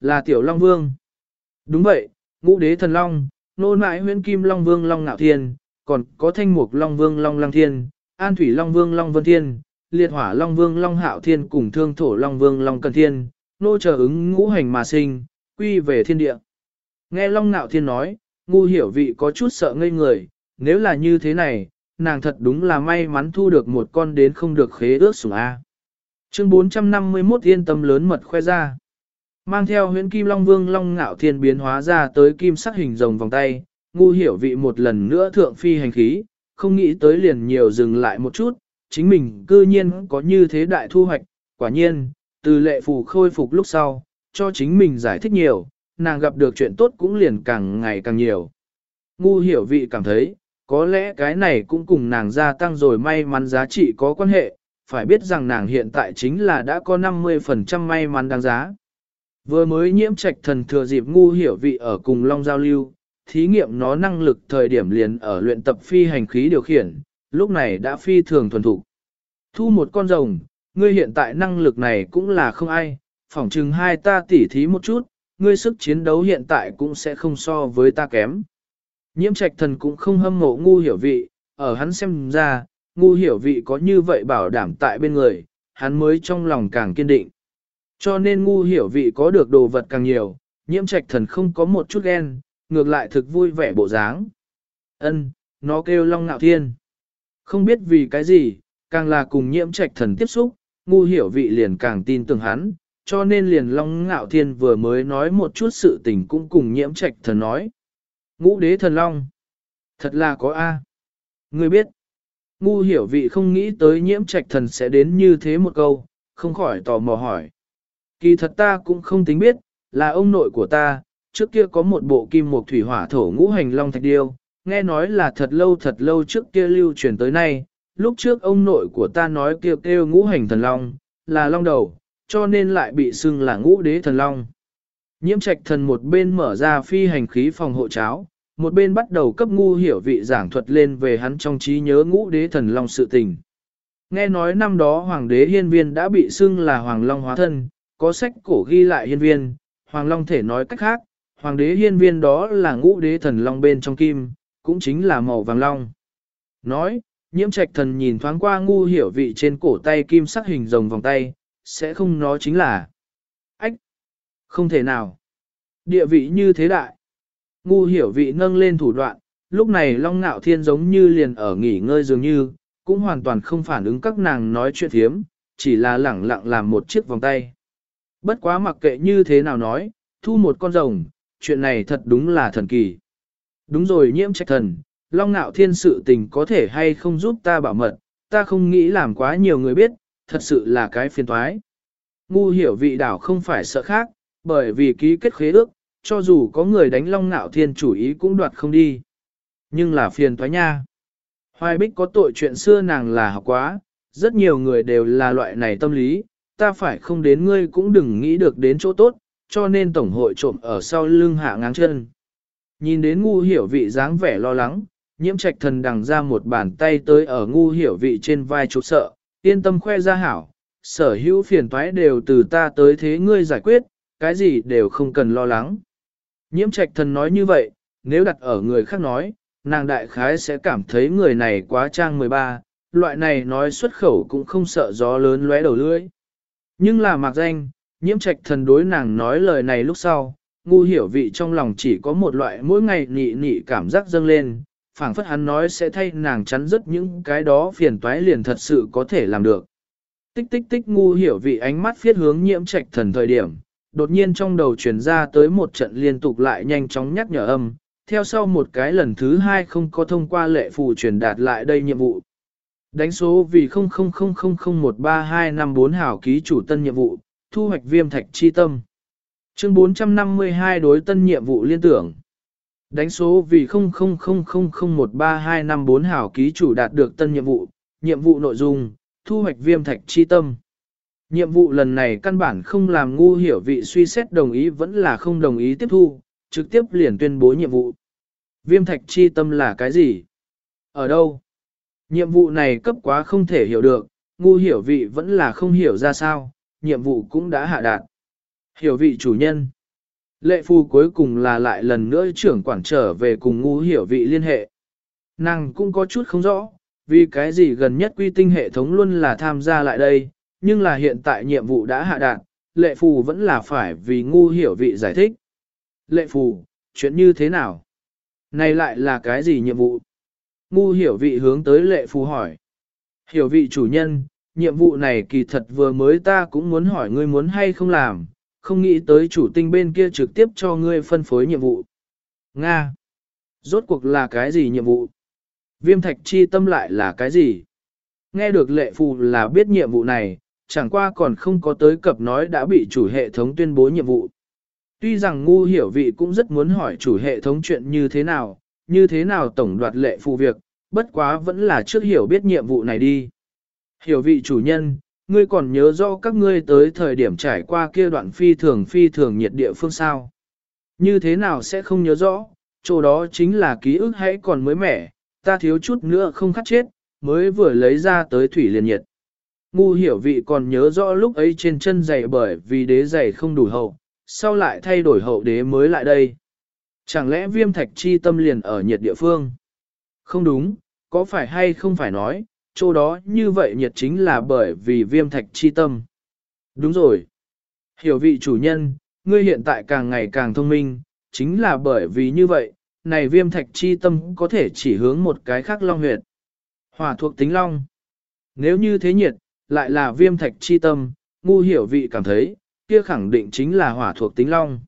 Là tiểu Long Vương. Đúng vậy, ngũ đế thần Long, nô mãi huyễn kim Long Vương Long Nạo Thiên, còn có thanh mục Long Vương Long Lăng Thiên, an thủy Long Vương Long Vân Thiên, liệt hỏa Long Vương Long Hạo Thiên cùng thương thổ Long Vương Long Cần Thiên, nô chờ ứng ngũ hành mà sinh, quy về thiên địa. Nghe Long Nạo Thiên nói, ngu hiểu vị có chút sợ ngây người, nếu là như thế này, nàng thật đúng là may mắn thu được một con đến không được khế ước sủng A. Chương 451 yên tâm lớn mật khoe ra. Mang theo huyễn kim long vương long ngạo thiên biến hóa ra tới kim sắc hình rồng vòng tay, ngu hiểu vị một lần nữa thượng phi hành khí, không nghĩ tới liền nhiều dừng lại một chút, chính mình cư nhiên có như thế đại thu hoạch, quả nhiên, từ lệ phù khôi phục lúc sau, cho chính mình giải thích nhiều, nàng gặp được chuyện tốt cũng liền càng ngày càng nhiều. Ngu hiểu vị cảm thấy, có lẽ cái này cũng cùng nàng gia tăng rồi may mắn giá trị có quan hệ, phải biết rằng nàng hiện tại chính là đã có 50% may mắn đáng giá. Vừa mới nhiễm trạch thần thừa dịp ngu hiểu vị ở cùng Long giao lưu, thí nghiệm nó năng lực thời điểm liền ở luyện tập phi hành khí điều khiển, lúc này đã phi thường thuần thục. Thu một con rồng, ngươi hiện tại năng lực này cũng là không ai, phỏng chừng hai ta tỉ thí một chút, ngươi sức chiến đấu hiện tại cũng sẽ không so với ta kém. Nhiễm trạch thần cũng không hâm mộ ngu hiểu vị, ở hắn xem ra, ngu hiểu vị có như vậy bảo đảm tại bên người, hắn mới trong lòng càng kiên định. Cho nên ngu hiểu vị có được đồ vật càng nhiều, nhiễm trạch thần không có một chút ghen, ngược lại thực vui vẻ bộ dáng. Ân, nó kêu long ngạo thiên. Không biết vì cái gì, càng là cùng nhiễm trạch thần tiếp xúc, ngu hiểu vị liền càng tin tưởng hắn, cho nên liền long ngạo thiên vừa mới nói một chút sự tình cũng cùng nhiễm trạch thần nói. Ngũ đế thần long. Thật là có A. À. Ngươi biết. Ngu hiểu vị không nghĩ tới nhiễm trạch thần sẽ đến như thế một câu, không khỏi tò mò hỏi. Kỳ thật ta cũng không tính biết, là ông nội của ta, trước kia có một bộ kim mục thủy hỏa thổ ngũ hành long thạch điêu, nghe nói là thật lâu thật lâu trước kia lưu truyền tới nay, lúc trước ông nội của ta nói kêu kêu ngũ hành thần long, là long đầu, cho nên lại bị xưng là ngũ đế thần long. Nhiễm trạch thần một bên mở ra phi hành khí phòng hộ cháo, một bên bắt đầu cấp ngu hiểu vị giảng thuật lên về hắn trong trí nhớ ngũ đế thần long sự tình. Nghe nói năm đó hoàng đế hiên viên đã bị xưng là hoàng long hóa thân, có sách cổ ghi lại hiên viên, hoàng long thể nói cách khác, hoàng đế hiên viên đó là ngũ đế thần long bên trong kim, cũng chính là màu vàng long. Nói, nhiễm trạch thần nhìn thoáng qua ngu hiểu vị trên cổ tay kim sắc hình rồng vòng tay, sẽ không nó chính là ách, không thể nào. Địa vị như thế đại. Ngu hiểu vị nâng lên thủ đoạn, lúc này Long Nạo Thiên giống như liền ở nghỉ ngơi dường như, cũng hoàn toàn không phản ứng các nàng nói chuyện thiếm, chỉ là lẳng lặng làm một chiếc vòng tay. Bất quá mặc kệ như thế nào nói, thu một con rồng, chuyện này thật đúng là thần kỳ. Đúng rồi nhiễm trách thần, Long Nạo Thiên sự tình có thể hay không giúp ta bảo mật, ta không nghĩ làm quá nhiều người biết, thật sự là cái phiền toái. Ngu hiểu vị đảo không phải sợ khác, bởi vì ký kết khế ước, cho dù có người đánh long nạo thiên chủ ý cũng đoạt không đi. Nhưng là phiền toái nha. Hoài Bích có tội chuyện xưa nàng là học quá, rất nhiều người đều là loại này tâm lý, ta phải không đến ngươi cũng đừng nghĩ được đến chỗ tốt, cho nên tổng hội trộm ở sau lưng hạ ngáng chân. Nhìn đến ngu hiểu vị dáng vẻ lo lắng, nhiễm trạch thần đằng ra một bàn tay tới ở ngu hiểu vị trên vai chụp sợ, yên tâm khoe ra hảo, sở hữu phiền toái đều từ ta tới thế ngươi giải quyết, cái gì đều không cần lo lắng. Nhiễm trạch thần nói như vậy, nếu đặt ở người khác nói, nàng đại khái sẽ cảm thấy người này quá trang 13, loại này nói xuất khẩu cũng không sợ gió lớn lóe đầu lưỡi. Nhưng là mặc danh, nhiễm trạch thần đối nàng nói lời này lúc sau, ngu hiểu vị trong lòng chỉ có một loại mỗi ngày nị nị cảm giác dâng lên, phảng phất hắn nói sẽ thay nàng chắn rất những cái đó phiền toái liền thật sự có thể làm được. Tích tích tích ngu hiểu vị ánh mắt phiết hướng nhiễm trạch thần thời điểm, đột nhiên trong đầu truyền ra tới một trận liên tục lại nhanh chóng nhắc nhở âm, theo sau một cái lần thứ hai không có thông qua lệ phù truyền đạt lại đây nhiệm vụ. Đánh số vì 0000013254 hảo ký chủ tân nhiệm vụ, thu hoạch viêm thạch chi tâm. Chương 452 đối tân nhiệm vụ liên tưởng. Đánh số vì 0000013254 hảo ký chủ đạt được tân nhiệm vụ, nhiệm vụ nội dung, thu hoạch viêm thạch chi tâm. Nhiệm vụ lần này căn bản không làm ngu hiểu vị suy xét đồng ý vẫn là không đồng ý tiếp thu, trực tiếp liền tuyên bố nhiệm vụ. Viêm thạch chi tâm là cái gì? Ở đâu? Nhiệm vụ này cấp quá không thể hiểu được, ngu hiểu vị vẫn là không hiểu ra sao, nhiệm vụ cũng đã hạ đạt. Hiểu vị chủ nhân. Lệ phù cuối cùng là lại lần nữa trưởng quản trở về cùng ngu hiểu vị liên hệ. Nàng cũng có chút không rõ, vì cái gì gần nhất quy tinh hệ thống luôn là tham gia lại đây, nhưng là hiện tại nhiệm vụ đã hạ đạt, lệ phù vẫn là phải vì ngu hiểu vị giải thích. Lệ phù, chuyện như thế nào? Này lại là cái gì nhiệm vụ? Ngu hiểu vị hướng tới lệ phù hỏi. Hiểu vị chủ nhân, nhiệm vụ này kỳ thật vừa mới ta cũng muốn hỏi ngươi muốn hay không làm, không nghĩ tới chủ tinh bên kia trực tiếp cho ngươi phân phối nhiệm vụ. Nga! Rốt cuộc là cái gì nhiệm vụ? Viêm thạch chi tâm lại là cái gì? Nghe được lệ phù là biết nhiệm vụ này, chẳng qua còn không có tới cập nói đã bị chủ hệ thống tuyên bố nhiệm vụ. Tuy rằng ngu hiểu vị cũng rất muốn hỏi chủ hệ thống chuyện như thế nào, như thế nào tổng đoạt lệ phụ việc, bất quá vẫn là trước hiểu biết nhiệm vụ này đi. Hiểu vị chủ nhân, ngươi còn nhớ rõ các ngươi tới thời điểm trải qua kia đoạn phi thường phi thường nhiệt địa phương sao. Như thế nào sẽ không nhớ rõ, chỗ đó chính là ký ức hãy còn mới mẻ, ta thiếu chút nữa không khát chết, mới vừa lấy ra tới thủy liền nhiệt. Ngu hiểu vị còn nhớ rõ lúc ấy trên chân giày bởi vì đế giày không đủ hậu, sau lại thay đổi hậu đế mới lại đây. Chẳng lẽ viêm thạch chi tâm liền ở nhiệt địa phương? Không đúng, có phải hay không phải nói, chỗ đó như vậy nhiệt chính là bởi vì viêm thạch chi tâm. Đúng rồi. Hiểu vị chủ nhân, ngươi hiện tại càng ngày càng thông minh, chính là bởi vì như vậy, này viêm thạch chi tâm có thể chỉ hướng một cái khác long huyệt. Hỏa thuộc tính long. Nếu như thế nhiệt, lại là viêm thạch chi tâm, ngu hiểu vị cảm thấy, kia khẳng định chính là hỏa thuộc tính long.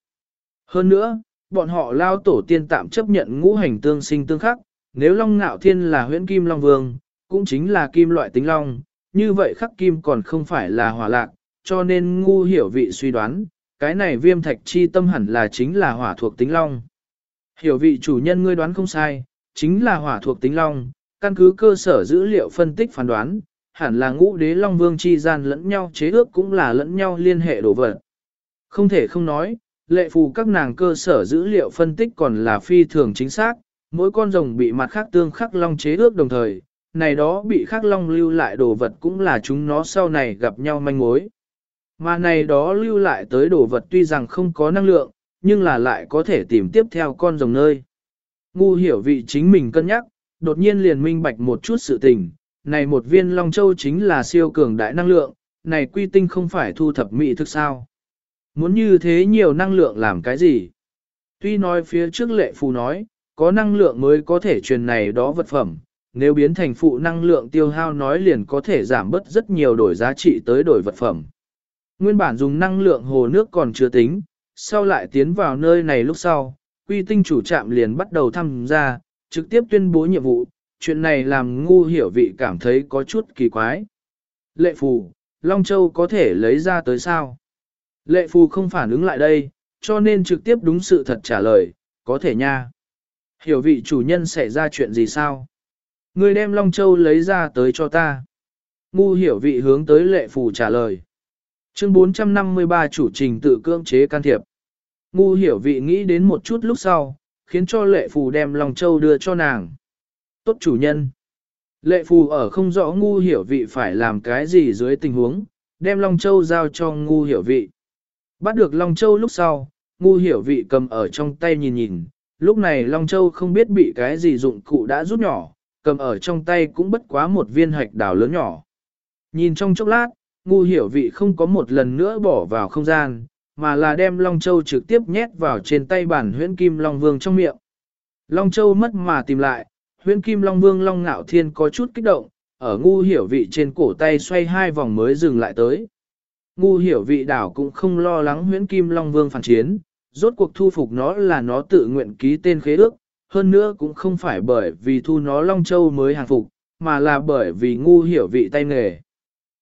Hơn nữa, bọn họ lao tổ tiên tạm chấp nhận ngũ hành tương sinh tương khắc, nếu long ngạo thiên là huyễn kim long vương, cũng chính là kim loại tính long, như vậy khắc kim còn không phải là hỏa lạc, cho nên ngu hiểu vị suy đoán, cái này viêm thạch chi tâm hẳn là chính là hỏa thuộc tính long. Hiểu vị chủ nhân ngươi đoán không sai, chính là hỏa thuộc tính long, căn cứ cơ sở dữ liệu phân tích phán đoán, hẳn là ngũ đế long vương chi gian lẫn nhau chế ước cũng là lẫn nhau liên hệ đổ vật. Không thể không nói, lệ phù các nàng cơ sở dữ liệu phân tích còn là phi thường chính xác, mỗi con rồng bị mặt khác tương khắc long chế ước đồng thời, này đó bị khắc long lưu lại đồ vật cũng là chúng nó sau này gặp nhau manh mối. Mà này đó lưu lại tới đồ vật tuy rằng không có năng lượng, nhưng là lại có thể tìm tiếp theo con rồng nơi. Ngu hiểu vị chính mình cân nhắc, đột nhiên liền minh bạch một chút sự tình, này một viên Long Châu chính là siêu cường đại năng lượng, này quy tinh không phải thu thập mỹ thực sao. Muốn như thế nhiều năng lượng làm cái gì? Tuy nói phía trước lệ phù nói, có năng lượng mới có thể truyền này đó vật phẩm, nếu biến thành phụ năng lượng tiêu hao nói liền có thể giảm bớt rất nhiều đổi giá trị tới đổi vật phẩm. Nguyên bản dùng năng lượng hồ nước còn chưa tính, sau lại tiến vào nơi này lúc sau, quy tinh chủ trạm liền bắt đầu tham gia, trực tiếp tuyên bố nhiệm vụ, chuyện này làm ngu hiểu vị cảm thấy có chút kỳ quái. Lệ phù, Long Châu có thể lấy ra tới sao? Lệ phù không phản ứng lại đây, cho nên trực tiếp đúng sự thật trả lời, có thể nha. Hiểu vị chủ nhân xảy ra chuyện gì sao? Người đem Long Châu lấy ra tới cho ta. Ngu hiểu vị hướng tới lệ phù trả lời. Chương 453 chủ trình tự cưỡng chế can thiệp. Ngu hiểu vị nghĩ đến một chút lúc sau, khiến cho lệ phù đem Long Châu đưa cho nàng. Tốt chủ nhân. Lệ phù ở không rõ ngu hiểu vị phải làm cái gì dưới tình huống, đem Long Châu giao cho ngu hiểu vị. Bắt được Long Châu lúc sau, ngu hiểu vị cầm ở trong tay nhìn nhìn, lúc này Long Châu không biết bị cái gì dụng cụ đã rút nhỏ, cầm ở trong tay cũng bất quá một viên hạch đào lớn nhỏ. Nhìn trong chốc lát, ngu hiểu vị không có một lần nữa bỏ vào không gian, mà là đem Long Châu trực tiếp nhét vào trên tay bản huyễn kim Long Vương trong miệng. Long Châu mất mà tìm lại, huyễn kim Long Vương Long Ngạo Thiên có chút kích động, ở ngu hiểu vị trên cổ tay xoay hai vòng mới dừng lại tới. Ngu hiểu vị đảo cũng không lo lắng huyễn kim Long Vương phản chiến, rốt cuộc thu phục nó là nó tự nguyện ký tên khế ước, hơn nữa cũng không phải bởi vì thu nó Long Châu mới hàng phục, mà là bởi vì ngu hiểu vị tay nghề.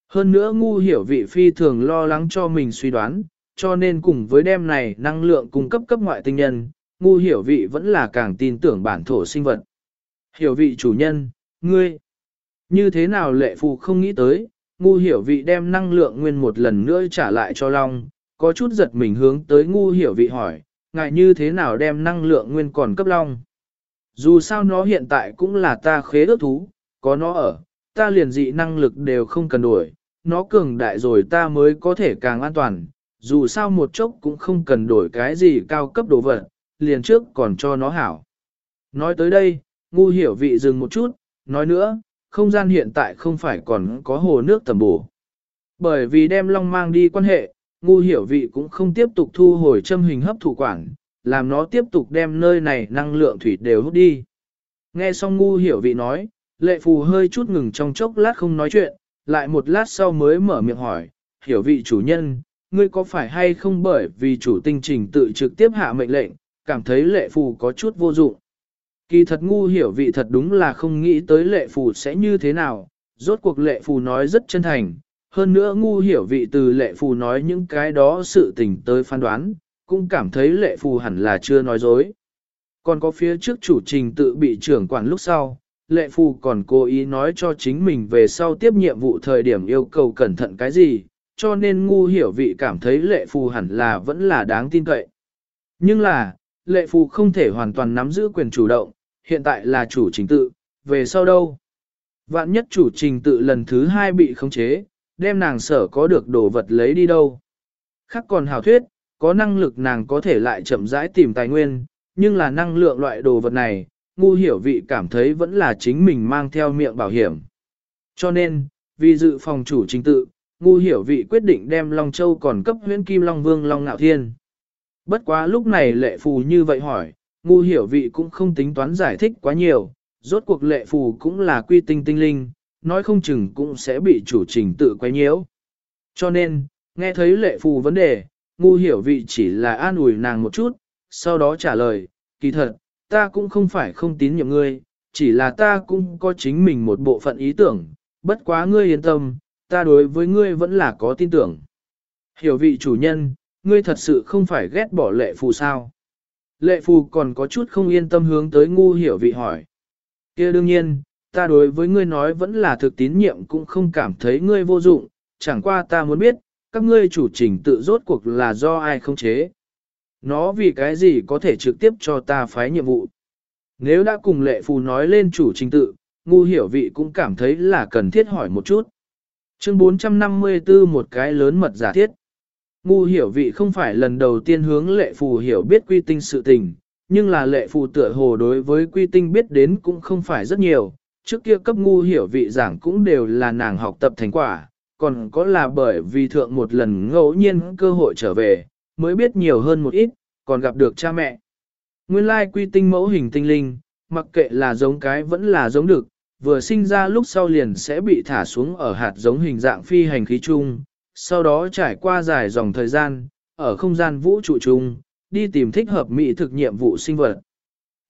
Hơn nữa ngu hiểu vị phi thường lo lắng cho mình suy đoán, cho nên cùng với đem này năng lượng cung cấp cấp ngoại tinh nhân, ngu hiểu vị vẫn là càng tin tưởng bản thổ sinh vật. Hiểu vị chủ nhân, ngươi, như thế nào lệ phụ không nghĩ tới, ngu hiểu vị đem năng lượng nguyên một lần nữa trả lại cho Long, có chút giật mình hướng tới ngu hiểu vị hỏi, ngại như thế nào đem năng lượng nguyên còn cấp Long. Dù sao nó hiện tại cũng là ta khế ước thú, có nó ở, ta liền dị năng lực đều không cần đổi, nó cường đại rồi ta mới có thể càng an toàn, dù sao một chốc cũng không cần đổi cái gì cao cấp đồ vật, liền trước còn cho nó hảo. Nói tới đây, ngu hiểu vị dừng một chút, nói nữa, không gian hiện tại không phải còn có hồ nước tầm bổ. Bởi vì đem long mang đi quan hệ, ngu hiểu vị cũng không tiếp tục thu hồi châm hình hấp thụ quản, làm nó tiếp tục đem nơi này năng lượng thủy đều hút đi. Nghe xong ngu hiểu vị nói, lệ phù hơi chút ngừng trong chốc lát không nói chuyện, lại một lát sau mới mở miệng hỏi, hiểu vị chủ nhân, ngươi có phải hay không bởi vì chủ tinh trình tự trực tiếp hạ mệnh lệnh, cảm thấy lệ phù có chút vô dụng. Kỳ thật ngu hiểu vị thật đúng là không nghĩ tới lệ phù sẽ như thế nào, rốt cuộc lệ phù nói rất chân thành, hơn nữa ngu hiểu vị từ lệ phù nói những cái đó sự tình tới phán đoán, cũng cảm thấy lệ phù hẳn là chưa nói dối. Còn có phía trước chủ trình tự bị trưởng quản lúc sau, lệ phù còn cố ý nói cho chính mình về sau tiếp nhiệm vụ thời điểm yêu cầu cẩn thận cái gì, cho nên ngu hiểu vị cảm thấy lệ phù hẳn là vẫn là đáng tin cậy. Nhưng là, lệ phù không thể hoàn toàn nắm giữ quyền chủ động, hiện tại là chủ trình tự, về sau đâu? Vạn nhất chủ trình tự lần thứ hai bị khống chế, đem nàng sở có được đồ vật lấy đi đâu? Khác còn hào thuyết, có năng lực nàng có thể lại chậm rãi tìm tài nguyên, nhưng là năng lượng loại đồ vật này, ngu hiểu vị cảm thấy vẫn là chính mình mang theo miệng bảo hiểm. Cho nên, vì dự phòng chủ trình tự, ngu hiểu vị quyết định đem Long Châu còn cấp huyễn Kim Long Vương Long Ngạo Thiên. Bất quá lúc này lệ phù như vậy hỏi, ngu hiểu vị cũng không tính toán giải thích quá nhiều, rốt cuộc lệ phù cũng là quy tinh tinh linh, nói không chừng cũng sẽ bị chủ trình tự quay nhiễu. Cho nên, nghe thấy lệ phù vấn đề, ngu hiểu vị chỉ là an ủi nàng một chút, sau đó trả lời, kỳ thật, ta cũng không phải không tín nhiệm ngươi, chỉ là ta cũng có chính mình một bộ phận ý tưởng, bất quá ngươi yên tâm, ta đối với ngươi vẫn là có tin tưởng. Hiểu vị chủ nhân, ngươi thật sự không phải ghét bỏ lệ phù sao. Lệ phù còn có chút không yên tâm hướng tới ngu hiểu vị hỏi. kia đương nhiên, ta đối với ngươi nói vẫn là thực tín nhiệm cũng không cảm thấy ngươi vô dụng, chẳng qua ta muốn biết, các ngươi chủ trình tự rốt cuộc là do ai không chế. Nó vì cái gì có thể trực tiếp cho ta phái nhiệm vụ. Nếu đã cùng lệ phù nói lên chủ trình tự, ngu hiểu vị cũng cảm thấy là cần thiết hỏi một chút. Chương 454 một cái lớn mật giả thiết. Ngu hiểu vị không phải lần đầu tiên hướng lệ phù hiểu biết quy tinh sự tình, nhưng là lệ phù tựa hồ đối với quy tinh biết đến cũng không phải rất nhiều, trước kia cấp ngu hiểu vị giảng cũng đều là nàng học tập thành quả, còn có là bởi vì thượng một lần ngẫu nhiên cơ hội trở về, mới biết nhiều hơn một ít, còn gặp được cha mẹ. Nguyên lai quy tinh mẫu hình tinh linh, mặc kệ là giống cái vẫn là giống được, vừa sinh ra lúc sau liền sẽ bị thả xuống ở hạt giống hình dạng phi hành khí chung, sau đó trải qua dài dòng thời gian, ở không gian vũ trụ chung, đi tìm thích hợp mỹ thực nhiệm vụ sinh vật.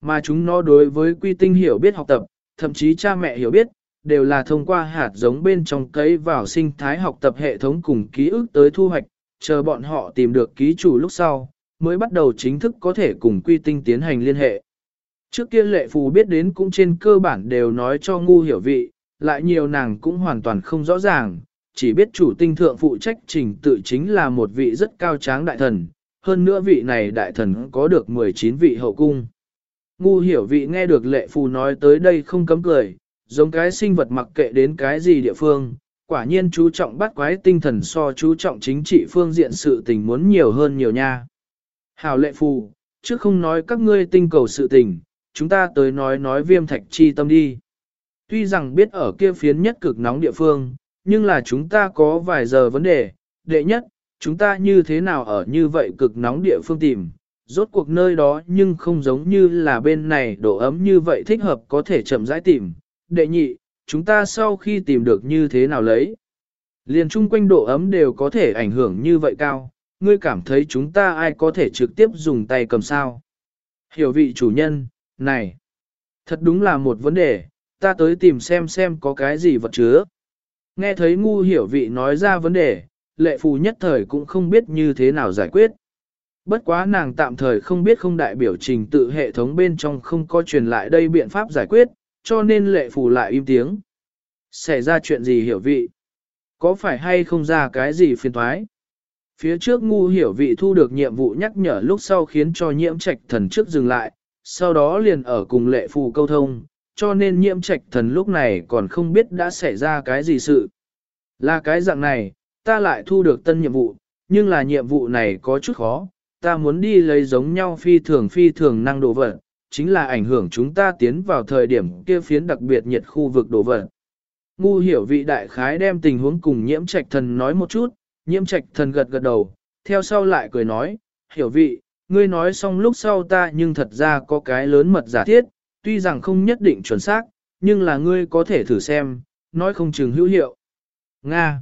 Mà chúng nó đối với quy tinh hiểu biết học tập, thậm chí cha mẹ hiểu biết, đều là thông qua hạt giống bên trong cấy vào sinh thái học tập hệ thống cùng ký ức tới thu hoạch, chờ bọn họ tìm được ký chủ lúc sau, mới bắt đầu chính thức có thể cùng quy tinh tiến hành liên hệ. Trước kia lệ phù biết đến cũng trên cơ bản đều nói cho ngu hiểu vị, lại nhiều nàng cũng hoàn toàn không rõ ràng, chỉ biết chủ tinh thượng phụ trách trình tự chính là một vị rất cao tráng đại thần, hơn nữa vị này đại thần có được 19 vị hậu cung. Ngu hiểu vị nghe được lệ phù nói tới đây không cấm cười, giống cái sinh vật mặc kệ đến cái gì địa phương, quả nhiên chú trọng bắt quái tinh thần so chú trọng chính trị phương diện sự tình muốn nhiều hơn nhiều nha. Hảo lệ phù, chứ không nói các ngươi tinh cầu sự tình, chúng ta tới nói nói viêm thạch chi tâm đi. Tuy rằng biết ở kia phiến nhất cực nóng địa phương, nhưng là chúng ta có vài giờ vấn đề. Đệ nhất, chúng ta như thế nào ở như vậy cực nóng địa phương tìm, rốt cuộc nơi đó nhưng không giống như là bên này độ ấm như vậy thích hợp có thể chậm rãi tìm. Đệ nhị, chúng ta sau khi tìm được như thế nào lấy. Liền chung quanh độ ấm đều có thể ảnh hưởng như vậy cao, ngươi cảm thấy chúng ta ai có thể trực tiếp dùng tay cầm sao. Hiểu vị chủ nhân, này, thật đúng là một vấn đề, ta tới tìm xem xem có cái gì vật chứa. Nghe thấy ngu hiểu vị nói ra vấn đề, lệ phù nhất thời cũng không biết như thế nào giải quyết. Bất quá nàng tạm thời không biết không đại biểu trình tự hệ thống bên trong không có truyền lại đây biện pháp giải quyết, cho nên lệ phù lại im tiếng. Xảy ra chuyện gì hiểu vị? Có phải hay không ra cái gì phiền thoái? Phía trước ngu hiểu vị thu được nhiệm vụ nhắc nhở lúc sau khiến cho nhiễm trạch thần trước dừng lại, sau đó liền ở cùng lệ phù câu thông, cho nên nhiễm trạch thần lúc này còn không biết đã xảy ra cái gì sự. Là cái dạng này, ta lại thu được tân nhiệm vụ, nhưng là nhiệm vụ này có chút khó, ta muốn đi lấy giống nhau phi thường phi thường năng đồ vật, chính là ảnh hưởng chúng ta tiến vào thời điểm kia phiến đặc biệt nhiệt khu vực đồ vật. Ngu hiểu vị đại khái đem tình huống cùng nhiễm trạch thần nói một chút, nhiễm trạch thần gật gật đầu, theo sau lại cười nói, hiểu vị, ngươi nói xong lúc sau ta nhưng thật ra có cái lớn mật giả thiết, tuy rằng không nhất định chuẩn xác, nhưng là ngươi có thể thử xem, nói không chừng hữu hiệu. Nga!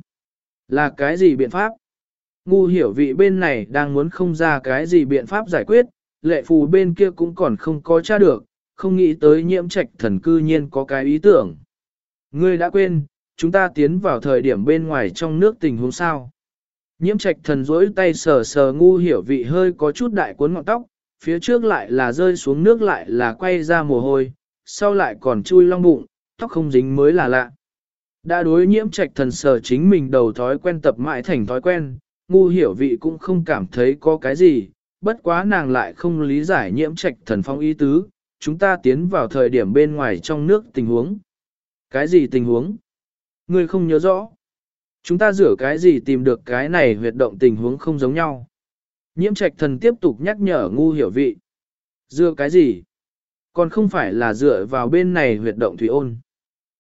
Là cái gì biện pháp? Ngu hiểu vị bên này đang muốn không ra cái gì biện pháp giải quyết, lệ phù bên kia cũng còn không có tra được, không nghĩ tới nhiễm trạch thần cư nhiên có cái ý tưởng. Ngươi đã quên, chúng ta tiến vào thời điểm bên ngoài trong nước tình huống sao. Nhiễm trạch thần rỗi tay sờ sờ ngu hiểu vị hơi có chút đại cuốn ngọn tóc, phía trước lại là rơi xuống nước lại là quay ra mồ hôi, sau lại còn chui long bụng, tóc không dính mới là lạ. Đã đối nhiễm trạch thần sở chính mình đầu thói quen tập mãi thành thói quen, ngu hiểu vị cũng không cảm thấy có cái gì, bất quá nàng lại không lý giải nhiễm trạch thần phong ý tứ, chúng ta tiến vào thời điểm bên ngoài trong nước tình huống. Cái gì tình huống? người không nhớ rõ. Chúng ta rửa cái gì tìm được cái này huyệt động tình huống không giống nhau. Nhiễm trạch thần tiếp tục nhắc nhở ngu hiểu vị. Dựa cái gì? Còn không phải là dựa vào bên này huyệt động thủy ôn.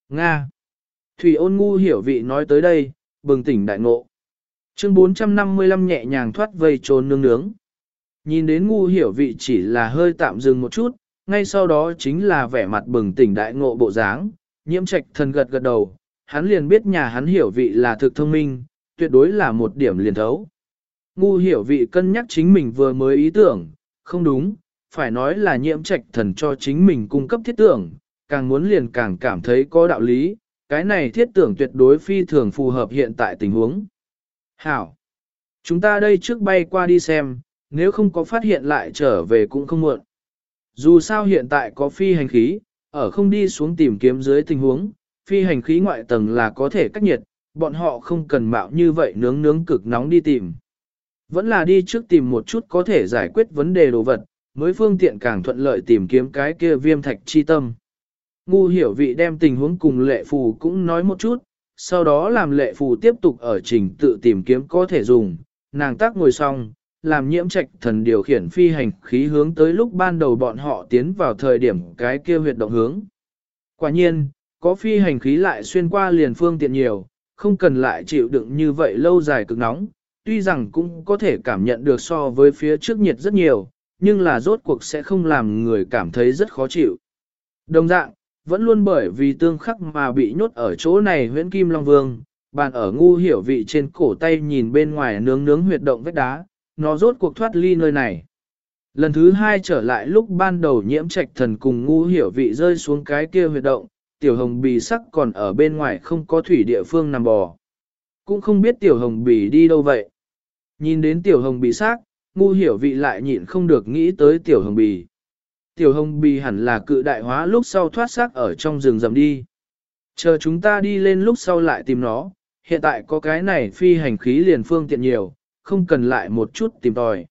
Nga. Thủy ôn ngu hiểu vị nói tới đây, bừng tỉnh đại ngộ. Chương 455 nhẹ nhàng thoát vây trốn nương nướng. Nhìn đến ngu hiểu vị chỉ là hơi tạm dừng một chút, ngay sau đó chính là vẻ mặt bừng tỉnh đại ngộ bộ dáng, nhiễm trạch thần gật gật đầu, hắn liền biết nhà hắn hiểu vị là thực thông minh, tuyệt đối là một điểm liền thấu. Ngu hiểu vị cân nhắc chính mình vừa mới ý tưởng, không đúng, phải nói là nhiễm trạch thần cho chính mình cung cấp thiết tưởng, càng muốn liền càng cảm thấy có đạo lý, cái này thiết tưởng tuyệt đối phi thường phù hợp hiện tại tình huống. Hảo! Chúng ta đây trước bay qua đi xem, nếu không có phát hiện lại trở về cũng không muộn. Dù sao hiện tại có phi hành khí, ở không đi xuống tìm kiếm dưới tình huống, phi hành khí ngoại tầng là có thể cách nhiệt, bọn họ không cần mạo như vậy nướng nướng cực nóng đi tìm. Vẫn là đi trước tìm một chút có thể giải quyết vấn đề đồ vật, mới phương tiện càng thuận lợi tìm kiếm cái kia viêm thạch chi tâm. Ngu hiểu vị đem tình huống cùng lệ phù cũng nói một chút, sau đó làm lệ phù tiếp tục ở trình tự tìm kiếm có thể dùng, nàng tác ngồi xong, làm nhiễm trạch thần điều khiển phi hành khí hướng tới lúc ban đầu bọn họ tiến vào thời điểm cái kia huyệt động hướng. Quả nhiên, có phi hành khí lại xuyên qua liền phương tiện nhiều, không cần lại chịu đựng như vậy lâu dài cực nóng, tuy rằng cũng có thể cảm nhận được so với phía trước nhiệt rất nhiều, nhưng là rốt cuộc sẽ không làm người cảm thấy rất khó chịu. Đồng dạng, vẫn luôn bởi vì tương khắc mà bị nhốt ở chỗ này huyễn kim long vương, bàn ở ngu hiểu vị trên cổ tay nhìn bên ngoài nướng nướng huyệt động vách đá, nó rốt cuộc thoát ly nơi này. Lần thứ hai trở lại lúc ban đầu nhiễm trạch thần cùng ngu hiểu vị rơi xuống cái kia huyệt động, tiểu hồng bì sắc còn ở bên ngoài không có thủy địa phương nằm bò. Cũng không biết tiểu hồng bì đi đâu vậy. Nhìn đến tiểu hồng bì xác, ngu hiểu vị lại nhịn không được nghĩ tới tiểu hồng bì. Tiểu hồng bì hẳn là cự đại hóa lúc sau thoát xác ở trong rừng rầm đi. Chờ chúng ta đi lên lúc sau lại tìm nó, hiện tại có cái này phi hành khí liền phương tiện nhiều, không cần lại một chút tìm tòi.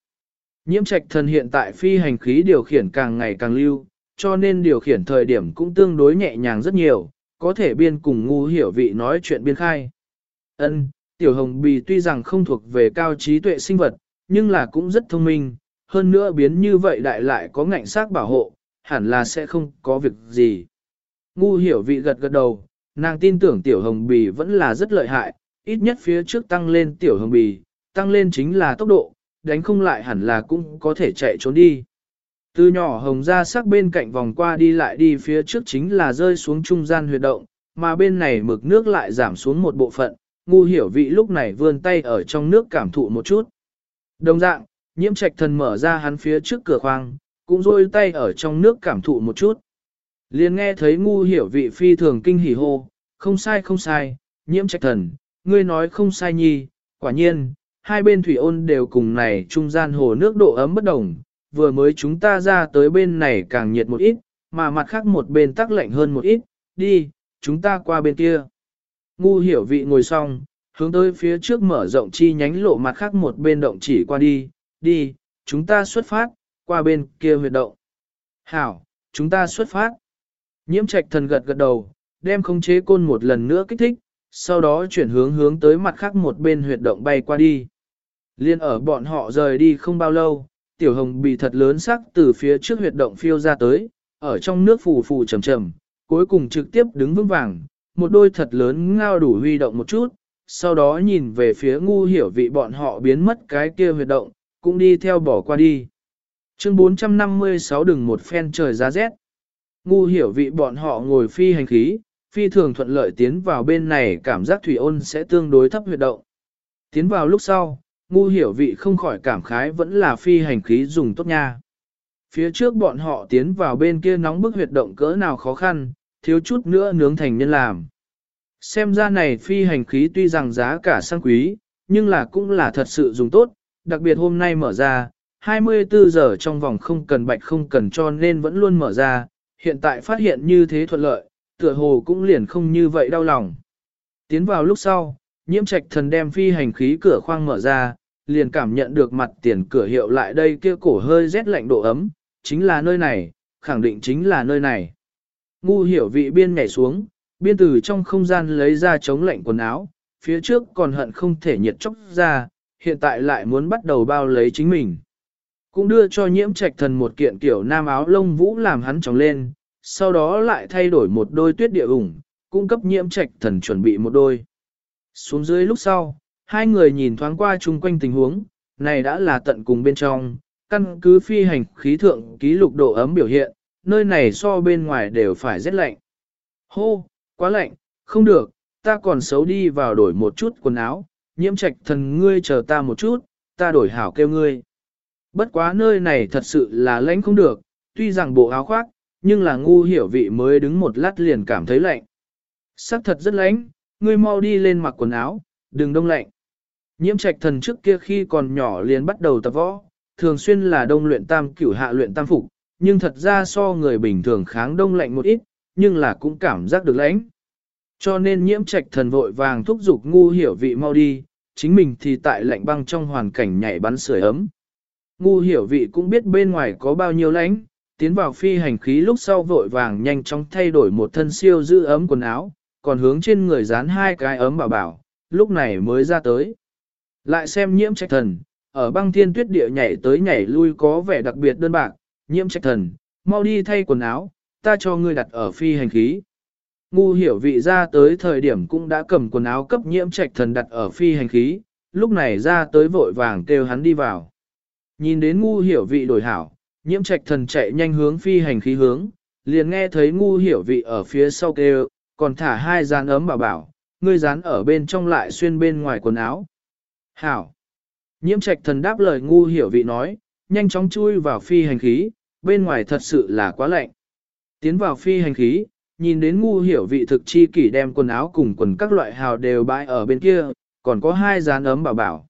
Nhiễm trạch thần hiện tại phi hành khí điều khiển càng ngày càng lưu, cho nên điều khiển thời điểm cũng tương đối nhẹ nhàng rất nhiều, có thể biên cùng ngu hiểu vị nói chuyện biên khai. Ân, tiểu hồng bì tuy rằng không thuộc về cao trí tuệ sinh vật, nhưng là cũng rất thông minh, hơn nữa biến như vậy đại lại có ngạnh xác bảo hộ, hẳn là sẽ không có việc gì. Ngu hiểu vị gật gật đầu, nàng tin tưởng tiểu hồng bì vẫn là rất lợi hại, ít nhất phía trước tăng lên tiểu hồng bì, tăng lên chính là tốc độ, đánh không lại hẳn là cũng có thể chạy trốn đi. Từ nhỏ hồng ra sắc bên cạnh vòng qua đi lại đi phía trước chính là rơi xuống trung gian huyệt động, mà bên này mực nước lại giảm xuống một bộ phận, ngu hiểu vị lúc này vươn tay ở trong nước cảm thụ một chút. Đồng dạng, nhiễm trạch thần mở ra hắn phía trước cửa khoang, cũng rôi tay ở trong nước cảm thụ một chút. liền nghe thấy ngu hiểu vị phi thường kinh hỉ hô, không sai không sai, nhiễm trạch thần, ngươi nói không sai nhi, quả nhiên, hai bên thủy ôn đều cùng này trung gian hồ nước độ ấm bất đồng, vừa mới chúng ta ra tới bên này càng nhiệt một ít, mà mặt khác một bên tắc lạnh hơn một ít, đi, chúng ta qua bên kia. Ngu hiểu vị ngồi xong, hướng tới phía trước mở rộng chi nhánh lộ mặt khác một bên động chỉ qua đi, đi, chúng ta xuất phát, qua bên kia huyệt động. Hảo, chúng ta xuất phát. Nhiễm trạch thần gật gật đầu, đem khống chế côn một lần nữa kích thích, sau đó chuyển hướng hướng tới mặt khác một bên huyệt động bay qua đi. Liên ở bọn họ rời đi không bao lâu, tiểu hồng bị thật lớn sắc từ phía trước huyệt động phiêu ra tới, ở trong nước phù phù trầm trầm, cuối cùng trực tiếp đứng vững vàng, một đôi thật lớn ngao đủ huy động một chút, sau đó nhìn về phía ngu hiểu vị bọn họ biến mất cái kia huyệt động, cũng đi theo bỏ qua đi. Chương 456 đừng một phen trời giá rét. Ngu hiểu vị bọn họ ngồi phi hành khí, phi thường thuận lợi tiến vào bên này cảm giác thủy ôn sẽ tương đối thấp huyệt động. Tiến vào lúc sau, ngu hiểu vị không khỏi cảm khái vẫn là phi hành khí dùng tốt nha. Phía trước bọn họ tiến vào bên kia nóng bức huyệt động cỡ nào khó khăn, thiếu chút nữa nướng thành nhân làm. Xem ra này phi hành khí tuy rằng giá cả sang quý, nhưng là cũng là thật sự dùng tốt, đặc biệt hôm nay mở ra, 24 giờ trong vòng không cần bạch không cần cho nên vẫn luôn mở ra, hiện tại phát hiện như thế thuận lợi, tựa hồ cũng liền không như vậy đau lòng. Tiến vào lúc sau, nhiễm trạch thần đem phi hành khí cửa khoang mở ra, liền cảm nhận được mặt tiền cửa hiệu lại đây kia cổ hơi rét lạnh độ ấm, chính là nơi này, khẳng định chính là nơi này. Ngu hiểu vị biên nhảy xuống, biên từ trong không gian lấy ra chống lạnh quần áo, phía trước còn hận không thể nhiệt chốc ra, hiện tại lại muốn bắt đầu bao lấy chính mình. Cũng đưa cho nhiễm trạch thần một kiện kiểu nam áo lông vũ làm hắn trống lên, sau đó lại thay đổi một đôi tuyết địa ủng, cung cấp nhiễm trạch thần chuẩn bị một đôi. Xuống dưới lúc sau, hai người nhìn thoáng qua chung quanh tình huống, này đã là tận cùng bên trong, căn cứ phi hành khí thượng ký lục độ ấm biểu hiện, nơi này so bên ngoài đều phải rất lạnh. Hô, quá lạnh, không được, ta còn xấu đi vào đổi một chút quần áo, nhiễm trạch thần ngươi chờ ta một chút, ta đổi hảo kêu ngươi. Bất quá nơi này thật sự là lạnh không được, tuy rằng bộ áo khoác, nhưng là ngu hiểu vị mới đứng một lát liền cảm thấy lạnh. Sắc thật rất lạnh, ngươi mau đi lên mặc quần áo, đừng đông lạnh. Nhiễm trạch thần trước kia khi còn nhỏ liền bắt đầu tập võ, thường xuyên là đông luyện tam cửu hạ luyện tam phục, nhưng thật ra so người bình thường kháng đông lạnh một ít, nhưng là cũng cảm giác được lãnh. Cho nên nhiễm trạch thần vội vàng thúc giục ngu hiểu vị mau đi, chính mình thì tại lạnh băng trong hoàn cảnh nhảy bắn sưởi ấm. Ngu hiểu vị cũng biết bên ngoài có bao nhiêu lãnh, tiến vào phi hành khí lúc sau vội vàng nhanh chóng thay đổi một thân siêu giữ ấm quần áo, còn hướng trên người dán hai cái ấm bảo bảo, lúc này mới ra tới. Lại xem nhiễm trạch thần, ở băng thiên tuyết địa nhảy tới nhảy lui có vẻ đặc biệt đơn bạc, nhiễm trạch thần, mau đi thay quần áo, ta cho ngươi đặt ở phi hành khí. Ngu hiểu vị ra tới thời điểm cũng đã cầm quần áo cấp nhiễm trạch thần đặt ở phi hành khí, lúc này ra tới vội vàng kêu hắn đi vào. Nhìn đến ngu hiểu vị đổi hảo, nhiễm trạch thần chạy nhanh hướng phi hành khí hướng, liền nghe thấy ngu hiểu vị ở phía sau kêu, còn thả hai dán ấm bảo bảo, ngươi dán ở bên trong lại xuyên bên ngoài quần áo. Hảo! Nhiễm trạch thần đáp lời ngu hiểu vị nói, nhanh chóng chui vào phi hành khí, bên ngoài thật sự là quá lạnh. Tiến vào phi hành khí, nhìn đến ngu hiểu vị thực chi kỷ đem quần áo cùng quần các loại hào đều bãi ở bên kia, còn có hai dán ấm bảo bảo.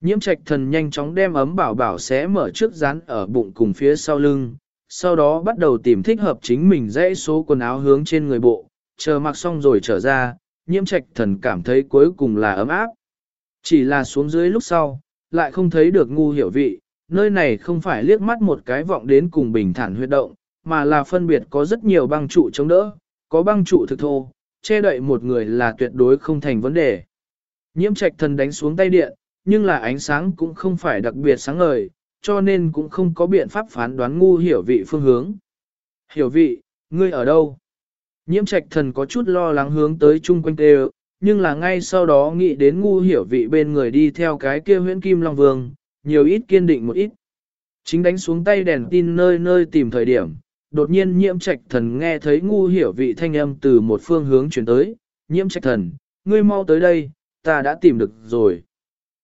Nhiễm trạch thần nhanh chóng đem ấm bảo bảo xé mở trước dán ở bụng cùng phía sau lưng, sau đó bắt đầu tìm thích hợp chính mình dãy số quần áo hướng trên người bộ, chờ mặc xong rồi trở ra, nhiễm trạch thần cảm thấy cuối cùng là ấm áp. Chỉ là xuống dưới lúc sau, lại không thấy được ngu hiểu vị, nơi này không phải liếc mắt một cái vọng đến cùng bình thản huyệt động, mà là phân biệt có rất nhiều băng trụ chống đỡ, có băng trụ thực thô, che đậy một người là tuyệt đối không thành vấn đề. Nhiễm trạch thần đánh xuống tay điện, nhưng là ánh sáng cũng không phải đặc biệt sáng ngời, cho nên cũng không có biện pháp phán đoán ngu hiểu vị phương hướng. Hiểu vị, ngươi ở đâu? Nhiễm trạch thần có chút lo lắng hướng tới chung quanh tê nhưng là ngay sau đó nghĩ đến ngu hiểu vị bên người đi theo cái kia huyễn kim long vương, nhiều ít kiên định một ít. Chính đánh xuống tay đèn tin nơi nơi tìm thời điểm, đột nhiên nhiễm trạch thần nghe thấy ngu hiểu vị thanh âm từ một phương hướng chuyển tới, nhiễm trạch thần, ngươi mau tới đây, ta đã tìm được rồi.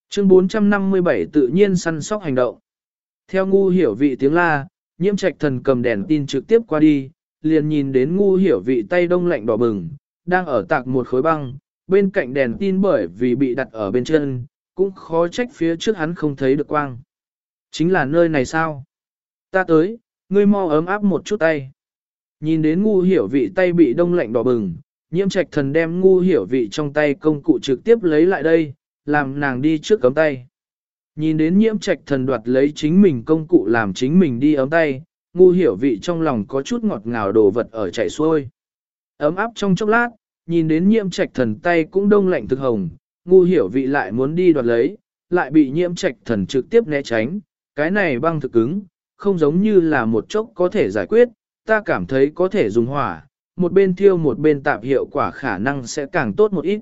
Chương 457 tự nhiên săn sóc hành động. Theo ngu hiểu vị tiếng la, nhiễm trạch thần cầm đèn tin trực tiếp qua đi, liền nhìn đến ngu hiểu vị tay đông lạnh đỏ bừng, đang ở tạc một khối băng, bên cạnh đèn tin bởi vì bị đặt ở bên chân, cũng khó trách phía trước hắn không thấy được quang. Chính là nơi này sao? Ta tới, ngươi mau ấm áp một chút tay. Nhìn đến ngu hiểu vị tay bị đông lạnh đỏ bừng, nhiễm trạch thần đem ngu hiểu vị trong tay công cụ trực tiếp lấy lại đây, làm nàng đi trước cấm tay. Nhìn đến nhiễm trạch thần đoạt lấy chính mình công cụ làm chính mình đi ấm tay, ngu hiểu vị trong lòng có chút ngọt ngào đồ vật ở chảy xuôi. Ấm áp trong chốc lát, nhìn đến nhiễm trạch thần tay cũng đông lạnh thực hồng, ngu hiểu vị lại muốn đi đoạt lấy, lại bị nhiễm trạch thần trực tiếp né tránh, cái này băng thực cứng, không giống như là một chốc có thể giải quyết, ta cảm thấy có thể dùng hỏa, một bên thiêu một bên tạp hiệu quả khả năng sẽ càng tốt một ít.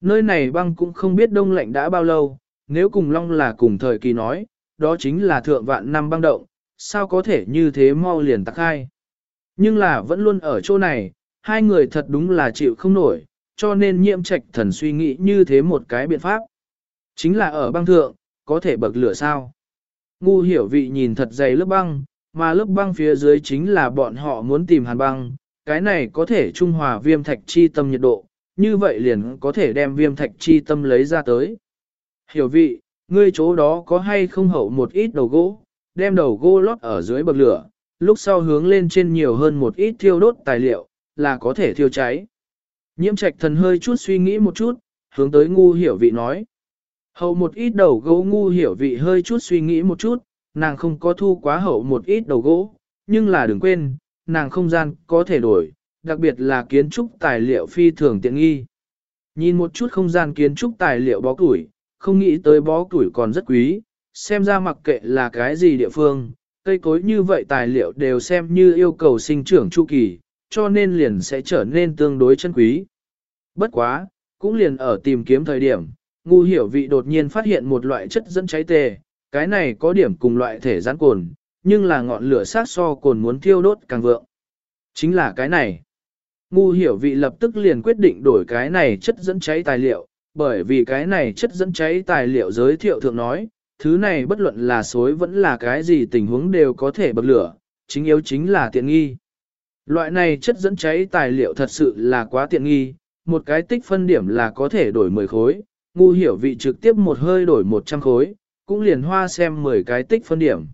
Nơi này băng cũng không biết đông lạnh đã bao lâu, nếu cùng long là cùng thời kỳ nói, đó chính là thượng vạn năm băng động, sao có thể như thế mau liền tắc hai. Nhưng là vẫn luôn ở chỗ này, hai người thật đúng là chịu không nổi, cho nên nhiễm trạch thần suy nghĩ như thế một cái biện pháp. Chính là ở băng thượng, có thể bậc lửa sao. Ngu hiểu vị nhìn thật dày lớp băng, mà lớp băng phía dưới chính là bọn họ muốn tìm hàn băng, cái này có thể trung hòa viêm thạch chi tâm nhiệt độ, như vậy liền có thể đem viêm thạch chi tâm lấy ra tới. Hiểu vị, ngươi chỗ đó có hay không hậu một ít đầu gỗ, đem đầu gỗ lót ở dưới bậc lửa, lúc sau hướng lên trên nhiều hơn một ít thiêu đốt tài liệu, là có thể thiêu cháy. Nhiễm trạch thần hơi chút suy nghĩ một chút, hướng tới ngu hiểu vị nói. Hậu một ít đầu gỗ ngu hiểu vị hơi chút suy nghĩ một chút, nàng không có thu quá hậu một ít đầu gỗ, nhưng là đừng quên, nàng không gian có thể đổi, đặc biệt là kiến trúc tài liệu phi thường tiện nghi. Nhìn một chút không gian kiến trúc tài liệu bó củi, không nghĩ tới bó củi còn rất quý, xem ra mặc kệ là cái gì địa phương, cây cối như vậy tài liệu đều xem như yêu cầu sinh trưởng chu kỳ, cho nên liền sẽ trở nên tương đối chân quý. Bất quá, cũng liền ở tìm kiếm thời điểm, ngu hiểu vị đột nhiên phát hiện một loại chất dẫn cháy tề, cái này có điểm cùng loại thể rắn cồn, nhưng là ngọn lửa sát so cồn muốn thiêu đốt càng vượng. Chính là cái này. Ngu hiểu vị lập tức liền quyết định đổi cái này chất dẫn cháy tài liệu, bởi vì cái này chất dẫn cháy tài liệu giới thiệu thượng nói, thứ này bất luận là xối vẫn là cái gì tình huống đều có thể bậc lửa, chính yếu chính là tiện nghi. Loại này chất dẫn cháy tài liệu thật sự là quá tiện nghi, một cái tích phân điểm là có thể đổi 10 khối, ngu hiểu vị trực tiếp một hơi đổi 100 khối, cũng liền hoa xem 10 cái tích phân điểm.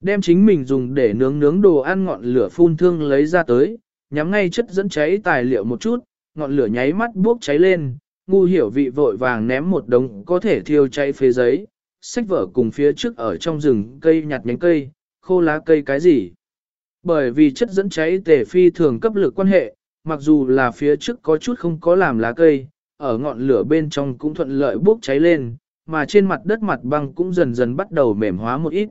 Đem chính mình dùng để nướng nướng đồ ăn ngọn lửa phun thương lấy ra tới, nhắm ngay chất dẫn cháy tài liệu một chút, ngọn lửa nháy mắt bốc cháy lên, ngu hiểu vị vội vàng ném một đống có thể thiêu cháy phế giấy, sách vở cùng phía trước ở trong rừng cây nhặt nhánh cây, khô lá cây cái gì. Bởi vì chất dẫn cháy tề phi thường cấp lực quan hệ, mặc dù là phía trước có chút không có làm lá cây, ở ngọn lửa bên trong cũng thuận lợi bốc cháy lên, mà trên mặt đất mặt băng cũng dần dần bắt đầu mềm hóa một ít.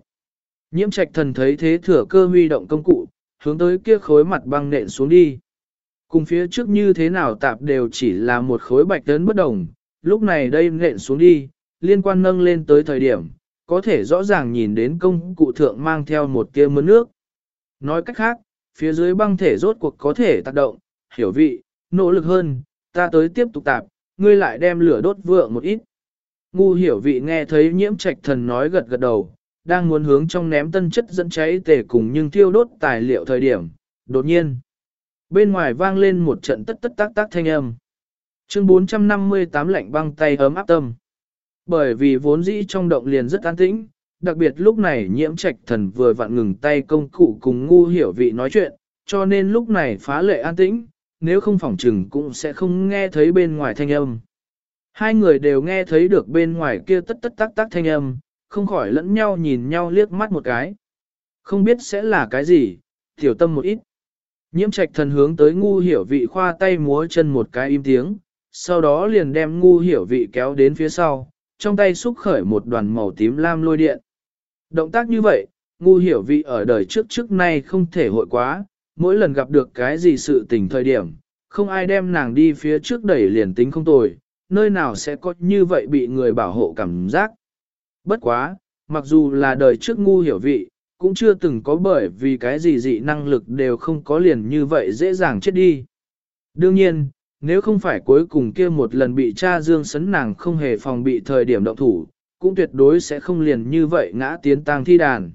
Nhiễm trạch thần thấy thế thừa cơ huy động công cụ, hướng tới kia khối mặt băng nện xuống đi. Cùng phía trước như thế nào tạp đều chỉ là một khối bạch tấn bất đồng, lúc này đây nện xuống đi, liên quan nâng lên tới thời điểm, có thể rõ ràng nhìn đến công cụ thượng mang theo một tia mưa nước. Nói cách khác, phía dưới băng thể rốt cuộc có thể tác động, hiểu vị, nỗ lực hơn, ta tới tiếp tục tạp, ngươi lại đem lửa đốt vượng một ít. Ngu hiểu vị nghe thấy nhiễm trạch thần nói gật gật đầu, đang muốn hướng trong ném tân chất dẫn cháy tề cùng nhưng thiêu đốt tài liệu thời điểm, đột nhiên. Bên ngoài vang lên một trận tất tất tác tác thanh âm. Chương 458 lạnh băng tay ấm áp tâm. Bởi vì vốn dĩ trong động liền rất an tĩnh, đặc biệt lúc này nhiễm trạch thần vừa vặn ngừng tay công cụ cùng ngu hiểu vị nói chuyện, cho nên lúc này phá lệ an tĩnh, nếu không phỏng trừng cũng sẽ không nghe thấy bên ngoài thanh âm. Hai người đều nghe thấy được bên ngoài kia tất tất tác tác thanh âm, không khỏi lẫn nhau nhìn nhau liếc mắt một cái. Không biết sẽ là cái gì, tiểu tâm một ít. Nhiễm trạch thần hướng tới ngu hiểu vị khoa tay múa chân một cái im tiếng, sau đó liền đem ngu hiểu vị kéo đến phía sau, trong tay xúc khởi một đoàn màu tím lam lôi điện. Động tác như vậy, ngu hiểu vị ở đời trước trước nay không thể hội quá, mỗi lần gặp được cái gì sự tình thời điểm, không ai đem nàng đi phía trước đẩy liền tính không tồi, nơi nào sẽ có như vậy bị người bảo hộ cảm giác. Bất quá, mặc dù là đời trước ngu hiểu vị, cũng chưa từng có bởi vì cái gì dị năng lực đều không có liền như vậy dễ dàng chết đi. Đương nhiên, nếu không phải cuối cùng kia một lần bị cha dương sấn nàng không hề phòng bị thời điểm động thủ, cũng tuyệt đối sẽ không liền như vậy ngã tiến tang thi đàn.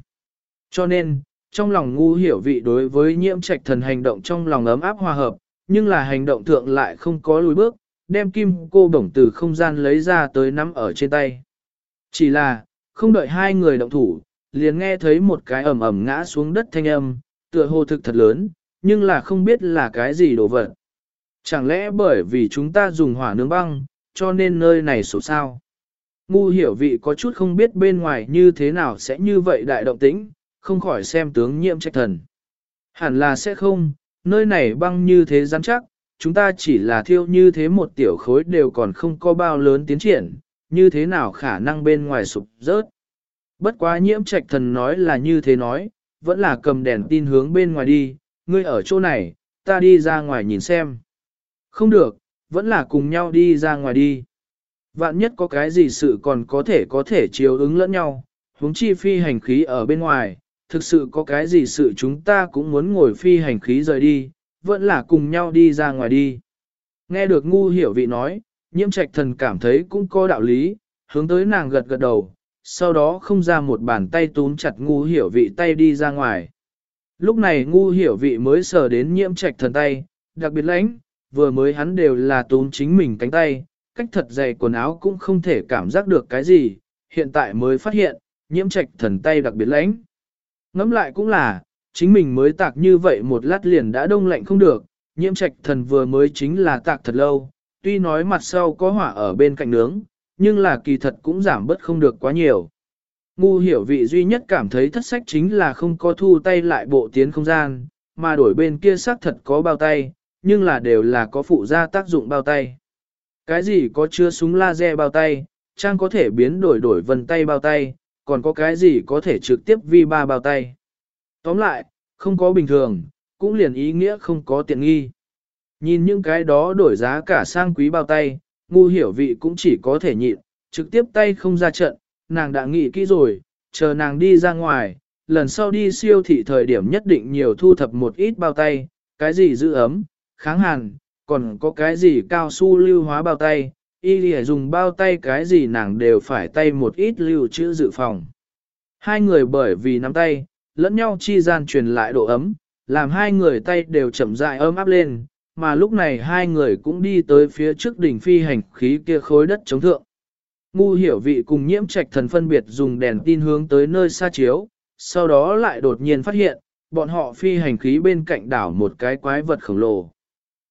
Cho nên, trong lòng ngu hiểu vị đối với nhiễm trạch thần hành động trong lòng ấm áp hòa hợp, nhưng là hành động thượng lại không có lùi bước, đem kim cô bổng từ không gian lấy ra tới nắm ở trên tay. Chỉ là, không đợi hai người động thủ, liền nghe thấy một cái ẩm ẩm ngã xuống đất thanh âm, tựa hồ thực thật lớn, nhưng là không biết là cái gì đồ vật. Chẳng lẽ bởi vì chúng ta dùng hỏa nướng băng, cho nên nơi này sổ sao? Ngu hiểu vị có chút không biết bên ngoài như thế nào sẽ như vậy đại động tĩnh, không khỏi xem tướng nhiễm trách thần. Hẳn là sẽ không, nơi này băng như thế rắn chắc, chúng ta chỉ là thiêu như thế một tiểu khối đều còn không có bao lớn tiến triển, như thế nào khả năng bên ngoài sụp rớt. Bất quá nhiễm trạch thần nói là như thế nói, vẫn là cầm đèn tin hướng bên ngoài đi, ngươi ở chỗ này, ta đi ra ngoài nhìn xem. Không được, vẫn là cùng nhau đi ra ngoài đi. Vạn nhất có cái gì sự còn có thể có thể chiếu ứng lẫn nhau, huống chi phi hành khí ở bên ngoài, thực sự có cái gì sự chúng ta cũng muốn ngồi phi hành khí rời đi, vẫn là cùng nhau đi ra ngoài đi. Nghe được ngu hiểu vị nói, nhiễm trạch thần cảm thấy cũng có đạo lý, hướng tới nàng gật gật đầu, sau đó không ra một bàn tay túm chặt ngu hiểu vị tay đi ra ngoài. Lúc này ngu hiểu vị mới sờ đến nhiễm trạch thần tay, đặc biệt lãnh, vừa mới hắn đều là túm chính mình cánh tay, cách thật dày quần áo cũng không thể cảm giác được cái gì, hiện tại mới phát hiện, nhiễm trạch thần tay đặc biệt lãnh. Ngắm lại cũng là, chính mình mới tạc như vậy một lát liền đã đông lạnh không được, nhiễm trạch thần vừa mới chính là tạc thật lâu, tuy nói mặt sau có hỏa ở bên cạnh nướng, nhưng là kỳ thật cũng giảm bớt không được quá nhiều. Ngu hiểu vị duy nhất cảm thấy thất sách chính là không có thu tay lại bộ tiến không gian, mà đổi bên kia xác thật có bao tay, nhưng là đều là có phụ gia tác dụng bao tay. Cái gì có chứa súng laser bao tay, trang có thể biến đổi đổi vân tay bao tay, còn có cái gì có thể trực tiếp vi ba bao tay. Tóm lại, không có bình thường, cũng liền ý nghĩa không có tiện nghi. Nhìn những cái đó đổi giá cả sang quý bao tay, ngu hiểu vị cũng chỉ có thể nhịn, trực tiếp tay không ra trận, nàng đã nghĩ kỹ rồi, chờ nàng đi ra ngoài, lần sau đi siêu thị thời điểm nhất định nhiều thu thập một ít bao tay, cái gì giữ ấm, kháng hàn, còn có cái gì cao su lưu hóa bao tay, y lìa dùng bao tay cái gì nàng đều phải tay một ít lưu chữ dự phòng. Hai người bởi vì nắm tay, lẫn nhau chi gian truyền lại độ ấm, làm hai người tay đều chậm rãi ấm áp lên, mà lúc này hai người cũng đi tới phía trước đỉnh phi hành khí kia khối đất chống thượng. Ngu hiểu vị cùng nhiễm trạch thần phân biệt dùng đèn tin hướng tới nơi xa chiếu, sau đó lại đột nhiên phát hiện, bọn họ phi hành khí bên cạnh đảo một cái quái vật khổng lồ.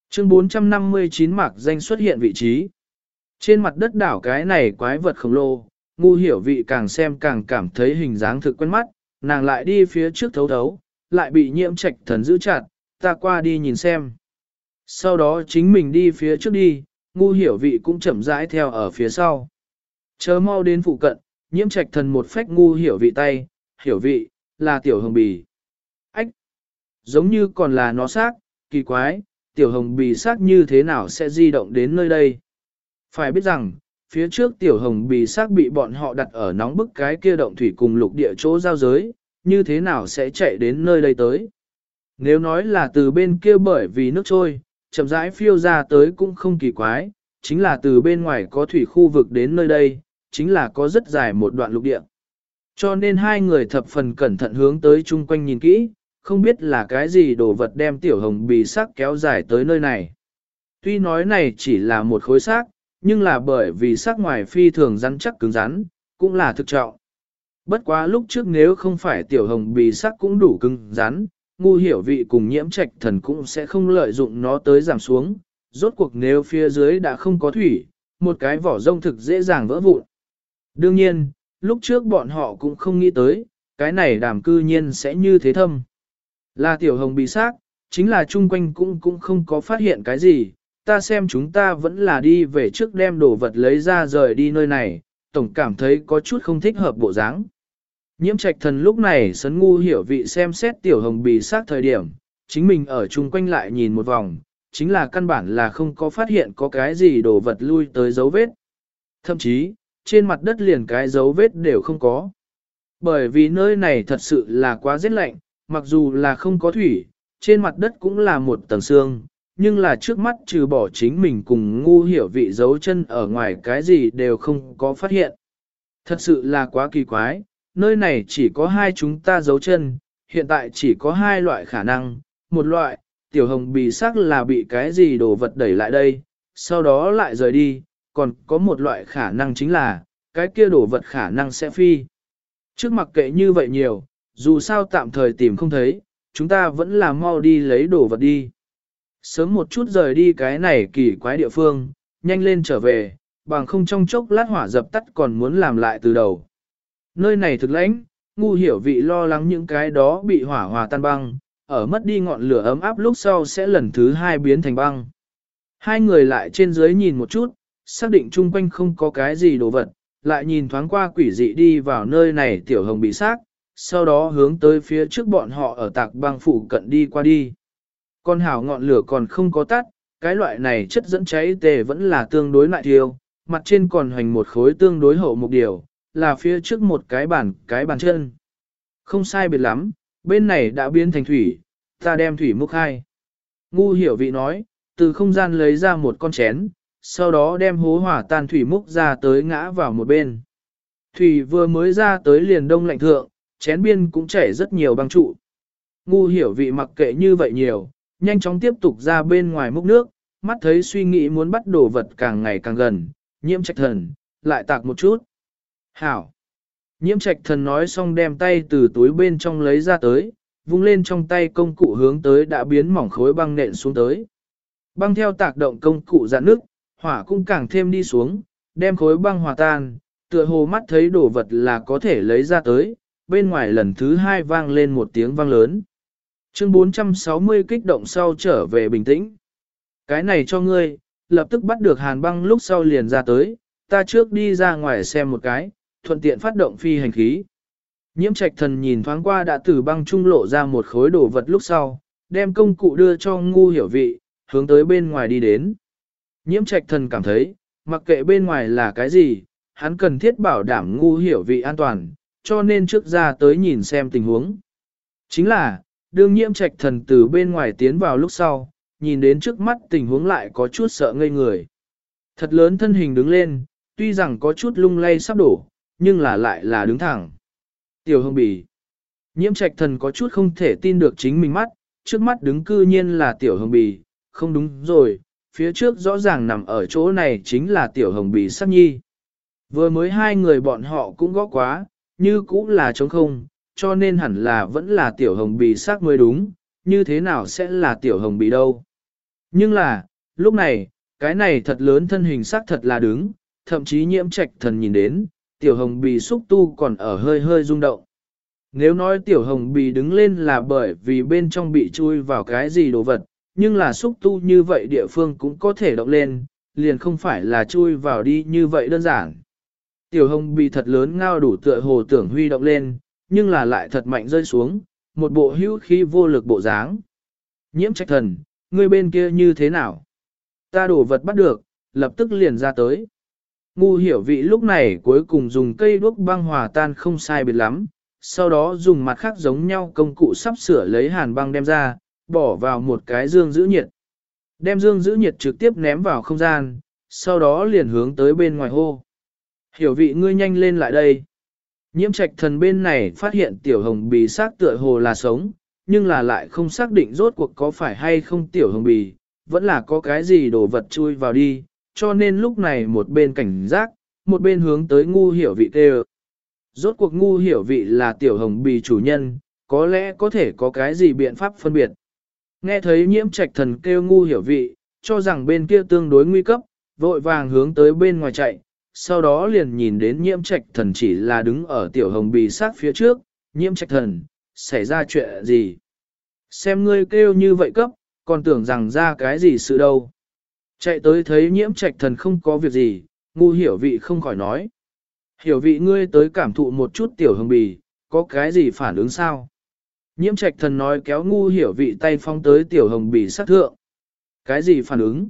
Chương 459 mạc danh xuất hiện vị trí. Trên mặt đất đảo cái này quái vật khổng lồ, ngu hiểu vị càng xem càng cảm thấy hình dáng thực quen mắt, nàng lại đi phía trước thấu thấu, lại bị nhiễm trạch thần giữ chặt, ta qua đi nhìn xem. Sau đó chính mình đi phía trước đi, ngu hiểu vị cũng chậm rãi theo ở phía sau. Chờ mau đến phụ cận, nhiễm trạch thần một phách ngu hiểu vị tay, hiểu vị, là tiểu hồng bì. Ách! Giống như còn là nó xác, kỳ quái, tiểu hồng bì xác như thế nào sẽ di động đến nơi đây. Phải biết rằng, phía trước tiểu hồng bì xác bị bọn họ đặt ở nóng bức cái kia động thủy cùng lục địa chỗ giao giới, như thế nào sẽ chạy đến nơi đây tới. Nếu nói là từ bên kia bởi vì nước trôi, chậm rãi phiêu ra tới cũng không kỳ quái, chính là từ bên ngoài có thủy khu vực đến nơi đây, chính là có rất dài một đoạn lục địa. Cho nên hai người thập phần cẩn thận hướng tới chung quanh nhìn kỹ, không biết là cái gì đồ vật đem tiểu hồng bì sắc kéo dài tới nơi này. Tuy nói này chỉ là một khối xác, nhưng là bởi vì sắc ngoài phi thường rắn chắc cứng rắn, cũng là thực trọng. Bất quá lúc trước nếu không phải tiểu hồng bì sắc cũng đủ cứng rắn, ngu hiểu vị cùng nhiễm trạch thần cũng sẽ không lợi dụng nó tới giảm xuống. Rốt cuộc nếu phía dưới đã không có thủy, một cái vỏ rông thực dễ dàng vỡ vụn. Đương nhiên, lúc trước bọn họ cũng không nghĩ tới, cái này đàm cư nhiên sẽ như thế thâm. Là tiểu hồng bị xác, chính là chung quanh cũng cũng không có phát hiện cái gì, ta xem chúng ta vẫn là đi về trước đem đồ vật lấy ra rời đi nơi này, tổng cảm thấy có chút không thích hợp bộ dáng. Nhiễm trạch thần lúc này sấn ngu hiểu vị xem xét tiểu hồng bị sát thời điểm, chính mình ở chung quanh lại nhìn một vòng, chính là căn bản là không có phát hiện có cái gì đồ vật lui tới dấu vết. Thậm chí, trên mặt đất liền cái dấu vết đều không có. Bởi vì nơi này thật sự là quá rét lạnh, mặc dù là không có thủy, trên mặt đất cũng là một tầng xương, nhưng là trước mắt trừ bỏ chính mình cùng ngu hiểu vị dấu chân ở ngoài cái gì đều không có phát hiện. Thật sự là quá kỳ quái, nơi này chỉ có hai chúng ta dấu chân, hiện tại chỉ có hai loại khả năng, một loại, tiểu hồng bì sắc là bị cái gì đồ vật đẩy lại đây, sau đó lại rời đi, còn có một loại khả năng chính là, cái kia đồ vật khả năng sẽ phi. Trước mặc kệ như vậy nhiều, dù sao tạm thời tìm không thấy, chúng ta vẫn là mau đi lấy đồ vật đi. Sớm một chút rời đi cái này kỳ quái địa phương, nhanh lên trở về, bằng không trong chốc lát hỏa dập tắt còn muốn làm lại từ đầu. Nơi này thực lãnh, ngu hiểu vị lo lắng những cái đó bị hỏa hòa tan băng, ở mất đi ngọn lửa ấm áp lúc sau sẽ lần thứ hai biến thành băng. Hai người lại trên dưới nhìn một chút, xác định chung quanh không có cái gì đồ vật, lại nhìn thoáng qua quỷ dị đi vào nơi này tiểu hồng bị xác, sau đó hướng tới phía trước bọn họ ở tạc băng phủ cận đi qua đi. Con hảo ngọn lửa còn không có tắt, cái loại này chất dẫn cháy tề vẫn là tương đối lại thiêu, mặt trên còn hoành một khối tương đối hậu một điều, là phía trước một cái bàn, cái bàn chân. Không sai biệt lắm, bên này đã biến thành thủy, ta đem thủy múc hai. Ngu hiểu vị nói, từ không gian lấy ra một con chén, sau đó đem hố hỏa tan thủy múc ra tới ngã vào một bên. Thủy vừa mới ra tới liền đông lạnh thượng, chén biên cũng chảy rất nhiều băng trụ. Ngu hiểu vị mặc kệ như vậy nhiều, nhanh chóng tiếp tục ra bên ngoài múc nước, mắt thấy suy nghĩ muốn bắt đồ vật càng ngày càng gần, nhiễm trạch thần, lại tạc một chút. Hảo! Nhiễm trạch thần nói xong đem tay từ túi bên trong lấy ra tới, vung lên trong tay công cụ hướng tới đã biến mỏng khối băng nện xuống tới. Băng theo tạc động công cụ giãn nước, hỏa cũng càng thêm đi xuống, đem khối băng hòa tan, tựa hồ mắt thấy đồ vật là có thể lấy ra tới, bên ngoài lần thứ hai vang lên một tiếng vang lớn. Chương 460 kích động sau trở về bình tĩnh. Cái này cho ngươi, lập tức bắt được hàn băng lúc sau liền ra tới, ta trước đi ra ngoài xem một cái, thuận tiện phát động phi hành khí. Nhiễm trạch thần nhìn thoáng qua đã từ băng trung lộ ra một khối đồ vật lúc sau, đem công cụ đưa cho ngu hiểu vị, hướng tới bên ngoài đi đến. Nhiễm trạch thần cảm thấy, mặc kệ bên ngoài là cái gì, hắn cần thiết bảo đảm ngu hiểu vị an toàn, cho nên trước ra tới nhìn xem tình huống. Chính là, đương nhiễm trạch thần từ bên ngoài tiến vào lúc sau, nhìn đến trước mắt tình huống lại có chút sợ ngây người. Thật lớn thân hình đứng lên, tuy rằng có chút lung lay sắp đổ, nhưng là lại là đứng thẳng. Tiểu hương bì. Nhiễm trạch thần có chút không thể tin được chính mình mắt, trước mắt đứng cư nhiên là tiểu hương bì, không đúng rồi, phía trước rõ ràng nằm ở chỗ này chính là tiểu hồng bì sắc nhi. Vừa mới hai người bọn họ cũng gõ quá, như cũng là trống không, cho nên hẳn là vẫn là tiểu hồng bì xác mới đúng, như thế nào sẽ là tiểu hồng bì đâu. Nhưng là, lúc này, cái này thật lớn thân hình xác thật là đứng, thậm chí nhiễm trạch thần nhìn đến, tiểu hồng bì xúc tu còn ở hơi hơi rung động. Nếu nói tiểu hồng bì đứng lên là bởi vì bên trong bị chui vào cái gì đồ vật, nhưng là xúc tu như vậy địa phương cũng có thể động lên, liền không phải là chui vào đi như vậy đơn giản. Tiểu hồng bị thật lớn ngao đủ tựa hồ tưởng huy động lên, nhưng là lại thật mạnh rơi xuống, một bộ hữu khí vô lực bộ dáng. Nhiễm trạch thần, người bên kia như thế nào? Ta đổ vật bắt được, lập tức liền ra tới. Ngu hiểu vị lúc này cuối cùng dùng cây đuốc băng hòa tan không sai biệt lắm, sau đó dùng mặt khác giống nhau công cụ sắp sửa lấy hàn băng đem ra, bỏ vào một cái dương giữ nhiệt. Đem dương giữ nhiệt trực tiếp ném vào không gian, sau đó liền hướng tới bên ngoài hô. Hiểu vị ngươi nhanh lên lại đây. Nhiễm trạch thần bên này phát hiện tiểu hồng bì xác tựa hồ là sống, nhưng là lại không xác định rốt cuộc có phải hay không tiểu hồng bì, vẫn là có cái gì đồ vật chui vào đi, cho nên lúc này một bên cảnh giác, một bên hướng tới ngu hiểu vị tê Rốt cuộc ngu hiểu vị là tiểu hồng bì chủ nhân, có lẽ có thể có cái gì biện pháp phân biệt. Nghe thấy nhiễm trạch thần kêu ngu hiểu vị, cho rằng bên kia tương đối nguy cấp, vội vàng hướng tới bên ngoài chạy, sau đó liền nhìn đến nhiễm trạch thần chỉ là đứng ở tiểu hồng bì sát phía trước, nhiễm trạch thần, xảy ra chuyện gì? Xem ngươi kêu như vậy cấp, còn tưởng rằng ra cái gì sự đâu. Chạy tới thấy nhiễm trạch thần không có việc gì, ngu hiểu vị không khỏi nói. Hiểu vị ngươi tới cảm thụ một chút tiểu hồng bì, có cái gì phản ứng sao? Nhiễm trạch thần nói kéo ngu hiểu vị tay phong tới tiểu hồng bì sát thượng. Cái gì phản ứng?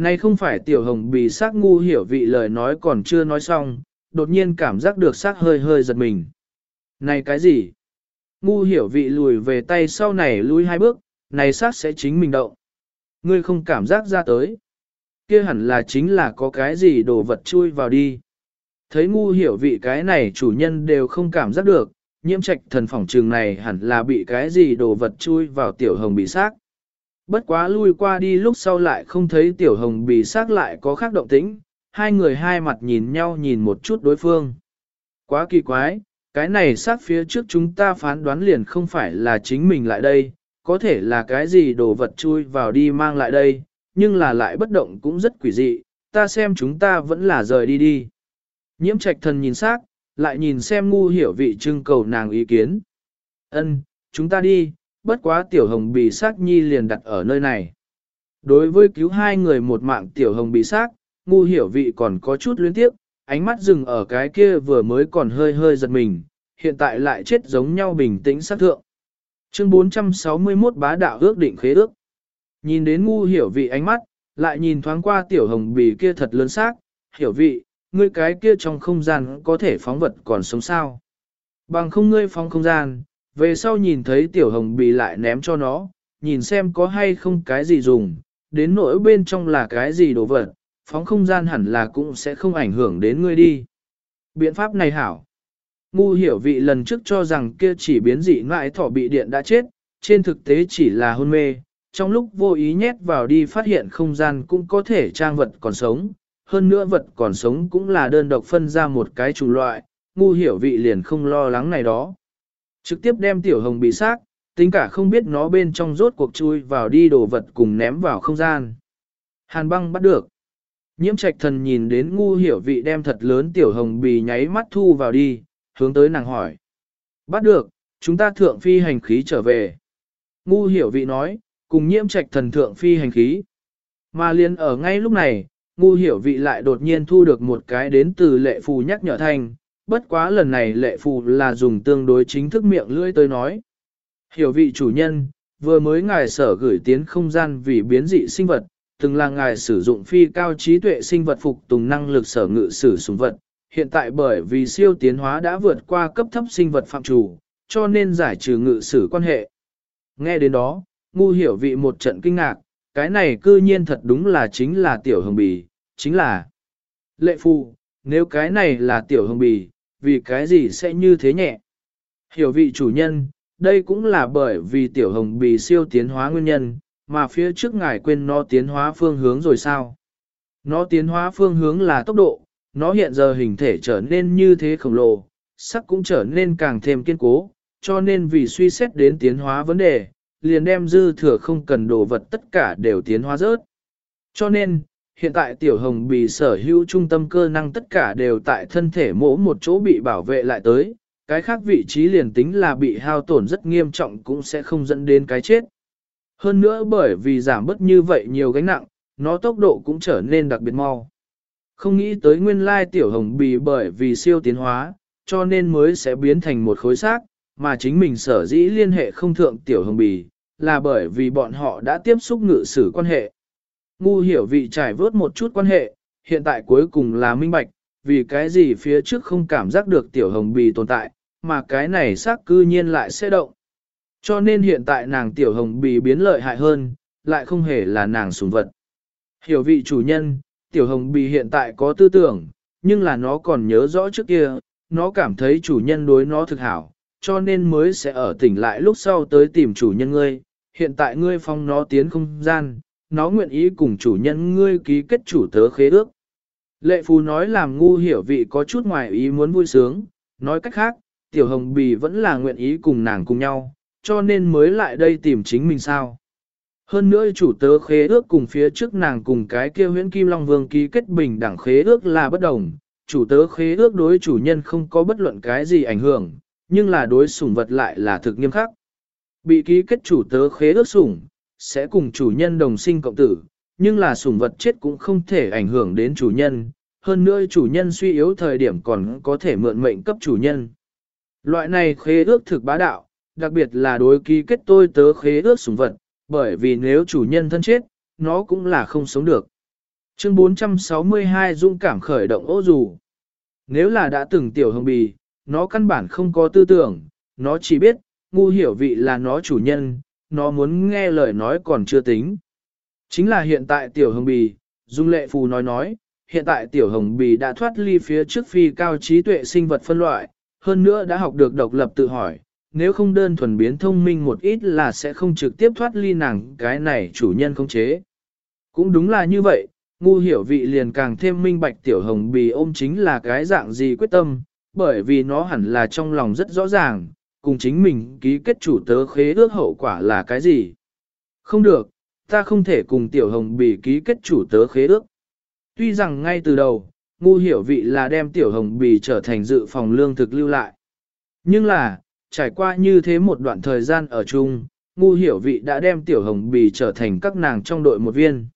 Này không phải tiểu hồng bì sát ngu hiểu vị lời nói còn chưa nói xong, đột nhiên cảm giác được sát hơi hơi giật mình. Này cái gì? Ngu hiểu vị lùi về tay sau này lùi hai bước, này sát sẽ chính mình động. Ngươi không cảm giác ra tới. Kia hẳn là chính là có cái gì đồ vật chui vào đi. Thấy ngu hiểu vị cái này chủ nhân đều không cảm giác được, nhiễm trạch thần phỏng trường này hẳn là bị cái gì đồ vật chui vào tiểu hồng bị xác. Bất quá lui qua đi lúc sau lại không thấy tiểu hồng bị xác lại có khác động tĩnh, hai người hai mặt nhìn nhau nhìn một chút đối phương. Quá kỳ quái, cái này xác phía trước chúng ta phán đoán liền không phải là chính mình lại đây, có thể là cái gì đồ vật chui vào đi mang lại đây, nhưng là lại bất động cũng rất quỷ dị, ta xem chúng ta vẫn là rời đi đi. Nhiễm trạch thần nhìn xác, lại nhìn xem ngu hiểu vị trưng cầu nàng ý kiến. Ân, chúng ta đi, bất quá tiểu hồng bì xác nhi liền đặt ở nơi này. Đối với cứu hai người một mạng tiểu hồng bì xác, ngu hiểu vị còn có chút luyến tiếp, ánh mắt dừng ở cái kia vừa mới còn hơi hơi giật mình, hiện tại lại chết giống nhau bình tĩnh sát thượng. Chương 461 bá đạo ước định khế ước. Nhìn đến ngu hiểu vị ánh mắt, lại nhìn thoáng qua tiểu hồng bì kia thật lớn xác, hiểu vị, ngươi cái kia trong không gian có thể phóng vật còn sống sao. Bằng không ngươi phóng không gian, về sau nhìn thấy tiểu hồng bì lại ném cho nó, nhìn xem có hay không cái gì dùng, đến nỗi bên trong là cái gì đồ vật, phóng không gian hẳn là cũng sẽ không ảnh hưởng đến ngươi đi. Biện pháp này hảo. Ngu hiểu vị lần trước cho rằng kia chỉ biến dị ngoại thỏ bị điện đã chết, trên thực tế chỉ là hôn mê, trong lúc vô ý nhét vào đi phát hiện không gian cũng có thể trang vật còn sống, hơn nữa vật còn sống cũng là đơn độc phân ra một cái chủng loại, ngu hiểu vị liền không lo lắng này đó. Trực tiếp đem tiểu hồng bị xác, tính cả không biết nó bên trong rốt cuộc chui vào đi đồ vật cùng ném vào không gian. Hàn băng bắt được. Nhiễm trạch thần nhìn đến ngu hiểu vị đem thật lớn tiểu hồng bì nháy mắt thu vào đi, hướng tới nàng hỏi. Bắt được, chúng ta thượng phi hành khí trở về. Ngu hiểu vị nói, cùng nhiễm trạch thần thượng phi hành khí. Mà liền ở ngay lúc này, ngu hiểu vị lại đột nhiên thu được một cái đến từ lệ phù nhắc nhở thành bất quá lần này lệ phù là dùng tương đối chính thức miệng lưỡi tới nói. Hiểu vị chủ nhân, vừa mới ngài sở gửi tiến không gian vì biến dị sinh vật, từng là ngài sử dụng phi cao trí tuệ sinh vật phục tùng năng lực sở ngự sử súng vật, hiện tại bởi vì siêu tiến hóa đã vượt qua cấp thấp sinh vật phạm chủ, cho nên giải trừ ngự sử quan hệ. Nghe đến đó, ngu hiểu vị một trận kinh ngạc, cái này cư nhiên thật đúng là chính là tiểu hồng bì, chính là lệ phụ nếu cái này là tiểu hồng bì, vì cái gì sẽ như thế nhẹ. Hiểu vị chủ nhân, đây cũng là bởi vì tiểu hồng bì siêu tiến hóa nguyên nhân, mà phía trước ngài quên nó tiến hóa phương hướng rồi sao? Nó tiến hóa phương hướng là tốc độ, nó hiện giờ hình thể trở nên như thế khổng lồ, sắc cũng trở nên càng thêm kiên cố, cho nên vì suy xét đến tiến hóa vấn đề, liền đem dư thừa không cần đồ vật tất cả đều tiến hóa rớt. Cho nên, hiện tại tiểu hồng bì sở hữu trung tâm cơ năng tất cả đều tại thân thể mỗi một chỗ bị bảo vệ lại tới, cái khác vị trí liền tính là bị hao tổn rất nghiêm trọng cũng sẽ không dẫn đến cái chết. Hơn nữa bởi vì giảm bớt như vậy nhiều gánh nặng, nó tốc độ cũng trở nên đặc biệt mau. Không nghĩ tới nguyên lai tiểu hồng bì bởi vì siêu tiến hóa, cho nên mới sẽ biến thành một khối xác, mà chính mình sở dĩ liên hệ không thượng tiểu hồng bì, là bởi vì bọn họ đã tiếp xúc ngự sử quan hệ. Ngu hiểu vị trải vớt một chút quan hệ, hiện tại cuối cùng là minh bạch, vì cái gì phía trước không cảm giác được tiểu hồng bì tồn tại, mà cái này xác cư nhiên lại sẽ động. Cho nên hiện tại nàng tiểu hồng bì biến lợi hại hơn, lại không hề là nàng sùng vật. Hiểu vị chủ nhân, tiểu hồng bì hiện tại có tư tưởng, nhưng là nó còn nhớ rõ trước kia, nó cảm thấy chủ nhân đối nó thực hảo, cho nên mới sẽ ở tỉnh lại lúc sau tới tìm chủ nhân ngươi. Hiện tại ngươi phong nó tiến không gian, nó nguyện ý cùng chủ nhân ngươi ký kết chủ tớ khế ước. Lệ phù nói làm ngu hiểu vị có chút ngoài ý muốn vui sướng, nói cách khác, tiểu hồng bì vẫn là nguyện ý cùng nàng cùng nhau, cho nên mới lại đây tìm chính mình sao. Hơn nữa chủ tớ khế ước cùng phía trước nàng cùng cái kia huyễn Kim Long Vương ký kết bình đẳng khế ước là bất đồng, chủ tớ khế ước đối chủ nhân không có bất luận cái gì ảnh hưởng, nhưng là đối sủng vật lại là thực nghiêm khắc. Bị ký kết chủ tớ khế ước sủng, sẽ cùng chủ nhân đồng sinh cộng tử, nhưng là sủng vật chết cũng không thể ảnh hưởng đến chủ nhân, hơn nữa chủ nhân suy yếu thời điểm còn có thể mượn mệnh cấp chủ nhân. Loại này khế ước thực bá đạo, đặc biệt là đối ký kết tôi tớ khế ước sủng vật, bởi vì nếu chủ nhân thân chết, nó cũng là không sống được. Chương 462 dũng cảm khởi động ô dù. Nếu là đã từng tiểu hồng bì, nó căn bản không có tư tưởng, nó chỉ biết, ngu hiểu vị là nó chủ nhân, nó muốn nghe lời nói còn chưa tính. Chính là hiện tại tiểu hồng bì, Dung lệ phù nói nói, hiện tại tiểu hồng bì đã thoát ly phía trước phi cao trí tuệ sinh vật phân loại, hơn nữa đã học được độc lập tự hỏi, nếu không đơn thuần biến thông minh một ít là sẽ không trực tiếp thoát ly nàng cái này chủ nhân không chế. Cũng đúng là như vậy, ngu hiểu vị liền càng thêm minh bạch tiểu hồng bì ôm chính là cái dạng gì quyết tâm, bởi vì nó hẳn là trong lòng rất rõ ràng, cùng chính mình ký kết chủ tớ khế ước hậu quả là cái gì. Không được, ta không thể cùng tiểu hồng bì ký kết chủ tớ khế ước. Tuy rằng ngay từ đầu, ngu hiểu vị là đem tiểu hồng bì trở thành dự phòng lương thực lưu lại. Nhưng là, trải qua như thế một đoạn thời gian ở chung, ngu hiểu vị đã đem tiểu hồng bì trở thành các nàng trong đội một viên.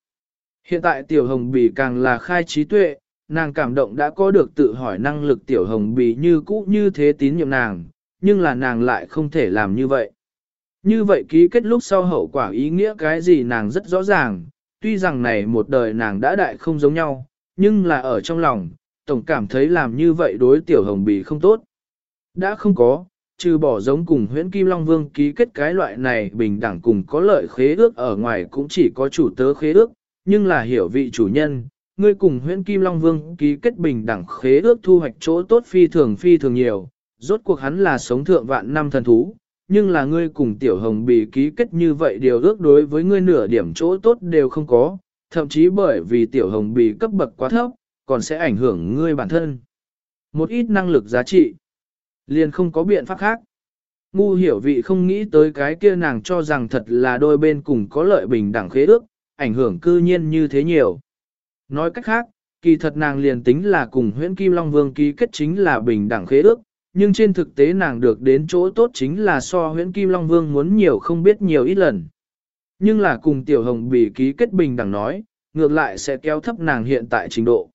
Hiện tại tiểu hồng bì càng là khai trí tuệ, nàng cảm động đã có được tự hỏi năng lực tiểu hồng bì như cũ như thế tín nhiệm nàng, nhưng là nàng lại không thể làm như vậy. Như vậy ký kết lúc sau hậu quả ý nghĩa cái gì nàng rất rõ ràng, tuy rằng này một đời nàng đã đại không giống nhau, nhưng là ở trong lòng, tổng cảm thấy làm như vậy đối tiểu hồng bì không tốt. Đã không có, trừ bỏ giống cùng huyễn Kim Long Vương ký kết cái loại này bình đẳng cùng có lợi khế ước ở ngoài cũng chỉ có chủ tớ khế ước, nhưng là hiểu vị chủ nhân, ngươi cùng huyễn Kim Long Vương ký kết bình đẳng khế ước thu hoạch chỗ tốt phi thường phi thường nhiều, rốt cuộc hắn là sống thượng vạn năm thần thú, nhưng là ngươi cùng tiểu hồng bì ký kết như vậy điều ước đối với ngươi nửa điểm chỗ tốt đều không có, thậm chí bởi vì tiểu hồng bì cấp bậc quá thấp, còn sẽ ảnh hưởng ngươi bản thân. Một ít năng lực giá trị, liền không có biện pháp khác. Ngu hiểu vị không nghĩ tới cái kia nàng cho rằng thật là đôi bên cùng có lợi bình đẳng khế ước, ảnh hưởng cư nhiên như thế nhiều. Nói cách khác, kỳ thật nàng liền tính là cùng huyễn Kim Long Vương ký kết chính là bình đẳng khế ước, nhưng trên thực tế nàng được đến chỗ tốt chính là so huyễn Kim Long Vương muốn nhiều không biết nhiều ít lần. Nhưng là cùng Tiểu Hồng bị ký kết bình đẳng nói, ngược lại sẽ kéo thấp nàng hiện tại trình độ.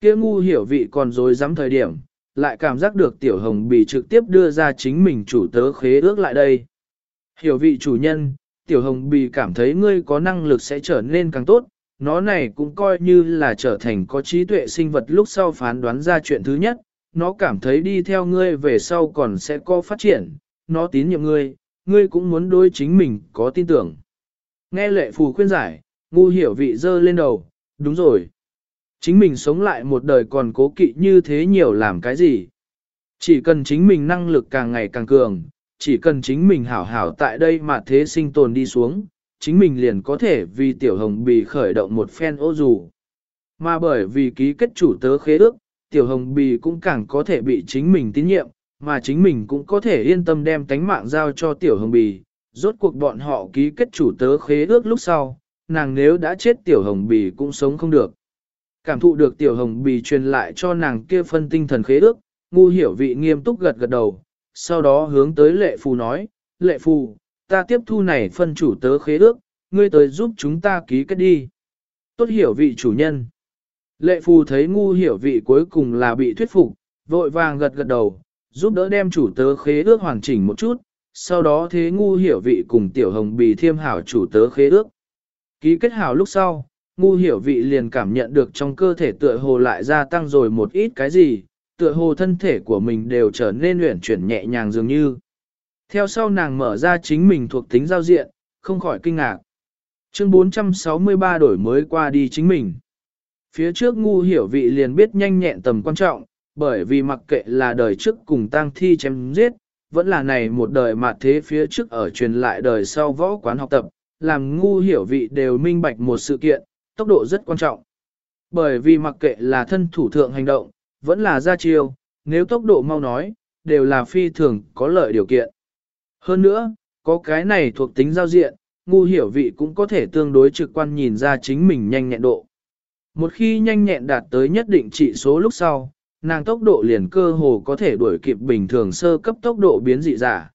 kia ngu hiểu vị còn dối dám thời điểm, lại cảm giác được Tiểu Hồng bị trực tiếp đưa ra chính mình chủ tớ khế ước lại đây. Hiểu vị chủ nhân, Tiểu Hồng bị cảm thấy ngươi có năng lực sẽ trở nên càng tốt, nó này cũng coi như là trở thành có trí tuệ sinh vật lúc sau phán đoán ra chuyện thứ nhất, nó cảm thấy đi theo ngươi về sau còn sẽ có phát triển, nó tín nhiệm ngươi, ngươi cũng muốn đối chính mình có tin tưởng. Nghe lệ phù khuyên giải, ngu hiểu vị dơ lên đầu, đúng rồi. Chính mình sống lại một đời còn cố kỵ như thế nhiều làm cái gì. Chỉ cần chính mình năng lực càng ngày càng cường, chỉ cần chính mình hảo hảo tại đây mà thế sinh tồn đi xuống, chính mình liền có thể vì tiểu hồng bị khởi động một phen ô dù. Mà bởi vì ký kết chủ tớ khế ước, tiểu hồng bì cũng càng có thể bị chính mình tín nhiệm, mà chính mình cũng có thể yên tâm đem tánh mạng giao cho tiểu hồng bì. Rốt cuộc bọn họ ký kết chủ tớ khế ước lúc sau, nàng nếu đã chết tiểu hồng bì cũng sống không được. Cảm thụ được tiểu hồng bì truyền lại cho nàng kia phân tinh thần khế ước, ngu hiểu vị nghiêm túc gật gật đầu, sau đó hướng tới lệ phù nói, lệ phù, ta tiếp thu này phân chủ tớ khế ước, ngươi tới giúp chúng ta ký kết đi. Tốt hiểu vị chủ nhân. Lệ phù thấy ngu hiểu vị cuối cùng là bị thuyết phục, vội vàng gật gật đầu, giúp đỡ đem chủ tớ khế ước hoàn chỉnh một chút, sau đó thế ngu hiểu vị cùng tiểu hồng bì thiêm hảo chủ tớ khế ước. Ký kết hảo lúc sau, ngu hiểu vị liền cảm nhận được trong cơ thể tựa hồ lại gia tăng rồi một ít cái gì, tựa hồ thân thể của mình đều trở nên luyện chuyển nhẹ nhàng dường như. Theo sau nàng mở ra chính mình thuộc tính giao diện, không khỏi kinh ngạc. Chương 463 đổi mới qua đi chính mình. Phía trước ngu hiểu vị liền biết nhanh nhẹn tầm quan trọng, bởi vì mặc kệ là đời trước cùng tang thi chém giết, vẫn là này một đời mà thế phía trước ở truyền lại đời sau võ quán học tập, làm ngu hiểu vị đều minh bạch một sự kiện, tốc độ rất quan trọng. Bởi vì mặc kệ là thân thủ thượng hành động, vẫn là ra chiêu, nếu tốc độ mau nói, đều là phi thường có lợi điều kiện. Hơn nữa, có cái này thuộc tính giao diện, ngu hiểu vị cũng có thể tương đối trực quan nhìn ra chính mình nhanh nhẹn độ. Một khi nhanh nhẹn đạt tới nhất định trị số lúc sau, nàng tốc độ liền cơ hồ có thể đuổi kịp bình thường sơ cấp tốc độ biến dị giả.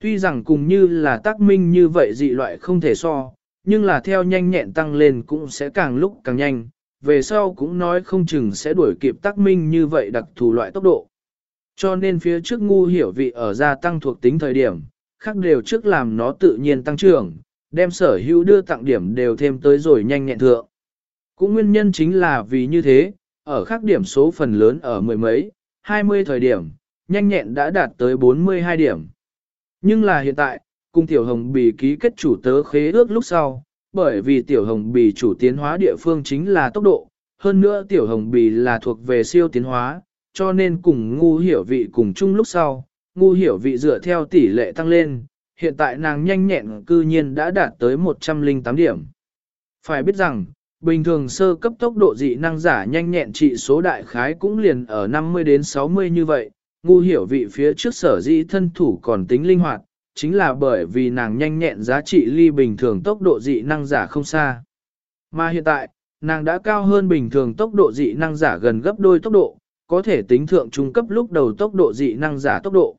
Tuy rằng cùng như là tác minh như vậy dị loại không thể so, nhưng là theo nhanh nhẹn tăng lên cũng sẽ càng lúc càng nhanh, về sau cũng nói không chừng sẽ đuổi kịp tác minh như vậy đặc thù loại tốc độ. Cho nên phía trước ngu hiểu vị ở gia tăng thuộc tính thời điểm, khác đều trước làm nó tự nhiên tăng trưởng, đem sở hữu đưa tặng điểm đều thêm tới rồi nhanh nhẹn thượng. Cũng nguyên nhân chính là vì như thế, ở khác điểm số phần lớn ở mười mấy, 20 thời điểm, nhanh nhẹn đã đạt tới 42 điểm. Nhưng là hiện tại, cùng Tiểu Hồng Bì ký kết chủ tớ khế ước lúc sau, bởi vì Tiểu Hồng Bì chủ tiến hóa địa phương chính là tốc độ, hơn nữa Tiểu Hồng Bì là thuộc về siêu tiến hóa, cho nên cùng ngu hiểu vị cùng chung lúc sau, ngu hiểu vị dựa theo tỷ lệ tăng lên, hiện tại nàng nhanh nhẹn cư nhiên đã đạt tới 108 điểm. Phải biết rằng, Bình thường sơ cấp tốc độ dị năng giả nhanh nhẹn trị số đại khái cũng liền ở 50 đến 60 như vậy, ngu hiểu vị phía trước sở dĩ thân thủ còn tính linh hoạt, chính là bởi vì nàng nhanh nhẹn giá trị ly bình thường tốc độ dị năng giả không xa. Mà hiện tại, nàng đã cao hơn bình thường tốc độ dị năng giả gần gấp đôi tốc độ, có thể tính thượng trung cấp lúc đầu tốc độ dị năng giả tốc độ.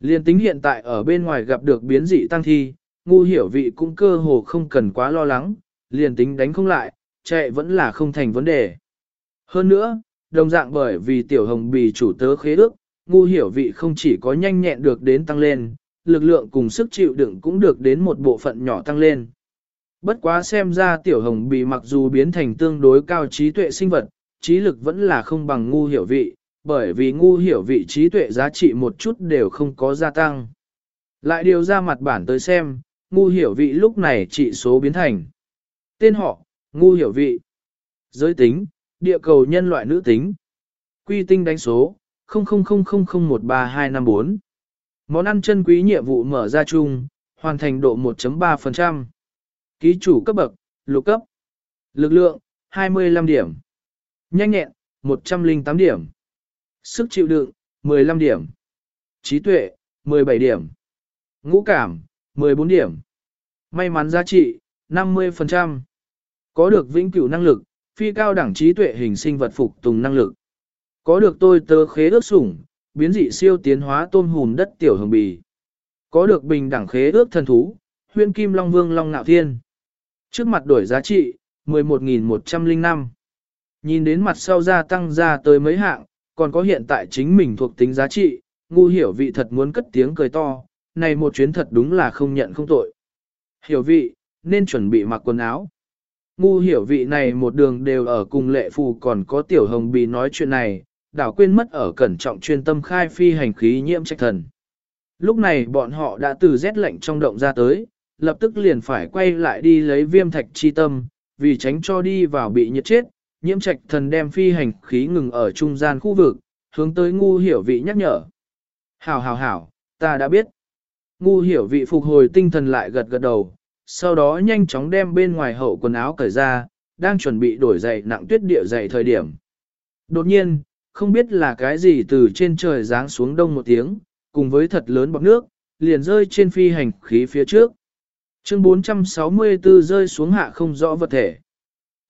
Liên tính hiện tại ở bên ngoài gặp được biến dị tăng thi, ngu hiểu vị cũng cơ hồ không cần quá lo lắng, liền tính đánh không lại, chạy vẫn là không thành vấn đề. Hơn nữa, đồng dạng bởi vì tiểu hồng bì chủ tớ khế ước, ngu hiểu vị không chỉ có nhanh nhẹn được đến tăng lên, lực lượng cùng sức chịu đựng cũng được đến một bộ phận nhỏ tăng lên. Bất quá xem ra tiểu hồng bì mặc dù biến thành tương đối cao trí tuệ sinh vật, trí lực vẫn là không bằng ngu hiểu vị, bởi vì ngu hiểu vị trí tuệ giá trị một chút đều không có gia tăng. Lại điều ra mặt bản tới xem, ngu hiểu vị lúc này trị số biến thành. Tên họ, ngu hiểu vị. Giới tính, địa cầu nhân loại nữ tính. Quy tinh đánh số, 0000013254. Món ăn chân quý nhiệm vụ mở ra chung, hoàn thành độ 1.3%. Ký chủ cấp bậc, lục cấp. Lực lượng, 25 điểm. Nhanh nhẹn, 108 điểm. Sức chịu đựng, 15 điểm. Trí tuệ, 17 điểm. Ngũ cảm, 14 điểm. May mắn giá trị, 50%. Có được vĩnh cửu năng lực, phi cao đẳng trí tuệ hình sinh vật phục tùng năng lực. Có được tôi tơ khế ước sủng, biến dị siêu tiến hóa tôm hùn đất tiểu hồng bì. Có được bình đẳng khế ước thần thú, huyên kim long vương long nạo thiên. Trước mặt đổi giá trị, 11.105. Nhìn đến mặt sau gia tăng ra tới mấy hạng, còn có hiện tại chính mình thuộc tính giá trị, ngu hiểu vị thật muốn cất tiếng cười to, này một chuyến thật đúng là không nhận không tội. Hiểu vị, nên chuẩn bị mặc quần áo. Ngu hiểu vị này một đường đều ở cùng lệ phù còn có tiểu hồng bì nói chuyện này, đảo quên mất ở cẩn trọng chuyên tâm khai phi hành khí nhiễm trạch thần. Lúc này bọn họ đã từ rét lạnh trong động ra tới, lập tức liền phải quay lại đi lấy viêm thạch chi tâm, vì tránh cho đi vào bị nhiệt chết, nhiễm trạch thần đem phi hành khí ngừng ở trung gian khu vực, hướng tới ngu hiểu vị nhắc nhở. Hảo hảo hảo, ta đã biết. Ngu hiểu vị phục hồi tinh thần lại gật gật đầu, sau đó nhanh chóng đem bên ngoài hậu quần áo cởi ra, đang chuẩn bị đổi giày nặng tuyết địa giày thời điểm. Đột nhiên, không biết là cái gì từ trên trời giáng xuống đông một tiếng, cùng với thật lớn bọc nước, liền rơi trên phi hành khí phía trước. Chương 464 rơi xuống hạ không rõ vật thể.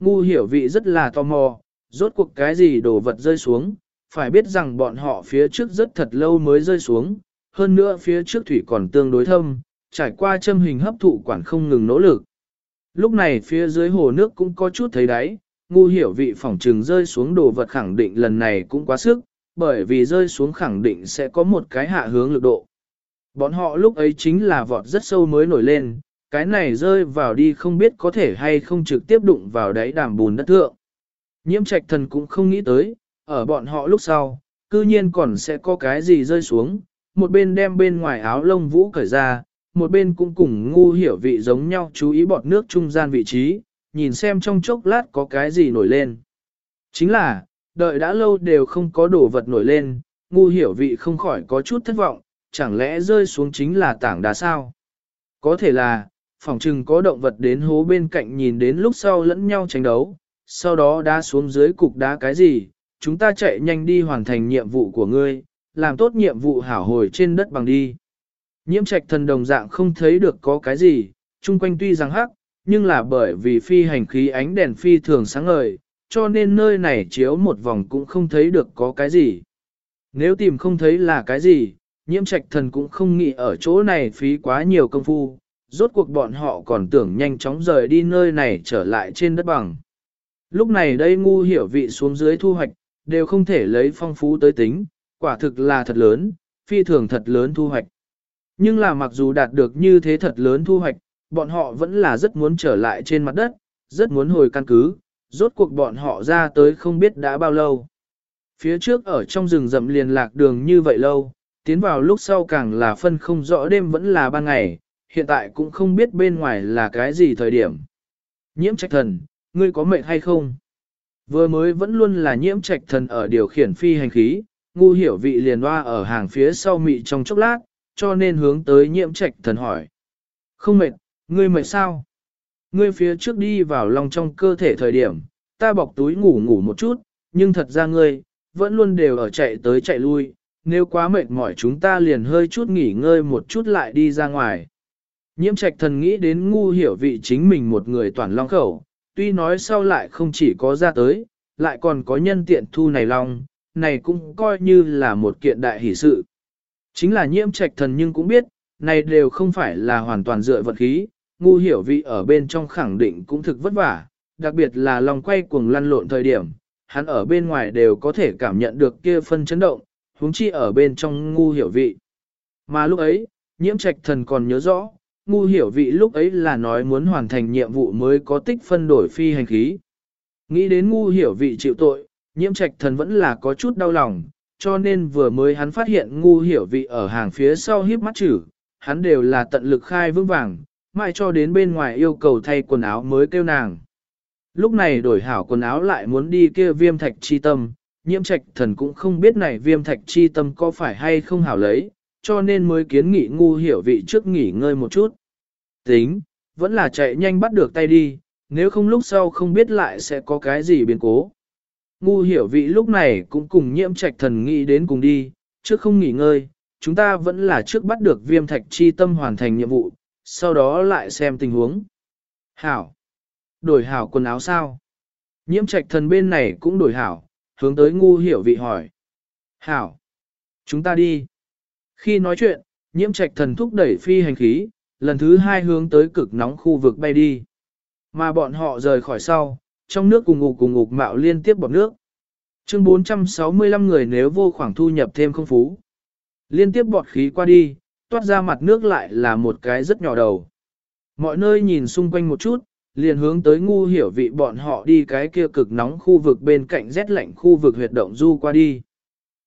Ngu hiểu vị rất là tò mò, rốt cuộc cái gì đồ vật rơi xuống, phải biết rằng bọn họ phía trước rất thật lâu mới rơi xuống, hơn nữa phía trước thủy còn tương đối thâm, trải qua châm hình hấp thụ quản không ngừng nỗ lực. Lúc này phía dưới hồ nước cũng có chút thấy đáy, ngu hiểu vị phỏng trừng rơi xuống đồ vật khẳng định lần này cũng quá sức, bởi vì rơi xuống khẳng định sẽ có một cái hạ hướng lực độ. Bọn họ lúc ấy chính là vọt rất sâu mới nổi lên, cái này rơi vào đi không biết có thể hay không trực tiếp đụng vào đáy đàm bùn đất thượng. Nhiễm trạch thần cũng không nghĩ tới, ở bọn họ lúc sau, cư nhiên còn sẽ có cái gì rơi xuống, một bên đem bên ngoài áo lông vũ cởi ra, một bên cũng cùng ngu hiểu vị giống nhau chú ý bọt nước trung gian vị trí, nhìn xem trong chốc lát có cái gì nổi lên. Chính là, đợi đã lâu đều không có đồ vật nổi lên, ngu hiểu vị không khỏi có chút thất vọng, chẳng lẽ rơi xuống chính là tảng đá sao? Có thể là, phòng trừng có động vật đến hố bên cạnh nhìn đến lúc sau lẫn nhau tranh đấu, sau đó đá xuống dưới cục đá cái gì, chúng ta chạy nhanh đi hoàn thành nhiệm vụ của ngươi, làm tốt nhiệm vụ hảo hồi trên đất bằng đi. Nhiễm trạch thần đồng dạng không thấy được có cái gì, chung quanh tuy rằng hắc, nhưng là bởi vì phi hành khí ánh đèn phi thường sáng ngời, cho nên nơi này chiếu một vòng cũng không thấy được có cái gì. Nếu tìm không thấy là cái gì, nhiễm trạch thần cũng không nghĩ ở chỗ này phí quá nhiều công phu, rốt cuộc bọn họ còn tưởng nhanh chóng rời đi nơi này trở lại trên đất bằng. Lúc này đây ngu hiểu vị xuống dưới thu hoạch, đều không thể lấy phong phú tới tính, quả thực là thật lớn, phi thường thật lớn thu hoạch. Nhưng là mặc dù đạt được như thế thật lớn thu hoạch, bọn họ vẫn là rất muốn trở lại trên mặt đất, rất muốn hồi căn cứ, rốt cuộc bọn họ ra tới không biết đã bao lâu. Phía trước ở trong rừng rậm liền lạc đường như vậy lâu, tiến vào lúc sau càng là phân không rõ đêm vẫn là ban ngày, hiện tại cũng không biết bên ngoài là cái gì thời điểm. Nhiễm trạch thần, ngươi có mệnh hay không? Vừa mới vẫn luôn là nhiễm trạch thần ở điều khiển phi hành khí, ngu hiểu vị liền hoa ở hàng phía sau mị trong chốc lát, cho nên hướng tới nhiễm trạch thần hỏi. Không mệt, ngươi mệt sao? Ngươi phía trước đi vào lòng trong cơ thể thời điểm, ta bọc túi ngủ ngủ một chút, nhưng thật ra ngươi, vẫn luôn đều ở chạy tới chạy lui, nếu quá mệt mỏi chúng ta liền hơi chút nghỉ ngơi một chút lại đi ra ngoài. Nhiễm trạch thần nghĩ đến ngu hiểu vị chính mình một người toàn long khẩu, tuy nói sau lại không chỉ có ra tới, lại còn có nhân tiện thu này long, này cũng coi như là một kiện đại hỷ sự. Chính là nhiễm trạch thần nhưng cũng biết, này đều không phải là hoàn toàn dựa vật khí, ngu hiểu vị ở bên trong khẳng định cũng thực vất vả, đặc biệt là lòng quay cuồng lăn lộn thời điểm, hắn ở bên ngoài đều có thể cảm nhận được kia phân chấn động, huống chi ở bên trong ngu hiểu vị. Mà lúc ấy, nhiễm trạch thần còn nhớ rõ, ngu hiểu vị lúc ấy là nói muốn hoàn thành nhiệm vụ mới có tích phân đổi phi hành khí. Nghĩ đến ngu hiểu vị chịu tội, nhiễm trạch thần vẫn là có chút đau lòng, cho nên vừa mới hắn phát hiện ngu hiểu vị ở hàng phía sau hiếp mắt chữ, hắn đều là tận lực khai vững vàng, mãi cho đến bên ngoài yêu cầu thay quần áo mới kêu nàng. Lúc này đổi hảo quần áo lại muốn đi kia viêm thạch chi tâm, nhiễm trạch thần cũng không biết này viêm thạch chi tâm có phải hay không hảo lấy, cho nên mới kiến nghị ngu hiểu vị trước nghỉ ngơi một chút. Tính, vẫn là chạy nhanh bắt được tay đi, nếu không lúc sau không biết lại sẽ có cái gì biến cố. Ngu hiểu vị lúc này cũng cùng nhiễm trạch thần nghĩ đến cùng đi, trước không nghỉ ngơi, chúng ta vẫn là trước bắt được viêm thạch chi tâm hoàn thành nhiệm vụ, sau đó lại xem tình huống. Hảo. Đổi hảo quần áo sao? Nhiễm trạch thần bên này cũng đổi hảo, hướng tới ngu hiểu vị hỏi. Hảo. Chúng ta đi. Khi nói chuyện, nhiễm trạch thần thúc đẩy phi hành khí, lần thứ hai hướng tới cực nóng khu vực bay đi. Mà bọn họ rời khỏi sau, trong nước cùng ngục cùng ngục mạo liên tiếp bọt nước. Chương 465 người nếu vô khoảng thu nhập thêm không phú. Liên tiếp bọt khí qua đi, toát ra mặt nước lại là một cái rất nhỏ đầu. Mọi nơi nhìn xung quanh một chút, liền hướng tới ngu hiểu vị bọn họ đi cái kia cực nóng khu vực bên cạnh rét lạnh khu vực huyệt động du qua đi.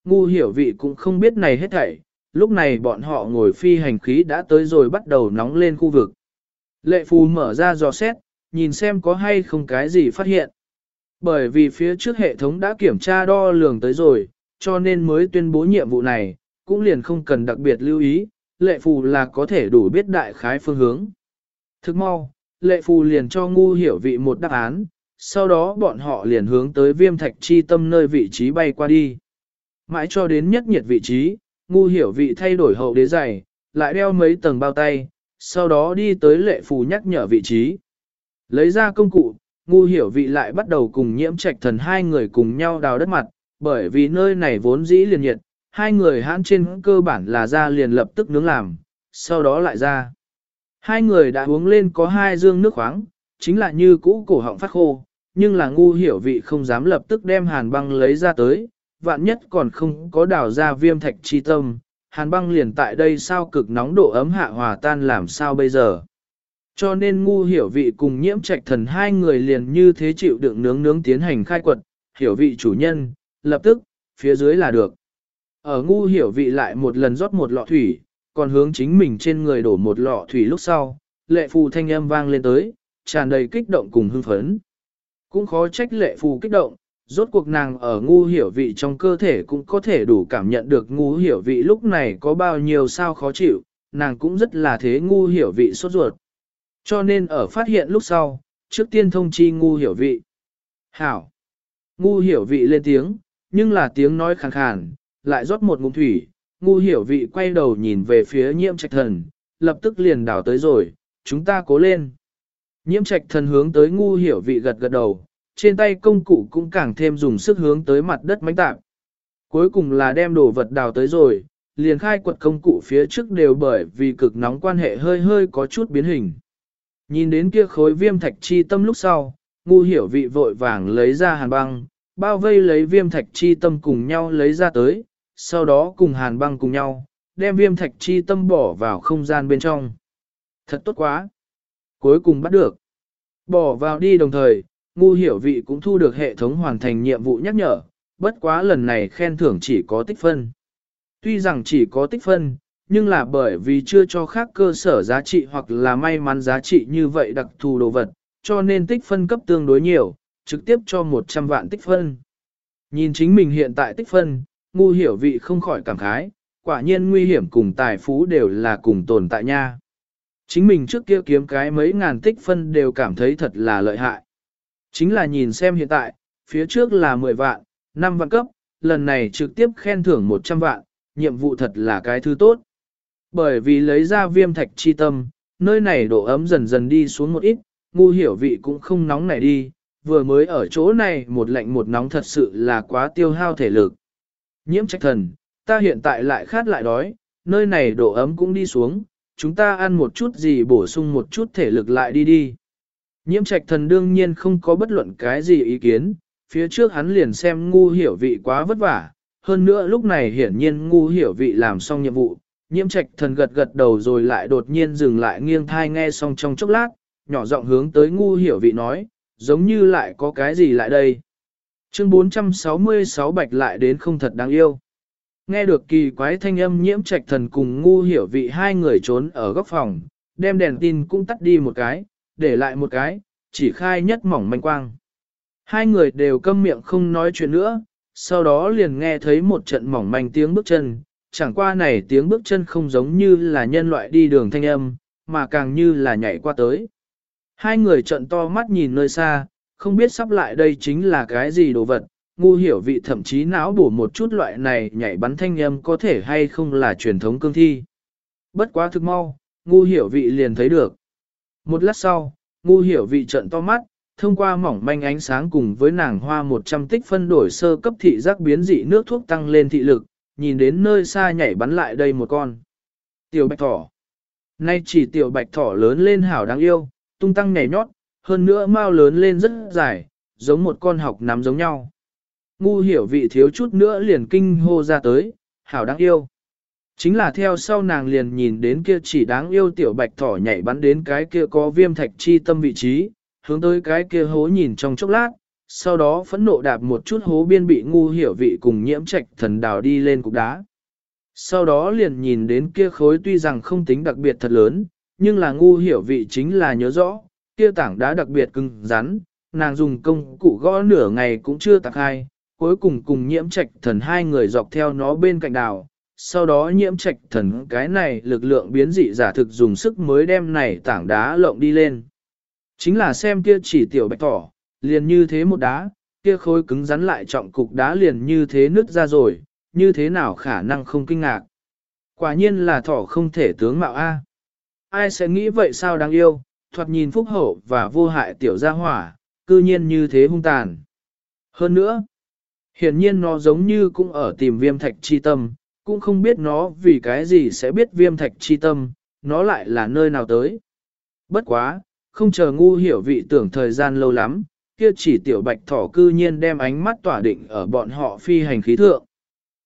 Ngu hiểu vị cũng không biết này hết thảy, lúc này bọn họ ngồi phi hành khí đã tới rồi bắt đầu nóng lên khu vực. Lệ phù mở ra dò xét, nhìn xem có hay không cái gì phát hiện. Bởi vì phía trước hệ thống đã kiểm tra đo lường tới rồi, cho nên mới tuyên bố nhiệm vụ này, cũng liền không cần đặc biệt lưu ý, lệ phù là có thể đủ biết đại khái phương hướng. Thức mau, lệ phù liền cho ngu hiểu vị một đáp án, sau đó bọn họ liền hướng tới viêm thạch chi tâm nơi vị trí bay qua đi. Mãi cho đến nhất nhiệt vị trí, ngu hiểu vị thay đổi hậu đế giày, lại đeo mấy tầng bao tay, sau đó đi tới lệ phù nhắc nhở vị trí. Lấy ra công cụ, ngu hiểu vị lại bắt đầu cùng nhiễm trạch thần hai người cùng nhau đào đất mặt, bởi vì nơi này vốn dĩ liền nhiệt, hai người hãn trên cơ bản là ra liền lập tức nướng làm, sau đó lại ra. Hai người đã uống lên có hai dương nước khoáng, chính là như cũ cổ họng phát khô, nhưng là ngu hiểu vị không dám lập tức đem hàn băng lấy ra tới, vạn nhất còn không có đào ra viêm thạch chi tâm, hàn băng liền tại đây sao cực nóng độ ấm hạ hòa tan làm sao bây giờ. Cho nên ngu hiểu vị cùng nhiễm trạch thần hai người liền như thế chịu đựng nướng nướng tiến hành khai quật, hiểu vị chủ nhân, lập tức, phía dưới là được. Ở ngu hiểu vị lại một lần rót một lọ thủy, còn hướng chính mình trên người đổ một lọ thủy lúc sau, lệ phù thanh âm vang lên tới, tràn đầy kích động cùng hưng phấn. Cũng khó trách lệ phù kích động, rốt cuộc nàng ở ngu hiểu vị trong cơ thể cũng có thể đủ cảm nhận được ngu hiểu vị lúc này có bao nhiêu sao khó chịu, nàng cũng rất là thế ngu hiểu vị sốt ruột. Cho nên ở phát hiện lúc sau, trước tiên thông chi ngu hiểu vị. Hảo! Ngu hiểu vị lên tiếng, nhưng là tiếng nói khàn khàn, lại rót một ngụm thủy, ngu hiểu vị quay đầu nhìn về phía nhiễm trạch thần, lập tức liền đảo tới rồi, chúng ta cố lên. Nhiễm trạch thần hướng tới ngu hiểu vị gật gật đầu, trên tay công cụ cũng càng thêm dùng sức hướng tới mặt đất mánh tạp. Cuối cùng là đem đồ vật đào tới rồi, liền khai quật công cụ phía trước đều bởi vì cực nóng quan hệ hơi hơi có chút biến hình. Nhìn đến kia khối viêm thạch chi tâm lúc sau, ngu hiểu vị vội vàng lấy ra hàn băng, bao vây lấy viêm thạch chi tâm cùng nhau lấy ra tới, sau đó cùng hàn băng cùng nhau, đem viêm thạch chi tâm bỏ vào không gian bên trong. Thật tốt quá! Cuối cùng bắt được. Bỏ vào đi đồng thời, ngu hiểu vị cũng thu được hệ thống hoàn thành nhiệm vụ nhắc nhở, bất quá lần này khen thưởng chỉ có tích phân. Tuy rằng chỉ có tích phân, nhưng là bởi vì chưa cho khác cơ sở giá trị hoặc là may mắn giá trị như vậy đặc thù đồ vật, cho nên tích phân cấp tương đối nhiều, trực tiếp cho 100 vạn tích phân. Nhìn chính mình hiện tại tích phân, ngu hiểu vị không khỏi cảm khái, quả nhiên nguy hiểm cùng tài phú đều là cùng tồn tại nha. Chính mình trước kia kiếm cái mấy ngàn tích phân đều cảm thấy thật là lợi hại. Chính là nhìn xem hiện tại, phía trước là 10 vạn, 5 vạn cấp, lần này trực tiếp khen thưởng 100 vạn, nhiệm vụ thật là cái thứ tốt. Bởi vì lấy ra viêm thạch chi tâm, nơi này độ ấm dần dần đi xuống một ít, ngu hiểu vị cũng không nóng này đi, vừa mới ở chỗ này một lạnh một nóng thật sự là quá tiêu hao thể lực. Nhiễm trách thần, ta hiện tại lại khát lại đói, nơi này độ ấm cũng đi xuống, chúng ta ăn một chút gì bổ sung một chút thể lực lại đi đi. Nhiễm trạch thần đương nhiên không có bất luận cái gì ý kiến, phía trước hắn liền xem ngu hiểu vị quá vất vả, hơn nữa lúc này hiển nhiên ngu hiểu vị làm xong nhiệm vụ, nhiễm trạch thần gật gật đầu rồi lại đột nhiên dừng lại nghiêng thai nghe xong trong chốc lát, nhỏ giọng hướng tới ngu hiểu vị nói, giống như lại có cái gì lại đây. Chương 466 bạch lại đến không thật đáng yêu. Nghe được kỳ quái thanh âm nhiễm trạch thần cùng ngu hiểu vị hai người trốn ở góc phòng, đem đèn tin cũng tắt đi một cái, để lại một cái, chỉ khai nhất mỏng manh quang. Hai người đều câm miệng không nói chuyện nữa, sau đó liền nghe thấy một trận mỏng manh tiếng bước chân, chẳng qua này tiếng bước chân không giống như là nhân loại đi đường thanh âm, mà càng như là nhảy qua tới. Hai người trận to mắt nhìn nơi xa, không biết sắp lại đây chính là cái gì đồ vật, ngu hiểu vị thậm chí não bổ một chút loại này nhảy bắn thanh âm có thể hay không là truyền thống cương thi. Bất quá thực mau, ngu hiểu vị liền thấy được. Một lát sau, ngu hiểu vị trận to mắt, thông qua mỏng manh ánh sáng cùng với nàng hoa 100 tích phân đổi sơ cấp thị giác biến dị nước thuốc tăng lên thị lực, nhìn đến nơi xa nhảy bắn lại đây một con. Tiểu bạch thỏ. Nay chỉ tiểu bạch thỏ lớn lên hảo đáng yêu, tung tăng nhảy nhót, hơn nữa mau lớn lên rất dài, giống một con học nắm giống nhau. Ngu hiểu vị thiếu chút nữa liền kinh hô ra tới, hảo đáng yêu. Chính là theo sau nàng liền nhìn đến kia chỉ đáng yêu tiểu bạch thỏ nhảy bắn đến cái kia có viêm thạch chi tâm vị trí, hướng tới cái kia hố nhìn trong chốc lát, sau đó phẫn nộ đạp một chút hố biên bị ngu hiểu vị cùng nhiễm trạch thần đào đi lên cục đá. Sau đó liền nhìn đến kia khối tuy rằng không tính đặc biệt thật lớn, nhưng là ngu hiểu vị chính là nhớ rõ, kia tảng đá đặc biệt cứng rắn, nàng dùng công cụ gõ nửa ngày cũng chưa tạc hai, cuối cùng cùng nhiễm trạch thần hai người dọc theo nó bên cạnh đào. Sau đó nhiễm trạch thần cái này lực lượng biến dị giả thực dùng sức mới đem này tảng đá lộng đi lên. Chính là xem kia chỉ tiểu bạch tỏ, liền như thế một đá, kia khối cứng rắn lại trọng cục đá liền như thế nứt ra rồi, như thế nào khả năng không kinh ngạc. Quả nhiên là thỏ không thể tướng mạo A. Ai sẽ nghĩ vậy sao đáng yêu, thoạt nhìn phúc hậu và vô hại tiểu gia hỏa, cư nhiên như thế hung tàn. Hơn nữa, hiển nhiên nó giống như cũng ở tìm viêm thạch chi tâm, cũng không biết nó vì cái gì sẽ biết viêm thạch chi tâm, nó lại là nơi nào tới. Bất quá, không chờ ngu hiểu vị tưởng thời gian lâu lắm, kia chỉ tiểu bạch thỏ cư nhiên đem ánh mắt tỏa định ở bọn họ phi hành khí thượng.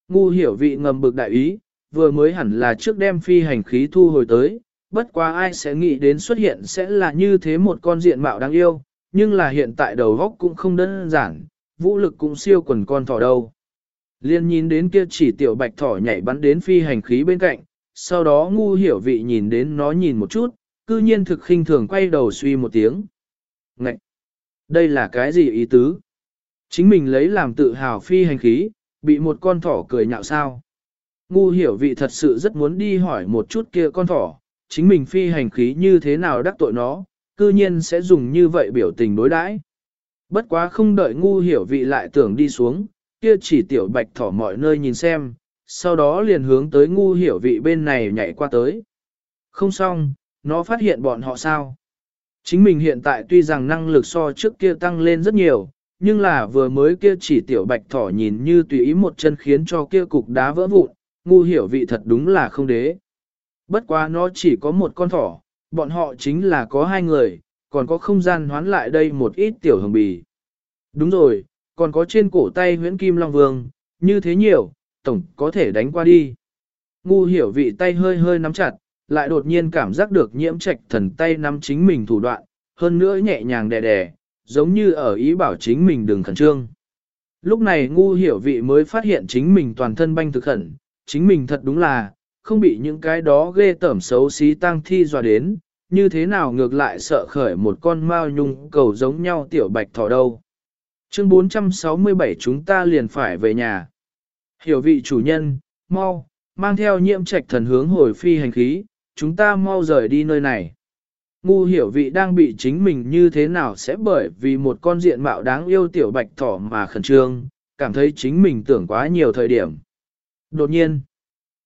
Ngu hiểu vị ngầm bực đại ý, vừa mới hẳn là trước đem phi hành khí thu hồi tới, bất quá ai sẽ nghĩ đến xuất hiện sẽ là như thế một con diện mạo đáng yêu, nhưng là hiện tại đầu góc cũng không đơn giản, vũ lực cũng siêu quần con thỏ đâu. Liên nhìn đến kia chỉ tiểu bạch thỏ nhảy bắn đến phi hành khí bên cạnh, sau đó ngu hiểu vị nhìn đến nó nhìn một chút, cư nhiên thực khinh thường quay đầu suy một tiếng. Ngậy! Đây là cái gì ý tứ? Chính mình lấy làm tự hào phi hành khí, bị một con thỏ cười nhạo sao? Ngu hiểu vị thật sự rất muốn đi hỏi một chút kia con thỏ, chính mình phi hành khí như thế nào đắc tội nó, cư nhiên sẽ dùng như vậy biểu tình đối đãi. Bất quá không đợi ngu hiểu vị lại tưởng đi xuống, kia chỉ tiểu bạch thỏ mọi nơi nhìn xem, sau đó liền hướng tới ngu hiểu vị bên này nhảy qua tới. Không xong, nó phát hiện bọn họ sao? Chính mình hiện tại tuy rằng năng lực so trước kia tăng lên rất nhiều, nhưng là vừa mới kia chỉ tiểu bạch thỏ nhìn như tùy ý một chân khiến cho kia cục đá vỡ vụn, ngu hiểu vị thật đúng là không đế. Bất quá nó chỉ có một con thỏ, bọn họ chính là có hai người, còn có không gian hoán lại đây một ít tiểu hồng bì. Đúng rồi, còn có trên cổ tay huyễn kim long vương, như thế nhiều, tổng có thể đánh qua đi. Ngu hiểu vị tay hơi hơi nắm chặt, lại đột nhiên cảm giác được nhiễm trạch thần tay nắm chính mình thủ đoạn, hơn nữa nhẹ nhàng đè đè, giống như ở ý bảo chính mình đừng khẩn trương. Lúc này ngu hiểu vị mới phát hiện chính mình toàn thân banh thực khẩn, chính mình thật đúng là, không bị những cái đó ghê tởm xấu xí tang thi dọa đến, như thế nào ngược lại sợ khởi một con mao nhung cầu giống nhau tiểu bạch thỏ đâu. Chương 467 chúng ta liền phải về nhà. Hiểu vị chủ nhân, mau, mang theo nhiễm trạch thần hướng hồi phi hành khí, chúng ta mau rời đi nơi này. Ngu hiểu vị đang bị chính mình như thế nào sẽ bởi vì một con diện mạo đáng yêu tiểu bạch thỏ mà khẩn trương, cảm thấy chính mình tưởng quá nhiều thời điểm. Đột nhiên,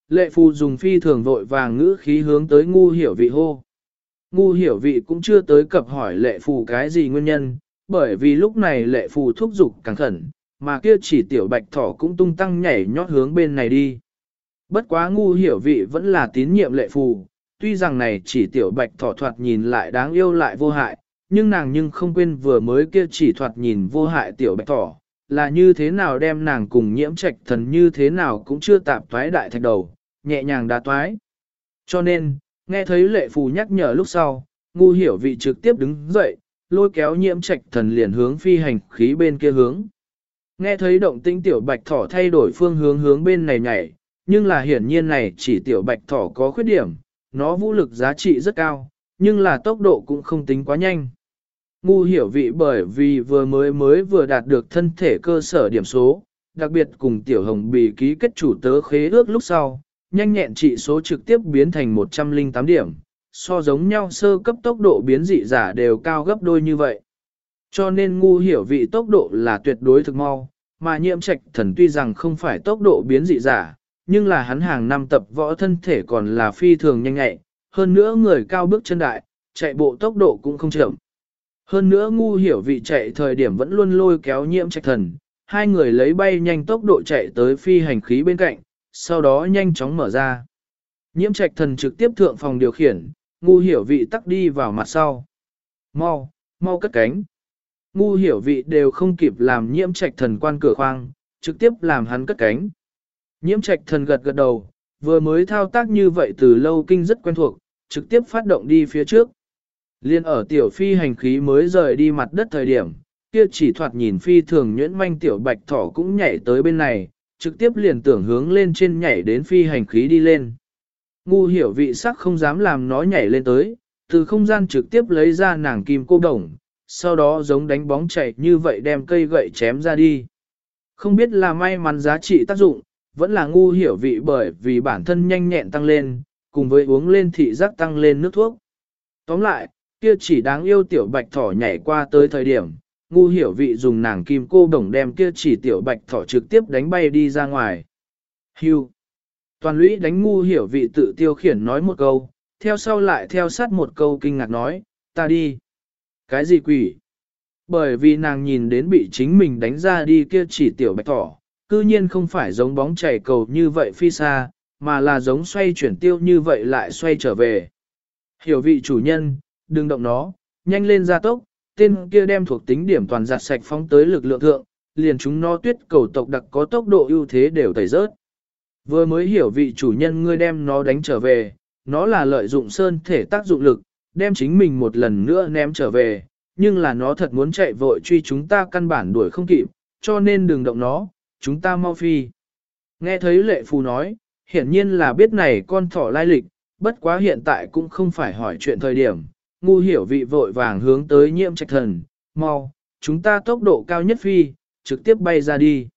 lệ phù dùng phi thường vội vàng ngữ khí hướng tới ngu hiểu vị hô. Ngu hiểu vị cũng chưa tới cập hỏi lệ phù cái gì nguyên nhân, bởi vì lúc này lệ phù thúc giục càng khẩn, mà kia chỉ tiểu bạch thỏ cũng tung tăng nhảy nhót hướng bên này đi. Bất quá ngu hiểu vị vẫn là tín nhiệm lệ phù, tuy rằng này chỉ tiểu bạch thỏ thoạt nhìn lại đáng yêu lại vô hại, nhưng nàng nhưng không quên vừa mới kia chỉ thoạt nhìn vô hại tiểu bạch thỏ, là như thế nào đem nàng cùng nhiễm trạch thần như thế nào cũng chưa tạp thoái đại thạch đầu, nhẹ nhàng đá toái. Cho nên, nghe thấy lệ phù nhắc nhở lúc sau, ngu hiểu vị trực tiếp đứng dậy, lôi kéo nhiễm trạch thần liền hướng phi hành khí bên kia hướng. Nghe thấy động tinh tiểu bạch thỏ thay đổi phương hướng hướng bên này nhảy, nhưng là hiển nhiên này chỉ tiểu bạch thỏ có khuyết điểm, nó vũ lực giá trị rất cao, nhưng là tốc độ cũng không tính quá nhanh. Ngu hiểu vị bởi vì vừa mới mới vừa đạt được thân thể cơ sở điểm số, đặc biệt cùng tiểu hồng bị ký kết chủ tớ khế ước lúc sau, nhanh nhẹn trị số trực tiếp biến thành 108 điểm, so giống nhau sơ cấp tốc độ biến dị giả đều cao gấp đôi như vậy. Cho nên ngu hiểu vị tốc độ là tuyệt đối thực mau, mà nhiễm trạch thần tuy rằng không phải tốc độ biến dị giả, nhưng là hắn hàng năm tập võ thân thể còn là phi thường nhanh nhạy, hơn nữa người cao bước chân đại, chạy bộ tốc độ cũng không chậm. Hơn nữa ngu hiểu vị chạy thời điểm vẫn luôn lôi kéo nhiễm trạch thần, hai người lấy bay nhanh tốc độ chạy tới phi hành khí bên cạnh, sau đó nhanh chóng mở ra. Nhiễm trạch thần trực tiếp thượng phòng điều khiển, ngu hiểu vị tắc đi vào mặt sau. Mau, mau cất cánh. Ngu hiểu vị đều không kịp làm nhiễm trạch thần quan cửa khoang, trực tiếp làm hắn cất cánh. Nhiễm trạch thần gật gật đầu, vừa mới thao tác như vậy từ lâu kinh rất quen thuộc, trực tiếp phát động đi phía trước. Liên ở tiểu phi hành khí mới rời đi mặt đất thời điểm, kia chỉ thoạt nhìn phi thường nhuyễn manh tiểu bạch thỏ cũng nhảy tới bên này, trực tiếp liền tưởng hướng lên trên nhảy đến phi hành khí đi lên. Ngu hiểu vị sắc không dám làm nó nhảy lên tới, từ không gian trực tiếp lấy ra nàng kim cô đồng, sau đó giống đánh bóng chạy như vậy đem cây gậy chém ra đi. Không biết là may mắn giá trị tác dụng, vẫn là ngu hiểu vị bởi vì bản thân nhanh nhẹn tăng lên, cùng với uống lên thị giác tăng lên nước thuốc. Tóm lại, kia chỉ đáng yêu tiểu bạch thỏ nhảy qua tới thời điểm, ngu hiểu vị dùng nàng kim cô đồng đem kia chỉ tiểu bạch thỏ trực tiếp đánh bay đi ra ngoài. Hưu. Toàn lũy đánh ngu hiểu vị tự tiêu khiển nói một câu, theo sau lại theo sát một câu kinh ngạc nói, ta đi. Cái gì quỷ? Bởi vì nàng nhìn đến bị chính mình đánh ra đi kia chỉ tiểu bạch thỏ, cư nhiên không phải giống bóng chảy cầu như vậy phi xa, mà là giống xoay chuyển tiêu như vậy lại xoay trở về. Hiểu vị chủ nhân, đừng động nó, nhanh lên ra tốc, tên kia đem thuộc tính điểm toàn giặt sạch phóng tới lực lượng thượng, liền chúng nó tuyết cầu tộc đặc có tốc độ ưu thế đều tẩy rớt. Vừa mới hiểu vị chủ nhân ngươi đem nó đánh trở về, nó là lợi dụng sơn thể tác dụng lực, đem chính mình một lần nữa ném trở về, nhưng là nó thật muốn chạy vội truy chúng ta căn bản đuổi không kịp, cho nên đừng động nó, chúng ta mau phi. Nghe thấy lệ phù nói, hiển nhiên là biết này con thỏ lai lịch, bất quá hiện tại cũng không phải hỏi chuyện thời điểm, ngu hiểu vị vội vàng hướng tới nhiễm trạch thần, mau, chúng ta tốc độ cao nhất phi, trực tiếp bay ra đi.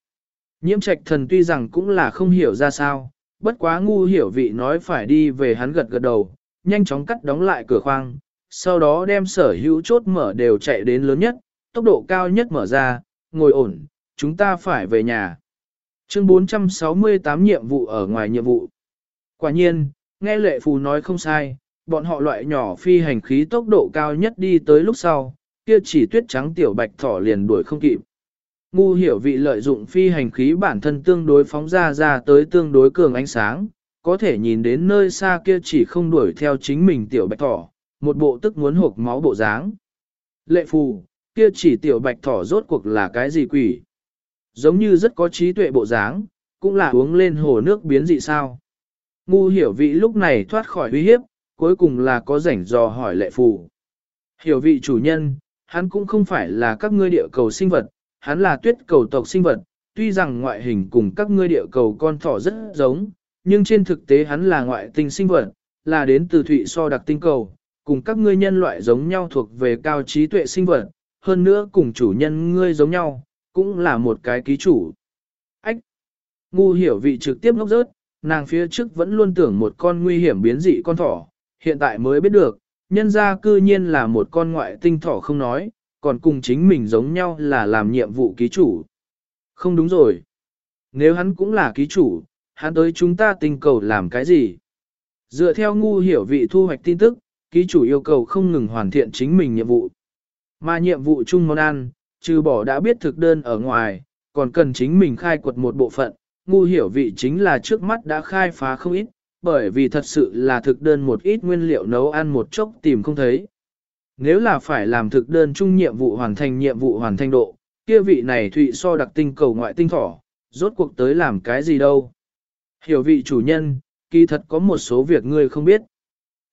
Nhiễm trạch thần tuy rằng cũng là không hiểu ra sao, bất quá ngu hiểu vị nói phải đi về hắn gật gật đầu, nhanh chóng cắt đóng lại cửa khoang, sau đó đem sở hữu chốt mở đều chạy đến lớn nhất, tốc độ cao nhất mở ra, ngồi ổn, chúng ta phải về nhà. Chương 468 nhiệm vụ ở ngoài nhiệm vụ. Quả nhiên, nghe lệ phù nói không sai, bọn họ loại nhỏ phi hành khí tốc độ cao nhất đi tới lúc sau, kia chỉ tuyết trắng tiểu bạch thỏ liền đuổi không kịp. Ngu hiểu vị lợi dụng phi hành khí bản thân tương đối phóng ra ra tới tương đối cường ánh sáng, có thể nhìn đến nơi xa kia chỉ không đuổi theo chính mình tiểu bạch thỏ, một bộ tức muốn hộp máu bộ dáng. Lệ phù, kia chỉ tiểu bạch thỏ rốt cuộc là cái gì quỷ? Giống như rất có trí tuệ bộ dáng, cũng là uống lên hồ nước biến dị sao. Ngu hiểu vị lúc này thoát khỏi uy hiếp, cuối cùng là có rảnh dò hỏi lệ phù. Hiểu vị chủ nhân, hắn cũng không phải là các ngươi địa cầu sinh vật, hắn là tuyết cầu tộc sinh vật, tuy rằng ngoại hình cùng các ngươi địa cầu con thỏ rất giống, nhưng trên thực tế hắn là ngoại tinh sinh vật, là đến từ thụy so đặc tinh cầu, cùng các ngươi nhân loại giống nhau thuộc về cao trí tuệ sinh vật, hơn nữa cùng chủ nhân ngươi giống nhau, cũng là một cái ký chủ. Ách! Ngu hiểu vị trực tiếp ngốc rớt, nàng phía trước vẫn luôn tưởng một con nguy hiểm biến dị con thỏ, hiện tại mới biết được, nhân ra cư nhiên là một con ngoại tinh thỏ không nói, còn cùng chính mình giống nhau là làm nhiệm vụ ký chủ. Không đúng rồi. Nếu hắn cũng là ký chủ, hắn tới chúng ta tinh cầu làm cái gì? Dựa theo ngu hiểu vị thu hoạch tin tức, ký chủ yêu cầu không ngừng hoàn thiện chính mình nhiệm vụ. Mà nhiệm vụ chung món ăn, trừ bỏ đã biết thực đơn ở ngoài, còn cần chính mình khai quật một bộ phận, ngu hiểu vị chính là trước mắt đã khai phá không ít, bởi vì thật sự là thực đơn một ít nguyên liệu nấu ăn một chốc tìm không thấy. Nếu là phải làm thực đơn chung nhiệm vụ hoàn thành nhiệm vụ hoàn thành độ, kia vị này thụy so đặc tinh cầu ngoại tinh thỏ, rốt cuộc tới làm cái gì đâu. Hiểu vị chủ nhân, kỳ thật có một số việc ngươi không biết.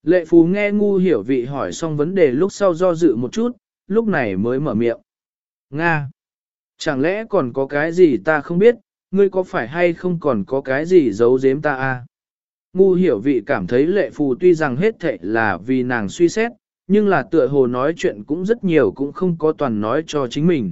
Lệ phú nghe ngu hiểu vị hỏi xong vấn đề lúc sau do dự một chút, lúc này mới mở miệng. Nga! Chẳng lẽ còn có cái gì ta không biết, ngươi có phải hay không còn có cái gì giấu giếm ta à? Ngu hiểu vị cảm thấy lệ phù tuy rằng hết thệ là vì nàng suy xét, nhưng là tựa hồ nói chuyện cũng rất nhiều cũng không có toàn nói cho chính mình.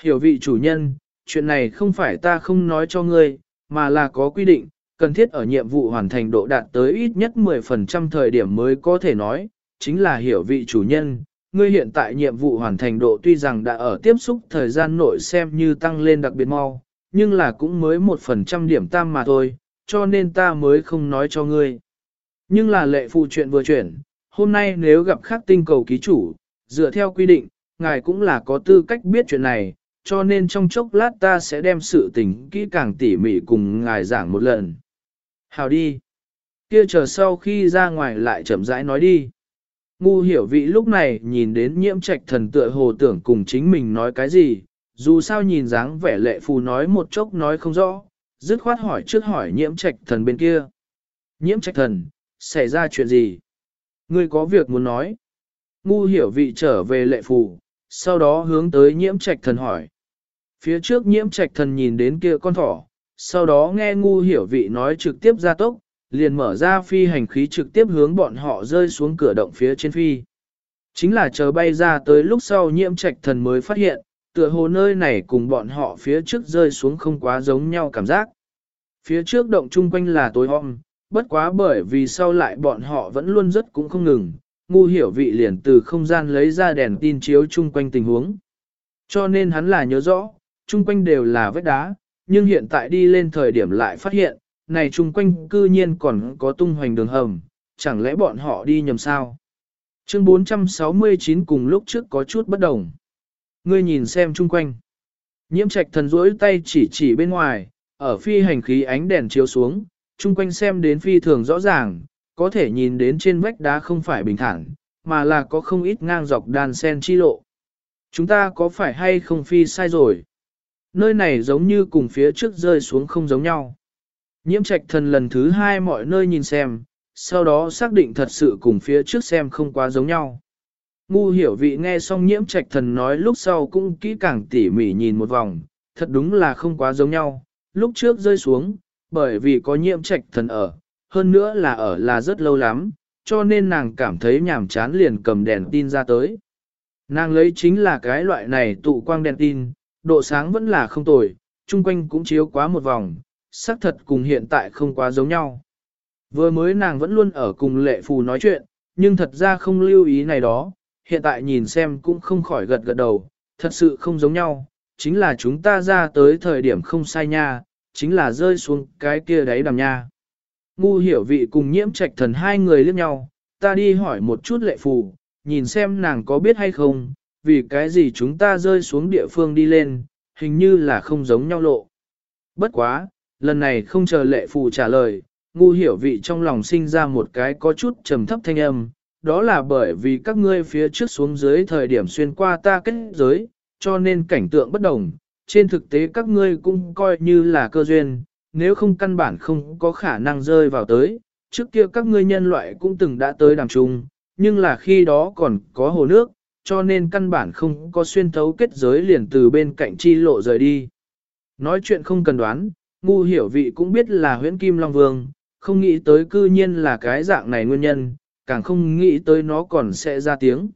Hiểu vị chủ nhân, chuyện này không phải ta không nói cho ngươi, mà là có quy định, cần thiết ở nhiệm vụ hoàn thành độ đạt tới ít nhất 10% thời điểm mới có thể nói, chính là hiểu vị chủ nhân. Ngươi hiện tại nhiệm vụ hoàn thành độ tuy rằng đã ở tiếp xúc thời gian nội xem như tăng lên đặc biệt mau, nhưng là cũng mới một phần trăm điểm tam mà thôi, cho nên ta mới không nói cho ngươi. Nhưng là lệ phụ chuyện vừa chuyển, hôm nay nếu gặp khác tinh cầu ký chủ, dựa theo quy định, ngài cũng là có tư cách biết chuyện này, cho nên trong chốc lát ta sẽ đem sự tình kỹ càng tỉ mỉ cùng ngài giảng một lần. Hào đi. Kia chờ sau khi ra ngoài lại chậm rãi nói đi. Ngu hiểu vị lúc này nhìn đến nhiễm trạch thần tựa hồ tưởng cùng chính mình nói cái gì, dù sao nhìn dáng vẻ lệ phù nói một chốc nói không rõ, dứt khoát hỏi trước hỏi nhiễm trạch thần bên kia. Nhiễm trạch thần, xảy ra chuyện gì? Ngươi có việc muốn nói. Ngu hiểu vị trở về lệ phù, sau đó hướng tới nhiễm trạch thần hỏi. Phía trước nhiễm trạch thần nhìn đến kia con thỏ, sau đó nghe ngu hiểu vị nói trực tiếp ra tốc, liền mở ra phi hành khí trực tiếp hướng bọn họ rơi xuống cửa động phía trên phi. Chính là chờ bay ra tới lúc sau nhiễm trạch thần mới phát hiện, tựa hồ nơi này cùng bọn họ phía trước rơi xuống không quá giống nhau cảm giác. Phía trước động chung quanh là tối om, bất quá bởi vì sau lại bọn họ vẫn luôn rất cũng không ngừng, ngu hiểu vị liền từ không gian lấy ra đèn tin chiếu chung quanh tình huống. Cho nên hắn là nhớ rõ, chung quanh đều là vết đá, nhưng hiện tại đi lên thời điểm lại phát hiện, này chung quanh cư nhiên còn có tung hoành đường hầm, chẳng lẽ bọn họ đi nhầm sao? Chương 469 cùng lúc trước có chút bất đồng. Ngươi nhìn xem chung quanh. Nhiễm trạch thần rỗi tay chỉ chỉ bên ngoài, ở phi hành khí ánh đèn chiếu xuống, chung quanh xem đến phi thường rõ ràng, có thể nhìn đến trên vách đá không phải bình thản, mà là có không ít ngang dọc đàn sen chi lộ. Chúng ta có phải hay không phi sai rồi? Nơi này giống như cùng phía trước rơi xuống không giống nhau. Nhiễm trạch thần lần thứ hai mọi nơi nhìn xem, sau đó xác định thật sự cùng phía trước xem không quá giống nhau. Ngu hiểu vị nghe xong nhiễm trạch thần nói lúc sau cũng kỹ càng tỉ mỉ nhìn một vòng, thật đúng là không quá giống nhau, lúc trước rơi xuống, bởi vì có nhiễm trạch thần ở, hơn nữa là ở là rất lâu lắm, cho nên nàng cảm thấy nhàm chán liền cầm đèn tin ra tới. Nàng lấy chính là cái loại này tụ quang đèn tin, độ sáng vẫn là không tồi, chung quanh cũng chiếu quá một vòng, xác thật cùng hiện tại không quá giống nhau. Vừa mới nàng vẫn luôn ở cùng lệ phù nói chuyện, nhưng thật ra không lưu ý này đó, hiện tại nhìn xem cũng không khỏi gật gật đầu, thật sự không giống nhau, chính là chúng ta ra tới thời điểm không sai nha, chính là rơi xuống cái kia đấy đàm nha. Ngu hiểu vị cùng nhiễm trạch thần hai người liếc nhau, ta đi hỏi một chút lệ phù, nhìn xem nàng có biết hay không, vì cái gì chúng ta rơi xuống địa phương đi lên, hình như là không giống nhau lộ. Bất quá, lần này không chờ lệ phù trả lời, ngu hiểu vị trong lòng sinh ra một cái có chút trầm thấp thanh âm, đó là bởi vì các ngươi phía trước xuống dưới thời điểm xuyên qua ta kết giới, cho nên cảnh tượng bất đồng, trên thực tế các ngươi cũng coi như là cơ duyên, nếu không căn bản không có khả năng rơi vào tới, trước kia các ngươi nhân loại cũng từng đã tới đàm trung, nhưng là khi đó còn có hồ nước, cho nên căn bản không có xuyên thấu kết giới liền từ bên cạnh chi lộ rời đi. Nói chuyện không cần đoán, ngu hiểu vị cũng biết là huyễn kim long vương, không nghĩ tới cư nhiên là cái dạng này nguyên nhân, càng không nghĩ tới nó còn sẽ ra tiếng.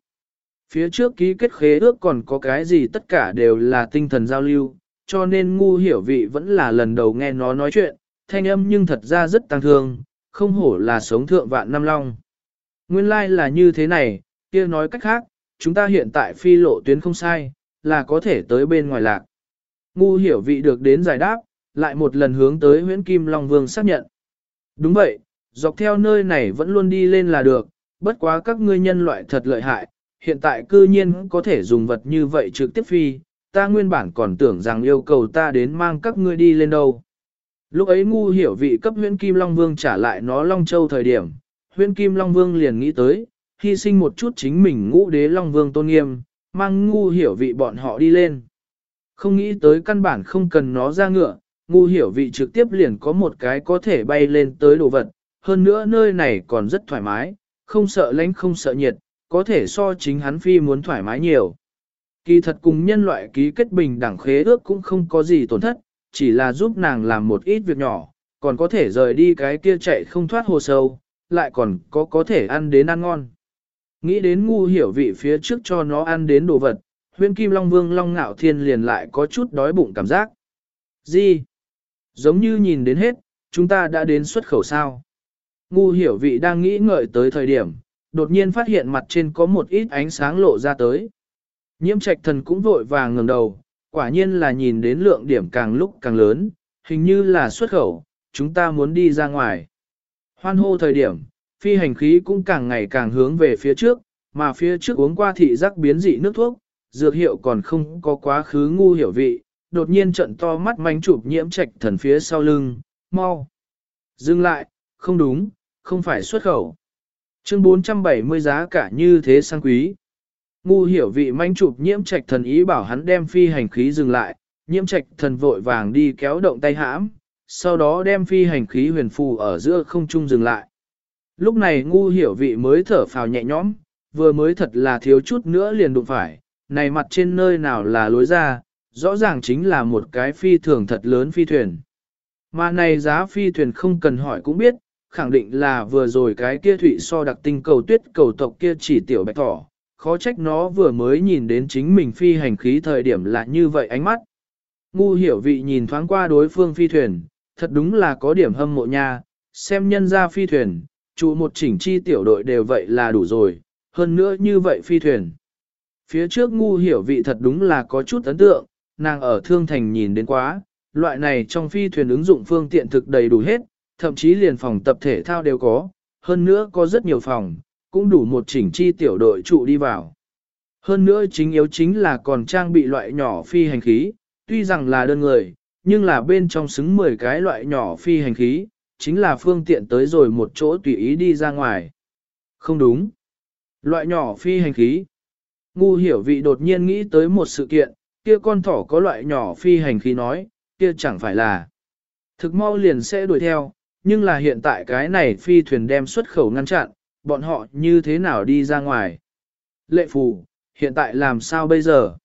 Phía trước ký kết khế ước còn có cái gì tất cả đều là tinh thần giao lưu, cho nên ngu hiểu vị vẫn là lần đầu nghe nó nói chuyện, thanh âm nhưng thật ra rất tăng thương, không hổ là sống thượng vạn năm long. Nguyên lai like là như thế này, kia nói cách khác, chúng ta hiện tại phi lộ tuyến không sai, là có thể tới bên ngoài lạc. Ngu hiểu vị được đến giải đáp, lại một lần hướng tới huyễn kim long vương xác nhận. Đúng vậy, dọc theo nơi này vẫn luôn đi lên là được, bất quá các ngươi nhân loại thật lợi hại, hiện tại cư nhiên có thể dùng vật như vậy trực tiếp phi, ta nguyên bản còn tưởng rằng yêu cầu ta đến mang các ngươi đi lên đâu. Lúc ấy ngu hiểu vị cấp huyễn kim long vương trả lại nó long châu thời điểm, huyễn kim long vương liền nghĩ tới, hy sinh một chút chính mình ngũ đế long vương tôn nghiêm, mang ngu hiểu vị bọn họ đi lên. Không nghĩ tới căn bản không cần nó ra ngựa, ngu hiểu vị trực tiếp liền có một cái có thể bay lên tới đồ vật, hơn nữa nơi này còn rất thoải mái, không sợ lạnh không sợ nhiệt, có thể so chính hắn phi muốn thoải mái nhiều. Kỳ thật cùng nhân loại ký kết bình đẳng khế ước cũng không có gì tổn thất, chỉ là giúp nàng làm một ít việc nhỏ, còn có thể rời đi cái kia chạy không thoát hồ sâu, lại còn có có thể ăn đến ăn ngon. Nghĩ đến ngu hiểu vị phía trước cho nó ăn đến đồ vật, huyên kim long vương long ngạo thiên liền lại có chút đói bụng cảm giác. Gì? Giống như nhìn đến hết, chúng ta đã đến xuất khẩu sao. Ngu hiểu vị đang nghĩ ngợi tới thời điểm, đột nhiên phát hiện mặt trên có một ít ánh sáng lộ ra tới. Nhiễm trạch thần cũng vội vàng ngẩng đầu, quả nhiên là nhìn đến lượng điểm càng lúc càng lớn, hình như là xuất khẩu, chúng ta muốn đi ra ngoài. Hoan hô thời điểm, phi hành khí cũng càng ngày càng hướng về phía trước, mà phía trước uống qua thị giác biến dị nước thuốc, dược hiệu còn không có quá khứ ngu hiểu vị, đột nhiên trận to mắt manh chụp nhiễm trạch thần phía sau lưng, mau. Dừng lại, không đúng, không phải xuất khẩu. Chương 470 giá cả như thế sang quý. Ngu hiểu vị manh chụp nhiễm trạch thần ý bảo hắn đem phi hành khí dừng lại, nhiễm trạch thần vội vàng đi kéo động tay hãm, sau đó đem phi hành khí huyền phù ở giữa không trung dừng lại. Lúc này ngu hiểu vị mới thở phào nhẹ nhõm, vừa mới thật là thiếu chút nữa liền đụng phải, này mặt trên nơi nào là lối ra, rõ ràng chính là một cái phi thường thật lớn phi thuyền. Mà này giá phi thuyền không cần hỏi cũng biết, khẳng định là vừa rồi cái kia thủy so đặc tinh cầu tuyết cầu tộc kia chỉ tiểu bạch thỏ, khó trách nó vừa mới nhìn đến chính mình phi hành khí thời điểm là như vậy ánh mắt. Ngu hiểu vị nhìn thoáng qua đối phương phi thuyền, thật đúng là có điểm hâm mộ nha, xem nhân ra phi thuyền, trụ một chỉnh chi tiểu đội đều vậy là đủ rồi, hơn nữa như vậy phi thuyền. Phía trước ngu hiểu vị thật đúng là có chút ấn tượng, nàng ở thương thành nhìn đến quá, loại này trong phi thuyền ứng dụng phương tiện thực đầy đủ hết, thậm chí liền phòng tập thể thao đều có, hơn nữa có rất nhiều phòng, cũng đủ một chỉnh chi tiểu đội trụ đi vào. Hơn nữa chính yếu chính là còn trang bị loại nhỏ phi hành khí, tuy rằng là đơn người, nhưng là bên trong xứng 10 cái loại nhỏ phi hành khí, chính là phương tiện tới rồi một chỗ tùy ý đi ra ngoài. Không đúng. Loại nhỏ phi hành khí. Ngu hiểu vị đột nhiên nghĩ tới một sự kiện, kia con thỏ có loại nhỏ phi hành khí nói, kia chẳng phải là. Thực mau liền sẽ đuổi theo, nhưng là hiện tại cái này phi thuyền đem xuất khẩu ngăn chặn, bọn họ như thế nào đi ra ngoài. Lệ phù, hiện tại làm sao bây giờ?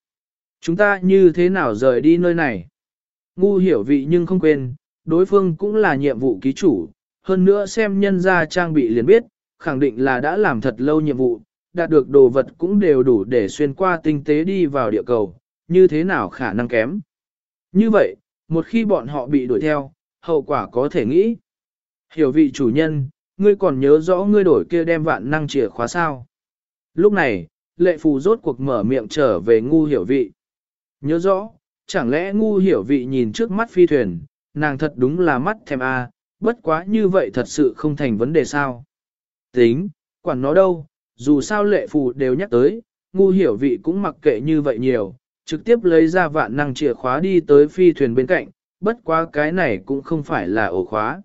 Chúng ta như thế nào rời đi nơi này? Ngu hiểu vị nhưng không quên, đối phương cũng là nhiệm vụ ký chủ, hơn nữa xem nhân ra trang bị liền biết, khẳng định là đã làm thật lâu nhiệm vụ, đạt được đồ vật cũng đều đủ để xuyên qua tinh tế đi vào địa cầu, như thế nào khả năng kém. Như vậy, một khi bọn họ bị đuổi theo, hậu quả có thể nghĩ. Hiểu vị chủ nhân, ngươi còn nhớ rõ ngươi đổi kia đem vạn năng chìa khóa sao. Lúc này, lệ phù rốt cuộc mở miệng trở về ngu hiểu vị. Nhớ rõ, chẳng lẽ ngu hiểu vị nhìn trước mắt phi thuyền, nàng thật đúng là mắt thèm a, à, bất quá như vậy thật sự không thành vấn đề sao. Tính, quản nó đâu, dù sao lệ phù đều nhắc tới, ngu hiểu vị cũng mặc kệ như vậy nhiều, trực tiếp lấy ra vạn năng chìa khóa đi tới phi thuyền bên cạnh, bất quá cái này cũng không phải là ổ khóa.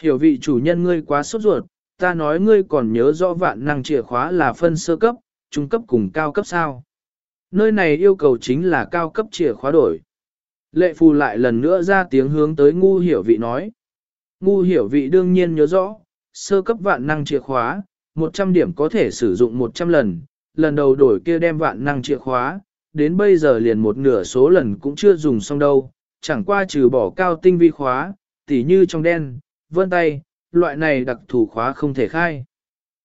Hiểu vị chủ nhân ngươi quá sốt ruột, ta nói ngươi còn nhớ rõ vạn năng chìa khóa là phân sơ cấp, trung cấp cùng cao cấp sao. Nơi này yêu cầu chính là cao cấp chìa khóa đổi. Lệ phù lại lần nữa ra tiếng hướng tới ngu hiểu vị nói. Ngu hiểu vị đương nhiên nhớ rõ, sơ cấp vạn năng chìa khóa, 100 điểm có thể sử dụng 100 lần, lần đầu đổi kia đem vạn năng chìa khóa, đến bây giờ liền một nửa số lần cũng chưa dùng xong đâu, chẳng qua trừ bỏ cao tinh vi khóa, tỉ như trong đen, vân tay, loại này đặc thủ khóa không thể khai.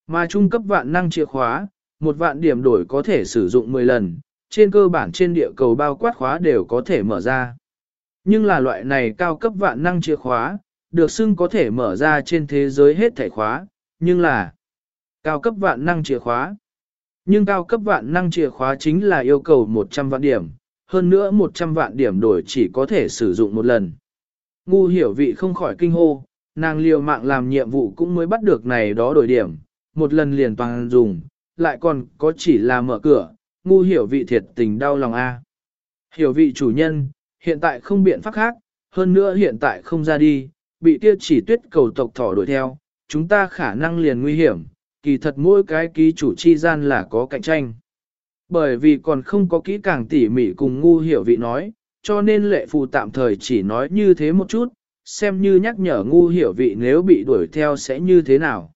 Mà trung cấp vạn năng chìa khóa, một vạn điểm đổi có thể sử dụng 10 lần, trên cơ bản trên địa cầu bao quát khóa đều có thể mở ra. Nhưng là loại này cao cấp vạn năng chìa khóa, được xưng có thể mở ra trên thế giới hết thảy khóa, nhưng là cao cấp vạn năng chìa khóa. Nhưng cao cấp vạn năng chìa khóa chính là yêu cầu 100 vạn điểm, hơn nữa 100 vạn điểm đổi chỉ có thể sử dụng một lần. Ngu hiểu vị không khỏi kinh hô, nàng liều mạng làm nhiệm vụ cũng mới bắt được này đó đổi điểm, một lần liền toàn dùng, lại còn có chỉ là mở cửa, ngu hiểu vị thiệt tình đau lòng a. Hiểu vị chủ nhân, hiện tại không biện pháp khác, hơn nữa hiện tại không ra đi, bị kia chỉ tuyết cầu tộc thỏ đuổi theo, chúng ta khả năng liền nguy hiểm, kỳ thật mỗi cái ký chủ chi gian là có cạnh tranh. Bởi vì còn không có kỹ càng tỉ mỉ cùng ngu hiểu vị nói, cho nên lệ phù tạm thời chỉ nói như thế một chút, xem như nhắc nhở ngu hiểu vị nếu bị đuổi theo sẽ như thế nào.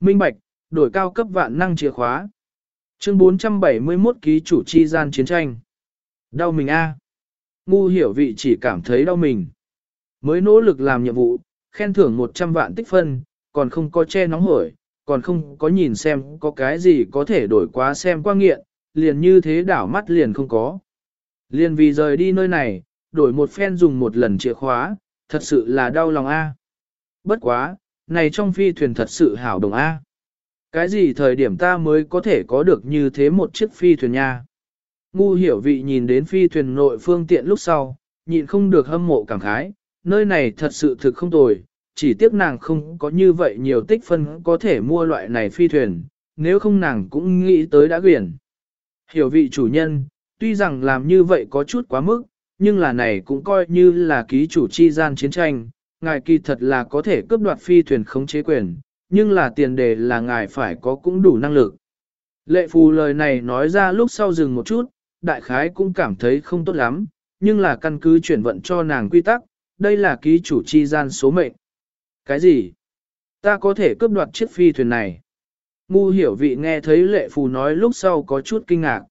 Minh Bạch, đổi cao cấp vạn năng chìa khóa. Chương 471 ký chủ chi gian chiến tranh. Đau mình a. Ngu hiểu vị chỉ cảm thấy đau mình. Mới nỗ lực làm nhiệm vụ, khen thưởng 100 vạn tích phân, còn không có che nóng hổi, còn không có nhìn xem có cái gì có thể đổi quá xem qua nghiện, liền như thế đảo mắt liền không có. Liền vì rời đi nơi này, đổi một phen dùng một lần chìa khóa, thật sự là đau lòng a. Bất quá, này trong phi thuyền thật sự hảo đồng a. Cái gì thời điểm ta mới có thể có được như thế một chiếc phi thuyền nha? Ngu hiểu vị nhìn đến phi thuyền nội phương tiện lúc sau, nhịn không được hâm mộ cảm khái, nơi này thật sự thực không tồi, chỉ tiếc nàng không có như vậy nhiều tích phân có thể mua loại này phi thuyền, nếu không nàng cũng nghĩ tới đã quyển. Hiểu vị chủ nhân, tuy rằng làm như vậy có chút quá mức, nhưng là này cũng coi như là ký chủ chi gian chiến tranh, ngài kỳ thật là có thể cướp đoạt phi thuyền khống chế quyền, nhưng là tiền đề là ngài phải có cũng đủ năng lực. Lệ phù lời này nói ra lúc sau dừng một chút, đại khái cũng cảm thấy không tốt lắm, nhưng là căn cứ chuyển vận cho nàng quy tắc, đây là ký chủ chi gian số mệnh. Cái gì? Ta có thể cướp đoạt chiếc phi thuyền này. Ngu hiểu vị nghe thấy lệ phù nói lúc sau có chút kinh ngạc.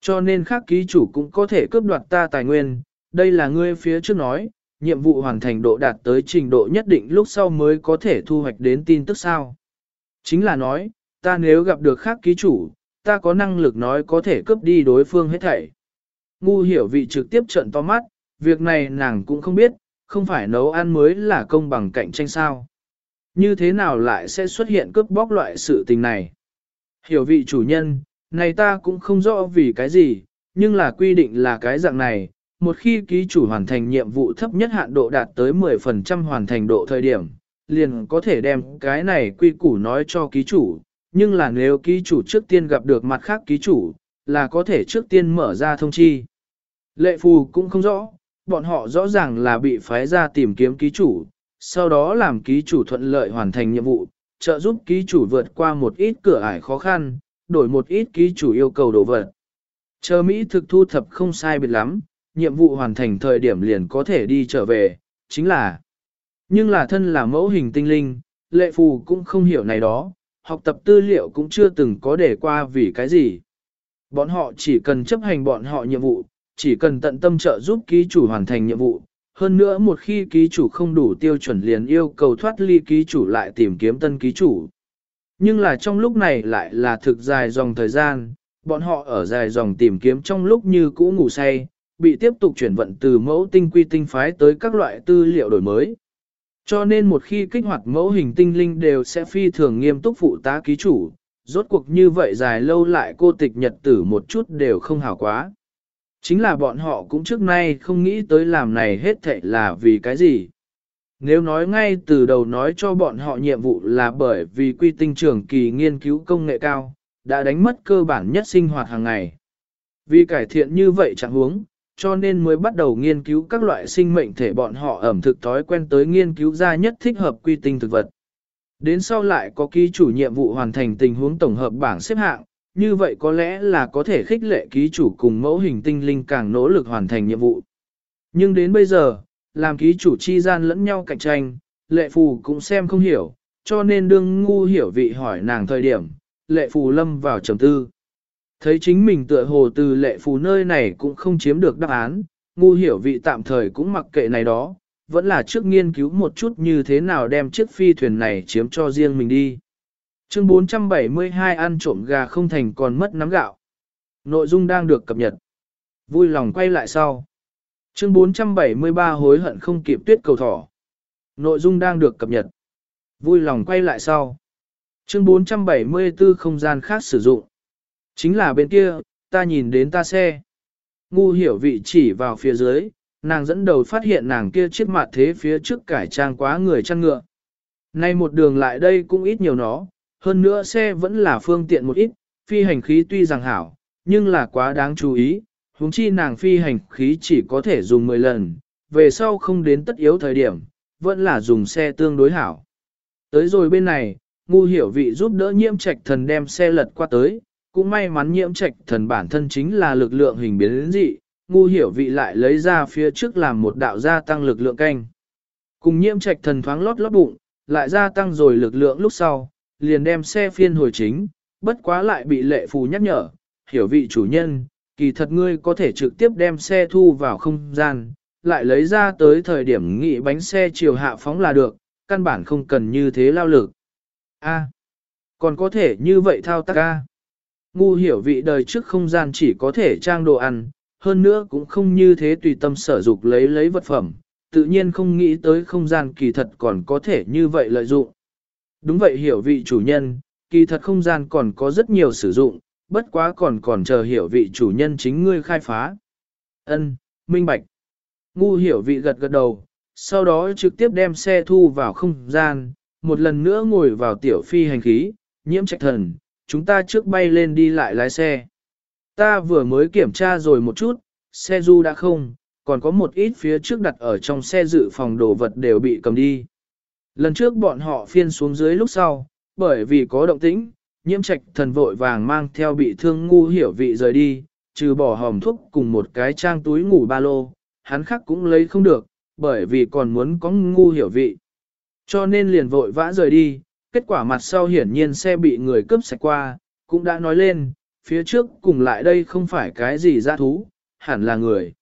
Cho nên khác ký chủ cũng có thể cướp đoạt ta tài nguyên, đây là ngươi phía trước nói, nhiệm vụ hoàn thành độ đạt tới trình độ nhất định lúc sau mới có thể thu hoạch đến tin tức sao. Chính là nói, ta nếu gặp được khác ký chủ, ta có năng lực nói có thể cướp đi đối phương hết thảy. Ngu hiểu vị trực tiếp trận to mắt, việc này nàng cũng không biết, không phải nấu ăn mới là công bằng cạnh tranh sao. Như thế nào lại sẽ xuất hiện cướp bóc loại sự tình này? Hiểu vị chủ nhân, này ta cũng không rõ vì cái gì, nhưng là quy định là cái dạng này, một khi ký chủ hoàn thành nhiệm vụ thấp nhất hạn độ đạt tới 10% hoàn thành độ thời điểm, liền có thể đem cái này quy củ nói cho ký chủ, nhưng là nếu ký chủ trước tiên gặp được mặt khác ký chủ, là có thể trước tiên mở ra thông chi. Lệ phù cũng không rõ, bọn họ rõ ràng là bị phái ra tìm kiếm ký chủ, sau đó làm ký chủ thuận lợi hoàn thành nhiệm vụ, trợ giúp ký chủ vượt qua một ít cửa ải khó khăn, đổi một ít ký chủ yêu cầu đồ vật. Chờ Mỹ thực thu thập không sai biệt lắm, nhiệm vụ hoàn thành thời điểm liền có thể đi trở về, chính là. Nhưng là thân là mẫu hình tinh linh, lệ phù cũng không hiểu này đó, học tập tư liệu cũng chưa từng có để qua vì cái gì. Bọn họ chỉ cần chấp hành bọn họ nhiệm vụ, chỉ cần tận tâm trợ giúp ký chủ hoàn thành nhiệm vụ. Hơn nữa một khi ký chủ không đủ tiêu chuẩn liền yêu cầu thoát ly ký chủ lại tìm kiếm tân ký chủ. Nhưng là trong lúc này lại là thực dài dòng thời gian, bọn họ ở dài dòng tìm kiếm trong lúc như cũ ngủ say, bị tiếp tục chuyển vận từ mẫu tinh quy tinh phái tới các loại tư liệu đổi mới. Cho nên một khi kích hoạt mẫu hình tinh linh đều sẽ phi thường nghiêm túc phụ tá ký chủ, rốt cuộc như vậy dài lâu lại cô tịch nhật tử một chút đều không hảo quá. Chính là bọn họ cũng trước nay không nghĩ tới làm này hết thệ là vì cái gì. Nếu nói ngay từ đầu nói cho bọn họ nhiệm vụ là bởi vì quy tinh trưởng kỳ nghiên cứu công nghệ cao, đã đánh mất cơ bản nhất sinh hoạt hàng ngày. Vì cải thiện như vậy chẳng huống, cho nên mới bắt đầu nghiên cứu các loại sinh mệnh thể bọn họ ẩm thực thói quen tới nghiên cứu ra nhất thích hợp quy tinh thực vật. Đến sau lại có ký chủ nhiệm vụ hoàn thành tình huống tổng hợp bảng xếp hạng, như vậy có lẽ là có thể khích lệ ký chủ cùng mẫu hình tinh linh càng nỗ lực hoàn thành nhiệm vụ. Nhưng đến bây giờ, làm ký chủ chi gian lẫn nhau cạnh tranh, lệ phù cũng xem không hiểu, cho nên đương ngu hiểu vị hỏi nàng thời điểm, lệ phù lâm vào trầm tư. Thấy chính mình tựa hồ từ lệ phù nơi này cũng không chiếm được đáp án, ngu hiểu vị tạm thời cũng mặc kệ này đó, vẫn là trước nghiên cứu một chút như thế nào đem chiếc phi thuyền này chiếm cho riêng mình đi. Chương 472 ăn trộm gà không thành còn mất nắm gạo. Nội dung đang được cập nhật. Vui lòng quay lại sau. Chương 473 hối hận không kịp tuyết cầu thỏ. Nội dung đang được cập nhật. Vui lòng quay lại sau. Chương 474 không gian khác sử dụng. Chính là bên kia, ta nhìn đến ta xe. Ngu hiểu vị chỉ vào phía dưới, nàng dẫn đầu phát hiện nàng kia chiếc mặt thế phía trước cải trang quá người chăn ngựa. Nay một đường lại đây cũng ít nhiều nó, hơn nữa xe vẫn là phương tiện một ít, phi hành khí tuy rằng hảo, nhưng là quá đáng chú ý, huống chi nàng phi hành khí chỉ có thể dùng 10 lần, về sau không đến tất yếu thời điểm, vẫn là dùng xe tương đối hảo. Tới rồi bên này, ngu hiểu vị giúp đỡ nhiễm trạch thần đem xe lật qua tới, cũng may mắn nhiễm trạch thần bản thân chính là lực lượng hình biến dị, ngu hiểu vị lại lấy ra phía trước làm một đạo gia tăng lực lượng canh. Cùng nhiễm trạch thần thoáng lót lót bụng, lại gia tăng rồi lực lượng lúc sau, liền đem xe phiên hồi chính, bất quá lại bị lệ phù nhắc nhở, hiểu vị chủ nhân, kỳ thật ngươi có thể trực tiếp đem xe thu vào không gian, lại lấy ra tới thời điểm nghị bánh xe chiều hạ phóng là được, căn bản không cần như thế lao lực. A, còn có thể như vậy thao tác a. Ngu hiểu vị đời trước không gian chỉ có thể trang đồ ăn, hơn nữa cũng không như thế tùy tâm sở dục lấy lấy vật phẩm, tự nhiên không nghĩ tới không gian kỳ thật còn có thể như vậy lợi dụng. Đúng vậy hiểu vị chủ nhân, kỳ thật không gian còn có rất nhiều sử dụng, bất quá còn còn chờ hiểu vị chủ nhân chính ngươi khai phá. Ân, minh bạch. Ngu hiểu vị gật gật đầu, sau đó trực tiếp đem xe thu vào không gian, một lần nữa ngồi vào tiểu phi hành khí, nhiễm trạch thần, chúng ta trước bay lên đi lại lái xe. Ta vừa mới kiểm tra rồi một chút, xe du đã không, còn có một ít phía trước đặt ở trong xe dự phòng đồ vật đều bị cầm đi. Lần trước bọn họ phiên xuống dưới lúc sau, bởi vì có động tĩnh, nhiễm trạch thần vội vàng mang theo bị thương ngu hiểu vị rời đi, trừ bỏ hòm thuốc cùng một cái trang túi ngủ ba lô, hắn khác cũng lấy không được, bởi vì còn muốn có ngu hiểu vị. Cho nên liền vội vã rời đi, kết quả mặt sau hiển nhiên xe bị người cướp sạch qua, cũng đã nói lên, phía trước cùng lại đây không phải cái gì ra thú, hẳn là người.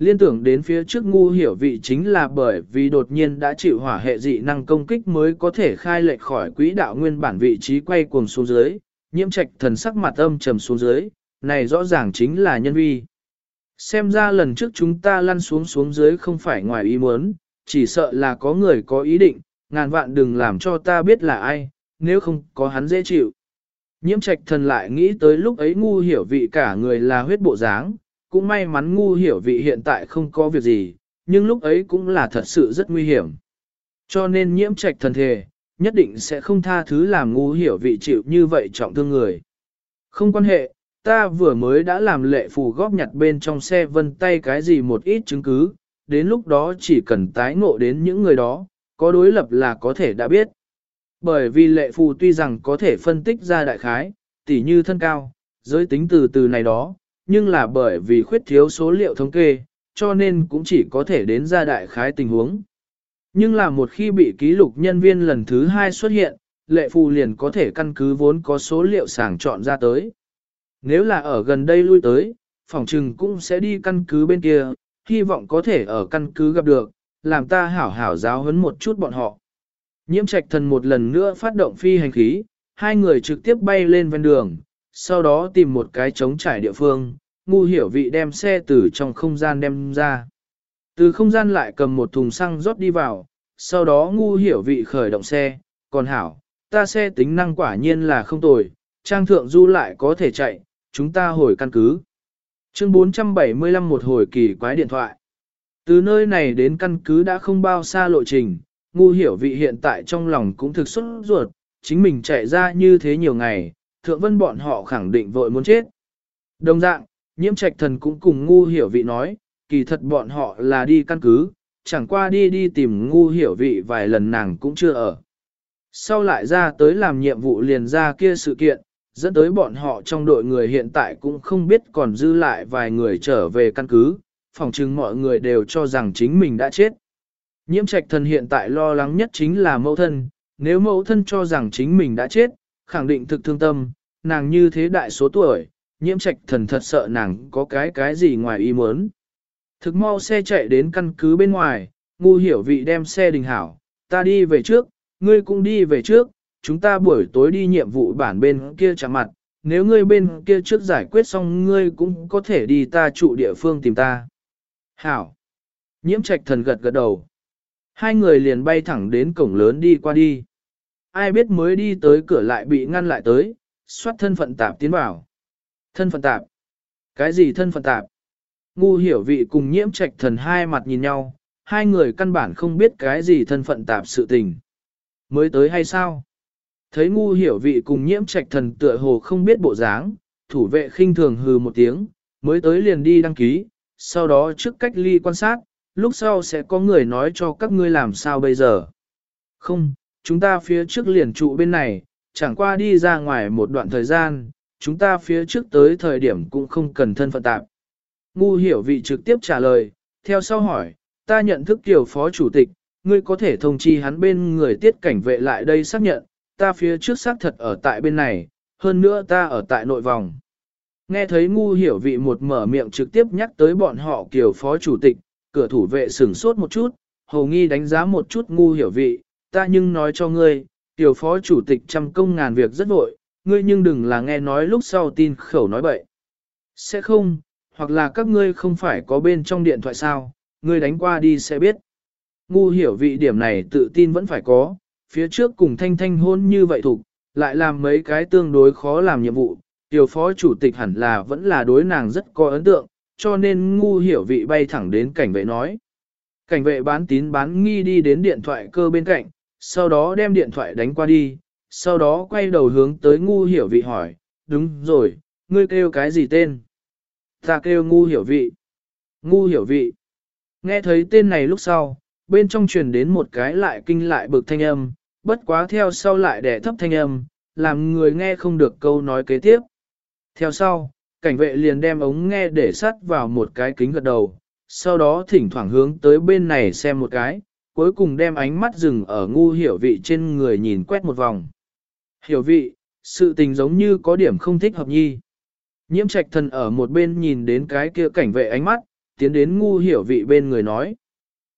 Liên tưởng đến phía trước ngu hiểu vị chính là bởi vì đột nhiên đã chịu hỏa hệ dị năng công kích mới có thể khai lệch khỏi quỹ đạo nguyên bản vị trí quay cuồng xuống dưới, nhiễm trạch thần sắc mặt âm trầm xuống dưới, này rõ ràng chính là nhân vi. Xem ra lần trước chúng ta lăn xuống xuống dưới không phải ngoài ý muốn, chỉ sợ là có người có ý định, ngàn vạn đừng làm cho ta biết là ai, nếu không có hắn dễ chịu. Nhiễm trạch thần lại nghĩ tới lúc ấy ngu hiểu vị cả người là huyết bộ dáng, cũng may mắn ngu hiểu vị hiện tại không có việc gì, nhưng lúc ấy cũng là thật sự rất nguy hiểm. Cho nên nhiễm trạch thần thề, nhất định sẽ không tha thứ làm ngu hiểu vị chịu như vậy trọng thương người. Không quan hệ, ta vừa mới đã làm lệ phù góp nhặt bên trong xe vân tay cái gì một ít chứng cứ, đến lúc đó chỉ cần tái ngộ đến những người đó, có đối lập là có thể đã biết. Bởi vì lệ phù tuy rằng có thể phân tích ra đại khái, tỉ như thân cao, giới tính từ từ này đó, nhưng là bởi vì khuyết thiếu số liệu thống kê, cho nên cũng chỉ có thể đến ra đại khái tình huống. Nhưng là một khi bị ký lục nhân viên lần thứ hai xuất hiện, lệ phù liền có thể căn cứ vốn có số liệu sàng chọn ra tới. Nếu là ở gần đây lui tới, phòng trừng cũng sẽ đi căn cứ bên kia, hy vọng có thể ở căn cứ gặp được, làm ta hảo hảo giáo huấn một chút bọn họ. Nhiễm trạch thần một lần nữa phát động phi hành khí, hai người trực tiếp bay lên ven đường, sau đó tìm một cái trống trải địa phương, ngu hiểu vị đem xe từ trong không gian đem ra. Từ không gian lại cầm một thùng xăng rót đi vào, sau đó ngu hiểu vị khởi động xe, còn hảo, ta xe tính năng quả nhiên là không tồi, trang thượng du lại có thể chạy, chúng ta hồi căn cứ. Chương 475 một hồi kỳ quái điện thoại. Từ nơi này đến căn cứ đã không bao xa lộ trình, ngu hiểu vị hiện tại trong lòng cũng thực xuất ruột, chính mình chạy ra như thế nhiều ngày, thượng vân bọn họ khẳng định vội muốn chết. Đồng dạng, nhiễm trạch thần cũng cùng ngu hiểu vị nói, kỳ thật bọn họ là đi căn cứ, chẳng qua đi đi tìm ngu hiểu vị vài lần nàng cũng chưa ở. Sau lại ra tới làm nhiệm vụ liền ra kia sự kiện, dẫn tới bọn họ trong đội người hiện tại cũng không biết còn dư lại vài người trở về căn cứ, phòng chừng mọi người đều cho rằng chính mình đã chết. Nhiễm trạch thần hiện tại lo lắng nhất chính là mẫu thân, nếu mẫu thân cho rằng chính mình đã chết, khẳng định thực thương tâm, nàng như thế đại số tuổi, nhiễm trạch thần thật sợ nàng có cái cái gì ngoài ý muốn. Thực mau xe chạy đến căn cứ bên ngoài, ngu hiểu vị đem xe đình hảo, ta đi về trước, ngươi cũng đi về trước, chúng ta buổi tối đi nhiệm vụ bản bên kia chạm mặt, nếu ngươi bên kia trước giải quyết xong ngươi cũng có thể đi ta trụ địa phương tìm ta. Hảo. Nhiễm trạch thần gật gật đầu. Hai người liền bay thẳng đến cổng lớn đi qua đi. Ai biết mới đi tới cửa lại bị ngăn lại tới, xoát thân phận tạp tiến vào. Thân phận tạp. Cái gì thân phận tạp? Ngu hiểu vị cùng nhiễm trạch thần hai mặt nhìn nhau, hai người căn bản không biết cái gì thân phận tạp sự tình. Mới tới hay sao? Thấy ngu hiểu vị cùng nhiễm trạch thần tựa hồ không biết bộ dáng, thủ vệ khinh thường hừ một tiếng, mới tới liền đi đăng ký, sau đó trước cách ly quan sát, lúc sau sẽ có người nói cho các ngươi làm sao bây giờ. Không, chúng ta phía trước liền trụ bên này, chẳng qua đi ra ngoài một đoạn thời gian, chúng ta phía trước tới thời điểm cũng không cần thân phận tạp. Ngu hiểu vị trực tiếp trả lời, theo sau hỏi, ta nhận thức tiểu phó chủ tịch, ngươi có thể thông chi hắn bên người tiết cảnh vệ lại đây xác nhận, ta phía trước xác thật ở tại bên này, hơn nữa ta ở tại nội vòng. Nghe thấy ngu hiểu vị một mở miệng trực tiếp nhắc tới bọn họ kiều phó chủ tịch, cửa thủ vệ sửng sốt một chút, hầu nghi đánh giá một chút ngu hiểu vị, ta nhưng nói cho ngươi, Tiểu phó chủ tịch trăm công ngàn việc rất vội, ngươi nhưng đừng là nghe nói lúc sau tin khẩu nói bậy. Sẽ không, hoặc là các ngươi không phải có bên trong điện thoại sao, ngươi đánh qua đi sẽ biết. Ngu hiểu vị điểm này tự tin vẫn phải có, phía trước cùng thanh thanh hôn như vậy thục, lại làm mấy cái tương đối khó làm nhiệm vụ, tiểu phó chủ tịch hẳn là vẫn là đối nàng rất có ấn tượng, cho nên ngu hiểu vị bay thẳng đến cảnh vệ nói. Cảnh vệ bán tín bán nghi đi đến điện thoại cơ bên cạnh, sau đó đem điện thoại đánh qua đi, sau đó quay đầu hướng tới ngu hiểu vị hỏi, đúng rồi, ngươi kêu cái gì tên? Ta kêu ngu hiểu vị. Ngu hiểu vị. Nghe thấy tên này lúc sau, bên trong truyền đến một cái lại kinh lại bực thanh âm, bất quá theo sau lại đẻ thấp thanh âm, làm người nghe không được câu nói kế tiếp. Theo sau, cảnh vệ liền đem ống nghe để sắt vào một cái kính gật đầu, sau đó thỉnh thoảng hướng tới bên này xem một cái, cuối cùng đem ánh mắt dừng ở ngu hiểu vị trên người nhìn quét một vòng. Hiểu vị, sự tình giống như có điểm không thích hợp nhi. Nhiễm trạch thần ở một bên nhìn đến cái kia cảnh vệ ánh mắt, tiến đến ngu hiểu vị bên người nói.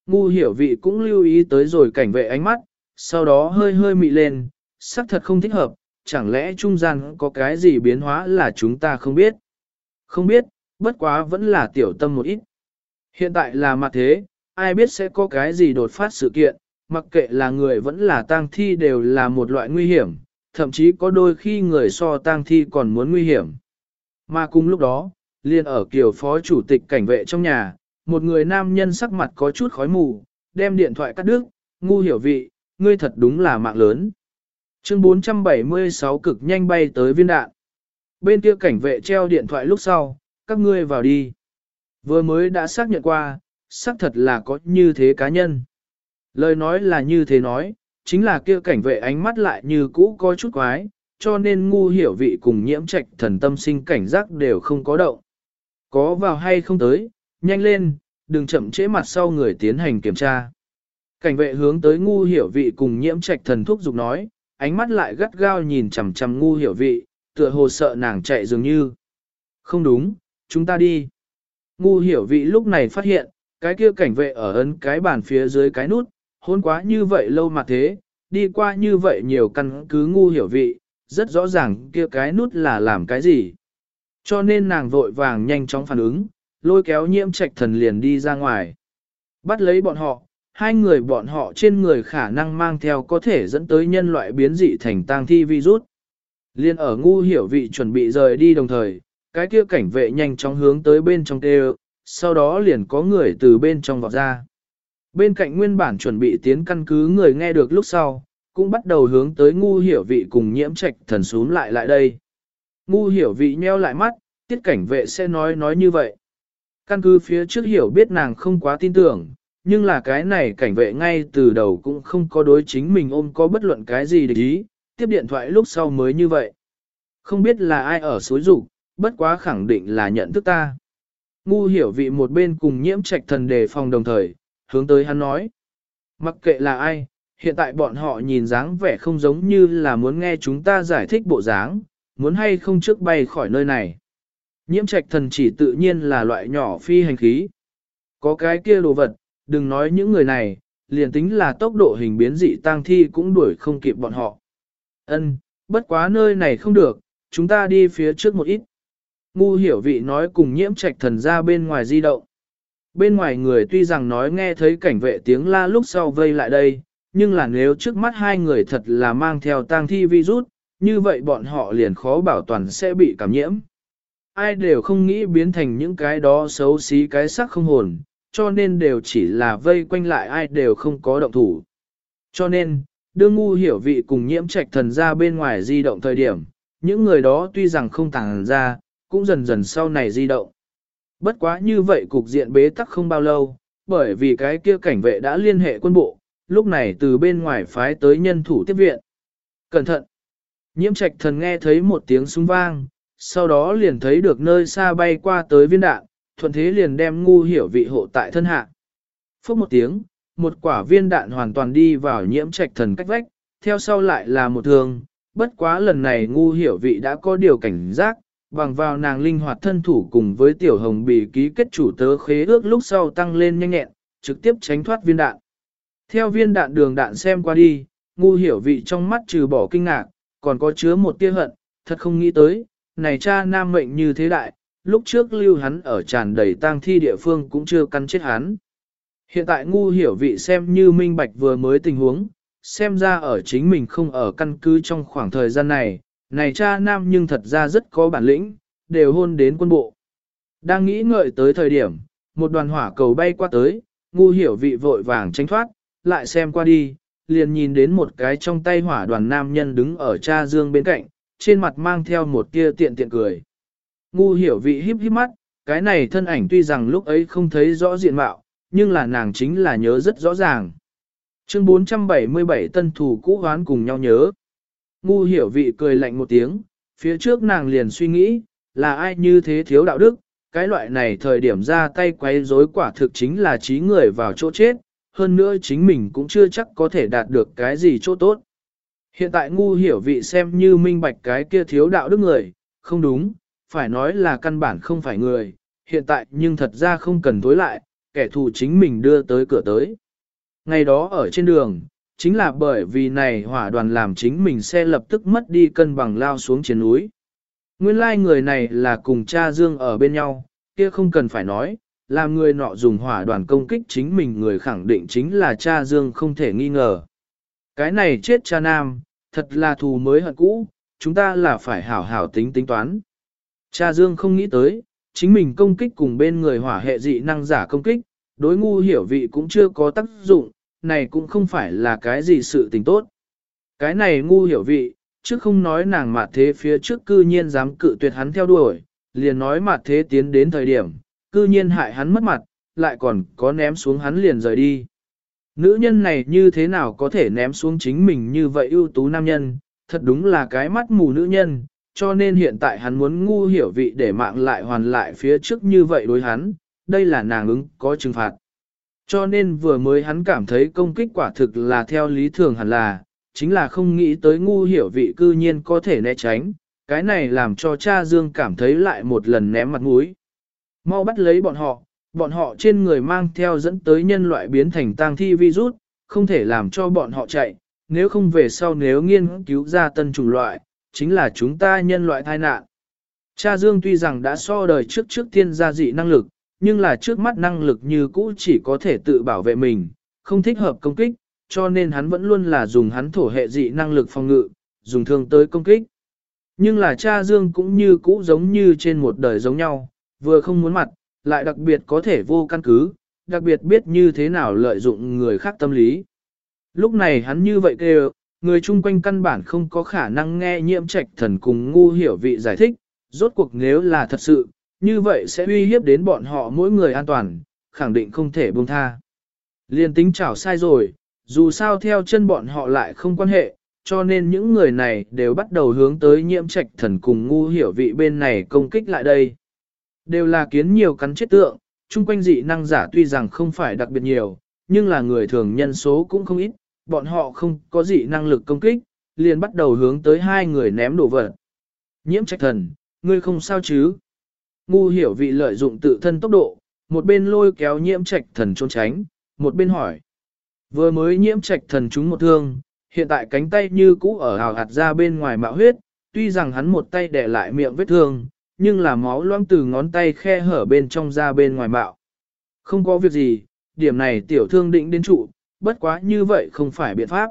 Ngu hiểu vị cũng lưu ý tới rồi cảnh vệ ánh mắt, sau đó hơi hơi mị lên, sắc thật không thích hợp, chẳng lẽ trung gian có cái gì biến hóa là chúng ta không biết. Không biết, bất quá vẫn là tiểu tâm một ít. Hiện tại là mặt thế, ai biết sẽ có cái gì đột phát sự kiện, mặc kệ là người vẫn là tang thi đều là một loại nguy hiểm, thậm chí có đôi khi người so tang thi còn muốn nguy hiểm. Mà cùng lúc đó, liền ở kiểu phó chủ tịch cảnh vệ trong nhà, một người nam nhân sắc mặt có chút khói mù, đem điện thoại cắt đứt, ngu hiểu vị, ngươi thật đúng là mạng lớn. Chương 476 cực nhanh bay tới viên đạn. Bên kia cảnh vệ treo điện thoại lúc sau, các ngươi vào đi. Vừa mới đã xác nhận qua, xác thật là có như thế cá nhân. Lời nói là như thế nói, chính là kia cảnh vệ ánh mắt lại như cũ có chút quái, cho nên ngu hiểu vị cùng nhiễm trạch thần tâm sinh cảnh giác đều không có động. Có vào hay không tới, nhanh lên, đừng chậm trễ mặt sau người tiến hành kiểm tra. Cảnh vệ hướng tới ngu hiểu vị cùng nhiễm trạch thần thúc giục nói, ánh mắt lại gắt gao nhìn chằm chằm ngu hiểu vị, tựa hồ sợ nàng chạy dường như. Không đúng, chúng ta đi. Ngu hiểu vị lúc này phát hiện, cái kia cảnh vệ ở ấn cái bàn phía dưới cái nút, hôn quá như vậy lâu mà thế, đi qua như vậy nhiều căn cứ ngu hiểu vị, rất rõ ràng kia cái nút là làm cái gì. Cho nên nàng vội vàng nhanh chóng phản ứng, lôi kéo nhiễm trạch thần liền đi ra ngoài. Bắt lấy bọn họ, hai người bọn họ trên người khả năng mang theo có thể dẫn tới nhân loại biến dị thành tang thi virus. Liên ở ngu hiểu vị chuẩn bị rời đi đồng thời, cái kia cảnh vệ nhanh chóng hướng tới bên trong kêu, sau đó liền có người từ bên trong vọt ra. Bên cạnh nguyên bản chuẩn bị tiến căn cứ người nghe được lúc sau, cũng bắt đầu hướng tới ngu hiểu vị cùng nhiễm trạch thần xuống lại lại đây. Ngu hiểu vị nheo lại mắt, tiết cảnh vệ sẽ nói nói như vậy. Căn cứ phía trước hiểu biết nàng không quá tin tưởng, nhưng là cái này cảnh vệ ngay từ đầu cũng không có đối chính mình ôm có bất luận cái gì để ý, tiếp điện thoại lúc sau mới như vậy. Không biết là ai ở suối rủ, bất quá khẳng định là nhận thức ta. Ngu hiểu vị một bên cùng nhiễm trạch thần đề phòng đồng thời, hướng tới hắn nói. Mặc kệ là ai, hiện tại bọn họ nhìn dáng vẻ không giống như là muốn nghe chúng ta giải thích bộ dáng, muốn hay không trước bay khỏi nơi này. Nhiễm trạch thần chỉ tự nhiên là loại nhỏ phi hành khí. Có cái kia đồ vật, đừng nói những người này, liền tính là tốc độ hình biến dị tang thi cũng đuổi không kịp bọn họ. Ân, bất quá nơi này không được, chúng ta đi phía trước một ít. Ngu hiểu vị nói cùng nhiễm trạch thần ra bên ngoài di động. Bên ngoài người tuy rằng nói nghe thấy cảnh vệ tiếng la lúc sau vây lại đây, nhưng là nếu trước mắt hai người thật là mang theo tang thi virus, như vậy bọn họ liền khó bảo toàn sẽ bị cảm nhiễm. Ai đều không nghĩ biến thành những cái đó xấu xí cái sắc không hồn, cho nên đều chỉ là vây quanh lại ai đều không có động thủ. Cho nên, đưa ngu hiểu vị cùng nhiễm trạch thần ra bên ngoài di động thời điểm, những người đó tuy rằng không tàng ra, cũng dần dần sau này di động. Bất quá như vậy cục diện bế tắc không bao lâu, bởi vì cái kia cảnh vệ đã liên hệ quân bộ, lúc này từ bên ngoài phái tới nhân thủ tiếp viện. Cẩn thận! Nhiễm trạch thần nghe thấy một tiếng súng vang, sau đó liền thấy được nơi xa bay qua tới viên đạn, thuận thế liền đem ngu hiểu vị hộ tại thân hạ. Phước một tiếng, một quả viên đạn hoàn toàn đi vào nhiễm trạch thần cách vách, theo sau lại là một thường, bất quá lần này ngu hiểu vị đã có điều cảnh giác, bằng vào nàng linh hoạt thân thủ cùng với tiểu hồng bị ký kết chủ tớ khế ước lúc sau tăng lên nhanh nhẹn, trực tiếp tránh thoát viên đạn. Theo viên đạn đường đạn xem qua đi, ngu hiểu vị trong mắt trừ bỏ kinh ngạc, còn có chứa một tia hận, thật không nghĩ tới, này cha nam mệnh như thế đại, lúc trước lưu hắn ở tràn đầy tang thi địa phương cũng chưa căn chết hắn. Hiện tại ngu hiểu vị xem như minh bạch vừa mới tình huống, xem ra ở chính mình không ở căn cứ trong khoảng thời gian này, này cha nam nhưng thật ra rất có bản lĩnh, đều hôn đến quân bộ. Đang nghĩ ngợi tới thời điểm, một đoàn hỏa cầu bay qua tới, ngu hiểu vị vội vàng tránh thoát, lại xem qua đi, liền nhìn đến một cái trong tay hỏa đoàn nam nhân đứng ở cha dương bên cạnh, trên mặt mang theo một tia tiện tiện cười. Ngu hiểu vị híp híp mắt, cái này thân ảnh tuy rằng lúc ấy không thấy rõ diện mạo, nhưng là nàng chính là nhớ rất rõ ràng. Chương 477 tân thủ cũ hoán cùng nhau nhớ. Ngu hiểu vị cười lạnh một tiếng, phía trước nàng liền suy nghĩ, là ai như thế thiếu đạo đức, cái loại này thời điểm ra tay quấy rối quả thực chính là trí người vào chỗ chết, hơn nữa chính mình cũng chưa chắc có thể đạt được cái gì chỗ tốt. Hiện tại ngu hiểu vị xem như minh bạch cái kia thiếu đạo đức người, không đúng, phải nói là căn bản không phải người, hiện tại nhưng thật ra không cần tối lại, kẻ thù chính mình đưa tới cửa tới. Ngày đó ở trên đường, chính là bởi vì này hỏa đoàn làm chính mình xe lập tức mất đi cân bằng lao xuống trên núi. Nguyên lai like người này là cùng cha Dương ở bên nhau, kia không cần phải nói, làm người nọ dùng hỏa đoàn công kích chính mình người khẳng định chính là cha Dương không thể nghi ngờ. Cái này chết cha nam, thật là thù mới hận cũ, chúng ta là phải hảo hảo tính tính toán. Cha Dương không nghĩ tới, chính mình công kích cùng bên người hỏa hệ dị năng giả công kích, đối ngu hiểu vị cũng chưa có tác dụng, này cũng không phải là cái gì sự tình tốt. Cái này ngu hiểu vị, chứ không nói nàng mặt thế phía trước cư nhiên dám cự tuyệt hắn theo đuổi, liền nói mặt thế tiến đến thời điểm, cư nhiên hại hắn mất mặt, lại còn có ném xuống hắn liền rời đi. Nữ nhân này như thế nào có thể ném xuống chính mình như vậy ưu tú nam nhân, thật đúng là cái mắt mù nữ nhân, cho nên hiện tại hắn muốn ngu hiểu vị để mạng lại hoàn lại phía trước như vậy đối hắn, đây là nàng ứng có trừng phạt. Cho nên vừa mới hắn cảm thấy công kích quả thực là theo lý thường hẳn là, chính là không nghĩ tới ngu hiểu vị cư nhiên có thể né tránh, cái này làm cho cha Dương cảm thấy lại một lần ném mặt mũi. Mau bắt lấy bọn họ, bọn họ trên người mang theo dẫn tới nhân loại biến thành tang thi virus, không thể làm cho bọn họ chạy, nếu không về sau nếu nghiên cứu ra tân chủng loại, chính là chúng ta nhân loại tai nạn. Cha Dương tuy rằng đã so đời trước trước tiên gia dị năng lực, nhưng là trước mắt năng lực như cũ chỉ có thể tự bảo vệ mình, không thích hợp công kích, cho nên hắn vẫn luôn là dùng hắn thổ hệ dị năng lực phòng ngự, dùng thương tới công kích. Nhưng là cha Dương cũng như cũ giống như trên một đời giống nhau, vừa không muốn mặt, lại đặc biệt có thể vô căn cứ, đặc biệt biết như thế nào lợi dụng người khác tâm lý. Lúc này hắn như vậy kêu, người chung quanh căn bản không có khả năng nghe nhiễm trạch thần cùng ngu hiểu vị giải thích, rốt cuộc nếu là thật sự, như vậy sẽ uy hiếp đến bọn họ mỗi người an toàn, khẳng định không thể buông tha. Liên tính chảo sai rồi, dù sao theo chân bọn họ lại không quan hệ, cho nên những người này đều bắt đầu hướng tới nhiễm trạch thần cùng ngu hiểu vị bên này công kích lại đây. Đều là kiến nhiều cắn chết tượng, chung quanh dị năng giả tuy rằng không phải đặc biệt nhiều, nhưng là người thường nhân số cũng không ít, bọn họ không có dị năng lực công kích, liền bắt đầu hướng tới hai người ném đồ vật. Nhiễm trạch thần, ngươi không sao chứ? Ngu hiểu vị lợi dụng tự thân tốc độ, một bên lôi kéo nhiễm trạch thần trốn tránh, một bên hỏi. Vừa mới nhiễm trạch thần trúng một thương, hiện tại cánh tay như cũ ở hào hạt ra bên ngoài mạo huyết, tuy rằng hắn một tay để lại miệng vết thương, nhưng là máu loang từ ngón tay khe hở bên trong ra bên ngoài mạo. Không có việc gì, điểm này tiểu thương định đến trụ, bất quá như vậy không phải biện pháp.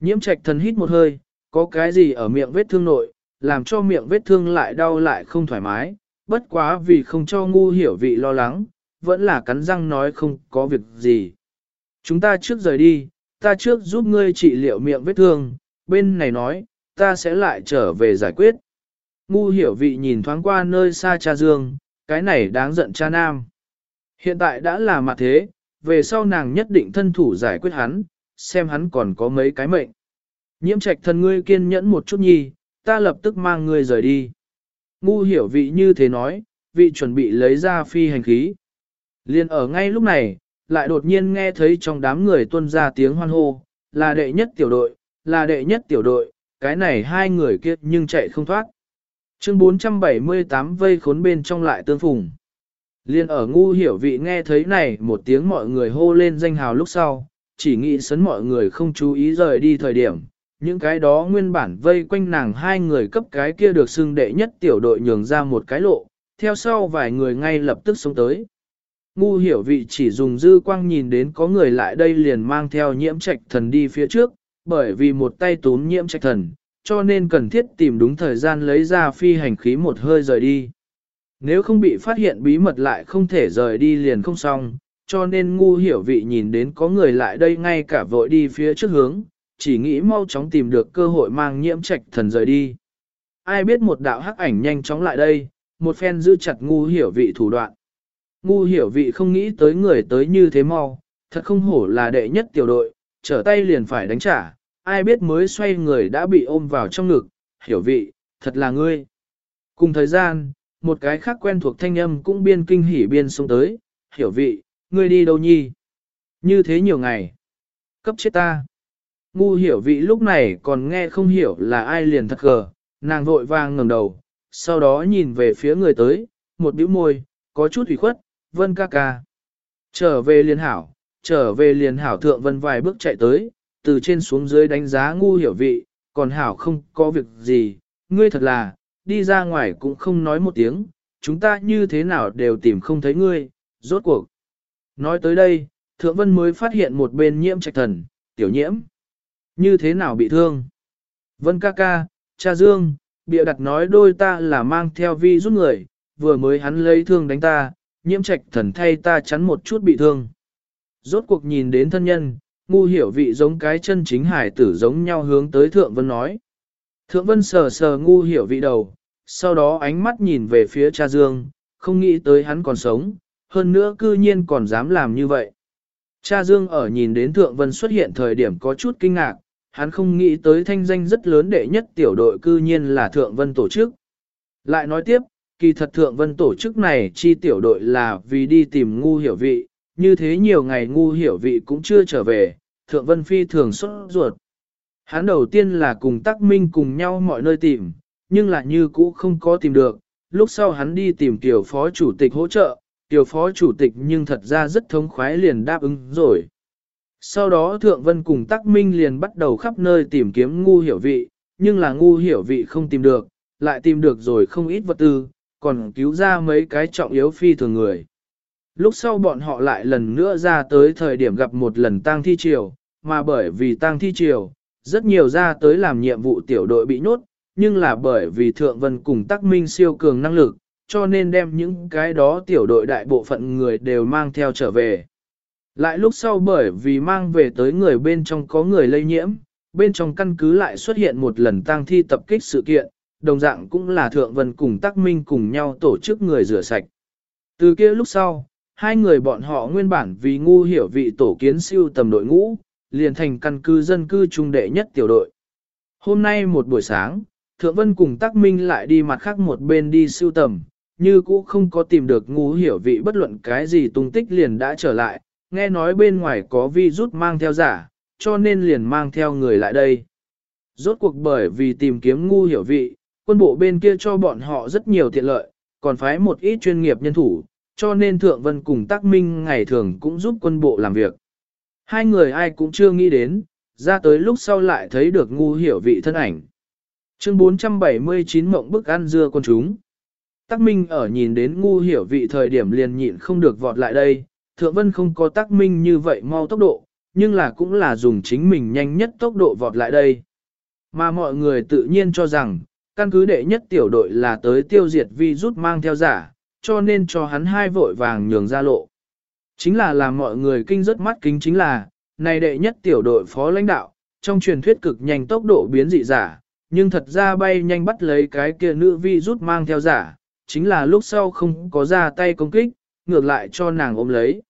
Nhiễm trạch thần hít một hơi, có cái gì ở miệng vết thương nội, làm cho miệng vết thương lại đau lại không thoải mái, bất quá vì không cho ngu hiểu vị lo lắng, vẫn là cắn răng nói không có việc gì. Chúng ta trước rời đi, ta trước giúp ngươi trị liệu miệng vết thương, bên này nói, ta sẽ lại trở về giải quyết. Ngu hiểu vị nhìn thoáng qua nơi xa cha dương, cái này đáng giận cha nam. Hiện tại đã là mặt thế, về sau nàng nhất định thân thủ giải quyết hắn, xem hắn còn có mấy cái mệnh. Nhiễm trạch thần ngươi kiên nhẫn một chút nhi, ta lập tức mang ngươi rời đi. Ngu hiểu vị như thế nói, vị chuẩn bị lấy ra phi hành khí. Liên ở ngay lúc này, lại đột nhiên nghe thấy trong đám người tuân ra tiếng hoan hô, là đệ nhất tiểu đội, là đệ nhất tiểu đội, cái này hai người kia nhưng chạy không thoát. Chương 478 vây khốn bên trong lại tương phùng. Liên ở ngu hiểu vị nghe thấy này một tiếng mọi người hô lên danh hào lúc sau, chỉ nghĩ sấn mọi người không chú ý rời đi thời điểm. Những cái đó nguyên bản vây quanh nàng hai người cấp cái kia được xưng đệ nhất tiểu đội nhường ra một cái lộ, theo sau vài người ngay lập tức xuống tới. Ngu hiểu vị chỉ dùng dư quang nhìn đến có người lại đây liền mang theo nhiễm trạch thần đi phía trước, bởi vì một tay tốn nhiễm trạch thần, cho nên cần thiết tìm đúng thời gian lấy ra phi hành khí một hơi rời đi. Nếu không bị phát hiện bí mật lại không thể rời đi liền không xong, cho nên ngu hiểu vị nhìn đến có người lại đây ngay cả vội đi phía trước hướng, chỉ nghĩ mau chóng tìm được cơ hội mang nhiễm trạch thần rời đi. Ai biết một đạo hắc ảnh nhanh chóng lại đây, một phen giữ chặt ngu hiểu vị thủ đoạn. Ngu hiểu vị không nghĩ tới người tới như thế mau, thật không hổ là đệ nhất tiểu đội, trở tay liền phải đánh trả, ai biết mới xoay người đã bị ôm vào trong ngực, hiểu vị, thật là ngươi. Cùng thời gian, một cái khác quen thuộc thanh âm cũng biên kinh hỉ biên xuống tới, hiểu vị, ngươi đi đâu nhi? Như thế nhiều ngày. Cấp chết ta. Ngu hiểu vị lúc này còn nghe không hiểu là ai liền thật gờ, nàng vội vàng ngẩng đầu, sau đó nhìn về phía người tới, một bĩu môi, có chút ủy khuất, vân ca ca. Trở về liền hảo, trở về liền hảo thượng vân vài bước chạy tới, từ trên xuống dưới đánh giá ngu hiểu vị, còn hảo không có việc gì, ngươi thật là, đi ra ngoài cũng không nói một tiếng, chúng ta như thế nào đều tìm không thấy ngươi, rốt cuộc. Nói tới đây, thượng vân mới phát hiện một bên nhiễm trạch thần, tiểu nhiễm. Như thế nào bị thương? Vân ca ca, cha Dương, bịa đặt nói đôi ta là mang theo vi rút người, vừa mới hắn lấy thương đánh ta, nhiễm trạch thần thay ta chắn một chút bị thương. Rốt cuộc nhìn đến thân nhân, ngu hiểu vị giống cái chân chính hải tử giống nhau hướng tới Thượng Vân nói. Thượng Vân sờ sờ ngu hiểu vị đầu, sau đó ánh mắt nhìn về phía cha Dương, không nghĩ tới hắn còn sống, hơn nữa cư nhiên còn dám làm như vậy. Cha Dương ở nhìn đến Thượng Vân xuất hiện thời điểm có chút kinh ngạc, hắn không nghĩ tới thanh danh rất lớn đệ nhất tiểu đội cư nhiên là Thượng Vân tổ chức. Lại nói tiếp, kỳ thật Thượng Vân tổ chức này chi tiểu đội là vì đi tìm ngu hiểu vị, như thế nhiều ngày ngu hiểu vị cũng chưa trở về, Thượng Vân Phi thường xuất ruột. Hắn đầu tiên là cùng Tắc Minh cùng nhau mọi nơi tìm, nhưng là như cũ không có tìm được, lúc sau hắn đi tìm tiểu phó chủ tịch hỗ trợ, tiểu phó chủ tịch nhưng thật ra rất thống khoái liền đáp ứng rồi. Sau đó Thượng Vân cùng Tắc Minh liền bắt đầu khắp nơi tìm kiếm ngu hiểu vị, nhưng là ngu hiểu vị không tìm được, lại tìm được rồi không ít vật tư, còn cứu ra mấy cái trọng yếu phi thường người. Lúc sau bọn họ lại lần nữa ra tới thời điểm gặp một lần tang thi triều, mà bởi vì tang thi triều, rất nhiều ra tới làm nhiệm vụ tiểu đội bị nhốt, nhưng là bởi vì Thượng Vân cùng Tắc Minh siêu cường năng lực, cho nên đem những cái đó tiểu đội đại bộ phận người đều mang theo trở về. Lại lúc sau bởi vì mang về tới người bên trong có người lây nhiễm, bên trong căn cứ lại xuất hiện một lần tang thi tập kích sự kiện, đồng dạng cũng là Thượng Vân cùng Tắc Minh cùng nhau tổ chức người rửa sạch. Từ kia lúc sau, hai người bọn họ nguyên bản vì ngu hiểu vị tổ kiến siêu tầm đội ngũ, liền thành căn cứ dân cư trung đệ nhất tiểu đội. Hôm nay một buổi sáng, Thượng Vân cùng Tắc Minh lại đi mặt khác một bên đi siêu tầm, như cũ không có tìm được ngu hiểu vị bất luận cái gì tung tích liền đã trở lại, nghe nói bên ngoài có vi rút mang theo giả, cho nên liền mang theo người lại đây. Rốt cuộc bởi vì tìm kiếm ngu hiểu vị, quân bộ bên kia cho bọn họ rất nhiều tiện lợi, còn phái một ít chuyên nghiệp nhân thủ, cho nên Thượng Vân cùng Tắc Minh ngày thường cũng giúp quân bộ làm việc. Hai người ai cũng chưa nghĩ đến, ra tới lúc sau lại thấy được ngu hiểu vị thân ảnh. Chương 479 mộng bức ăn dưa con chúng. Tắc Minh ở nhìn đến ngu hiểu vị thời điểm liền nhịn không được vọt lại đây, Thượng Vân không có tác Minh như vậy mau tốc độ, nhưng là cũng là dùng chính mình nhanh nhất tốc độ vọt lại đây. Mà mọi người tự nhiên cho rằng, căn cứ đệ nhất tiểu đội là tới tiêu diệt vi rút mang theo giả, cho nên cho hắn hai vội vàng nhường ra lộ. Chính là làm mọi người kinh rất mắt kính chính là, này đệ nhất tiểu đội phó lãnh đạo, trong truyền thuyết cực nhanh tốc độ biến dị giả, nhưng thật ra bay nhanh bắt lấy cái kia nữ vi rút mang theo giả, chính là lúc sau không có ra tay công kích, ngược lại cho nàng ôm lấy.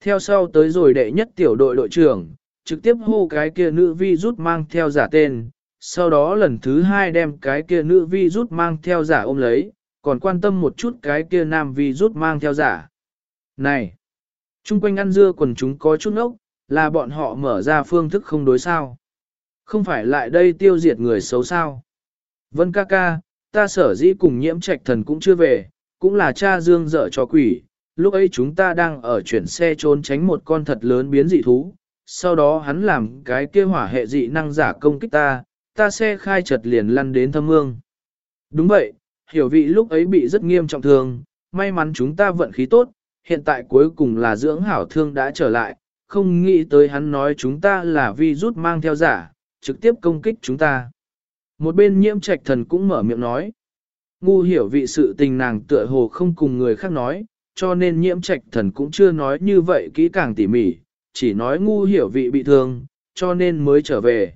Theo sau tới rồi đệ nhất tiểu đội đội trưởng, trực tiếp hô cái kia nữ vi rút mang theo giả tên, sau đó lần thứ hai đem cái kia nữ vi rút mang theo giả ôm lấy, còn quan tâm một chút cái kia nam vi rút mang theo giả. Này! Trung quanh ăn dưa quần chúng có chút ốc, là bọn họ mở ra phương thức không đối sao. Không phải lại đây tiêu diệt người xấu sao. Vân ca ca, ta sở dĩ cùng nhiễm trạch thần cũng chưa về, cũng là cha dương dở cho quỷ. Lúc ấy chúng ta đang ở chuyển xe trốn tránh một con thật lớn biến dị thú, sau đó hắn làm cái kia hỏa hệ dị năng giả công kích ta, ta xe khai chật liền lăn đến thâm mương. Đúng vậy, hiểu vị lúc ấy bị rất nghiêm trọng thương, may mắn chúng ta vận khí tốt, hiện tại cuối cùng là dưỡng hảo thương đã trở lại, không nghĩ tới hắn nói chúng ta là vi rút mang theo giả, trực tiếp công kích chúng ta. Một bên nhiễm trạch thần cũng mở miệng nói. Ngu hiểu vị sự tình nàng tựa hồ không cùng người khác nói, cho nên nhiễm trạch thần cũng chưa nói như vậy kỹ càng tỉ mỉ, chỉ nói ngu hiểu vị bị thương, cho nên mới trở về.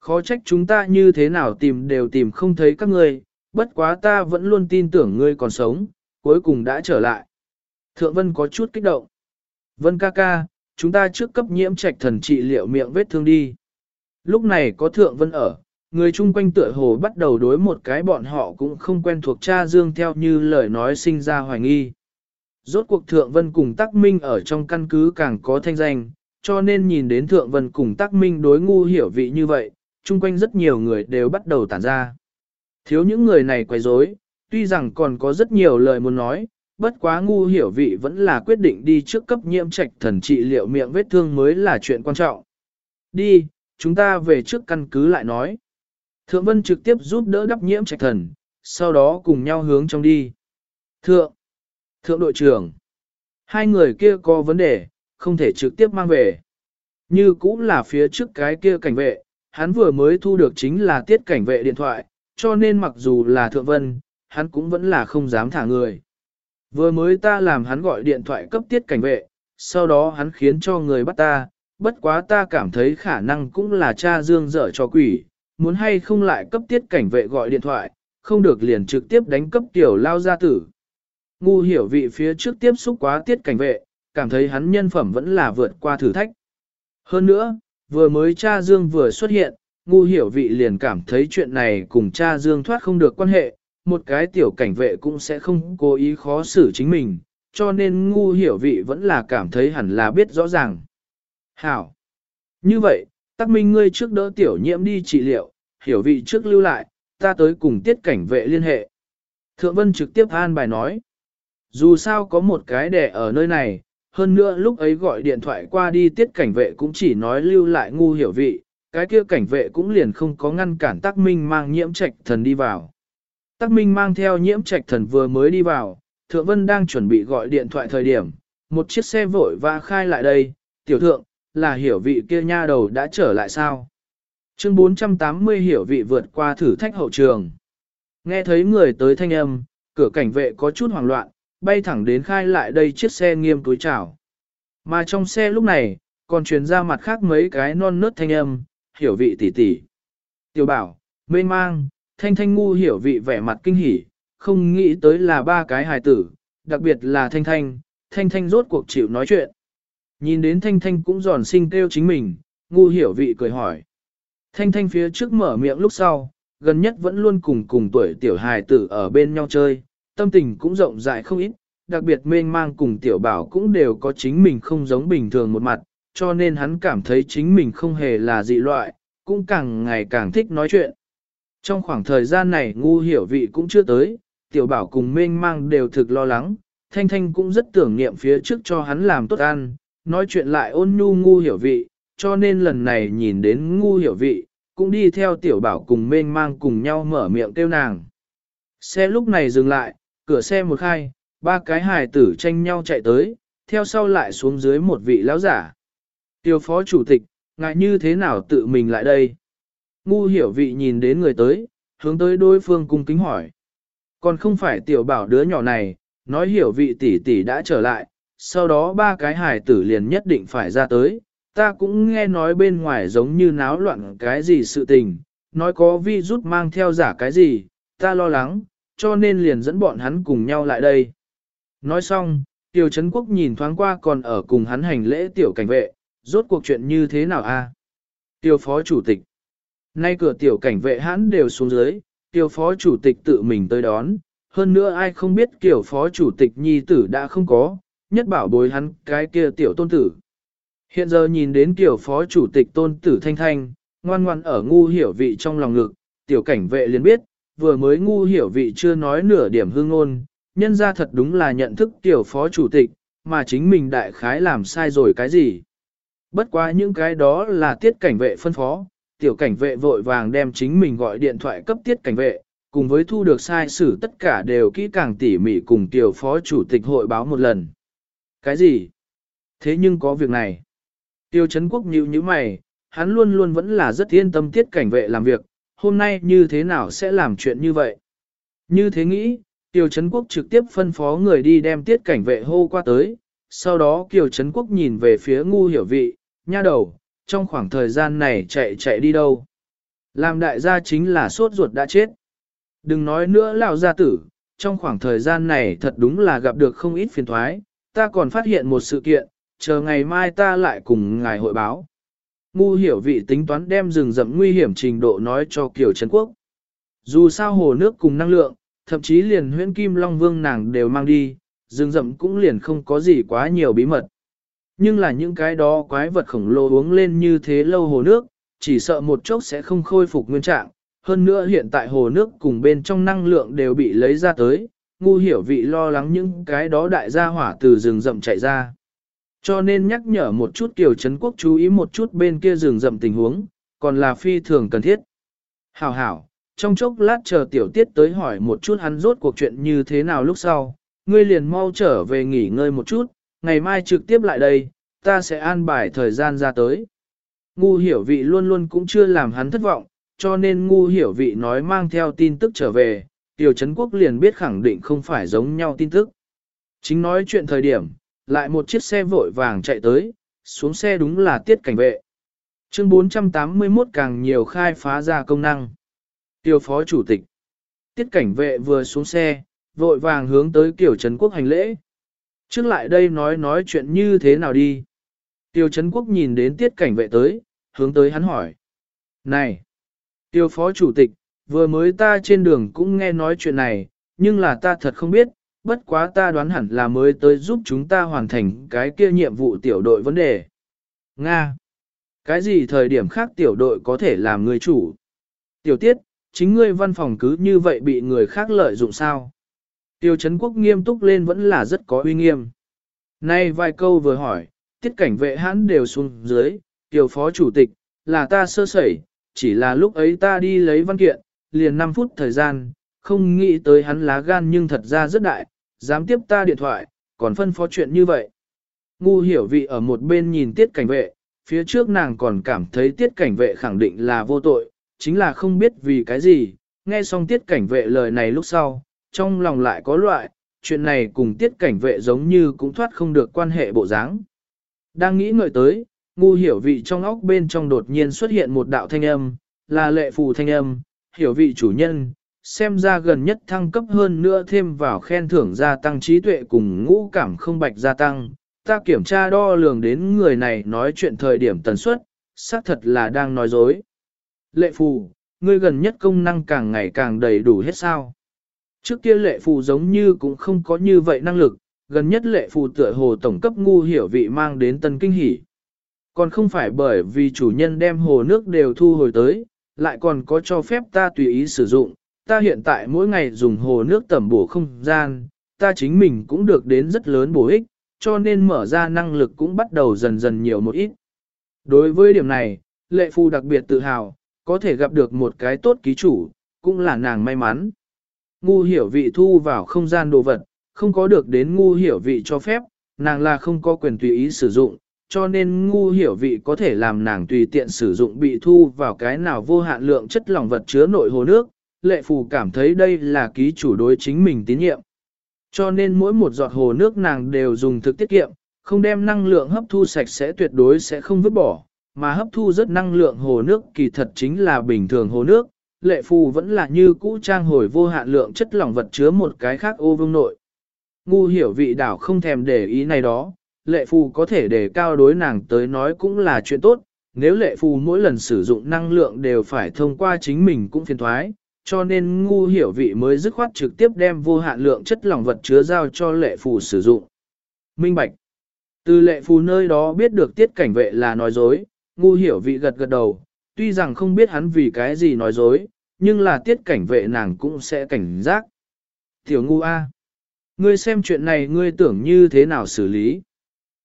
Khó trách chúng ta như thế nào tìm đều tìm không thấy các ngươi, bất quá ta vẫn luôn tin tưởng ngươi còn sống, cuối cùng đã trở lại. Thượng Vân có chút kích động. Vân ca ca, chúng ta trước cấp nhiễm trạch thần trị liệu miệng vết thương đi. Lúc này có Thượng Vân ở, người chung quanh tựa hồ bắt đầu đối một cái bọn họ cũng không quen thuộc cha Dương theo như lời nói sinh ra hoài nghi. Rốt cuộc Thượng Vân cùng Tắc Minh ở trong căn cứ càng có thanh danh, cho nên nhìn đến Thượng Vân cùng Tắc Minh đối ngu hiểu vị như vậy, chung quanh rất nhiều người đều bắt đầu tản ra. Thiếu những người này quấy rối, tuy rằng còn có rất nhiều lời muốn nói, bất quá ngu hiểu vị vẫn là quyết định đi trước cấp nhiễm trạch thần trị liệu miệng vết thương mới là chuyện quan trọng. Đi, chúng ta về trước căn cứ lại nói. Thượng Vân trực tiếp giúp đỡ đắp nhiễm trạch thần, sau đó cùng nhau hướng trong đi. Thượng, thượng đội trưởng, hai người kia có vấn đề, không thể trực tiếp mang về. Như cũng là phía trước cái kia cảnh vệ, hắn vừa mới thu được chính là tiết cảnh vệ điện thoại, cho nên mặc dù là thượng vân, hắn cũng vẫn là không dám thả người. Vừa mới ta làm hắn gọi điện thoại cấp tiết cảnh vệ, sau đó hắn khiến cho người bắt ta, bất quá ta cảm thấy khả năng cũng là cha dương dở cho quỷ, muốn hay không lại cấp tiết cảnh vệ gọi điện thoại, không được liền trực tiếp đánh cấp tiểu lao gia tử. Ngu hiểu vị phía trước tiếp xúc quá tiết cảnh vệ, cảm thấy hắn nhân phẩm vẫn là vượt qua thử thách. Hơn nữa, vừa mới cha Dương vừa xuất hiện, ngu hiểu vị liền cảm thấy chuyện này cùng cha Dương thoát không được quan hệ, một cái tiểu cảnh vệ cũng sẽ không cố ý khó xử chính mình, cho nên ngu hiểu vị vẫn là cảm thấy hẳn là biết rõ ràng. Hảo! Như vậy, tắc minh ngươi trước đỡ tiểu nhiễm đi trị liệu, hiểu vị trước lưu lại, ta tới cùng tiết cảnh vệ liên hệ. Thượng Vân trực tiếp an bài nói. Dù sao có một cái đẻ ở nơi này, hơn nữa lúc ấy gọi điện thoại qua đi tiết cảnh vệ cũng chỉ nói lưu lại ngu hiểu vị, cái kia cảnh vệ cũng liền không có ngăn cản Tắc Minh mang nhiễm trạch thần đi vào. Tắc Minh mang theo nhiễm trạch thần vừa mới đi vào, Thượng Vân đang chuẩn bị gọi điện thoại thời điểm, một chiếc xe vội và khai lại đây, tiểu thượng, là hiểu vị kia nha đầu đã trở lại sao? Chương 480 hiểu vị vượt qua thử thách hậu trường. Nghe thấy người tới thanh âm, cửa cảnh vệ có chút hoảng loạn, bay thẳng đến khai lại đây chiếc xe nghiêm túi chảo. Mà trong xe lúc này, còn truyền ra mặt khác mấy cái non nớt thanh âm, hiểu vị tỷ tỷ. Tiểu bảo, mê mang, thanh thanh ngu hiểu vị vẻ mặt kinh hỉ, không nghĩ tới là ba cái hài tử, đặc biệt là thanh thanh, thanh thanh rốt cuộc chịu nói chuyện. Nhìn đến thanh thanh cũng giòn sinh kêu chính mình, ngu hiểu vị cười hỏi. Thanh thanh phía trước mở miệng lúc sau, gần nhất vẫn luôn cùng cùng tuổi tiểu hài tử ở bên nhau chơi, tâm tình cũng rộng rãi không ít, đặc biệt mênh mang cùng tiểu bảo cũng đều có chính mình không giống bình thường một mặt, cho nên hắn cảm thấy chính mình không hề là dị loại, cũng càng ngày càng thích nói chuyện. Trong khoảng thời gian này ngu hiểu vị cũng chưa tới, tiểu bảo cùng mênh mang đều thực lo lắng, thanh thanh cũng rất tưởng niệm phía trước cho hắn làm tốt ăn, nói chuyện lại ôn nhu ngu hiểu vị, cho nên lần này nhìn đến ngu hiểu vị, cũng đi theo tiểu bảo cùng mênh mang cùng nhau mở miệng kêu nàng. Xe lúc này dừng lại, cửa xe một khai, ba cái hài tử tranh nhau chạy tới, theo sau lại xuống dưới một vị lão giả. Tiêu phó chủ tịch, ngại như thế nào tự mình lại đây? Ngu hiểu vị nhìn đến người tới, hướng tới đối phương cung kính hỏi. Còn không phải tiểu bảo đứa nhỏ này, nói hiểu vị tỷ tỷ đã trở lại, sau đó ba cái hài tử liền nhất định phải ra tới. Ta cũng nghe nói bên ngoài giống như náo loạn cái gì sự tình, nói có vi rút mang theo giả cái gì, ta lo lắng, cho nên liền dẫn bọn hắn cùng nhau lại đây. Nói xong, Tiêu Trấn Quốc nhìn thoáng qua còn ở cùng hắn hành lễ tiểu cảnh vệ, rốt cuộc chuyện như thế nào a? Tiêu phó chủ tịch. Nay cửa tiểu cảnh vệ hắn đều xuống dưới, tiêu phó chủ tịch tự mình tới đón, hơn nữa ai không biết kiểu phó chủ tịch nhi tử đã không có, nhất bảo bối hắn cái kia tiểu tôn tử. Hiện giờ nhìn đến kiểu phó chủ tịch tôn tử thanh thanh, ngoan ngoan ở ngu hiểu vị trong lòng ngực, tiểu cảnh vệ liền biết, vừa mới ngu hiểu vị chưa nói nửa điểm hương ngôn, nhân ra thật đúng là nhận thức tiểu phó chủ tịch, mà chính mình đại khái làm sai rồi cái gì. Bất quá những cái đó là tiết cảnh vệ phân phó, tiểu cảnh vệ vội vàng đem chính mình gọi điện thoại cấp tiết cảnh vệ, cùng với thu được sai sử tất cả đều kỹ càng tỉ mỉ cùng tiểu phó chủ tịch hội báo một lần. Cái gì? Thế nhưng có việc này. Tiêu Trấn Quốc nhíu như mày, hắn luôn luôn vẫn là rất yên tâm tiết cảnh vệ làm việc, hôm nay như thế nào sẽ làm chuyện như vậy? Như thế nghĩ, Tiêu Trấn Quốc trực tiếp phân phó người đi đem tiết cảnh vệ hô qua tới, sau đó Kiều Trấn Quốc nhìn về phía ngu hiểu vị, nha đầu, trong khoảng thời gian này chạy chạy đi đâu? Làm đại gia chính là sốt ruột đã chết. Đừng nói nữa lão gia tử, trong khoảng thời gian này thật đúng là gặp được không ít phiền thoái, ta còn phát hiện một sự kiện, chờ ngày mai ta lại cùng ngài hội báo. Ngu hiểu vị tính toán đem rừng rậm nguy hiểm trình độ nói cho Kiều Trấn Quốc. Dù sao hồ nước cùng năng lượng, thậm chí liền huyễn kim long vương nàng đều mang đi, rừng rậm cũng liền không có gì quá nhiều bí mật. Nhưng là những cái đó quái vật khổng lồ uống lên như thế lâu hồ nước, chỉ sợ một chốc sẽ không khôi phục nguyên trạng. Hơn nữa hiện tại hồ nước cùng bên trong năng lượng đều bị lấy ra tới, ngu hiểu vị lo lắng những cái đó đại gia hỏa từ rừng rậm chạy ra. Cho nên nhắc nhở một chút Kiều Trấn Quốc chú ý một chút bên kia rừng rậm tình huống, còn là phi thường cần thiết. Hảo hảo, trong chốc lát chờ tiểu tiết tới hỏi một chút hắn rốt cuộc chuyện như thế nào lúc sau, ngươi liền mau trở về nghỉ ngơi một chút, ngày mai trực tiếp lại đây, ta sẽ an bài thời gian ra tới. Ngu hiểu vị luôn luôn cũng chưa làm hắn thất vọng, cho nên ngu hiểu vị nói mang theo tin tức trở về, Tiểu Trấn Quốc liền biết khẳng định không phải giống nhau tin tức. Chính nói chuyện thời điểm, lại một chiếc xe vội vàng chạy tới, xuống xe đúng là tiết cảnh vệ. Chương 481 càng nhiều khai phá ra công năng. Tiêu phó chủ tịch. Tiết cảnh vệ vừa xuống xe, vội vàng hướng tới kiểu Trấn Quốc hành lễ. Trước lại đây nói nói chuyện như thế nào đi. Tiêu Trấn Quốc nhìn đến tiết cảnh vệ tới, hướng tới hắn hỏi. Này! Tiêu phó chủ tịch, vừa mới ta trên đường cũng nghe nói chuyện này, nhưng là ta thật không biết, bất quá ta đoán hẳn là mới tới giúp chúng ta hoàn thành cái kia nhiệm vụ tiểu đội vấn đề. Nga! Cái gì thời điểm khác tiểu đội có thể làm người chủ? Tiểu tiết, chính ngươi văn phòng cứ như vậy bị người khác lợi dụng sao? Tiêu Trấn Quốc nghiêm túc lên vẫn là rất có uy nghiêm. Nay vài câu vừa hỏi, tiết cảnh vệ hãn đều xuống dưới, tiểu phó chủ tịch, là ta sơ sẩy, chỉ là lúc ấy ta đi lấy văn kiện, liền 5 phút thời gian, không nghĩ tới hắn lá gan nhưng thật ra rất đại, dám tiếp ta điện thoại, còn phân phó chuyện như vậy. Ngu hiểu vị ở một bên nhìn tiết cảnh vệ, phía trước nàng còn cảm thấy tiết cảnh vệ khẳng định là vô tội, chính là không biết vì cái gì, nghe xong tiết cảnh vệ lời này lúc sau, trong lòng lại có loại, chuyện này cùng tiết cảnh vệ giống như cũng thoát không được quan hệ bộ dáng. Đang nghĩ ngợi tới, ngu hiểu vị trong óc bên trong đột nhiên xuất hiện một đạo thanh âm, là lệ phù thanh âm, hiểu vị chủ nhân, xem ra gần nhất thăng cấp hơn nữa thêm vào khen thưởng gia tăng trí tuệ cùng ngũ cảm không bạch gia tăng. Ta kiểm tra đo lường đến người này nói chuyện thời điểm tần suất, xác thật là đang nói dối. Lệ phù, ngươi gần nhất công năng càng ngày càng đầy đủ hết sao. Trước kia lệ phù giống như cũng không có như vậy năng lực, gần nhất lệ phù tựa hồ tổng cấp ngu hiểu vị mang đến tân kinh hỉ. Còn không phải bởi vì chủ nhân đem hồ nước đều thu hồi tới, lại còn có cho phép ta tùy ý sử dụng, ta hiện tại mỗi ngày dùng hồ nước tẩm bổ không gian, ta chính mình cũng được đến rất lớn bổ ích, cho nên mở ra năng lực cũng bắt đầu dần dần nhiều một ít. Đối với điểm này, lệ phu đặc biệt tự hào, có thể gặp được một cái tốt ký chủ, cũng là nàng may mắn. Ngu hiểu vị thu vào không gian đồ vật, không có được đến ngu hiểu vị cho phép, nàng là không có quyền tùy ý sử dụng, cho nên ngu hiểu vị có thể làm nàng tùy tiện sử dụng bị thu vào cái nào vô hạn lượng chất lỏng vật chứa nội hồ nước, lệ phù cảm thấy đây là ký chủ đối chính mình tín nhiệm. Cho nên mỗi một giọt hồ nước nàng đều dùng thực tiết kiệm, không đem năng lượng hấp thu sạch sẽ tuyệt đối sẽ không vứt bỏ, mà hấp thu rất năng lượng hồ nước kỳ thật chính là bình thường hồ nước, lệ phù vẫn là như cũ trang hồi vô hạn lượng chất lỏng vật chứa một cái khác ô vương nội. Ngu hiểu vị đảo không thèm để ý này đó, lệ phù có thể để cao đối nàng tới nói cũng là chuyện tốt, nếu lệ phù mỗi lần sử dụng năng lượng đều phải thông qua chính mình cũng phiền thoái, cho nên ngu hiểu vị mới dứt khoát trực tiếp đem vô hạn lượng chất lỏng vật chứa giao cho lệ phù sử dụng. Minh Bạch Từ lệ phù nơi đó biết được tiết cảnh vệ là nói dối, ngu hiểu vị gật gật đầu, tuy rằng không biết hắn vì cái gì nói dối, nhưng là tiết cảnh vệ nàng cũng sẽ cảnh giác. Tiểu ngu A. Ngươi xem chuyện này ngươi tưởng như thế nào xử lý.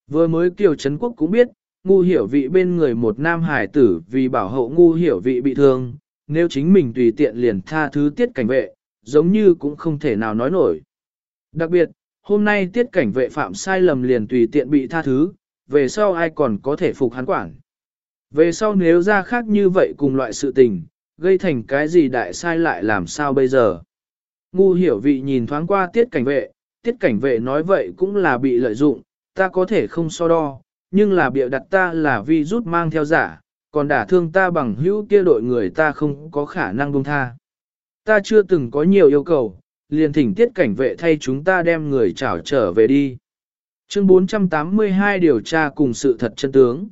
Vừa mới Kiều Trấn Quốc cũng biết, ngu hiểu vị bên người một nam hải tử vì bảo hộ ngu hiểu vị bị thương, nếu chính mình tùy tiện liền tha thứ tiết cảnh vệ, giống như cũng không thể nào nói nổi. Đặc biệt, hôm nay tiết cảnh vệ phạm sai lầm liền tùy tiện bị tha thứ, về sau ai còn có thể phục hắn quản. Về sau nếu ra khác như vậy cùng loại sự tình, gây thành cái gì đại sai lại làm sao bây giờ. Ngu hiểu vị nhìn thoáng qua tiết cảnh vệ, tiết cảnh vệ nói vậy cũng là bị lợi dụng, ta có thể không so đo, nhưng là bịa đặt ta là vi rút mang theo giả, còn đả thương ta bằng hữu kia đội người ta không có khả năng buông tha. Ta chưa từng có nhiều yêu cầu, liền thỉnh tiết cảnh vệ thay chúng ta đem người trảo trở về đi. Chương 482 điều tra cùng sự thật chân tướng.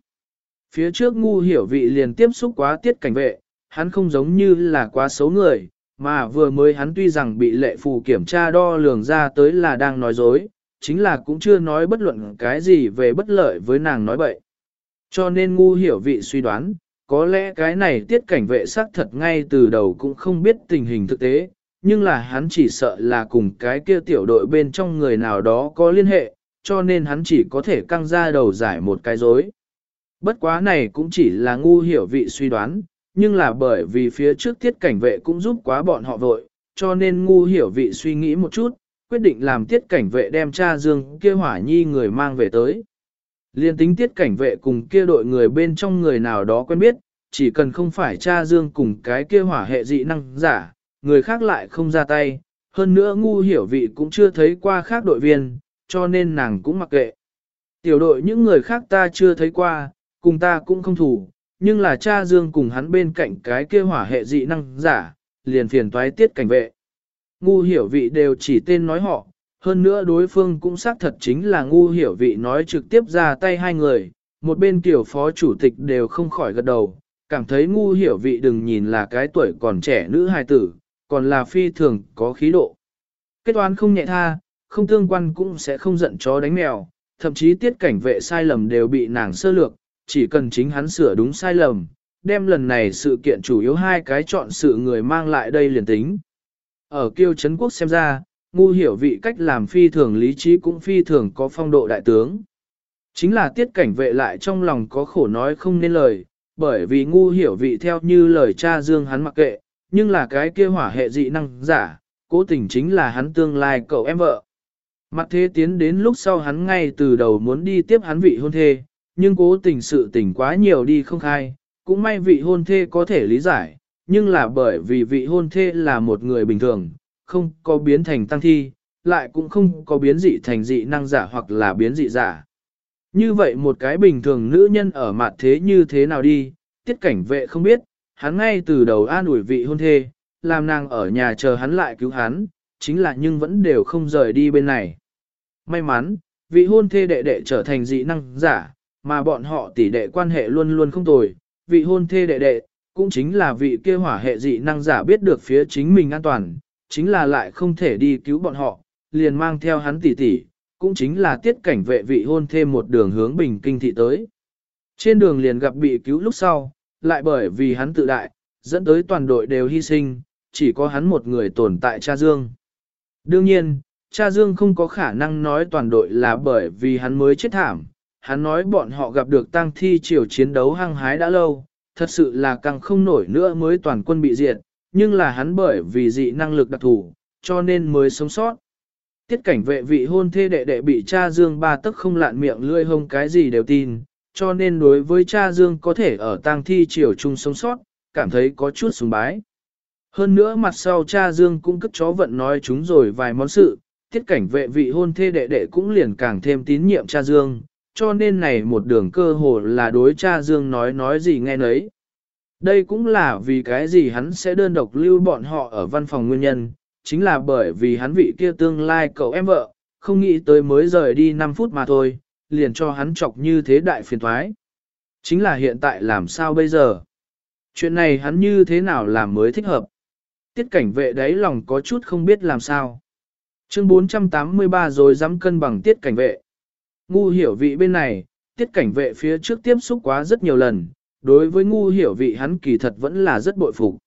Phía trước ngu hiểu vị liền tiếp xúc quá tiết cảnh vệ, hắn không giống như là quá xấu người, mà vừa mới hắn tuy rằng bị lệ phù kiểm tra đo lường ra tới là đang nói dối, chính là cũng chưa nói bất luận cái gì về bất lợi với nàng nói bậy. Cho nên ngu hiểu vị suy đoán, có lẽ cái này tiết cảnh vệ sắc thật ngay từ đầu cũng không biết tình hình thực tế, nhưng là hắn chỉ sợ là cùng cái kia tiểu đội bên trong người nào đó có liên hệ, cho nên hắn chỉ có thể căng ra đầu giải một cái dối. Bất quá này cũng chỉ là ngu hiểu vị suy đoán, nhưng là bởi vì phía trước tiết cảnh vệ cũng giúp quá bọn họ vội, cho nên ngu hiểu vị suy nghĩ một chút, quyết định làm tiết cảnh vệ đem cha dương kia hỏa nhi người mang về tới. Liên tính tiết cảnh vệ cùng kia đội người bên trong người nào đó quen biết, chỉ cần không phải cha dương cùng cái kia hỏa hệ dị năng giả, người khác lại không ra tay, hơn nữa ngu hiểu vị cũng chưa thấy qua khác đội viên, cho nên nàng cũng mặc kệ. Tiểu đội những người khác ta chưa thấy qua, cùng ta cũng không thủ, nhưng là cha dương cùng hắn bên cạnh cái kia hỏa hệ dị năng giả, liền phiền toái tiết cảnh vệ. Ngu hiểu vị đều chỉ tên nói họ, hơn nữa đối phương cũng xác thật chính là ngu hiểu vị nói trực tiếp ra tay hai người, một bên tiểu phó chủ tịch đều không khỏi gật đầu, cảm thấy ngu hiểu vị đừng nhìn là cái tuổi còn trẻ nữ hài tử, còn là phi thường có khí độ. Kết toán không nhẹ tha, không tương quan cũng sẽ không giận chó đánh mèo, thậm chí tiết cảnh vệ sai lầm đều bị nàng sơ lược, chỉ cần chính hắn sửa đúng sai lầm, đem lần này sự kiện chủ yếu hai cái chọn sự người mang lại đây liền tính. Ở kiêu Trấn Quốc xem ra, ngu hiểu vị cách làm phi thường lý trí cũng phi thường có phong độ đại tướng. Chính là tiết cảnh vệ lại trong lòng có khổ nói không nên lời, bởi vì ngu hiểu vị theo như lời cha dương hắn mặc kệ, nhưng là cái kia hỏa hệ dị năng giả, cố tình chính là hắn tương lai cậu em vợ. Mặt thế tiến đến lúc sau hắn ngay từ đầu muốn đi tiếp hắn vị hôn thê, nhưng cố tình sự tình quá nhiều đi không khai, cũng may vị hôn thê có thể lý giải, nhưng là bởi vì vị hôn thê là một người bình thường, không có biến thành tăng thi, lại cũng không có biến dị thành dị năng giả hoặc là biến dị giả. Như vậy một cái bình thường nữ nhân ở mặt thế như thế nào đi, tiết cảnh vệ không biết, hắn ngay từ đầu an ủi vị hôn thê, làm nàng ở nhà chờ hắn lại cứu hắn, chính là nhưng vẫn đều không rời đi bên này. May mắn, vị hôn thê đệ đệ trở thành dị năng giả, mà bọn họ tỷ đệ quan hệ luôn luôn không tồi, vị hôn thê đệ đệ, cũng chính là vị kia hỏa hệ dị năng giả biết được phía chính mình an toàn, chính là lại không thể đi cứu bọn họ, liền mang theo hắn tỷ tỷ, cũng chính là tiết cảnh vệ vị hôn thêm một đường hướng bình kinh thị tới. Trên đường liền gặp bị cứu lúc sau, lại bởi vì hắn tự đại, dẫn tới toàn đội đều hy sinh, chỉ có hắn một người tồn tại cha Dương. Đương nhiên, cha Dương không có khả năng nói toàn đội là bởi vì hắn mới chết thảm, hắn nói bọn họ gặp được tăng thi chiều chiến đấu hăng hái đã lâu, thật sự là càng không nổi nữa mới toàn quân bị diệt, nhưng là hắn bởi vì dị năng lực đặc thù, cho nên mới sống sót. Tiết cảnh vệ vị hôn thê đệ đệ bị cha Dương ba tức không lạn miệng lươi hông cái gì đều tin, cho nên đối với cha Dương có thể ở tang thi triều chung sống sót, cảm thấy có chút sùng bái. Hơn nữa mặt sau cha Dương cũng cất chó vận nói chúng rồi vài món sự, tiết cảnh vệ vị hôn thê đệ đệ cũng liền càng thêm tín nhiệm cha Dương, cho nên này một đường cơ hồ là đối cha Dương nói nói gì nghe nấy. Đây cũng là vì cái gì hắn sẽ đơn độc lưu bọn họ ở văn phòng nguyên nhân, chính là bởi vì hắn vị kia tương lai cậu em vợ, không nghĩ tới mới rời đi 5 phút mà thôi, liền cho hắn chọc như thế đại phiền thoái. Chính là hiện tại làm sao bây giờ? Chuyện này hắn như thế nào làm mới thích hợp? Tiết cảnh vệ đấy lòng có chút không biết làm sao. Chương 483 rồi dám cân bằng tiết cảnh vệ. Ngu hiểu vị bên này, tiết cảnh vệ phía trước tiếp xúc quá rất nhiều lần, đối với ngu hiểu vị hắn kỳ thật vẫn là rất bội phục.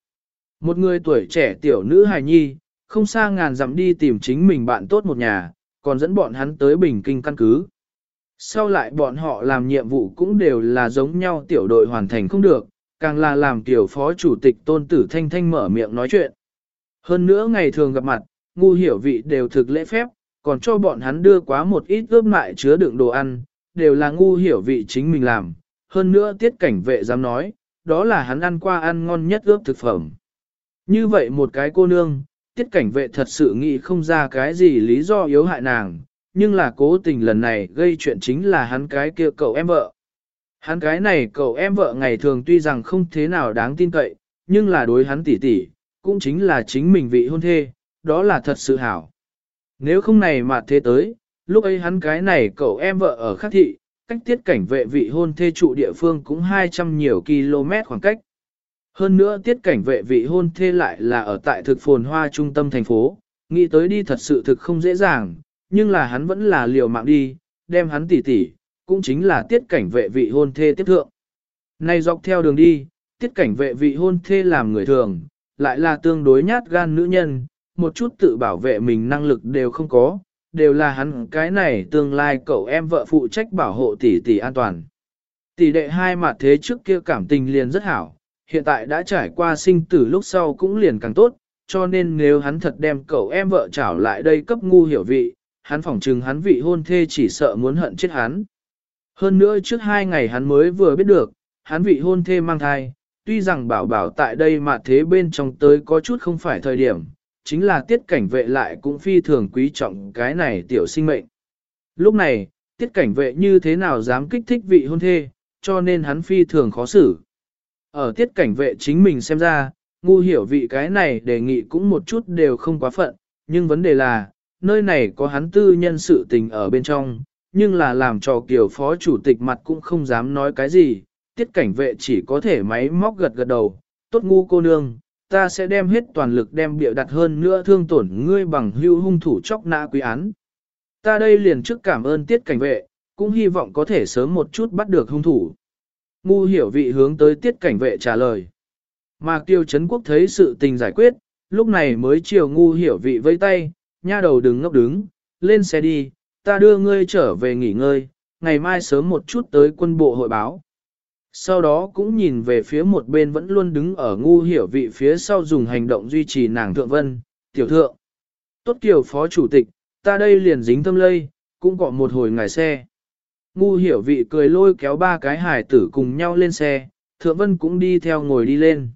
Một người tuổi trẻ tiểu nữ hài nhi, không xa ngàn dặm đi tìm chính mình bạn tốt một nhà, còn dẫn bọn hắn tới Bình Kinh căn cứ. Sau lại bọn họ làm nhiệm vụ cũng đều là giống nhau tiểu đội hoàn thành không được, càng là làm tiểu phó chủ tịch tôn tử thanh thanh mở miệng nói chuyện. Hơn nữa ngày thường gặp mặt, ngu hiểu vị đều thực lễ phép, còn cho bọn hắn đưa quá một ít ướp mại chứa đựng đồ ăn, đều là ngu hiểu vị chính mình làm. Hơn nữa tiết cảnh vệ dám nói, đó là hắn ăn qua ăn ngon nhất ướp thực phẩm. Như vậy một cái cô nương, tiết cảnh vệ thật sự nghĩ không ra cái gì lý do yếu hại nàng, nhưng là cố tình lần này gây chuyện chính là hắn cái kia cậu em vợ. Hắn cái này cậu em vợ ngày thường tuy rằng không thế nào đáng tin cậy, nhưng là đối hắn tỉ tỉ, cũng chính là chính mình vị hôn thê, đó là thật sự hảo. Nếu không này mà thế tới, lúc ấy hắn cái này cậu em vợ ở khắc thị, cách tiết cảnh vệ vị hôn thê trụ địa phương cũng 200 nhiều km khoảng cách. Hơn nữa tiết cảnh vệ vị hôn thê lại là ở tại thực phồn hoa trung tâm thành phố, nghĩ tới đi thật sự thực không dễ dàng, nhưng là hắn vẫn là liều mạng đi, đem hắn tỉ tỉ, cũng chính là tiết cảnh vệ vị hôn thê tiếp thượng. nay dọc theo đường đi, tiết cảnh vệ vị hôn thê làm người thường, lại là tương đối nhát gan nữ nhân, một chút tự bảo vệ mình năng lực đều không có, đều là hắn cái này tương lai cậu em vợ phụ trách bảo hộ tỷ tỷ an toàn. Tỷ đệ hai mặt thế trước kia cảm tình liền rất hảo, hiện tại đã trải qua sinh tử lúc sau cũng liền càng tốt, cho nên nếu hắn thật đem cậu em vợ trảo lại đây cấp ngu hiểu vị, hắn phỏng chừng hắn vị hôn thê chỉ sợ muốn hận chết hắn. Hơn nữa trước hai ngày hắn mới vừa biết được, hắn vị hôn thê mang thai, tuy rằng bảo bảo tại đây mà thế bên trong tới có chút không phải thời điểm, chính là tiết cảnh vệ lại cũng phi thường quý trọng cái này tiểu sinh mệnh. Lúc này, tiết cảnh vệ như thế nào dám kích thích vị hôn thê, cho nên hắn phi thường khó xử. Ở tiết cảnh vệ chính mình xem ra, ngu hiểu vị cái này đề nghị cũng một chút đều không quá phận, nhưng vấn đề là, nơi này có hắn tư nhân sự tình ở bên trong, nhưng là làm cho kiểu phó chủ tịch mặt cũng không dám nói cái gì, tiết cảnh vệ chỉ có thể máy móc gật gật đầu, tốt ngu cô nương, ta sẽ đem hết toàn lực đem bịa đặt hơn nữa thương tổn ngươi bằng hưu hung thủ chóc nã quý án. Ta đây liền trước cảm ơn tiết cảnh vệ, cũng hy vọng có thể sớm một chút bắt được hung thủ. Ngu hiểu vị hướng tới tiết cảnh vệ trả lời. Mà tiêu chấn quốc thấy sự tình giải quyết, lúc này mới chiều ngu hiểu vị vây tay, nha đầu đừng ngốc đứng, lên xe đi, ta đưa ngươi trở về nghỉ ngơi, ngày mai sớm một chút tới quân bộ hội báo. Sau đó cũng nhìn về phía một bên vẫn luôn đứng ở ngu hiểu vị phía sau dùng hành động duy trì nàng thượng vân, tiểu thượng. Tốt kiểu phó chủ tịch, ta đây liền dính tâm lây, cũng gọi một hồi ngài xe. Ngu hiểu vị cười lôi kéo ba cái hải tử cùng nhau lên xe, thượng vân cũng đi theo ngồi đi lên.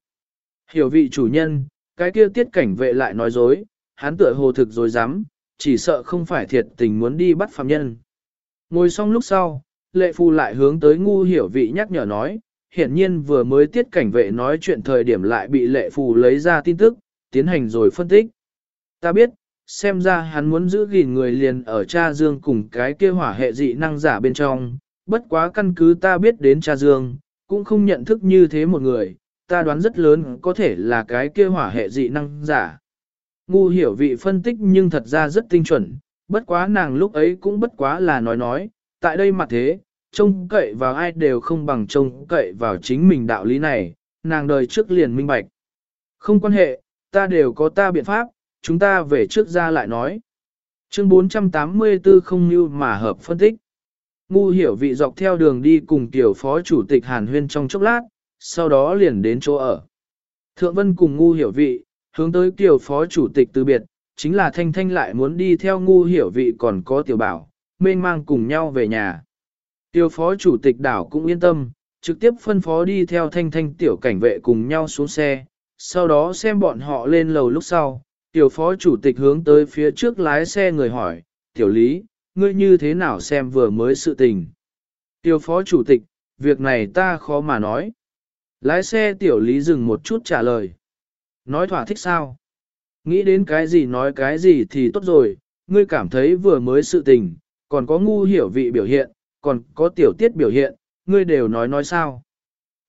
Hiểu vị chủ nhân, cái kia tiết cảnh vệ lại nói dối, hắn tựa hồ thực dối dám, chỉ sợ không phải thiệt tình muốn đi bắt phạm nhân. Ngồi xong lúc sau, lệ phu lại hướng tới ngu hiểu vị nhắc nhở nói, hiển nhiên vừa mới tiết cảnh vệ nói chuyện thời điểm lại bị lệ phù lấy ra tin tức, tiến hành rồi phân tích. Ta biết, xem ra hắn muốn giữ gìn người liền ở cha dương cùng cái kia hỏa hệ dị năng giả bên trong, bất quá căn cứ ta biết đến cha dương, cũng không nhận thức như thế một người, ta đoán rất lớn có thể là cái kia hỏa hệ dị năng giả. Ngu hiểu vị phân tích nhưng thật ra rất tinh chuẩn, bất quá nàng lúc ấy cũng bất quá là nói nói, tại đây mặt thế, trông cậy vào ai đều không bằng trông cậy vào chính mình đạo lý này, nàng đời trước liền minh bạch. Không quan hệ, ta đều có ta biện pháp, chúng ta về trước ra lại nói. Chương 484 không như mà hợp phân tích. Ngu hiểu vị dọc theo đường đi cùng tiểu phó chủ tịch Hàn Huyên trong chốc lát, sau đó liền đến chỗ ở. Thượng Vân cùng ngu hiểu vị, hướng tới tiểu phó chủ tịch từ biệt, chính là Thanh Thanh lại muốn đi theo ngu hiểu vị còn có tiểu bảo, mênh mang cùng nhau về nhà. Tiêu phó chủ tịch đảo cũng yên tâm, trực tiếp phân phó đi theo thanh thanh tiểu cảnh vệ cùng nhau xuống xe, sau đó xem bọn họ lên lầu lúc sau. Tiểu phó chủ tịch hướng tới phía trước lái xe người hỏi, tiểu lý, ngươi như thế nào xem vừa mới sự tình. Tiểu phó chủ tịch, việc này ta khó mà nói. Lái xe tiểu lý dừng một chút trả lời. Nói thỏa thích sao? Nghĩ đến cái gì nói cái gì thì tốt rồi, ngươi cảm thấy vừa mới sự tình, còn có ngu hiểu vị biểu hiện, còn có tiểu tiết biểu hiện, ngươi đều nói nói sao.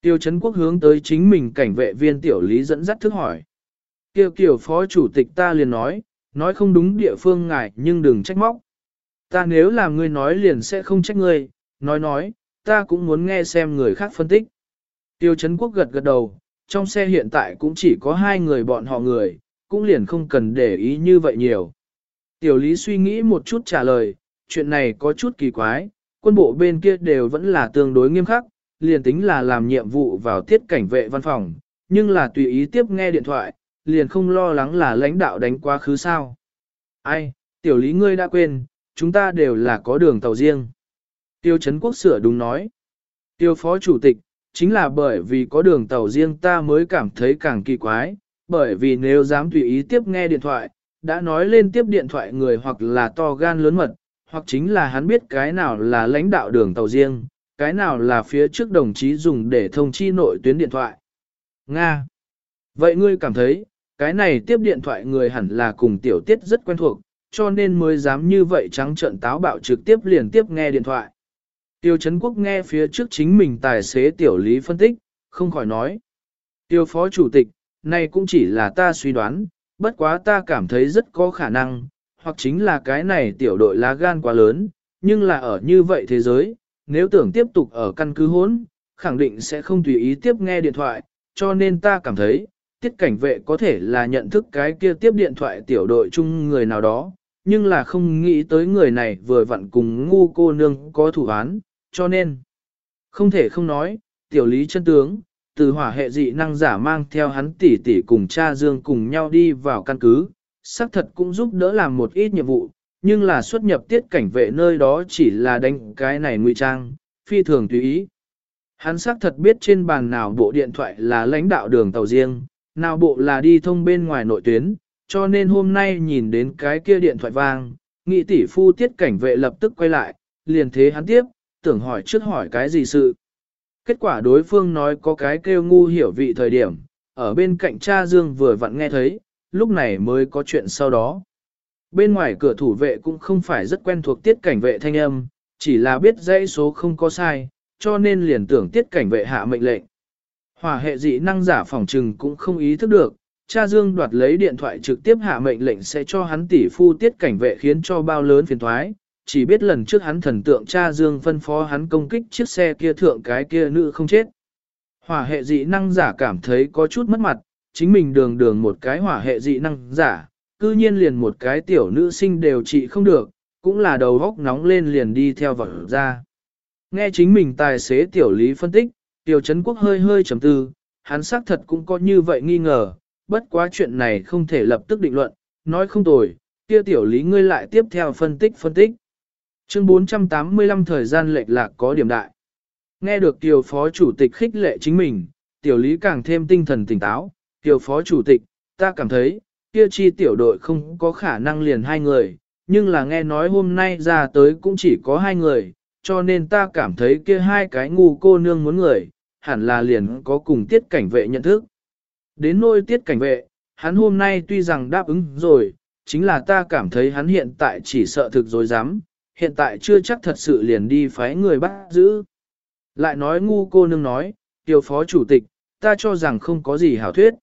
Tiêu Trấn Quốc hướng tới chính mình cảnh vệ viên tiểu lý dẫn dắt thức hỏi. Kiều kiểu phó chủ tịch ta liền nói, nói không đúng địa phương ngài nhưng đừng trách móc. Ta nếu là ngươi nói liền sẽ không trách ngươi, nói nói, ta cũng muốn nghe xem người khác phân tích. Tiêu Trấn Quốc gật gật đầu, trong xe hiện tại cũng chỉ có hai người bọn họ người, cũng liền không cần để ý như vậy nhiều. Tiểu Lý suy nghĩ một chút trả lời, chuyện này có chút kỳ quái, quân bộ bên kia đều vẫn là tương đối nghiêm khắc, liền tính là làm nhiệm vụ vào tiết cảnh vệ văn phòng, nhưng là tùy ý tiếp nghe điện thoại, liền không lo lắng là lãnh đạo đánh quá khứ sao. Ai, tiểu lý ngươi đã quên, chúng ta đều là có đường tàu riêng. Tiêu Trấn Quốc sửa đúng nói. Tiêu Phó Chủ tịch, chính là bởi vì có đường tàu riêng ta mới cảm thấy càng kỳ quái, bởi vì nếu dám tùy ý tiếp nghe điện thoại, đã nói lên tiếp điện thoại người hoặc là to gan lớn mật, hoặc chính là hắn biết cái nào là lãnh đạo đường tàu riêng, cái nào là phía trước đồng chí dùng để thông chi nội tuyến điện thoại. Nga. Vậy ngươi cảm thấy, cái này tiếp điện thoại người hẳn là cùng tiểu tiết rất quen thuộc, cho nên mới dám như vậy trắng trợn táo bạo trực tiếp liền tiếp nghe điện thoại. Tiêu Trấn Quốc nghe phía trước chính mình tài xế tiểu lý phân tích, không khỏi nói. Tiêu Phó Chủ tịch, này cũng chỉ là ta suy đoán, bất quá ta cảm thấy rất có khả năng, hoặc chính là cái này tiểu đội lá gan quá lớn, nhưng là ở như vậy thế giới, nếu tưởng tiếp tục ở căn cứ hốn, khẳng định sẽ không tùy ý tiếp nghe điện thoại, cho nên ta cảm thấy, tiết cảnh vệ có thể là nhận thức cái kia tiếp điện thoại tiểu đội chung người nào đó, nhưng là không nghĩ tới người này vừa vặn cùng ngu cô nương có thủ án, cho nên, không thể không nói, tiểu lý chân tướng, từ hỏa hệ dị năng giả mang theo hắn tỷ tỷ cùng cha Dương cùng nhau đi vào căn cứ, xác thật cũng giúp đỡ làm một ít nhiệm vụ, nhưng là xuất nhập tiết cảnh vệ nơi đó chỉ là đánh cái này ngụy trang, phi thường tùy ý. Hắn xác thật biết trên bàn nào bộ điện thoại là lãnh đạo đường tàu riêng, nào bộ là đi thông bên ngoài nội tuyến, cho nên hôm nay nhìn đến cái kia điện thoại vang, nghị tỷ phu tiết cảnh vệ lập tức quay lại, liền thế hắn tiếp, tưởng hỏi trước hỏi cái gì sự. Kết quả đối phương nói có cái kêu ngu hiểu vị thời điểm, ở bên cạnh cha Dương vừa vặn nghe thấy, lúc này mới có chuyện sau đó. Bên ngoài cửa thủ vệ cũng không phải rất quen thuộc tiết cảnh vệ thanh âm, chỉ là biết dãy số không có sai, cho nên liền tưởng tiết cảnh vệ hạ mệnh lệnh. Hỏa hệ dị năng giả phòng trừng cũng không ý thức được, cha Dương đoạt lấy điện thoại trực tiếp hạ mệnh lệnh sẽ cho hắn tỷ phu tiết cảnh vệ khiến cho bao lớn phiền thoái, chỉ biết lần trước hắn thần tượng cha Dương phân phó hắn công kích chiếc xe kia thượng cái kia nữ không chết. Hỏa hệ dị năng giả cảm thấy có chút mất mặt, chính mình đường đường một cái hỏa hệ dị năng giả, cư nhiên liền một cái tiểu nữ sinh đều trị không được, cũng là đầu góc nóng lên liền đi theo vật ra. Nghe chính mình tài xế tiểu lý phân tích, tiểu Trấn Quốc hơi hơi trầm tư, hắn xác thật cũng có như vậy nghi ngờ, bất quá chuyện này không thể lập tức định luận, nói không tồi, kia tiểu lý ngươi lại tiếp theo phân tích phân tích. Chương 485 thời gian lệch lạc có điểm đại. Nghe được tiểu phó chủ tịch khích lệ chính mình, tiểu lý càng thêm tinh thần tỉnh táo, tiểu phó chủ tịch, ta cảm thấy, kia chi tiểu đội không có khả năng liền hai người, nhưng là nghe nói hôm nay ra tới cũng chỉ có hai người, cho nên ta cảm thấy kia hai cái ngu cô nương muốn người, hẳn là liền có cùng tiết cảnh vệ nhận thức. Đến nôi tiết cảnh vệ, hắn hôm nay tuy rằng đáp ứng rồi, chính là ta cảm thấy hắn hiện tại chỉ sợ thực dối dám, hiện tại chưa chắc thật sự liền đi phái người bắt giữ. Lại nói ngu cô nương nói, tiểu phó chủ tịch, ta cho rằng không có gì hảo thuyết.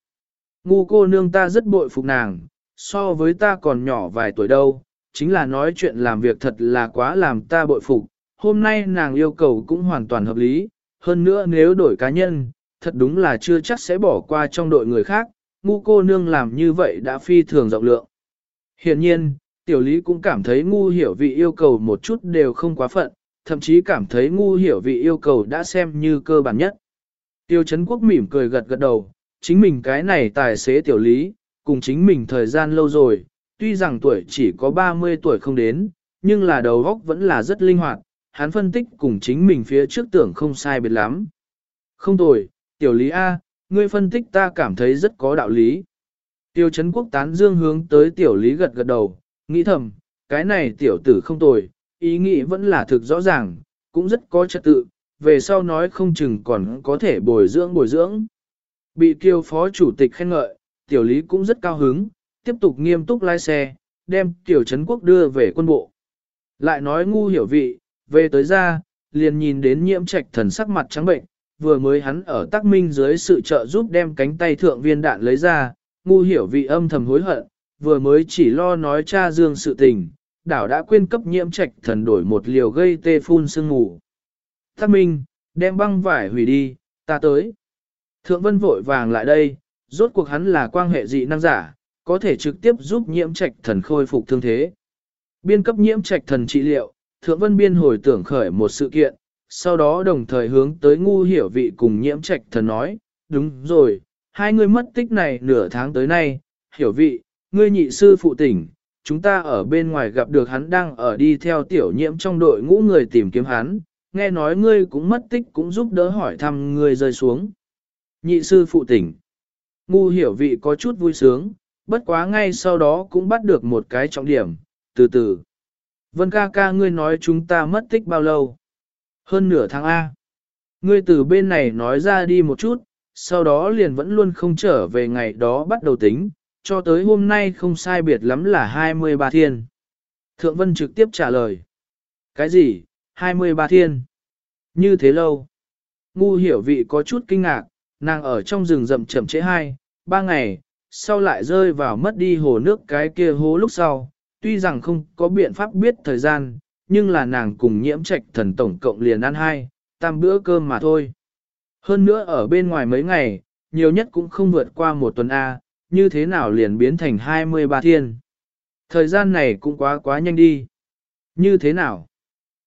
Ngu cô nương ta rất bội phục nàng, so với ta còn nhỏ vài tuổi đâu, chính là nói chuyện làm việc thật là quá làm ta bội phục. Hôm nay nàng yêu cầu cũng hoàn toàn hợp lý, hơn nữa nếu đổi cá nhân, thật đúng là chưa chắc sẽ bỏ qua trong đội người khác, ngu cô nương làm như vậy đã phi thường rộng lượng. Hiện nhiên, tiểu lý cũng cảm thấy ngu hiểu vị yêu cầu một chút đều không quá phận, thậm chí cảm thấy ngu hiểu vị yêu cầu đã xem như cơ bản nhất. Tiêu Trấn Quốc mỉm cười gật gật đầu, chính mình cái này tài xế tiểu lý, cùng chính mình thời gian lâu rồi, tuy rằng tuổi chỉ có 30 tuổi không đến, nhưng là đầu óc vẫn là rất linh hoạt, hắn phân tích cùng chính mình phía trước tưởng không sai biệt lắm. Không tồi, tiểu lý A, ngươi phân tích ta cảm thấy rất có đạo lý. Tiêu Trấn Quốc tán dương hướng tới tiểu lý gật gật đầu, nghĩ thầm, cái này tiểu tử không tồi, ý nghĩ vẫn là thực rõ ràng, cũng rất có trật tự, về sau nói không chừng còn có thể bồi dưỡng bồi dưỡng. Bị kiêu phó chủ tịch khen ngợi, tiểu lý cũng rất cao hứng, tiếp tục nghiêm túc lái xe, đem tiểu Trấn Quốc đưa về quân bộ. Lại nói ngu hiểu vị, về tới ra, liền nhìn đến nhiễm trạch thần sắc mặt trắng bệnh, vừa mới hắn ở tác minh dưới sự trợ giúp đem cánh tay thượng viên đạn lấy ra, ngu hiểu vị âm thầm hối hận, vừa mới chỉ lo nói cha dương sự tình, đảo đã quên cấp nhiễm trạch thần đổi một liều gây tê phun sương ngủ. Tác minh, đem băng vải hủy đi, ta tới. Thượng vân vội vàng lại đây, rốt cuộc hắn là quan hệ dị năng giả, có thể trực tiếp giúp nhiễm trạch thần khôi phục thương thế. Biên cấp nhiễm trạch thần trị liệu, thượng vân biên hồi tưởng khởi một sự kiện, sau đó đồng thời hướng tới ngu hiểu vị cùng nhiễm trạch thần nói, đúng rồi, hai người mất tích này nửa tháng tới nay, hiểu vị, ngươi nhị sư phụ tỉnh, chúng ta ở bên ngoài gặp được hắn đang ở đi theo tiểu nhiễm trong đội ngũ người tìm kiếm hắn, nghe nói ngươi cũng mất tích cũng giúp đỡ hỏi thăm ngươi rơi xuống. Nhị sư phụ tỉnh. Ngu hiểu vị có chút vui sướng, bất quá ngay sau đó cũng bắt được một cái trọng điểm, từ từ. Vân ca ca ngươi nói chúng ta mất tích bao lâu? Hơn nửa tháng A. Ngươi từ bên này nói ra đi một chút, sau đó liền vẫn luôn không trở về ngày đó bắt đầu tính, cho tới hôm nay không sai biệt lắm là 23 thiên. Thượng Vân trực tiếp trả lời. Cái gì, 23 thiên? Như thế lâu. Ngu hiểu vị có chút kinh ngạc, nàng ở trong rừng rậm chậm trễ hai, ba ngày, sau lại rơi vào mất đi hồ nước cái kia hố lúc sau. Tuy rằng không có biện pháp biết thời gian, nhưng là nàng cùng nhiễm trạch thần tổng cộng liền ăn hai, tam bữa cơm mà thôi. Hơn nữa ở bên ngoài mấy ngày, nhiều nhất cũng không vượt qua một tuần A, như thế nào liền biến thành 23 thiên. Thời gian này cũng quá quá nhanh đi. Như thế nào?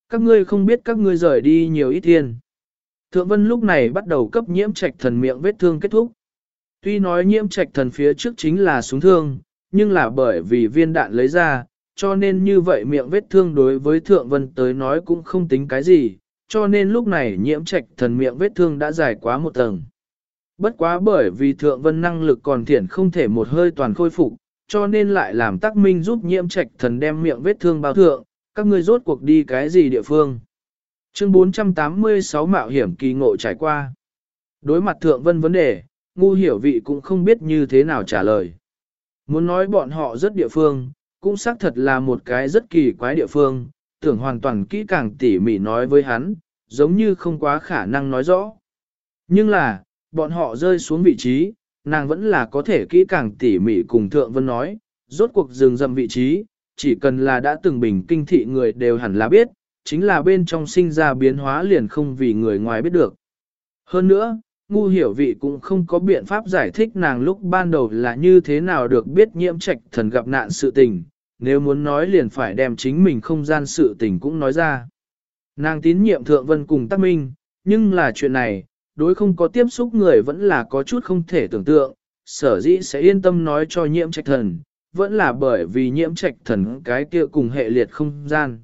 Các ngươi không biết các ngươi rời đi nhiều ít thiên. Thượng Vân lúc này bắt đầu cấp nhiễm trạch thần miệng vết thương kết thúc. Tuy nói nhiễm trạch thần phía trước chính là súng thương, nhưng là bởi vì viên đạn lấy ra, cho nên như vậy miệng vết thương đối với Thượng Vân tới nói cũng không tính cái gì, cho nên lúc này nhiễm trạch thần miệng vết thương đã dài quá một tầng. Bất quá bởi vì Thượng Vân năng lực còn thiện không thể một hơi toàn khôi phục, cho nên lại làm tác minh giúp nhiễm trạch thần đem miệng vết thương bao thượng, các ngươi rốt cuộc đi cái gì địa phương. Chương 486 mạo hiểm kỳ ngộ trải qua. Đối mặt Thượng Vân vấn đề, ngu hiểu vị cũng không biết như thế nào trả lời. Muốn nói bọn họ rất địa phương, cũng xác thật là một cái rất kỳ quái địa phương, tưởng hoàn toàn kỹ càng tỉ mỉ nói với hắn, giống như không quá khả năng nói rõ. Nhưng là, bọn họ rơi xuống vị trí, nàng vẫn là có thể kỹ càng tỉ mỉ cùng Thượng Vân nói, rốt cuộc dừng dầm vị trí, chỉ cần là đã từng bình kinh thị người đều hẳn là biết, chính là bên trong sinh ra biến hóa liền không vì người ngoài biết được. Hơn nữa, ngu hiểu vị cũng không có biện pháp giải thích nàng lúc ban đầu là như thế nào được biết nhiễm trạch thần gặp nạn sự tình, nếu muốn nói liền phải đem chính mình không gian sự tình cũng nói ra. Nàng tín nhiệm thượng vân cùng tác minh, nhưng là chuyện này, đối không có tiếp xúc người vẫn là có chút không thể tưởng tượng, sở dĩ sẽ yên tâm nói cho nhiễm trạch thần, vẫn là bởi vì nhiễm trạch thần cái kia cùng hệ liệt không gian.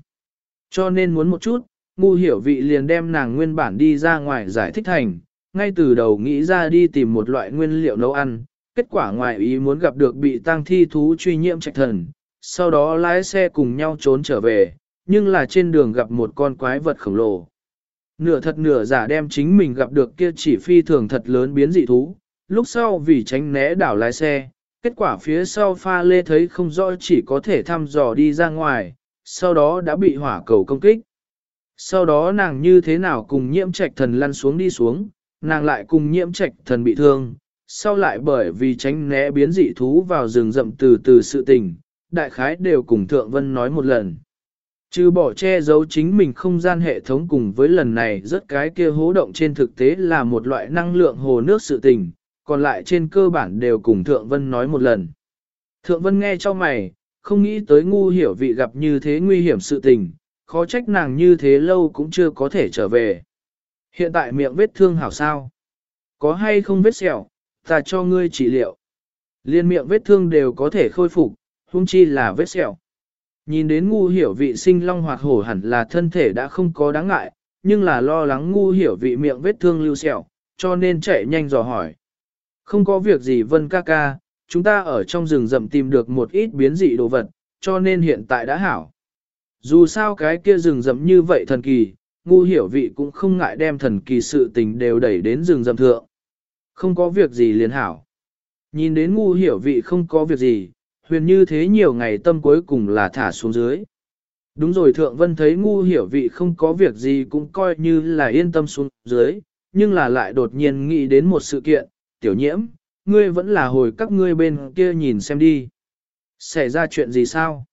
Cho nên muốn một chút, ngu hiểu vị liền đem nàng nguyên bản đi ra ngoài giải thích thành, ngay từ đầu nghĩ ra đi tìm một loại nguyên liệu nấu ăn, kết quả ngoài ý muốn gặp được bị tang thi thú truy nhiễm trạch thần, sau đó lái xe cùng nhau trốn trở về, nhưng là trên đường gặp một con quái vật khổng lồ. Nửa thật nửa giả đem chính mình gặp được kia chỉ phi thường thật lớn biến dị thú, lúc sau vì tránh né đảo lái xe, kết quả phía sau pha lê thấy không rõ chỉ có thể thăm dò đi ra ngoài, sau đó đã bị hỏa cầu công kích. Sau đó nàng như thế nào cùng nhiễm trạch thần lăn xuống đi xuống, nàng lại cùng nhiễm trạch thần bị thương, sau lại bởi vì tránh né biến dị thú vào rừng rậm từ từ sự tình, đại khái đều cùng Thượng Vân nói một lần. chứ bỏ che giấu chính mình không gian hệ thống cùng với lần này rất cái kia hố động trên thực tế là một loại năng lượng hồ nước sự tình, còn lại trên cơ bản đều cùng Thượng Vân nói một lần. Thượng Vân nghe cho mày, không nghĩ tới ngu hiểu vị gặp như thế nguy hiểm sự tình, khó trách nàng như thế lâu cũng chưa có thể trở về. Hiện tại miệng vết thương hảo sao? Có hay không vết sẹo, ta cho ngươi trị liệu. Liên miệng vết thương đều có thể khôi phục, huống chi là vết sẹo. Nhìn đến ngu hiểu vị sinh long hoạt hổ hẳn là thân thể đã không có đáng ngại, nhưng là lo lắng ngu hiểu vị miệng vết thương lưu sẹo, cho nên chạy nhanh dò hỏi. Không có việc gì vân ca ca, chúng ta ở trong rừng rậm tìm được một ít biến dị đồ vật, cho nên hiện tại đã hảo. Dù sao cái kia rừng rậm như vậy thần kỳ, ngu hiểu vị cũng không ngại đem thần kỳ sự tình đều đẩy đến rừng rậm thượng. Không có việc gì liền hảo. Nhìn đến ngu hiểu vị không có việc gì, huyền như thế nhiều ngày tâm cuối cùng là thả xuống dưới. Đúng rồi thượng vân thấy ngu hiểu vị không có việc gì cũng coi như là yên tâm xuống dưới, nhưng là lại đột nhiên nghĩ đến một sự kiện, tiểu nhiễm, ngươi vẫn là hồi các ngươi bên kia nhìn xem đi. Xảy ra chuyện gì sao?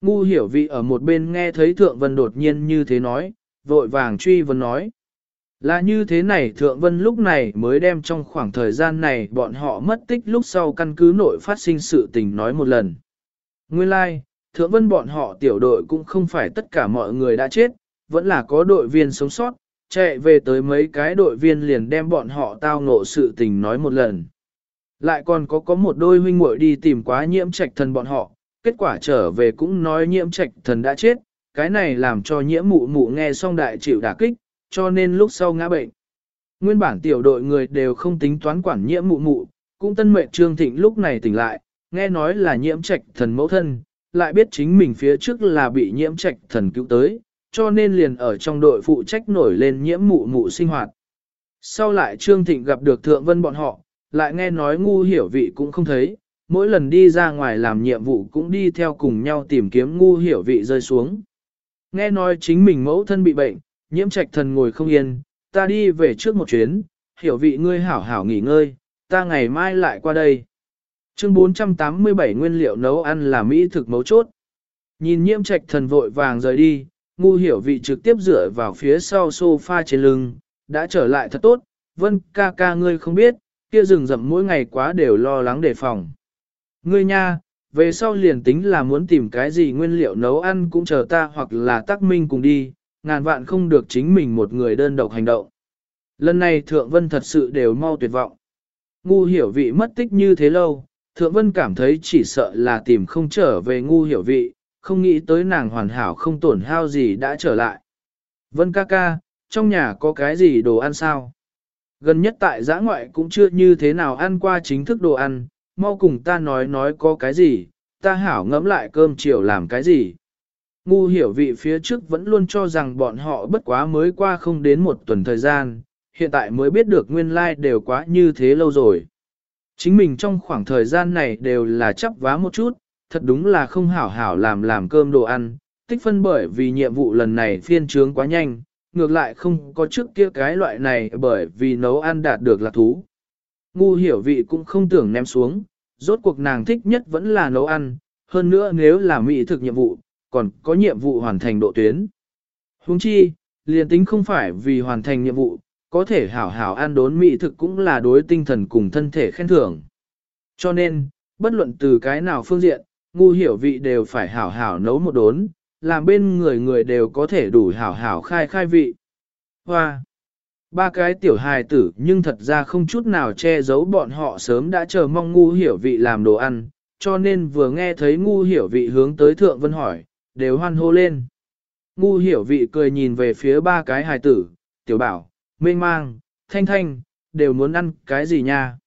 Ngu hiểu vị ở một bên nghe thấy thượng vân đột nhiên như thế nói, vội vàng truy vấn nói. Là như thế này Thượng Vân lúc này mới đem trong khoảng thời gian này bọn họ mất tích lúc sau căn cứ nội phát sinh sự tình nói một lần. Nguyên lai, like, Thượng Vân bọn họ tiểu đội cũng không phải tất cả mọi người đã chết, vẫn là có đội viên sống sót, chạy về tới mấy cái đội viên liền đem bọn họ tao ngộ sự tình nói một lần. Lại còn có có một đôi huynh muội đi tìm quá nhiễm trạch thần bọn họ, kết quả trở về cũng nói nhiễm trạch thần đã chết, cái này làm cho nhiễm mụ mụ nghe xong đại chịu đả kích, cho nên lúc sau ngã bệnh. Nguyên bản tiểu đội người đều không tính toán quản nhiễm mụ mụ, cũng tân mệnh Trương Thịnh lúc này tỉnh lại, nghe nói là nhiễm trạch thần mẫu thân, lại biết chính mình phía trước là bị nhiễm trạch thần cứu tới, cho nên liền ở trong đội phụ trách nổi lên nhiễm mụ mụ sinh hoạt. Sau lại Trương Thịnh gặp được Thượng Vân bọn họ, lại nghe nói ngu hiểu vị cũng không thấy, mỗi lần đi ra ngoài làm nhiệm vụ cũng đi theo cùng nhau tìm kiếm ngu hiểu vị rơi xuống. Nghe nói chính mình mẫu thân bị bệnh, nhiễm trạch thần ngồi không yên, ta đi về trước một chuyến, hiểu vị ngươi hảo hảo nghỉ ngơi, ta ngày mai lại qua đây. Chương 487 nguyên liệu nấu ăn là mỹ thực mấu chốt. Nhìn nhiễm trạch thần vội vàng rời đi, ngu hiểu vị trực tiếp dựa vào phía sau sofa trên lưng, đã trở lại thật tốt, vân ca ca ngươi không biết, kia rừng rậm mỗi ngày quá đều lo lắng đề phòng. Ngươi nha, về sau liền tính là muốn tìm cái gì nguyên liệu nấu ăn cũng chờ ta hoặc là tác minh cùng đi, ngàn vạn không được chính mình một người đơn độc hành động. Lần này Thượng Vân thật sự đều mau tuyệt vọng. Ngu hiểu vị mất tích như thế lâu, Thượng Vân cảm thấy chỉ sợ là tìm không trở về ngu hiểu vị, không nghĩ tới nàng hoàn hảo không tổn hao gì đã trở lại. Vân ca ca, trong nhà có cái gì đồ ăn sao? Gần nhất tại giã ngoại cũng chưa như thế nào ăn qua chính thức đồ ăn, mau cùng ta nói nói có cái gì, ta hảo ngẫm lại cơm chiều làm cái gì. Ngu hiểu vị phía trước vẫn luôn cho rằng bọn họ bất quá mới qua không đến một tuần thời gian, hiện tại mới biết được nguyên lai like đều quá như thế lâu rồi. Chính mình trong khoảng thời gian này đều là chấp vá một chút, thật đúng là không hảo hảo làm làm cơm đồ ăn, tích phân bởi vì nhiệm vụ lần này phiên trướng quá nhanh, ngược lại không có trước kia cái loại này bởi vì nấu ăn đạt được là thú. Ngu hiểu vị cũng không tưởng ném xuống, rốt cuộc nàng thích nhất vẫn là nấu ăn, hơn nữa nếu là mỹ thực nhiệm vụ, còn có nhiệm vụ hoàn thành độ tuyến. Huống chi, liền tính không phải vì hoàn thành nhiệm vụ, có thể hảo hảo ăn đốn mỹ thực cũng là đối tinh thần cùng thân thể khen thưởng. Cho nên, bất luận từ cái nào phương diện, ngu hiểu vị đều phải hảo hảo nấu một đốn, làm bên người người đều có thể đủ hảo hảo khai khai vị. Hoa! Ba cái tiểu hài tử nhưng thật ra không chút nào che giấu bọn họ sớm đã chờ mong ngu hiểu vị làm đồ ăn, cho nên vừa nghe thấy ngu hiểu vị hướng tới thượng vân hỏi, đều hoan hô lên. Ngu hiểu vị cười nhìn về phía ba cái hài tử, tiểu bảo, mênh mang, thanh thanh, đều muốn ăn cái gì nha.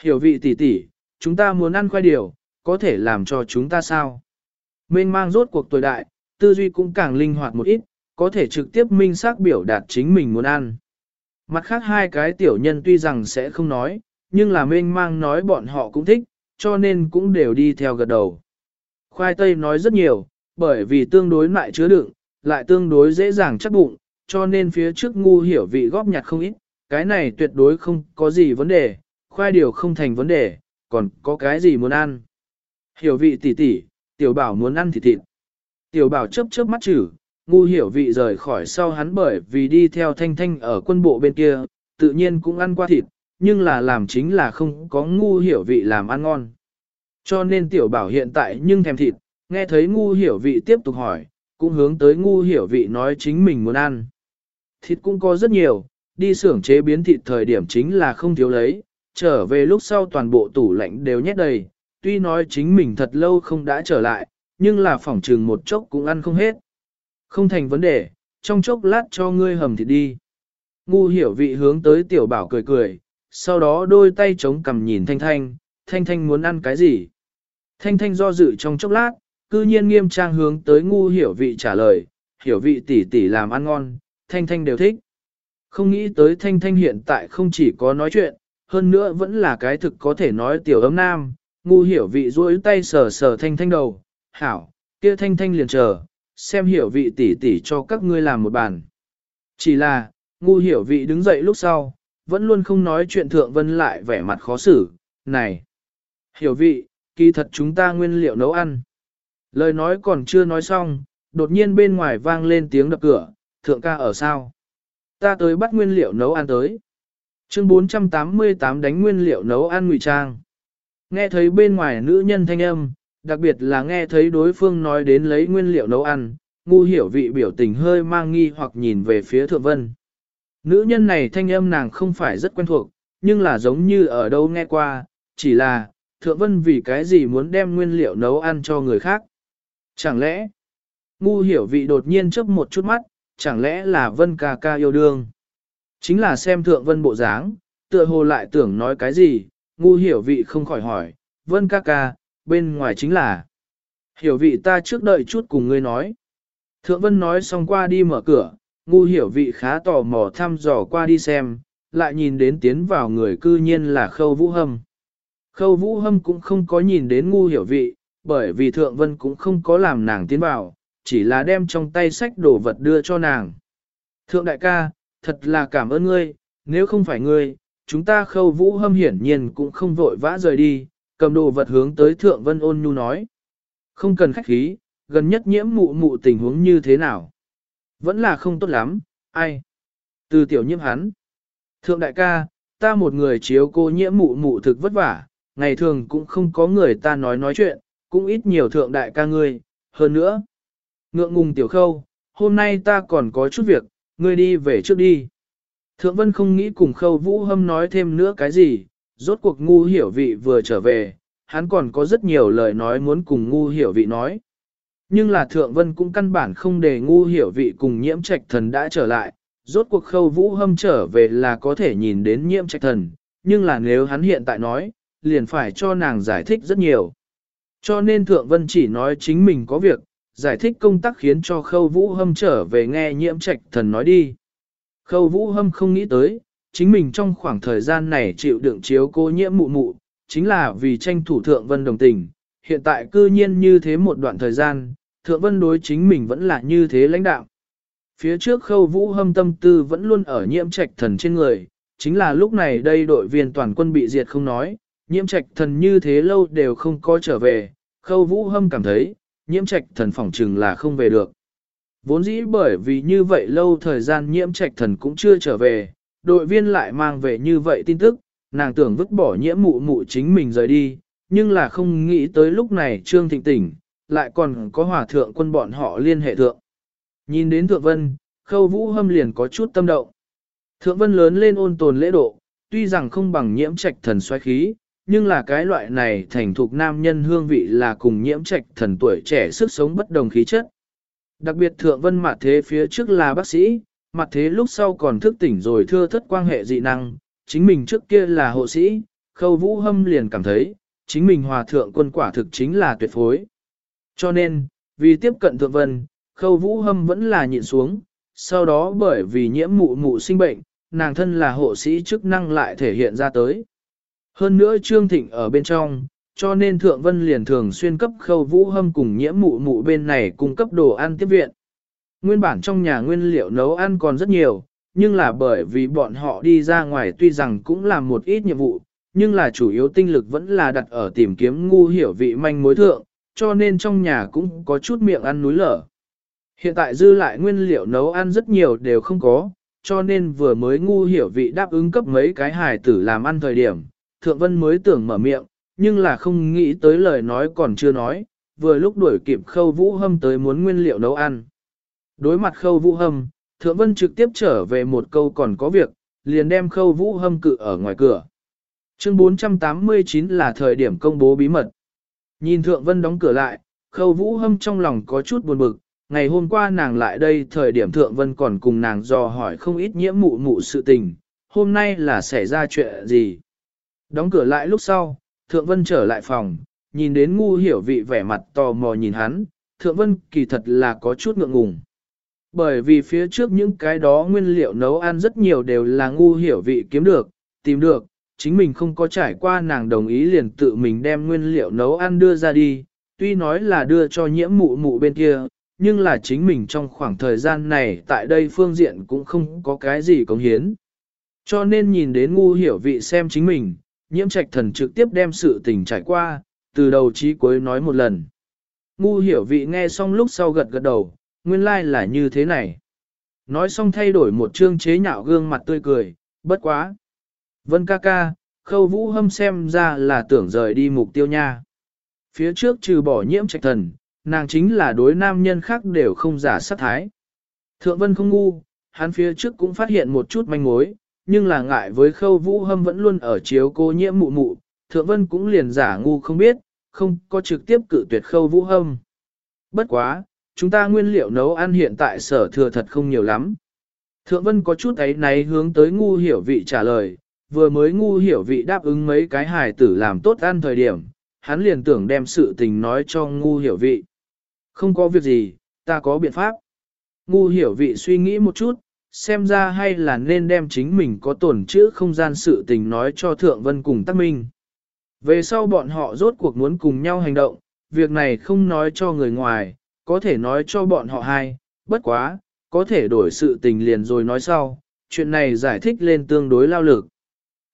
Hiểu vị tỷ tỷ, chúng ta muốn ăn khoai điều, có thể làm cho chúng ta sao? Mênh mang rốt cuộc tuổi đại, tư duy cũng càng linh hoạt một ít, có thể trực tiếp minh xác biểu đạt chính mình muốn ăn. Mặt khác hai cái tiểu nhân tuy rằng sẽ không nói, nhưng là mênh mang nói bọn họ cũng thích, cho nên cũng đều đi theo gật đầu. Khoai tây nói rất nhiều, bởi vì tương đối lại chứa đựng, lại tương đối dễ dàng chắc bụng, cho nên phía trước ngu hiểu vị góp nhặt không ít, cái này tuyệt đối không có gì vấn đề, khoai điều không thành vấn đề, còn có cái gì muốn ăn. Hiểu vị tỷ tỷ, tiểu bảo muốn ăn thịt thịt. Tiểu bảo chớp chớp mắt chử, ngu hiểu vị rời khỏi sau hắn bởi vì đi theo thanh thanh ở quân bộ bên kia, tự nhiên cũng ăn qua thịt, nhưng là làm chính là không có ngu hiểu vị làm ăn ngon. Cho nên tiểu bảo hiện tại nhưng thèm thịt, nghe thấy ngu hiểu vị tiếp tục hỏi, cũng hướng tới ngu hiểu vị nói chính mình muốn ăn. Thịt cũng có rất nhiều, đi xưởng chế biến thịt thời điểm chính là không thiếu lấy, trở về lúc sau toàn bộ tủ lạnh đều nhét đầy, tuy nói chính mình thật lâu không đã trở lại, nhưng là phỏng trừng một chốc cũng ăn không hết. Không thành vấn đề, trong chốc lát cho ngươi hầm thịt đi. Ngu hiểu vị hướng tới tiểu bảo cười cười, sau đó đôi tay chống cằm nhìn Thanh Thanh, Thanh Thanh muốn ăn cái gì? Thanh Thanh do dự trong chốc lát, cư nhiên nghiêm trang hướng tới ngu hiểu vị trả lời, hiểu vị tỷ tỷ làm ăn ngon, Thanh Thanh đều thích. Không nghĩ tới Thanh Thanh hiện tại không chỉ có nói chuyện, hơn nữa vẫn là cái thực có thể nói tiểu ấm nam, ngu hiểu vị duỗi tay sờ sờ Thanh Thanh đầu, hảo, kia Thanh Thanh liền chờ, xem hiểu vị tỷ tỷ cho các ngươi làm một bàn. Chỉ là, ngu hiểu vị đứng dậy lúc sau, vẫn luôn không nói chuyện thượng vân lại vẻ mặt khó xử, này. Hiểu vị, kỳ thật chúng ta nguyên liệu nấu ăn. Lời nói còn chưa nói xong, đột nhiên bên ngoài vang lên tiếng đập cửa, thượng ca ở sao? Ta tới bắt nguyên liệu nấu ăn tới. Chương 488 đánh nguyên liệu nấu ăn ngụy trang. Nghe thấy bên ngoài nữ nhân thanh âm, đặc biệt là nghe thấy đối phương nói đến lấy nguyên liệu nấu ăn, ngu hiểu vị biểu tình hơi mang nghi hoặc nhìn về phía thượng vân. Nữ nhân này thanh âm nàng không phải rất quen thuộc, nhưng là giống như ở đâu nghe qua, chỉ là, thượng vân vì cái gì muốn đem nguyên liệu nấu ăn cho người khác. Chẳng lẽ, ngu hiểu vị đột nhiên chớp một chút mắt, chẳng lẽ là vân ca ca yêu đương. Chính là xem thượng vân bộ dáng, tựa hồ lại tưởng nói cái gì, ngu hiểu vị không khỏi hỏi, vân ca ca, bên ngoài chính là. Hiểu vị ta trước đợi chút cùng ngươi nói. Thượng vân nói xong qua đi mở cửa, ngu hiểu vị khá tò mò thăm dò qua đi xem, lại nhìn đến tiến vào người cư nhiên là khâu vũ hâm. Khâu vũ hâm cũng không có nhìn đến ngu hiểu vị, bởi vì thượng vân cũng không có làm nàng tiến vào, chỉ là đem trong tay sách đồ vật đưa cho nàng. Thượng đại ca, thật là cảm ơn ngươi, nếu không phải ngươi, chúng ta khâu vũ hâm hiển nhiên cũng không vội vã rời đi, cầm đồ vật hướng tới thượng vân ôn nhu nói. Không cần khách khí, gần nhất nhiễm mụ mụ tình huống như thế nào. Vẫn là không tốt lắm, ai? Từ tiểu nhiễm hắn. Thượng đại ca, ta một người chiếu cô nhiễm mụ mụ thực vất vả, ngày thường cũng không có người ta nói nói chuyện, cũng ít nhiều thượng đại ca ngươi, hơn nữa. Ngượng ngùng tiểu khâu, hôm nay ta còn có chút việc, ngươi đi về trước đi. Thượng vân không nghĩ cùng khâu vũ hâm nói thêm nữa cái gì, rốt cuộc ngu hiểu vị vừa trở về, hắn còn có rất nhiều lời nói muốn cùng ngu hiểu vị nói. Nhưng là thượng vân cũng căn bản không để ngu hiểu vị cùng nhiễm trạch thần đã trở lại, rốt cuộc khâu vũ hâm trở về là có thể nhìn đến nhiễm trạch thần, nhưng là nếu hắn hiện tại nói, liền phải cho nàng giải thích rất nhiều. Cho nên thượng vân chỉ nói chính mình có việc, giải thích công tác khiến cho khâu vũ hâm trở về nghe nhiễm trạch thần nói đi. Khâu vũ hâm không nghĩ tới, chính mình trong khoảng thời gian này chịu đựng chiếu cô nhiễm mụ mụ, chính là vì tranh thủ thượng vân đồng tình. Hiện tại cư nhiên như thế một đoạn thời gian, thượng vân đối chính mình vẫn là như thế lãnh đạo. Phía trước khâu vũ hâm tâm tư vẫn luôn ở nhiễm trạch thần trên người, chính là lúc này đây đội viên toàn quân bị diệt không nói, nhiễm trạch thần như thế lâu đều không có trở về, khâu vũ hâm cảm thấy, nhiễm trạch thần phỏng chừng là không về được. Vốn dĩ bởi vì như vậy lâu thời gian nhiễm trạch thần cũng chưa trở về, đội viên lại mang về như vậy tin tức, nàng tưởng vứt bỏ nhiễm mụ mụ chính mình rời đi, nhưng là không nghĩ tới lúc này Trương Thịnh tỉnh, lại còn có hòa thượng quân bọn họ liên hệ thượng. Nhìn đến thượng vân, khâu vũ hâm liền có chút tâm động. Thượng vân lớn lên ôn tồn lễ độ, tuy rằng không bằng nhiễm trạch thần xoay khí, nhưng là cái loại này thành thục nam nhân hương vị là cùng nhiễm trạch thần tuổi trẻ sức sống bất đồng khí chất. Đặc biệt thượng vân mặt thế phía trước là bác sĩ, mặt thế lúc sau còn thức tỉnh rồi thưa thất quan hệ dị năng, chính mình trước kia là hộ sĩ, khâu vũ hâm liền cảm thấy, chính mình hòa thượng quân quả thực chính là tuyệt phối. Cho nên, vì tiếp cận thượng vân, khâu vũ hâm vẫn là nhịn xuống, sau đó bởi vì nhiễm mụ mụ sinh bệnh, nàng thân là hộ sĩ chức năng lại thể hiện ra tới. Hơn nữa Trương Thịnh ở bên trong, cho nên Thượng Vân liền thường xuyên cấp khâu vũ hâm cùng nhiễm mụ mụ bên này cung cấp đồ ăn tiếp viện. Nguyên bản trong nhà nguyên liệu nấu ăn còn rất nhiều, nhưng là bởi vì bọn họ đi ra ngoài tuy rằng cũng làm một ít nhiệm vụ, nhưng là chủ yếu tinh lực vẫn là đặt ở tìm kiếm ngu hiểu vị manh mối thượng, cho nên trong nhà cũng có chút miệng ăn núi lở. Hiện tại dư lại nguyên liệu nấu ăn rất nhiều đều không có, cho nên vừa mới ngu hiểu vị đáp ứng cấp mấy cái hài tử làm ăn thời điểm, Thượng Vân mới tưởng mở miệng, nhưng là không nghĩ tới lời nói còn chưa nói, vừa lúc đuổi kịp khâu vũ hâm tới muốn nguyên liệu nấu ăn. Đối mặt khâu vũ hâm, Thượng Vân trực tiếp trở về một câu còn có việc, liền đem khâu vũ hâm cự ở ngoài cửa. Chương 489 là thời điểm công bố bí mật. Nhìn Thượng Vân đóng cửa lại, khâu vũ hâm trong lòng có chút buồn bực, ngày hôm qua nàng lại đây thời điểm Thượng Vân còn cùng nàng dò hỏi không ít nhiễm mụ mụ sự tình, hôm nay là xảy ra chuyện gì. Đóng cửa lại lúc sau, Thượng Vân trở lại phòng, nhìn đến ngu hiểu vị vẻ mặt tò mò nhìn hắn, Thượng Vân kỳ thật là có chút ngượng ngùng. Bởi vì phía trước những cái đó nguyên liệu nấu ăn rất nhiều đều là ngu hiểu vị kiếm được, tìm được, chính mình không có trải qua nàng đồng ý liền tự mình đem nguyên liệu nấu ăn đưa ra đi, tuy nói là đưa cho nhiễm mụ mụ bên kia, nhưng là chính mình trong khoảng thời gian này tại đây phương diện cũng không có cái gì cống hiến. Cho nên nhìn đến ngu hiểu vị xem chính mình, nhiễm trạch thần trực tiếp đem sự tình trải qua, từ đầu chí cuối nói một lần. Ngu hiểu vị nghe xong lúc sau gật gật đầu, nguyên lai like là như thế này. Nói xong thay đổi một chương chế nhạo gương mặt tươi cười, bất quá. Vân ca ca, khâu vũ hâm xem ra là tưởng rời đi mục tiêu nha. Phía trước trừ bỏ nhiễm trạch thần, nàng chính là đối nam nhân khác đều không giả sát thái. Thượng vân không ngu, hắn phía trước cũng phát hiện một chút manh mối, nhưng là ngại với khâu vũ hâm vẫn luôn ở chiếu cô nhiễm mụ mụ, thượng vân cũng liền giả ngu không biết, không có trực tiếp cự tuyệt khâu vũ hâm. Bất quá, chúng ta nguyên liệu nấu ăn hiện tại sở thừa thật không nhiều lắm. Thượng vân có chút ấy náy hướng tới ngu hiểu vị trả lời, vừa mới ngu hiểu vị đáp ứng mấy cái hài tử làm tốt ăn thời điểm, hắn liền tưởng đem sự tình nói cho ngu hiểu vị. Không có việc gì, ta có biện pháp. Ngu hiểu vị suy nghĩ một chút, xem ra hay là nên đem chính mình có tổn chữ không gian sự tình nói cho Thượng Vân cùng Tắc Minh. Về sau bọn họ rốt cuộc muốn cùng nhau hành động, việc này không nói cho người ngoài, có thể nói cho bọn họ hai, bất quá, có thể đổi sự tình liền rồi nói sau, chuyện này giải thích lên tương đối lao lực.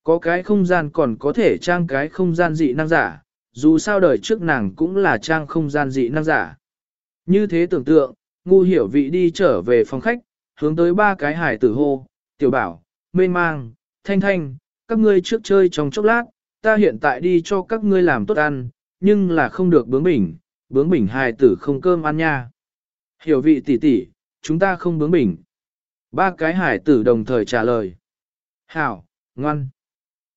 Có cái không gian còn có thể trang cái không gian dị năng giả, dù sao đời trước nàng cũng là trang không gian dị năng giả. Như thế tưởng tượng, ngu hiểu vị đi trở về phòng khách, hướng tới ba cái hải tử hô, tiểu bảo, mênh mang, thanh thanh, các ngươi trước chơi trong chốc lát, ta hiện tại đi cho các ngươi làm tốt ăn, nhưng là không được bướng bỉnh, bướng bỉnh hài tử không cơm ăn nha. Hiểu vị tỷ tỷ, chúng ta không bướng bỉnh. Ba cái hải tử đồng thời trả lời. Hảo, ngoan.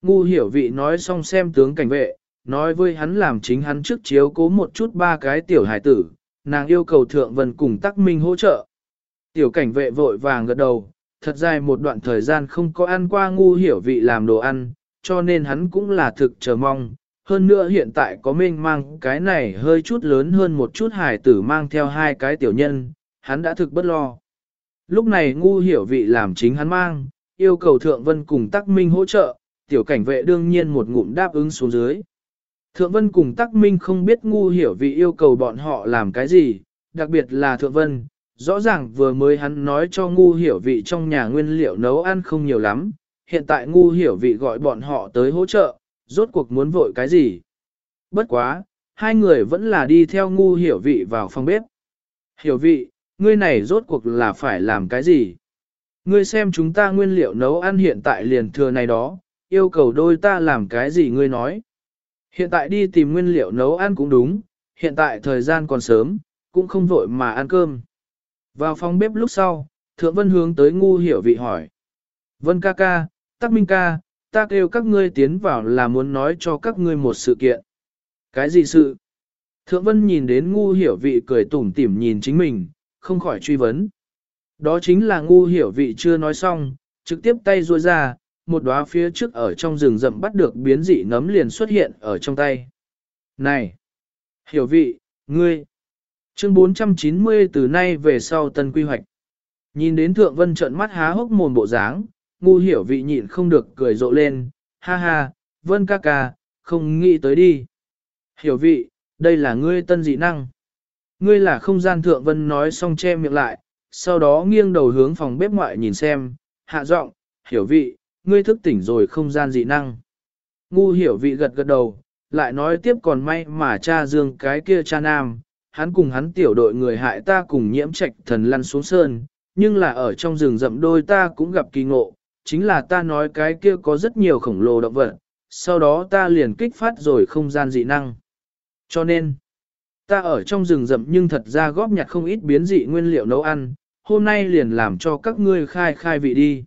Ngu hiểu vị nói xong xem tướng cảnh vệ, nói với hắn làm chính hắn trước chiếu cố một chút ba cái tiểu hải tử, nàng yêu cầu thượng vân cùng tắc minh hỗ trợ. Tiểu cảnh vệ vội vàng gật đầu, thật dài một đoạn thời gian không có ăn qua ngu hiểu vị làm đồ ăn, cho nên hắn cũng là thực chờ mong. Hơn nữa hiện tại có mênh mang cái này hơi chút lớn hơn một chút hải tử mang theo hai cái tiểu nhân, hắn đã thực bất lo. Lúc này ngu hiểu vị làm chính hắn mang, yêu cầu thượng vân cùng tắc minh hỗ trợ, tiểu cảnh vệ đương nhiên một ngụm đáp ứng xuống dưới. Thượng vân cùng tắc minh không biết ngu hiểu vị yêu cầu bọn họ làm cái gì, đặc biệt là thượng vân, rõ ràng vừa mới hắn nói cho ngu hiểu vị trong nhà nguyên liệu nấu ăn không nhiều lắm, hiện tại ngu hiểu vị gọi bọn họ tới hỗ trợ, rốt cuộc muốn vội cái gì. Bất quá, hai người vẫn là đi theo ngu hiểu vị vào phòng bếp. Hiểu vị, ngươi này rốt cuộc là phải làm cái gì? Ngươi xem chúng ta nguyên liệu nấu ăn hiện tại liền thừa này đó, yêu cầu đôi ta làm cái gì ngươi nói? Hiện tại đi tìm nguyên liệu nấu ăn cũng đúng, hiện tại thời gian còn sớm, cũng không vội mà ăn cơm. Vào phòng bếp lúc sau, Thượng Vân hướng tới ngu hiểu vị hỏi. Vân ca ca, tắc minh ca, ta kêu các ngươi tiến vào là muốn nói cho các ngươi một sự kiện. Cái gì sự? Thượng Vân nhìn đến ngu hiểu vị cười tủm tỉm nhìn chính mình, không khỏi truy vấn. Đó chính là ngu hiểu vị chưa nói xong, trực tiếp tay ruôi ra, một đóa phía trước ở trong rừng rậm bắt được biến dị nấm liền xuất hiện ở trong tay. Này! Hiểu vị, ngươi! Chương 490 từ nay về sau tân quy hoạch. Nhìn đến thượng vân trợn mắt há hốc mồm bộ dáng, ngu hiểu vị nhịn không được cười rộ lên, ha ha, vân ca ca, không nghĩ tới đi. Hiểu vị, đây là ngươi tân dị năng. Ngươi là không gian thượng vân nói xong che miệng lại, sau đó nghiêng đầu hướng phòng bếp ngoại nhìn xem, hạ giọng, hiểu vị, ngươi thức tỉnh rồi không gian dị năng. Ngu hiểu vị gật gật đầu, lại nói tiếp còn may mà cha dương cái kia cha nam, hắn cùng hắn tiểu đội người hại ta cùng nhiễm trạch thần lăn xuống sơn, nhưng là ở trong rừng rậm đôi ta cũng gặp kỳ ngộ, chính là ta nói cái kia có rất nhiều khổng lồ động vật, sau đó ta liền kích phát rồi không gian dị năng. Cho nên, ta ở trong rừng rậm nhưng thật ra góp nhặt không ít biến dị nguyên liệu nấu ăn, hôm nay liền làm cho các ngươi khai khai vị đi.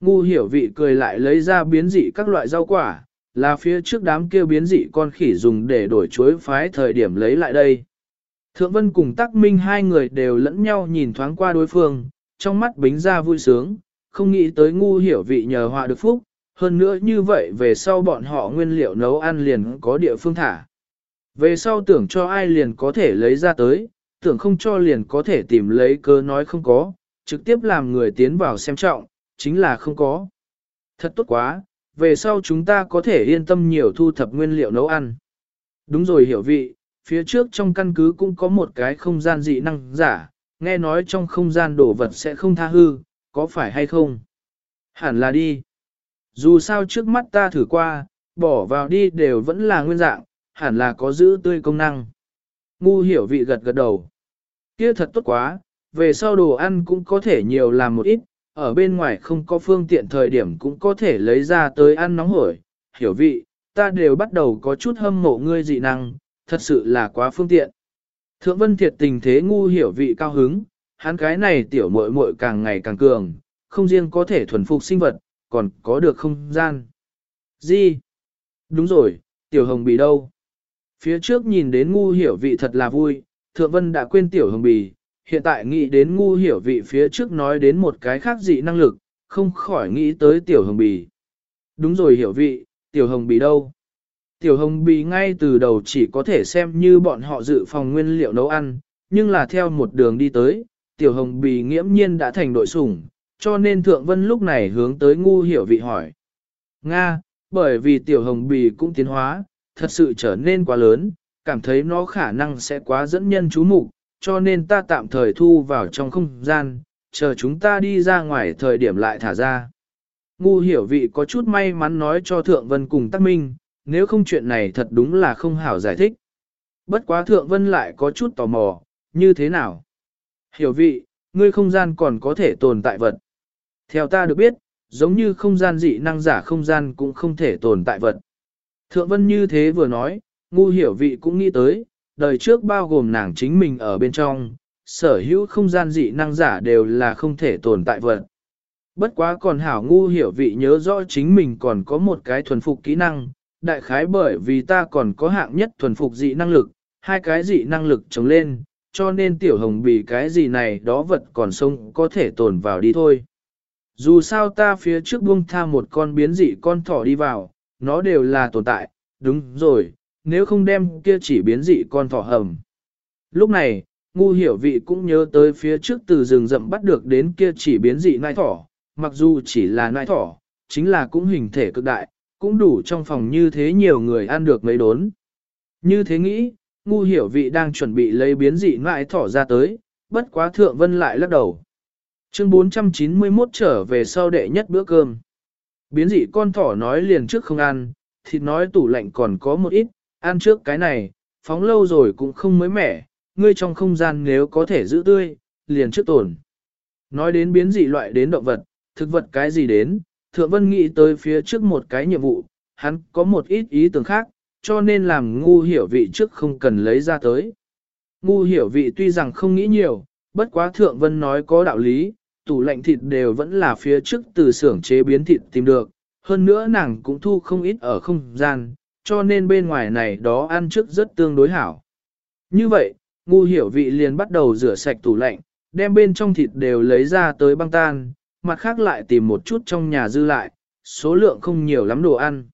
Ngu hiểu vị cười lại lấy ra biến dị các loại rau quả, là phía trước đám kia biến dị con khỉ dùng để đổi chuối phái thời điểm lấy lại đây. Thượng Vân cùng Tắc Minh hai người đều lẫn nhau nhìn thoáng qua đối phương, trong mắt bính ra vui sướng, không nghĩ tới ngu hiểu vị nhờ họa được phúc, hơn nữa như vậy về sau bọn họ nguyên liệu nấu ăn liền có địa phương thả. Về sau tưởng cho ai liền có thể lấy ra tới, tưởng không cho liền có thể tìm lấy cơ nói không có, trực tiếp làm người tiến vào xem trọng, chính là không có. Thật tốt quá, về sau chúng ta có thể yên tâm nhiều thu thập nguyên liệu nấu ăn. Đúng rồi hiểu vị, Phía trước trong căn cứ cũng có một cái không gian dị năng giả, nghe nói trong không gian đồ vật sẽ không tha hư, có phải hay không? Hẳn là đi. Dù sao trước mắt ta thử qua, bỏ vào đi đều vẫn là nguyên dạng, hẳn là có giữ tươi công năng. Ngu hiểu vị gật gật đầu. Kia thật tốt quá, về sau đồ ăn cũng có thể nhiều làm một ít, ở bên ngoài không có phương tiện thời điểm cũng có thể lấy ra tới ăn nóng hổi. Hiểu vị, ta đều bắt đầu có chút hâm mộ ngươi dị năng, thật sự là quá phương tiện. Thượng vân thiệt tình thế ngu hiểu vị cao hứng, hắn cái này tiểu muội muội càng ngày càng cường, không riêng có thể thuần phục sinh vật, còn có được không gian. Gì? Đúng rồi, tiểu hồng bì đâu? Phía trước nhìn đến ngu hiểu vị thật là vui, thượng vân đã quên tiểu hồng bì, hiện tại nghĩ đến ngu hiểu vị phía trước nói đến một cái khác dị năng lực, không khỏi nghĩ tới tiểu hồng bì. Đúng rồi hiểu vị, tiểu hồng bì đâu? Tiểu hồng bì ngay từ đầu chỉ có thể xem như bọn họ dự phòng nguyên liệu nấu ăn, nhưng là theo một đường đi tới, tiểu hồng bì nghiễm nhiên đã thành đội sủng, cho nên thượng vân lúc này hướng tới ngu hiểu vị hỏi. Nga, bởi vì tiểu hồng bì cũng tiến hóa, thật sự trở nên quá lớn, cảm thấy nó khả năng sẽ quá dẫn nhân chú mục, cho nên ta tạm thời thu vào trong không gian, chờ chúng ta đi ra ngoài thời điểm lại thả ra. Ngu hiểu vị có chút may mắn nói cho Thượng Vân cùng Tắc Minh, nếu không chuyện này thật đúng là không hảo giải thích. Bất quá Thượng Vân lại có chút tò mò, như thế nào? Hiểu vị, ngươi không gian còn có thể tồn tại vật. Theo ta được biết, giống như không gian dị năng giả không gian cũng không thể tồn tại vật. Thượng Vân như thế vừa nói, ngu hiểu vị cũng nghĩ tới, đời trước bao gồm nàng chính mình ở bên trong, sở hữu không gian dị năng giả đều là không thể tồn tại vật. Bất quá còn hảo ngu hiểu vị nhớ rõ chính mình còn có một cái thuần phục kỹ năng, đại khái bởi vì ta còn có hạng nhất thuần phục dị năng lực, hai cái dị năng lực chống lên, cho nên tiểu hồng bị cái gì này đó vật còn sống có thể tồn vào đi thôi. Dù sao ta phía trước buông tha một con biến dị con thỏ đi vào, nó đều là tồn tại, đúng rồi, nếu không đem kia chỉ biến dị con thỏ hầm. Lúc này, ngu hiểu vị cũng nhớ tới phía trước từ rừng rậm bắt được đến kia chỉ biến dị nai thỏ, mặc dù chỉ là nai thỏ, chính là cũng hình thể cực đại, cũng đủ trong phòng như thế nhiều người ăn được mấy đốn. Như thế nghĩ, ngu hiểu vị đang chuẩn bị lấy biến dị ngoại thỏ ra tới, bất quá thượng vân lại lắc đầu. Chương 491 trở về sau đệ nhất bữa cơm. Biến dị con thỏ nói liền trước không ăn, thịt nói tủ lạnh còn có một ít, ăn trước cái này, phóng lâu rồi cũng không mới mẻ, ngươi trong không gian nếu có thể giữ tươi, liền trước tổn. Nói đến biến dị loại đến động vật, thực vật cái gì đến, Thượng Vân nghĩ tới phía trước một cái nhiệm vụ, hắn có một ít ý tưởng khác, cho nên làm ngu hiểu vị trước không cần lấy ra tới. Ngu hiểu vị tuy rằng không nghĩ nhiều, bất quá Thượng Vân nói có đạo lý, tủ lạnh thịt đều vẫn là phía trước từ xưởng chế biến thịt tìm được, hơn nữa nàng cũng thu không ít ở không gian, cho nên bên ngoài này đó ăn trước rất tương đối hảo. Như vậy, ngu hiểu vị liền bắt đầu rửa sạch tủ lạnh, đem bên trong thịt đều lấy ra tới băng tan, mặt khác lại tìm một chút trong nhà dư lại, số lượng không nhiều lắm đồ ăn.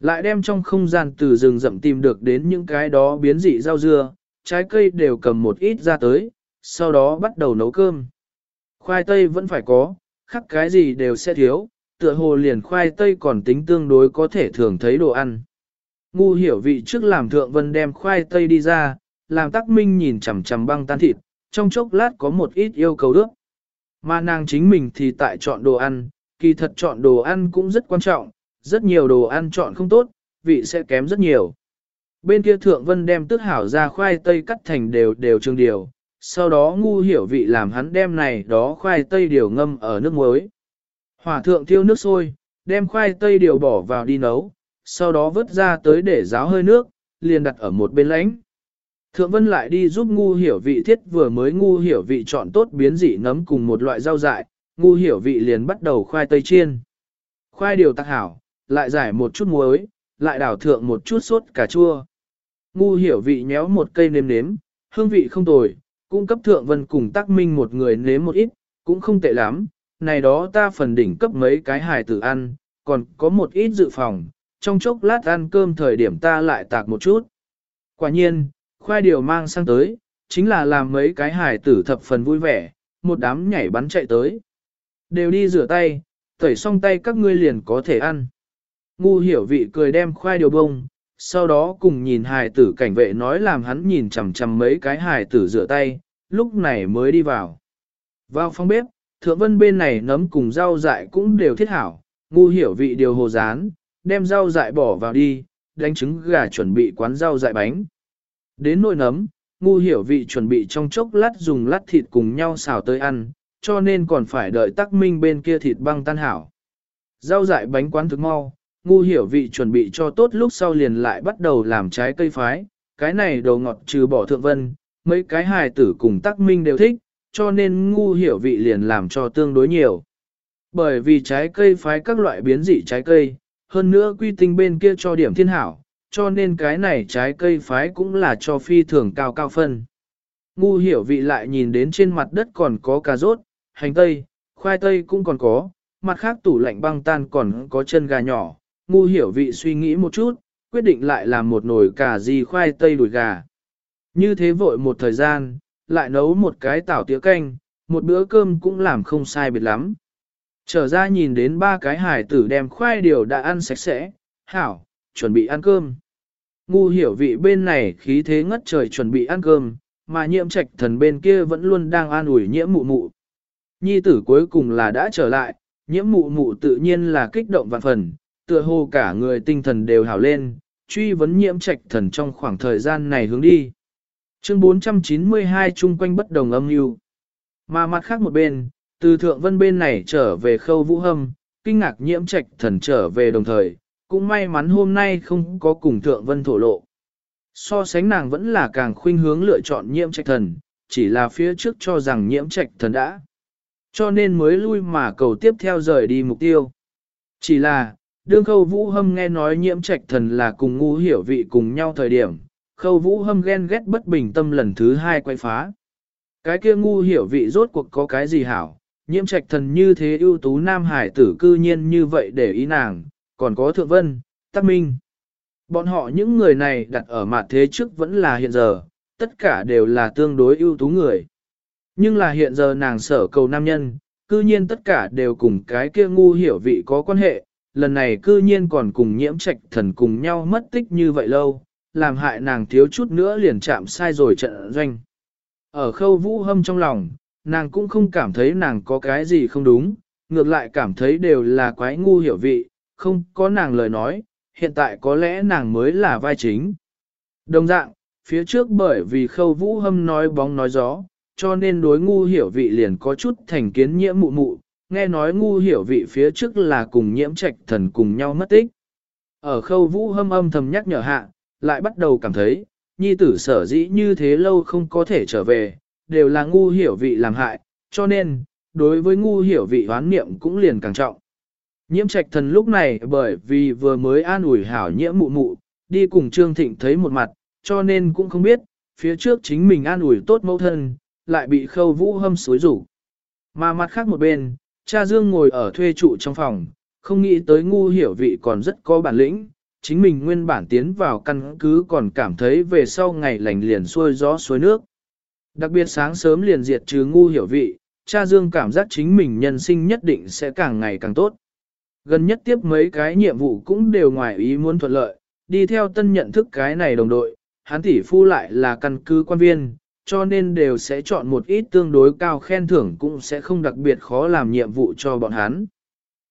Lại đem trong không gian từ rừng rậm tìm được đến những cái đó biến dị rau dưa, trái cây đều cầm một ít ra tới, sau đó bắt đầu nấu cơm. Khoai tây vẫn phải có, khắc cái gì đều sẽ thiếu, tựa hồ liền khoai tây còn tính tương đối có thể thường thấy đồ ăn. Ngu hiểu vị trước làm thượng vân đem khoai tây đi ra, làm tắc minh nhìn chằm chằm băng tan thịt, trong chốc lát có một ít yêu cầu nước. Mà nàng chính mình thì tại chọn đồ ăn, kỳ thật chọn đồ ăn cũng rất quan trọng, rất nhiều đồ ăn chọn không tốt, vị sẽ kém rất nhiều. Bên kia thượng vân đem tức hảo ra khoai tây cắt thành đều đều trường điều, sau đó ngu hiểu vị làm hắn đem này đó khoai tây điều ngâm ở nước muối. Hỏa thượng thiêu nước sôi, đem khoai tây điều bỏ vào đi nấu, sau đó vớt ra tới để ráo hơi nước, liền đặt ở một bên lánh. Thượng Vân lại đi giúp ngu hiểu vị thiết vừa mới ngu hiểu vị chọn tốt biến dị nấm cùng một loại rau dại, ngu hiểu vị liền bắt đầu khoai tây chiên. Khoai điều tạc hảo, lại giải một chút muối, lại đảo thượng một chút sốt cà chua. Ngu hiểu vị nhéo một cây nêm nếm, hương vị không tồi, cung cấp thượng vân cùng tác minh một người nếm một ít, cũng không tệ lắm, này đó ta phần đỉnh cấp mấy cái hài tử ăn, còn có một ít dự phòng, trong chốc lát ăn cơm thời điểm ta lại tạc một chút. Quả nhiên, khoai điều mang sang tới, chính là làm mấy cái hài tử thập phần vui vẻ, một đám nhảy bắn chạy tới. Đều đi rửa tay, tẩy xong tay các ngươi liền có thể ăn. Ngu hiểu vị cười đem khoai điều bông, sau đó cùng nhìn hài tử cảnh vệ nói làm hắn nhìn chằm chằm mấy cái hài tử rửa tay, lúc này mới đi vào. Vào phòng bếp, thượng vân bên này nấm cùng rau dại cũng đều thiết hảo, ngu hiểu vị điều hồ rán, đem rau dại bỏ vào đi, đánh trứng gà chuẩn bị quán rau dại bánh. Đến nồi nấm, ngu hiểu vị chuẩn bị trong chốc lát dùng lát thịt cùng nhau xào tới ăn, cho nên còn phải đợi tắc minh bên kia thịt băng tan hảo. Rau dại bánh quán thực mau, ngu hiểu vị chuẩn bị cho tốt lúc sau liền lại bắt đầu làm trái cây phái, cái này đầu ngọt trừ bỏ thượng vân, mấy cái hài tử cùng tắc minh đều thích, cho nên ngu hiểu vị liền làm cho tương đối nhiều. Bởi vì trái cây phái các loại biến dị trái cây, hơn nữa quy tinh bên kia cho điểm thiên hảo, cho nên cái này trái cây phái cũng là cho phi thường cao cao phân. Ngu hiểu vị lại nhìn đến trên mặt đất còn có cà rốt, hành tây, khoai tây cũng còn có, mặt khác tủ lạnh băng tan còn có chân gà nhỏ. Ngu hiểu vị suy nghĩ một chút, quyết định lại làm một nồi cà ri khoai tây đùi gà. Như thế vội một thời gian, lại nấu một cái tảo tía canh, một bữa cơm cũng làm không sai biệt lắm. Trở ra nhìn đến ba cái hải tử đem khoai điều đã ăn sạch sẽ, hảo, chuẩn bị ăn cơm. Ngu hiểu vị bên này khí thế ngất trời chuẩn bị ăn cơm, mà nhiễm trạch thần bên kia vẫn luôn đang an ủi nhiễm mụ mụ. Nhi tử cuối cùng là đã trở lại, nhiễm mụ mụ tự nhiên là kích động vạn phần, tựa hồ cả người tinh thần đều hào lên, truy vấn nhiễm trạch thần trong khoảng thời gian này hướng đi. Chương 492 chung quanh bất đồng âm mưu Mà mặt khác một bên, từ thượng vân bên này trở về khâu vũ hâm, kinh ngạc nhiễm trạch thần trở về đồng thời, cũng may mắn hôm nay không có cùng thượng vân thổ lộ. So sánh nàng vẫn là càng khuynh hướng lựa chọn nhiễm trạch thần, chỉ là phía trước cho rằng nhiễm trạch thần đã. Cho nên mới lui mà cầu tiếp theo rời đi mục tiêu. Chỉ là, đương khâu vũ hâm nghe nói nhiễm trạch thần là cùng ngu hiểu vị cùng nhau thời điểm, khâu vũ hâm ghen ghét bất bình tâm lần thứ hai quay phá. Cái kia ngu hiểu vị rốt cuộc có cái gì hảo, nhiễm trạch thần như thế ưu tú nam hải tử cư nhiên như vậy để ý nàng, còn có thượng vân, tắc minh. Bọn họ những người này đặt ở mặt thế trước vẫn là hiện giờ, tất cả đều là tương đối ưu tú người. Nhưng là hiện giờ nàng sở cầu nam nhân, cư nhiên tất cả đều cùng cái kia ngu hiểu vị có quan hệ, lần này cư nhiên còn cùng nhiễm trạch thần cùng nhau mất tích như vậy lâu, làm hại nàng thiếu chút nữa liền chạm sai rồi trận doanh. Ở khâu vũ hâm trong lòng, nàng cũng không cảm thấy nàng có cái gì không đúng, ngược lại cảm thấy đều là quái ngu hiểu vị, không có nàng lời nói, hiện tại có lẽ nàng mới là vai chính. Đồng dạng, phía trước bởi vì khâu vũ hâm nói bóng nói gió, cho nên đối ngu hiểu vị liền có chút thành kiến nhiễm mụ mụ, nghe nói ngu hiểu vị phía trước là cùng nhiễm trạch thần cùng nhau mất tích. Ở khâu vũ hâm âm thầm nhắc nhở hạ, lại bắt đầu cảm thấy, nhi tử sở dĩ như thế lâu không có thể trở về, đều là ngu hiểu vị làm hại, cho nên, đối với ngu hiểu vị hoán niệm cũng liền càng trọng. Nhiễm trạch thần lúc này bởi vì vừa mới an ủi hảo nhiễm mụ mụ, đi cùng Trương Thịnh thấy một mặt, cho nên cũng không biết, phía trước chính mình an ủi tốt mẫu thân, lại bị khâu vũ hâm xối rủ. Mà mặt khác một bên, cha Dương ngồi ở thuê trụ trong phòng, không nghĩ tới ngu hiểu vị còn rất có bản lĩnh, chính mình nguyên bản tiến vào căn cứ còn cảm thấy về sau ngày lành liền xuôi gió suối nước. Đặc biệt sáng sớm liền diệt trừ ngu hiểu vị, cha Dương cảm giác chính mình nhân sinh nhất định sẽ càng ngày càng tốt. Gần nhất tiếp mấy cái nhiệm vụ cũng đều ngoài ý muốn thuận lợi, đi theo tân nhận thức cái này đồng đội, hắn tỷ phu lại là căn cứ quan viên, cho nên đều sẽ chọn một ít tương đối cao khen thưởng cũng sẽ không đặc biệt khó làm nhiệm vụ cho bọn hắn.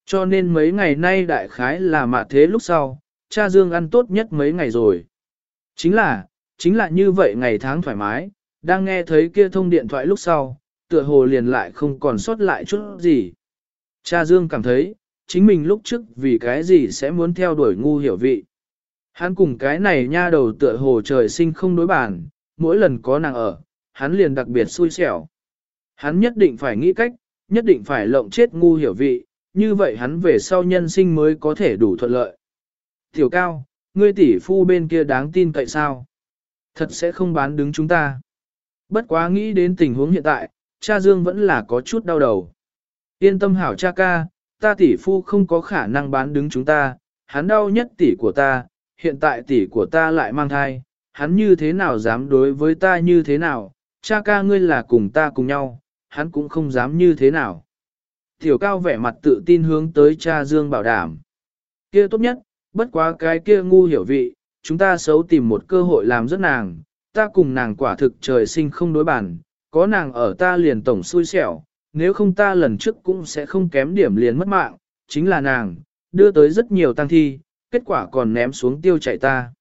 Cho nên mấy ngày nay đại khái là mạ thế lúc sau, cha Dương ăn tốt nhất mấy ngày rồi. Chính là, chính là như vậy ngày tháng thoải mái, đang nghe thấy kia thông điện thoại lúc sau, tựa hồ liền lại không còn sót lại chút gì. Cha Dương cảm thấy, chính mình lúc trước vì cái gì sẽ muốn theo đuổi ngu hiểu vị. Hắn cùng cái này nha đầu tựa hồ trời sinh không đối bản, mỗi lần có nàng ở, hắn liền đặc biệt xui xẻo. Hắn nhất định phải nghĩ cách, nhất định phải lộng chết ngu hiểu vị, như vậy hắn về sau nhân sinh mới có thể đủ thuận lợi. Tiểu cao, ngươi tỷ phu bên kia đáng tin cậy sao? Thật sẽ không bán đứng chúng ta. Bất quá nghĩ đến tình huống hiện tại, cha Dương vẫn là có chút đau đầu. Yên tâm hảo cha ca, ta tỷ phu không có khả năng bán đứng chúng ta, hắn đau nhất tỷ của ta, hiện tại tỷ của ta lại mang thai, hắn như thế nào dám đối với ta như thế nào, cha ca ngươi là cùng ta cùng nhau, hắn cũng không dám như thế nào. Tiểu cao vẻ mặt tự tin hướng tới cha Dương bảo đảm. Kia tốt nhất, bất quá cái kia ngu hiểu vị, chúng ta xấu tìm một cơ hội làm rất nàng, ta cùng nàng quả thực trời sinh không đối bản, có nàng ở ta liền tổng xui xẻo, nếu không ta lần trước cũng sẽ không kém điểm liền mất mạng, chính là nàng, đưa tới rất nhiều tăng thi, kết quả còn ném xuống tiêu chạy ta.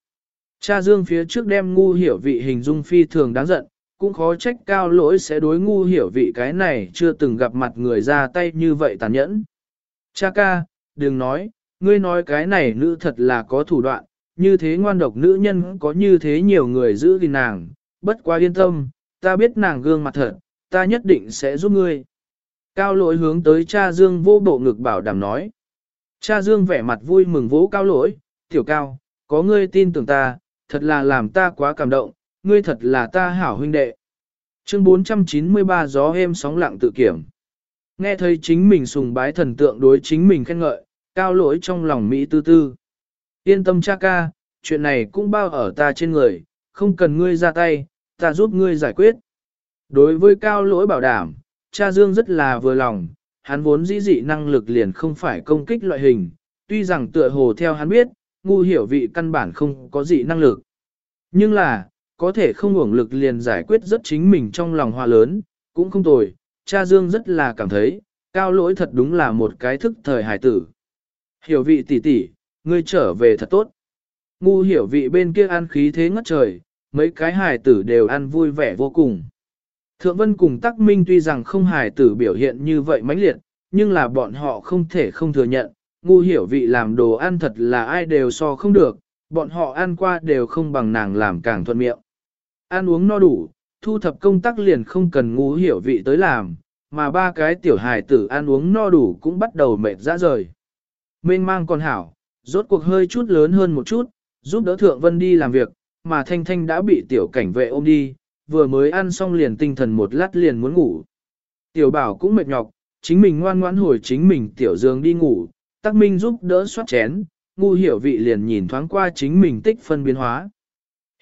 Cha Dương phía trước đem ngu hiểu vị hình dung phi thường đáng giận, cũng khó trách cao lỗi sẽ đối ngu hiểu vị cái này chưa từng gặp mặt người ra tay như vậy tàn nhẫn. Cha ca, đừng nói, ngươi nói cái này nữ thật là có thủ đoạn, như thế ngoan độc nữ nhân có như thế nhiều người giữ gìn nàng, bất quá yên tâm, ta biết nàng gương mặt thật, ta nhất định sẽ giúp ngươi. Cao lỗi hướng tới cha Dương vô bộ ngực bảo đảm nói. Cha Dương vẻ mặt vui mừng vỗ cao lỗi, tiểu cao, có ngươi tin tưởng ta, thật là làm ta quá cảm động, ngươi thật là ta hảo huynh đệ. Chương 493 gió êm sóng lặng tự kiểm. Nghe thấy chính mình sùng bái thần tượng đối chính mình khen ngợi, cao lỗi trong lòng Mỹ tư tư. Yên tâm cha ca, chuyện này cũng bao ở ta trên người, không cần ngươi ra tay, ta giúp ngươi giải quyết. Đối với cao lỗi bảo đảm, cha Dương rất là vừa lòng, hắn vốn dĩ dị năng lực liền không phải công kích loại hình, tuy rằng tựa hồ theo hắn biết, ngu hiểu vị căn bản không có dị năng lực. Nhưng là, có thể không uổng lực liền giải quyết rất chính mình trong lòng hoa lớn, cũng không tồi, cha Dương rất là cảm thấy, cao lỗi thật đúng là một cái thức thời hải tử. Hiểu vị tỷ tỷ, ngươi trở về thật tốt. Ngu hiểu vị bên kia ăn khí thế ngất trời, mấy cái hài tử đều ăn vui vẻ vô cùng. Thượng Vân cùng Tắc Minh tuy rằng không hài tử biểu hiện như vậy mãnh liệt, nhưng là bọn họ không thể không thừa nhận, ngu hiểu vị làm đồ ăn thật là ai đều so không được, bọn họ ăn qua đều không bằng nàng làm càng thuận miệng. Ăn uống no đủ, thu thập công tác liền không cần ngu hiểu vị tới làm, mà ba cái tiểu hài tử ăn uống no đủ cũng bắt đầu mệt ra rời. Mênh mang con hảo, rốt cuộc hơi chút lớn hơn một chút, giúp đỡ Thượng Vân đi làm việc, mà Thanh Thanh đã bị tiểu cảnh vệ ôm đi, vừa mới ăn xong liền tinh thần một lát liền muốn ngủ. Tiểu bảo cũng mệt nhọc, chính mình ngoan ngoãn hồi chính mình tiểu dương đi ngủ, tắc minh giúp đỡ soát chén, ngu hiểu vị liền nhìn thoáng qua chính mình tích phân biến hóa.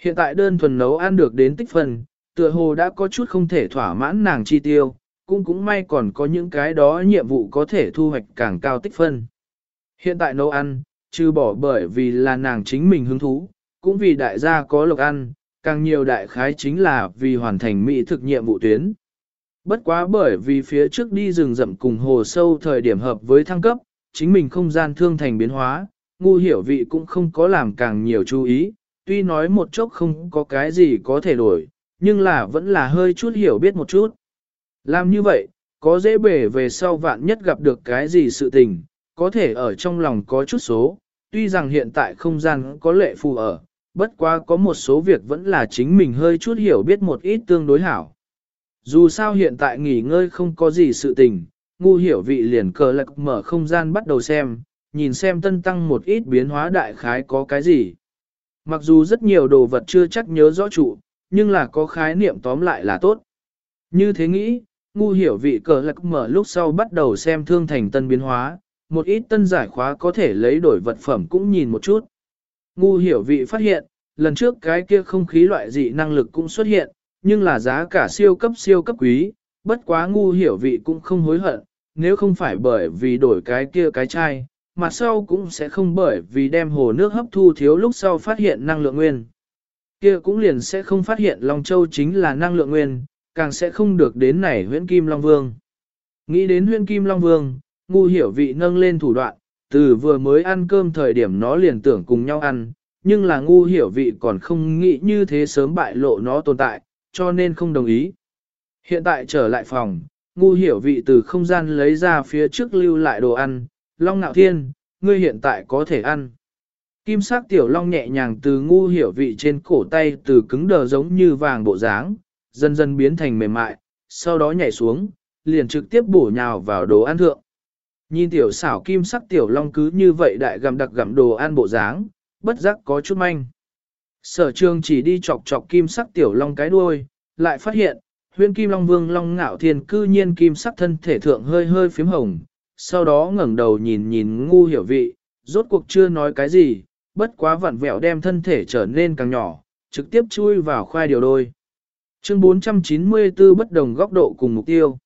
Hiện tại đơn thuần nấu ăn được đến tích phân, tựa hồ đã có chút không thể thỏa mãn nàng chi tiêu, cũng cũng may còn có những cái đó nhiệm vụ có thể thu hoạch càng cao tích phân. Hiện tại nấu ăn, trừ bỏ bởi vì là nàng chính mình hứng thú, cũng vì đại gia có lộc ăn, càng nhiều đại khái chính là vì hoàn thành mỹ thực nhiệm vụ tuyến. Bất quá bởi vì phía trước đi rừng rậm cùng hồ sâu thời điểm hợp với thăng cấp, chính mình không gian thương thành biến hóa, ngu hiểu vị cũng không có làm càng nhiều chú ý, tuy nói một chốc không có cái gì có thể đổi, nhưng là vẫn là hơi chút hiểu biết một chút. Làm như vậy, có dễ bể về sau vạn nhất gặp được cái gì sự tình, có thể ở trong lòng có chút số, tuy rằng hiện tại không gian có lệ phù ở, bất quá có một số việc vẫn là chính mình hơi chút hiểu biết một ít tương đối hảo. Dù sao hiện tại nghỉ ngơi không có gì sự tình, ngu hiểu vị liền cờ lạc mở không gian bắt đầu xem, nhìn xem tân tăng một ít biến hóa đại khái có cái gì. Mặc dù rất nhiều đồ vật chưa chắc nhớ rõ trụ, nhưng là có khái niệm tóm lại là tốt. Như thế nghĩ, ngu hiểu vị cờ lạc mở lúc sau bắt đầu xem thương thành tân biến hóa, một ít tân giải khóa có thể lấy đổi vật phẩm cũng nhìn một chút. Ngu hiểu vị phát hiện, lần trước cái kia không khí loại dị năng lực cũng xuất hiện, nhưng là giá cả siêu cấp siêu cấp quý, bất quá ngu hiểu vị cũng không hối hận, nếu không phải bởi vì đổi cái kia cái chai, mặt sau cũng sẽ không bởi vì đem hồ nước hấp thu thiếu lúc sau phát hiện năng lượng nguyên. Kia cũng liền sẽ không phát hiện Long Châu chính là năng lượng nguyên, càng sẽ không được đến này huyễn Kim Long Vương. Nghĩ đến huyễn Kim Long Vương, ngu hiểu vị nâng lên thủ đoạn, từ vừa mới ăn cơm thời điểm nó liền tưởng cùng nhau ăn, nhưng là ngu hiểu vị còn không nghĩ như thế sớm bại lộ nó tồn tại, cho nên không đồng ý. Hiện tại trở lại phòng, ngu hiểu vị từ không gian lấy ra phía trước lưu lại đồ ăn, long nạo thiên, ngươi hiện tại có thể ăn. Kim sắc tiểu long nhẹ nhàng từ ngu hiểu vị trên cổ tay từ cứng đờ giống như vàng bộ dáng, dần dần biến thành mềm mại, sau đó nhảy xuống, liền trực tiếp bổ nhào vào đồ ăn thượng. Nhìn tiểu xảo kim sắc tiểu long cứ như vậy đại gặm đặc gặm đồ ăn bộ dáng, bất giác có chút manh. Sở trường chỉ đi chọc chọc kim sắc tiểu long cái đuôi, lại phát hiện, huyên kim long vương long ngạo thiên cư nhiên kim sắc thân thể thượng hơi hơi phím hồng, sau đó ngẩng đầu nhìn nhìn ngu hiểu vị, rốt cuộc chưa nói cái gì, bất quá vặn vẹo đem thân thể trở nên càng nhỏ, trực tiếp chui vào khoai điều đôi. Chương 494 bất đồng góc độ cùng mục tiêu.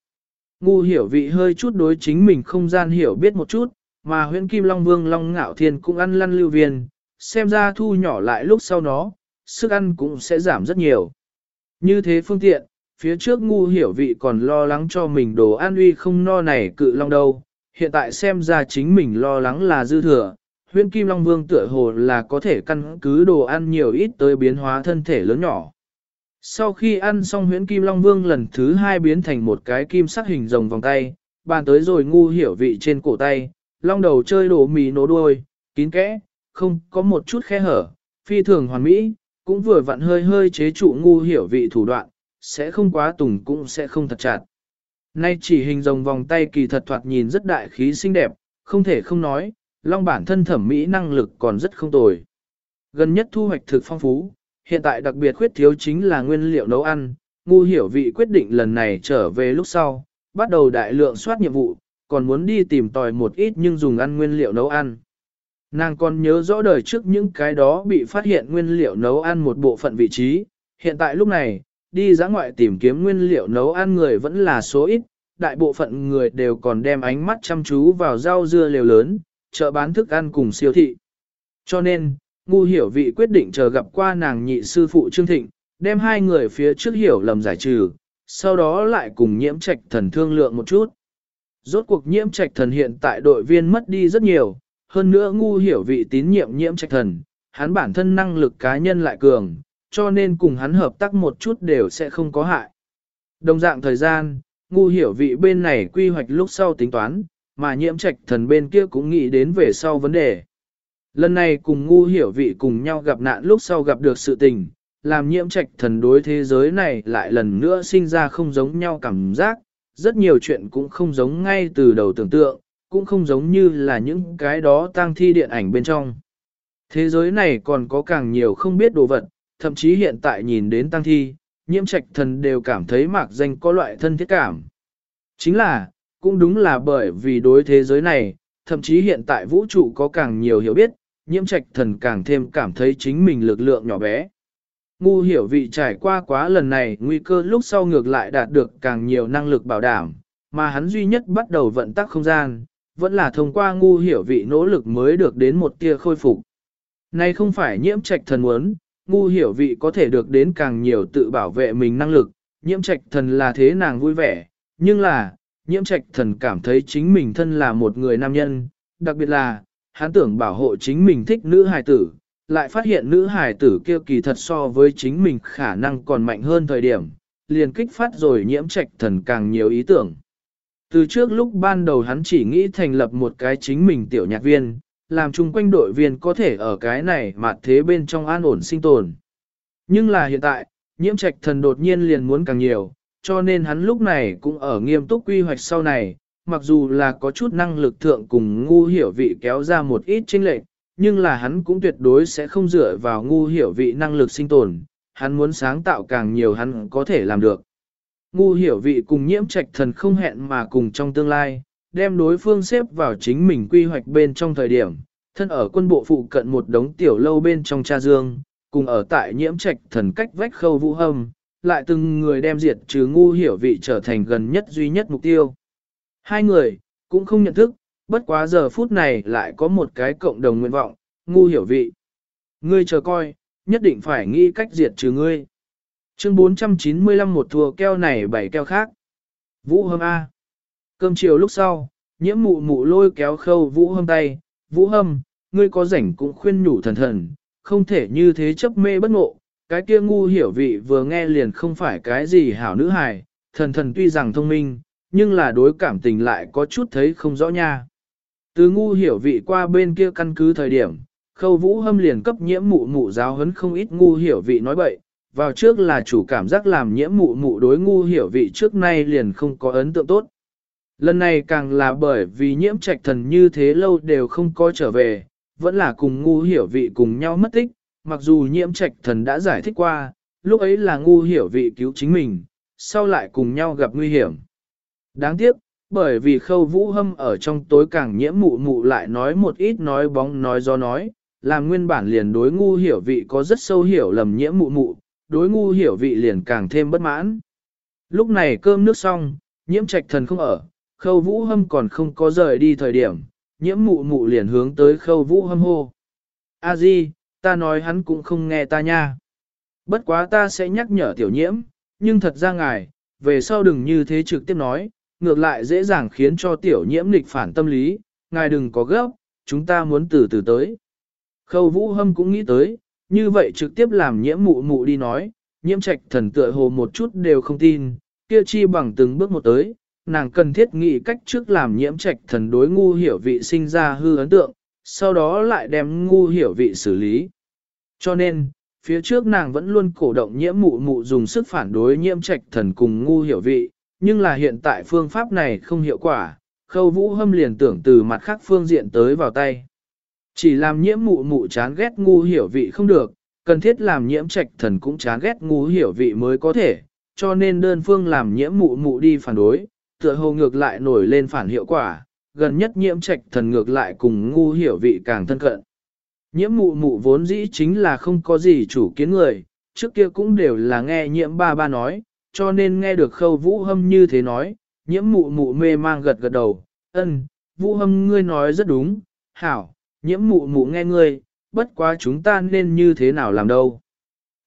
Ngu hiểu vị hơi chút đối chính mình không gian hiểu biết một chút, mà huyện Kim Long Vương Long Ngạo Thiên cũng ăn lăn lưu viên, xem ra thu nhỏ lại lúc sau nó, sức ăn cũng sẽ giảm rất nhiều. Như thế phương tiện, phía trước ngu hiểu vị còn lo lắng cho mình đồ an uy không no này cự long đâu, hiện tại xem ra chính mình lo lắng là dư thừa, huyên kim long vương tựa hồ là có thể căn cứ đồ ăn nhiều ít tới biến hóa thân thể lớn nhỏ. Sau khi ăn xong huyễn kim long vương lần thứ hai biến thành một cái kim sắc hình rồng vòng tay, bàn tới rồi ngu hiểu vị trên cổ tay, long đầu chơi đồ mì nổ đuôi, kín kẽ, không có một chút khe hở, phi thường hoàn mỹ, cũng vừa vặn hơi hơi chế trụ ngu hiểu vị thủ đoạn, sẽ không quá tùng cũng sẽ không thật chặt. Nay chỉ hình rồng vòng tay kỳ thật thoạt nhìn rất đại khí xinh đẹp, không thể không nói, long bản thân thẩm mỹ năng lực còn rất không tồi. Gần nhất thu hoạch thực phong phú, hiện tại đặc biệt khuyết thiếu chính là nguyên liệu nấu ăn, ngu hiểu vị quyết định lần này trở về lúc sau, bắt đầu đại lượng soát nhiệm vụ, còn muốn đi tìm tòi một ít nhưng dùng ăn nguyên liệu nấu ăn. Nàng còn nhớ rõ đời trước những cái đó bị phát hiện nguyên liệu nấu ăn một bộ phận vị trí, hiện tại lúc này, đi ra ngoại tìm kiếm nguyên liệu nấu ăn người vẫn là số ít, đại bộ phận người đều còn đem ánh mắt chăm chú vào rau dưa liều lớn, chợ bán thức ăn cùng siêu thị. Cho nên, ngu hiểu vị quyết định chờ gặp qua nàng nhị sư phụ Trương Thịnh, đem hai người phía trước hiểu lầm giải trừ, sau đó lại cùng nhiễm trạch thần thương lượng một chút. Rốt cuộc nhiễm trạch thần hiện tại đội viên mất đi rất nhiều, hơn nữa ngu hiểu vị tín nhiệm nhiễm trạch thần, hắn bản thân năng lực cá nhân lại cường, cho nên cùng hắn hợp tác một chút đều sẽ không có hại. Đồng dạng thời gian, ngu hiểu vị bên này quy hoạch lúc sau tính toán, mà nhiễm trạch thần bên kia cũng nghĩ đến về sau vấn đề. Lần này cùng ngu hiểu vị cùng nhau gặp nạn lúc sau gặp được sự tình, làm nhiễm trạch thần đối thế giới này lại lần nữa sinh ra không giống nhau cảm giác, rất nhiều chuyện cũng không giống ngay từ đầu tưởng tượng, cũng không giống như là những cái đó tang thi điện ảnh bên trong. Thế giới này còn có càng nhiều không biết đồ vật, thậm chí hiện tại nhìn đến tăng thi, nhiễm trạch thần đều cảm thấy mạc danh có loại thân thiết cảm. Chính là, cũng đúng là bởi vì đối thế giới này, thậm chí hiện tại vũ trụ có càng nhiều hiểu biết, nhiễm trạch thần càng thêm cảm thấy chính mình lực lượng nhỏ bé. Ngu hiểu vị trải qua quá lần này nguy cơ lúc sau ngược lại đạt được càng nhiều năng lực bảo đảm, mà hắn duy nhất bắt đầu vận tắc không gian, vẫn là thông qua ngu hiểu vị nỗ lực mới được đến một tia khôi phục. Này không phải nhiễm trạch thần muốn, ngu hiểu vị có thể được đến càng nhiều tự bảo vệ mình năng lực, nhiễm trạch thần là thế nàng vui vẻ, nhưng là, nhiễm trạch thần cảm thấy chính mình thân là một người nam nhân, đặc biệt là, hắn tưởng bảo hộ chính mình thích nữ hài tử, lại phát hiện nữ hài tử kia kỳ thật so với chính mình khả năng còn mạnh hơn thời điểm, liền kích phát rồi nhiễm trạch thần càng nhiều ý tưởng. Từ trước lúc ban đầu hắn chỉ nghĩ thành lập một cái chính mình tiểu nhạc viên, làm chung quanh đội viên có thể ở cái này mà thế bên trong an ổn sinh tồn. Nhưng là hiện tại, nhiễm trạch thần đột nhiên liền muốn càng nhiều, cho nên hắn lúc này cũng ở nghiêm túc quy hoạch sau này, mặc dù là có chút năng lực thượng cùng ngu hiểu vị kéo ra một ít chênh lệch, nhưng là hắn cũng tuyệt đối sẽ không dựa vào ngu hiểu vị năng lực sinh tồn, hắn muốn sáng tạo càng nhiều hắn có thể làm được. Ngu hiểu vị cùng nhiễm trạch thần không hẹn mà cùng trong tương lai, đem đối phương xếp vào chính mình quy hoạch bên trong thời điểm, thân ở quân bộ phụ cận một đống tiểu lâu bên trong cha dương, cùng ở tại nhiễm trạch thần cách vách khâu vũ hâm, lại từng người đem diệt trừ ngu hiểu vị trở thành gần nhất duy nhất mục tiêu. Hai người, cũng không nhận thức, bất quá giờ phút này lại có một cái cộng đồng nguyện vọng, ngu hiểu vị. Ngươi chờ coi, nhất định phải nghĩ cách diệt trừ ngươi. Chương 495 một thua keo này bảy keo khác. Vũ hâm A. Cơm chiều lúc sau, nhiễm mụ mụ lôi kéo khâu vũ hâm tay. Vũ hâm, ngươi có rảnh cũng khuyên nhủ thần thần, không thể như thế chấp mê bất ngộ. Cái kia ngu hiểu vị vừa nghe liền không phải cái gì hảo nữ hài, thần thần tuy rằng thông minh, nhưng là đối cảm tình lại có chút thấy không rõ nha. Từ ngu hiểu vị qua bên kia căn cứ thời điểm, khâu vũ hâm liền cấp nhiễm mụ mụ giáo huấn không ít ngu hiểu vị nói bậy, vào trước là chủ cảm giác làm nhiễm mụ mụ đối ngu hiểu vị trước nay liền không có ấn tượng tốt. Lần này càng là bởi vì nhiễm trạch thần như thế lâu đều không có trở về, vẫn là cùng ngu hiểu vị cùng nhau mất tích, mặc dù nhiễm trạch thần đã giải thích qua, lúc ấy là ngu hiểu vị cứu chính mình, sau lại cùng nhau gặp nguy hiểm. Đáng tiếc, bởi vì khâu vũ hâm ở trong tối càng nhiễm mụ mụ lại nói một ít nói bóng nói do nói, làm nguyên bản liền đối ngu hiểu vị có rất sâu hiểu lầm nhiễm mụ mụ, đối ngu hiểu vị liền càng thêm bất mãn. Lúc này cơm nước xong, nhiễm trạch thần không ở, khâu vũ hâm còn không có rời đi thời điểm, nhiễm mụ mụ liền hướng tới khâu vũ hâm hô. A Di, ta nói hắn cũng không nghe ta nha. Bất quá ta sẽ nhắc nhở tiểu nhiễm, nhưng thật ra ngài, về sau đừng như thế trực tiếp nói, ngược lại dễ dàng khiến cho tiểu nhiễm nghịch phản tâm lý, ngài đừng có gấp, chúng ta muốn từ từ tới. Khâu vũ hâm cũng nghĩ tới, như vậy trực tiếp làm nhiễm mụ mụ đi nói, nhiễm trạch thần tựa hồ một chút đều không tin, kia chi bằng từng bước một tới, nàng cần thiết nghĩ cách trước làm nhiễm trạch thần đối ngu hiểu vị sinh ra hư ấn tượng, sau đó lại đem ngu hiểu vị xử lý. Cho nên, phía trước nàng vẫn luôn cổ động nhiễm mụ mụ dùng sức phản đối nhiễm trạch thần cùng ngu hiểu vị, nhưng là hiện tại phương pháp này không hiệu quả, khâu vũ hâm liền tưởng từ mặt khác phương diện tới vào tay. Chỉ làm nhiễm mụ mụ chán ghét ngu hiểu vị không được, cần thiết làm nhiễm trạch thần cũng chán ghét ngu hiểu vị mới có thể, cho nên đơn phương làm nhiễm mụ mụ đi phản đối, tựa hồ ngược lại nổi lên phản hiệu quả, gần nhất nhiễm trạch thần ngược lại cùng ngu hiểu vị càng thân cận. Nhiễm mụ mụ vốn dĩ chính là không có gì chủ kiến người, trước kia cũng đều là nghe nhiễm ba ba nói, cho nên nghe được khâu vũ hâm như thế nói, nhiễm mụ mụ mê mang gật gật đầu, ân, vũ hâm ngươi nói rất đúng, hảo, nhiễm mụ mụ nghe ngươi, bất quá chúng ta nên như thế nào làm đâu.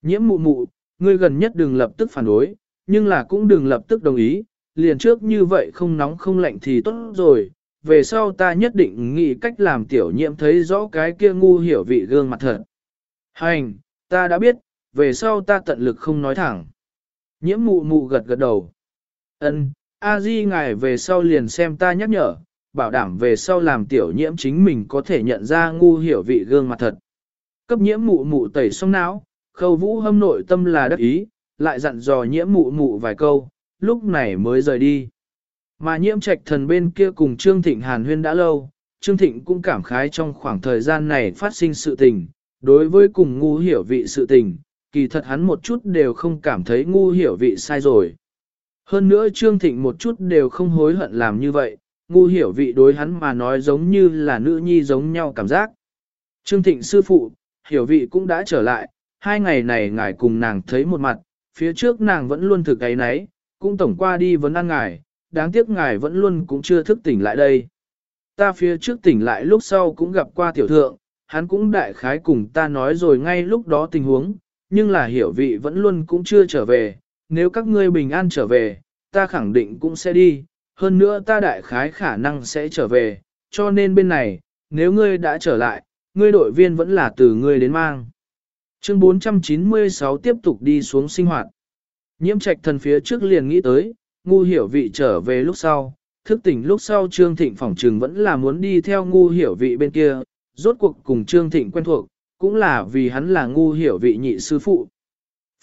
Nhiễm mụ mụ, ngươi gần nhất đừng lập tức phản đối, nhưng là cũng đừng lập tức đồng ý, liền trước như vậy không nóng không lạnh thì tốt rồi, về sau ta nhất định nghĩ cách làm tiểu nhiễm thấy rõ cái kia ngu hiểu vị gương mặt thật. Hành, ta đã biết, về sau ta tận lực không nói thẳng. Nhiễm mụ mụ gật gật đầu. Ân, A Di ngài về sau liền xem ta nhắc nhở, bảo đảm về sau làm tiểu nhiễm chính mình có thể nhận ra ngu hiểu vị gương mặt thật. Cấp nhiễm mụ mụ tẩy xong não, khâu vũ hâm nội tâm là đắc ý, lại dặn dò nhiễm mụ mụ vài câu, lúc này mới rời đi. Mà nhiễm trạch thần bên kia cùng Trương Thịnh hàn huyên đã lâu, Trương Thịnh cũng cảm khái trong khoảng thời gian này phát sinh sự tình, đối với cùng ngu hiểu vị sự tình, kỳ thật hắn một chút đều không cảm thấy ngu hiểu vị sai rồi. Hơn nữa Trương Thịnh một chút đều không hối hận làm như vậy, ngu hiểu vị đối hắn mà nói giống như là nữ nhi giống nhau cảm giác. Trương Thịnh sư phụ, hiểu vị cũng đã trở lại, hai ngày này ngài cùng nàng thấy một mặt, phía trước nàng vẫn luôn thực cái nấy, cũng tổng qua đi vấn ăn ngài, đáng tiếc ngài vẫn luôn cũng chưa thức tỉnh lại đây. Ta phía trước tỉnh lại lúc sau cũng gặp qua tiểu thượng, hắn cũng đại khái cùng ta nói rồi ngay lúc đó tình huống, nhưng là hiểu vị vẫn luôn cũng chưa trở về, nếu các ngươi bình an trở về, ta khẳng định cũng sẽ đi, hơn nữa ta đại khái khả năng sẽ trở về, cho nên bên này, nếu ngươi đã trở lại, ngươi đội viên vẫn là từ ngươi đến mang. Chương 496 tiếp tục đi xuống sinh hoạt. Nhiễm trạch thần phía trước liền nghĩ tới, ngu hiểu vị trở về lúc sau, thức tỉnh lúc sau Trương Thịnh phỏng trừng vẫn là muốn đi theo ngu hiểu vị bên kia, rốt cuộc cùng Trương Thịnh quen thuộc, cũng là vì hắn là ngu hiểu vị nhị sư phụ.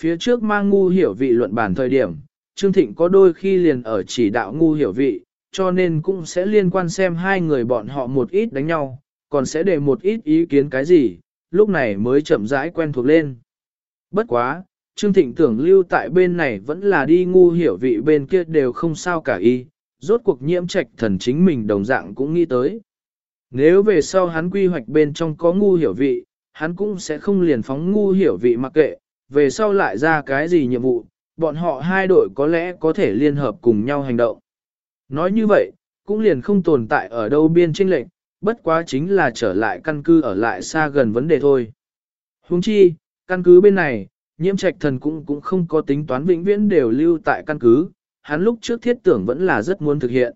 Phía trước mang ngu hiểu vị luận bản thời điểm, Trương Thịnh có đôi khi liền ở chỉ đạo ngu hiểu vị, cho nên cũng sẽ liên quan xem hai người bọn họ một ít đánh nhau, còn sẽ để một ít ý kiến cái gì, lúc này mới chậm rãi quen thuộc lên. Bất quá, Trương Thịnh tưởng lưu tại bên này vẫn là đi ngu hiểu vị bên kia đều không sao cả y, rốt cuộc nhiễm trạch thần chính mình đồng dạng cũng nghĩ tới. Nếu về sau hắn quy hoạch bên trong có ngu hiểu vị, hắn cũng sẽ không liền phóng ngu hiểu vị mặc kệ, về sau lại ra cái gì nhiệm vụ, bọn họ hai đội có lẽ có thể liên hợp cùng nhau hành động. Nói như vậy, cũng liền không tồn tại ở đâu biên tranh lệnh, bất quá chính là trở lại căn cứ ở lại xa gần vấn đề thôi. Huống chi, căn cứ bên này, nhiễm trạch thần cũng cũng không có tính toán vĩnh viễn đều lưu tại căn cứ, hắn lúc trước thiết tưởng vẫn là rất muốn thực hiện.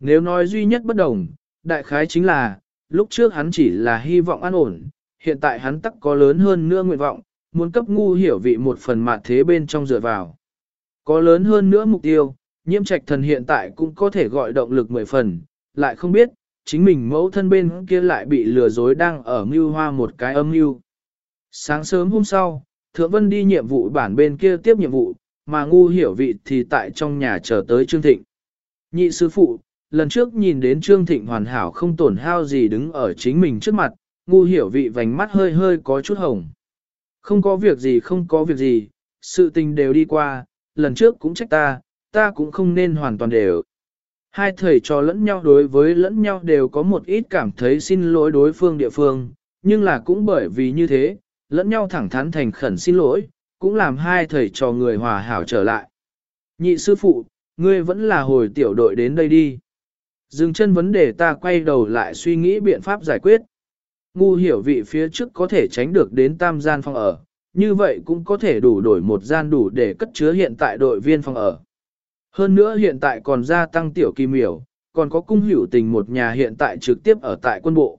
Nếu nói duy nhất bất đồng, đại khái chính là, lúc trước hắn chỉ là hy vọng an ổn, hiện tại hắn tắc có lớn hơn nữa nguyện vọng, muốn cấp ngu hiểu vị một phần mạt thế bên trong dựa vào. Có lớn hơn nữa mục tiêu, nhiễm trạch thần hiện tại cũng có thể gọi động lực mười phần, lại không biết, chính mình mẫu thân bên kia lại bị lừa dối đang ở mưu hoa một cái âm mưu. Sáng sớm hôm sau, Thượng Vân đi nhiệm vụ bản bên kia tiếp nhiệm vụ, mà ngu hiểu vị thì tại trong nhà chờ tới Trương Thịnh. Nhị sư phụ, lần trước nhìn đến Trương Thịnh hoàn hảo không tổn hao gì đứng ở chính mình trước mặt, ngu hiểu vị vành mắt hơi hơi có chút hồng. Không có việc gì không có việc gì, sự tình đều đi qua, lần trước cũng trách ta, ta cũng không nên hoàn toàn đều. Hai thầy trò lẫn nhau đối với lẫn nhau đều có một ít cảm thấy xin lỗi đối phương địa phương, nhưng là cũng bởi vì như thế, lẫn nhau thẳng thắn thành khẩn xin lỗi, cũng làm hai thầy trò người hòa hảo trở lại. Nhị sư phụ, ngươi vẫn là hồi tiểu đội đến đây đi. Dừng chân vấn đề ta quay đầu lại suy nghĩ biện pháp giải quyết. ngu hiểu vị phía trước có thể tránh được đến tam gian phòng ở, như vậy cũng có thể đủ đổi một gian đủ để cất chứa hiện tại đội viên phòng ở. Hơn nữa hiện tại còn gia tăng tiểu kỳ miểu, còn có cung hữu tình một nhà hiện tại trực tiếp ở tại quân bộ.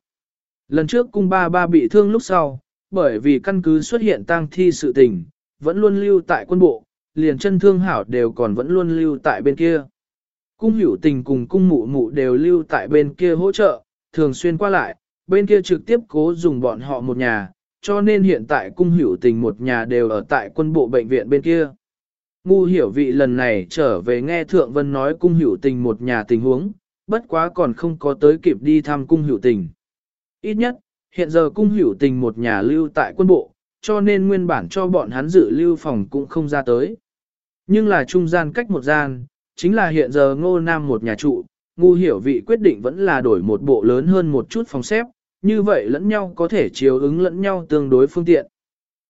Lần trước cung ba ba bị thương lúc sau, bởi vì căn cứ xuất hiện tang thi sự tình, vẫn luôn lưu tại quân bộ, liền chân thương hảo đều còn vẫn luôn lưu tại bên kia. Cung hữu tình cùng cung mụ mụ đều lưu tại bên kia hỗ trợ, thường xuyên qua lại, bên kia trực tiếp cố dùng bọn họ một nhà, cho nên hiện tại cung hữu tình một nhà đều ở tại quân bộ bệnh viện bên kia. Ngu hiểu vị lần này trở về nghe Thượng Vân nói cung hữu tình một nhà tình huống, bất quá còn không có tới kịp đi thăm cung hữu tình. Ít nhất, hiện giờ cung hữu tình một nhà lưu tại quân bộ, cho nên nguyên bản cho bọn hắn dự lưu phòng cũng không ra tới. Nhưng là trung gian cách một gian, chính là hiện giờ ngô nam một nhà trụ, ngu hiểu vị quyết định vẫn là đổi một bộ lớn hơn một chút phòng xếp, như vậy lẫn nhau có thể chiếu ứng lẫn nhau tương đối phương tiện.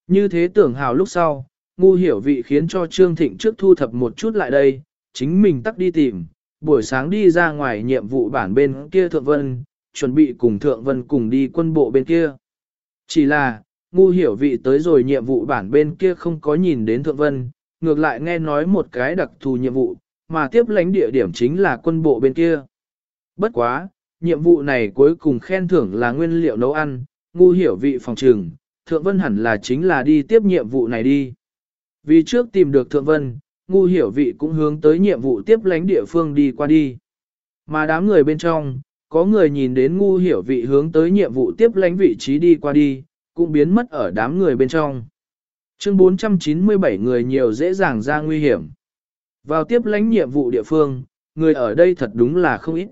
Như thế tưởng hào lúc sau, ngu hiểu vị khiến cho Trương Thịnh trước thu thập một chút lại đây, chính mình tắt đi tìm, buổi sáng đi ra ngoài nhiệm vụ bản bên kia Thượng Vân, chuẩn bị cùng Thượng Vân cùng đi quân bộ bên kia. Chỉ là, ngu hiểu vị tới rồi nhiệm vụ bản bên kia không có nhìn đến Thượng Vân, ngược lại nghe nói một cái đặc thù nhiệm vụ, mà tiếp lãnh địa điểm chính là quân bộ bên kia. Bất quá, nhiệm vụ này cuối cùng khen thưởng là nguyên liệu nấu ăn, ngu hiểu vị phòng trường, Thượng Vân hẳn là chính là đi tiếp nhiệm vụ này đi. Vì trước tìm được Thượng Vân, ngu hiểu vị cũng hướng tới nhiệm vụ tiếp lãnh địa phương đi qua đi. Mà đám người bên trong, có người nhìn đến ngu hiểu vị hướng tới nhiệm vụ tiếp lãnh vị trí đi qua đi, cũng biến mất ở đám người bên trong. Chương 497 người nhiều dễ dàng ra nguy hiểm. Vào tiếp lãnh nhiệm vụ địa phương, người ở đây thật đúng là không ít.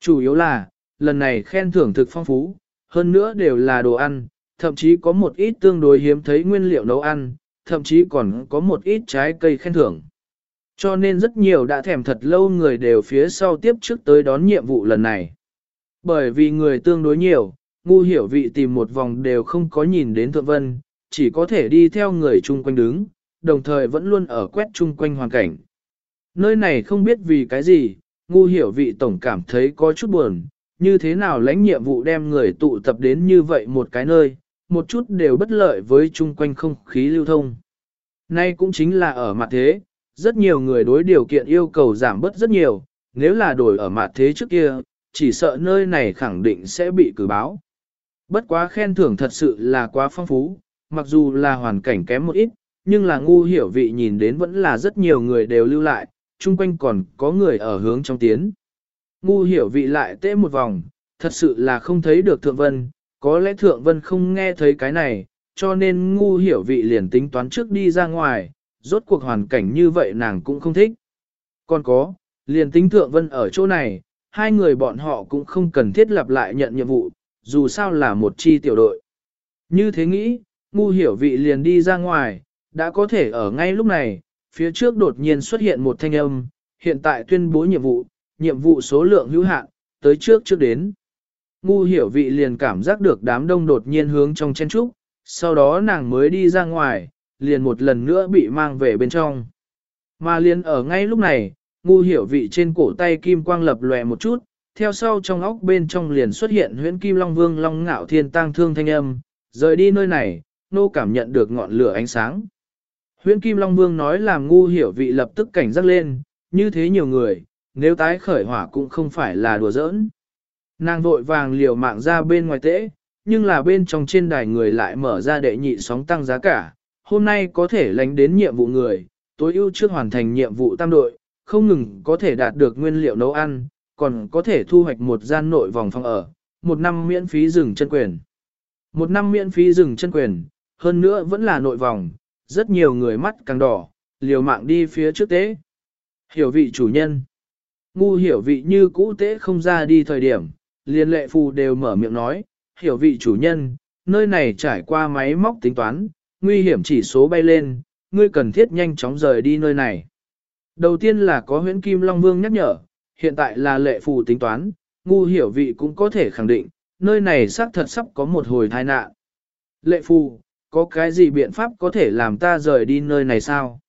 Chủ yếu là, lần này khen thưởng thực phong phú, hơn nữa đều là đồ ăn, thậm chí có một ít tương đối hiếm thấy nguyên liệu nấu ăn, thậm chí còn có một ít trái cây khen thưởng. Cho nên rất nhiều đã thèm thật lâu người đều phía sau tiếp trước tới đón nhiệm vụ lần này. Bởi vì người tương đối nhiều, ngu hiểu vị tìm một vòng đều không có nhìn đến thượng vân, chỉ có thể đi theo người chung quanh đứng, đồng thời vẫn luôn ở quét chung quanh hoàn cảnh. Nơi này không biết vì cái gì, ngu hiểu vị tổng cảm thấy có chút buồn, như thế nào lãnh nhiệm vụ đem người tụ tập đến như vậy một cái nơi, một chút đều bất lợi với chung quanh không khí lưu thông. Nay cũng chính là ở mặt thế, rất nhiều người đối điều kiện yêu cầu giảm bớt rất nhiều, nếu là đổi ở mặt thế trước kia, chỉ sợ nơi này khẳng định sẽ bị cử báo. Bất quá khen thưởng thật sự là quá phong phú, mặc dù là hoàn cảnh kém một ít, nhưng là ngu hiểu vị nhìn đến vẫn là rất nhiều người đều lưu lại, chung quanh còn có người ở hướng trong tiến. Ngu hiểu vị lại tễ một vòng, thật sự là không thấy được thượng vân, có lẽ thượng vân không nghe thấy cái này, cho nên ngu hiểu vị liền tính toán trước đi ra ngoài, rốt cuộc hoàn cảnh như vậy nàng cũng không thích. Còn có, liền tính thượng vân ở chỗ này, hai người bọn họ cũng không cần thiết lặp lại nhận nhiệm vụ, dù sao là một chi tiểu đội. Như thế nghĩ, ngu hiểu vị liền đi ra ngoài, đã có thể ở ngay lúc này, phía trước đột nhiên xuất hiện một thanh âm, hiện tại tuyên bố nhiệm vụ, nhiệm vụ số lượng hữu hạn, tới trước trước đến. Ngu hiểu vị liền cảm giác được đám đông đột nhiên hướng trong chen trúc, sau đó nàng mới đi ra ngoài, liền một lần nữa bị mang về bên trong. Mà liền ở ngay lúc này, ngu hiểu vị trên cổ tay kim quang lập lòe một chút, theo sau trong óc bên trong liền xuất hiện huyễn kim long vương long ngạo thiên tang thương thanh âm, rời đi nơi này, nô cảm nhận được ngọn lửa ánh sáng. Huyễn kim long vương nói làm ngu hiểu vị lập tức cảnh giác lên, như thế nhiều người, nếu tái khởi hỏa cũng không phải là đùa giỡn. Nàng vội vàng liều mạng ra bên ngoài tễ, nhưng là bên trong trên đài người lại mở ra đệ nhị sóng tăng giá cả. Hôm nay có thể lánh đến nhiệm vụ người, tối ưu trước hoàn thành nhiệm vụ tam đội, không ngừng có thể đạt được nguyên liệu nấu ăn, còn có thể thu hoạch một gian nội vòng phòng ở, một năm miễn phí dừng chân quyền. Một năm miễn phí dừng chân quyền, hơn nữa vẫn là nội vòng, rất nhiều người mắt càng đỏ, liều mạng đi phía trước tế. Hiểu vị chủ nhân. Ngu hiểu vị như cũ tế không ra đi thời điểm, liên lệ phù đều mở miệng nói, hiểu vị chủ nhân, nơi này trải qua máy móc tính toán, nguy hiểm chỉ số bay lên, ngươi cần thiết nhanh chóng rời đi nơi này. Đầu tiên là có huyễn kim Long Vương nhắc nhở, hiện tại là lệ phù tính toán, ngu hiểu vị cũng có thể khẳng định, nơi này xác thật sắp có một hồi tai nạn. Lệ phù, có cái gì biện pháp có thể làm ta rời đi nơi này sao?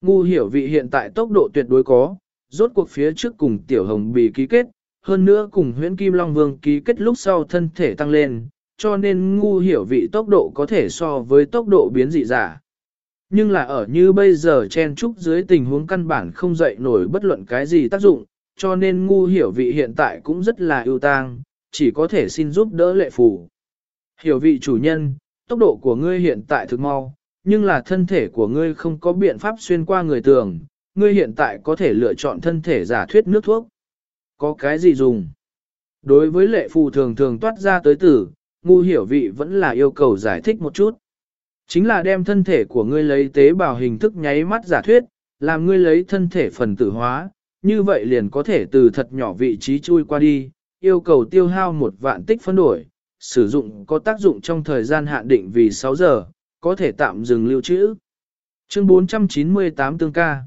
Ngu hiểu vị hiện tại tốc độ tuyệt đối có, rốt cuộc phía trước cùng Tiểu Hồng bị ký kết, hơn nữa cùng huyễn Kim Long Vương ký kết lúc sau thân thể tăng lên, cho nên ngu hiểu vị tốc độ có thể so với tốc độ biến dị giả. Nhưng là ở như bây giờ chen trúc dưới tình huống căn bản không dậy nổi bất luận cái gì tác dụng, cho nên ngu hiểu vị hiện tại cũng rất là ưu tang, chỉ có thể xin giúp đỡ lệ phủ. Hiểu vị chủ nhân, tốc độ của ngươi hiện tại thực mau, nhưng là thân thể của ngươi không có biện pháp xuyên qua người tường, ngươi hiện tại có thể lựa chọn thân thể giả thuyết nước thuốc. Có cái gì dùng? Đối với lệ phù thường thường toát ra tới tử, ngu hiểu vị vẫn là yêu cầu giải thích một chút. Chính là đem thân thể của ngươi lấy tế bào hình thức nháy mắt giả thuyết, làm ngươi lấy thân thể phần tử hóa, như vậy liền có thể từ thật nhỏ vị trí chui qua đi, yêu cầu tiêu hao một vạn tích phân đổi, sử dụng có tác dụng trong thời gian hạn định vì 6 giờ, có thể tạm dừng lưu trữ. Chương 498 tương ca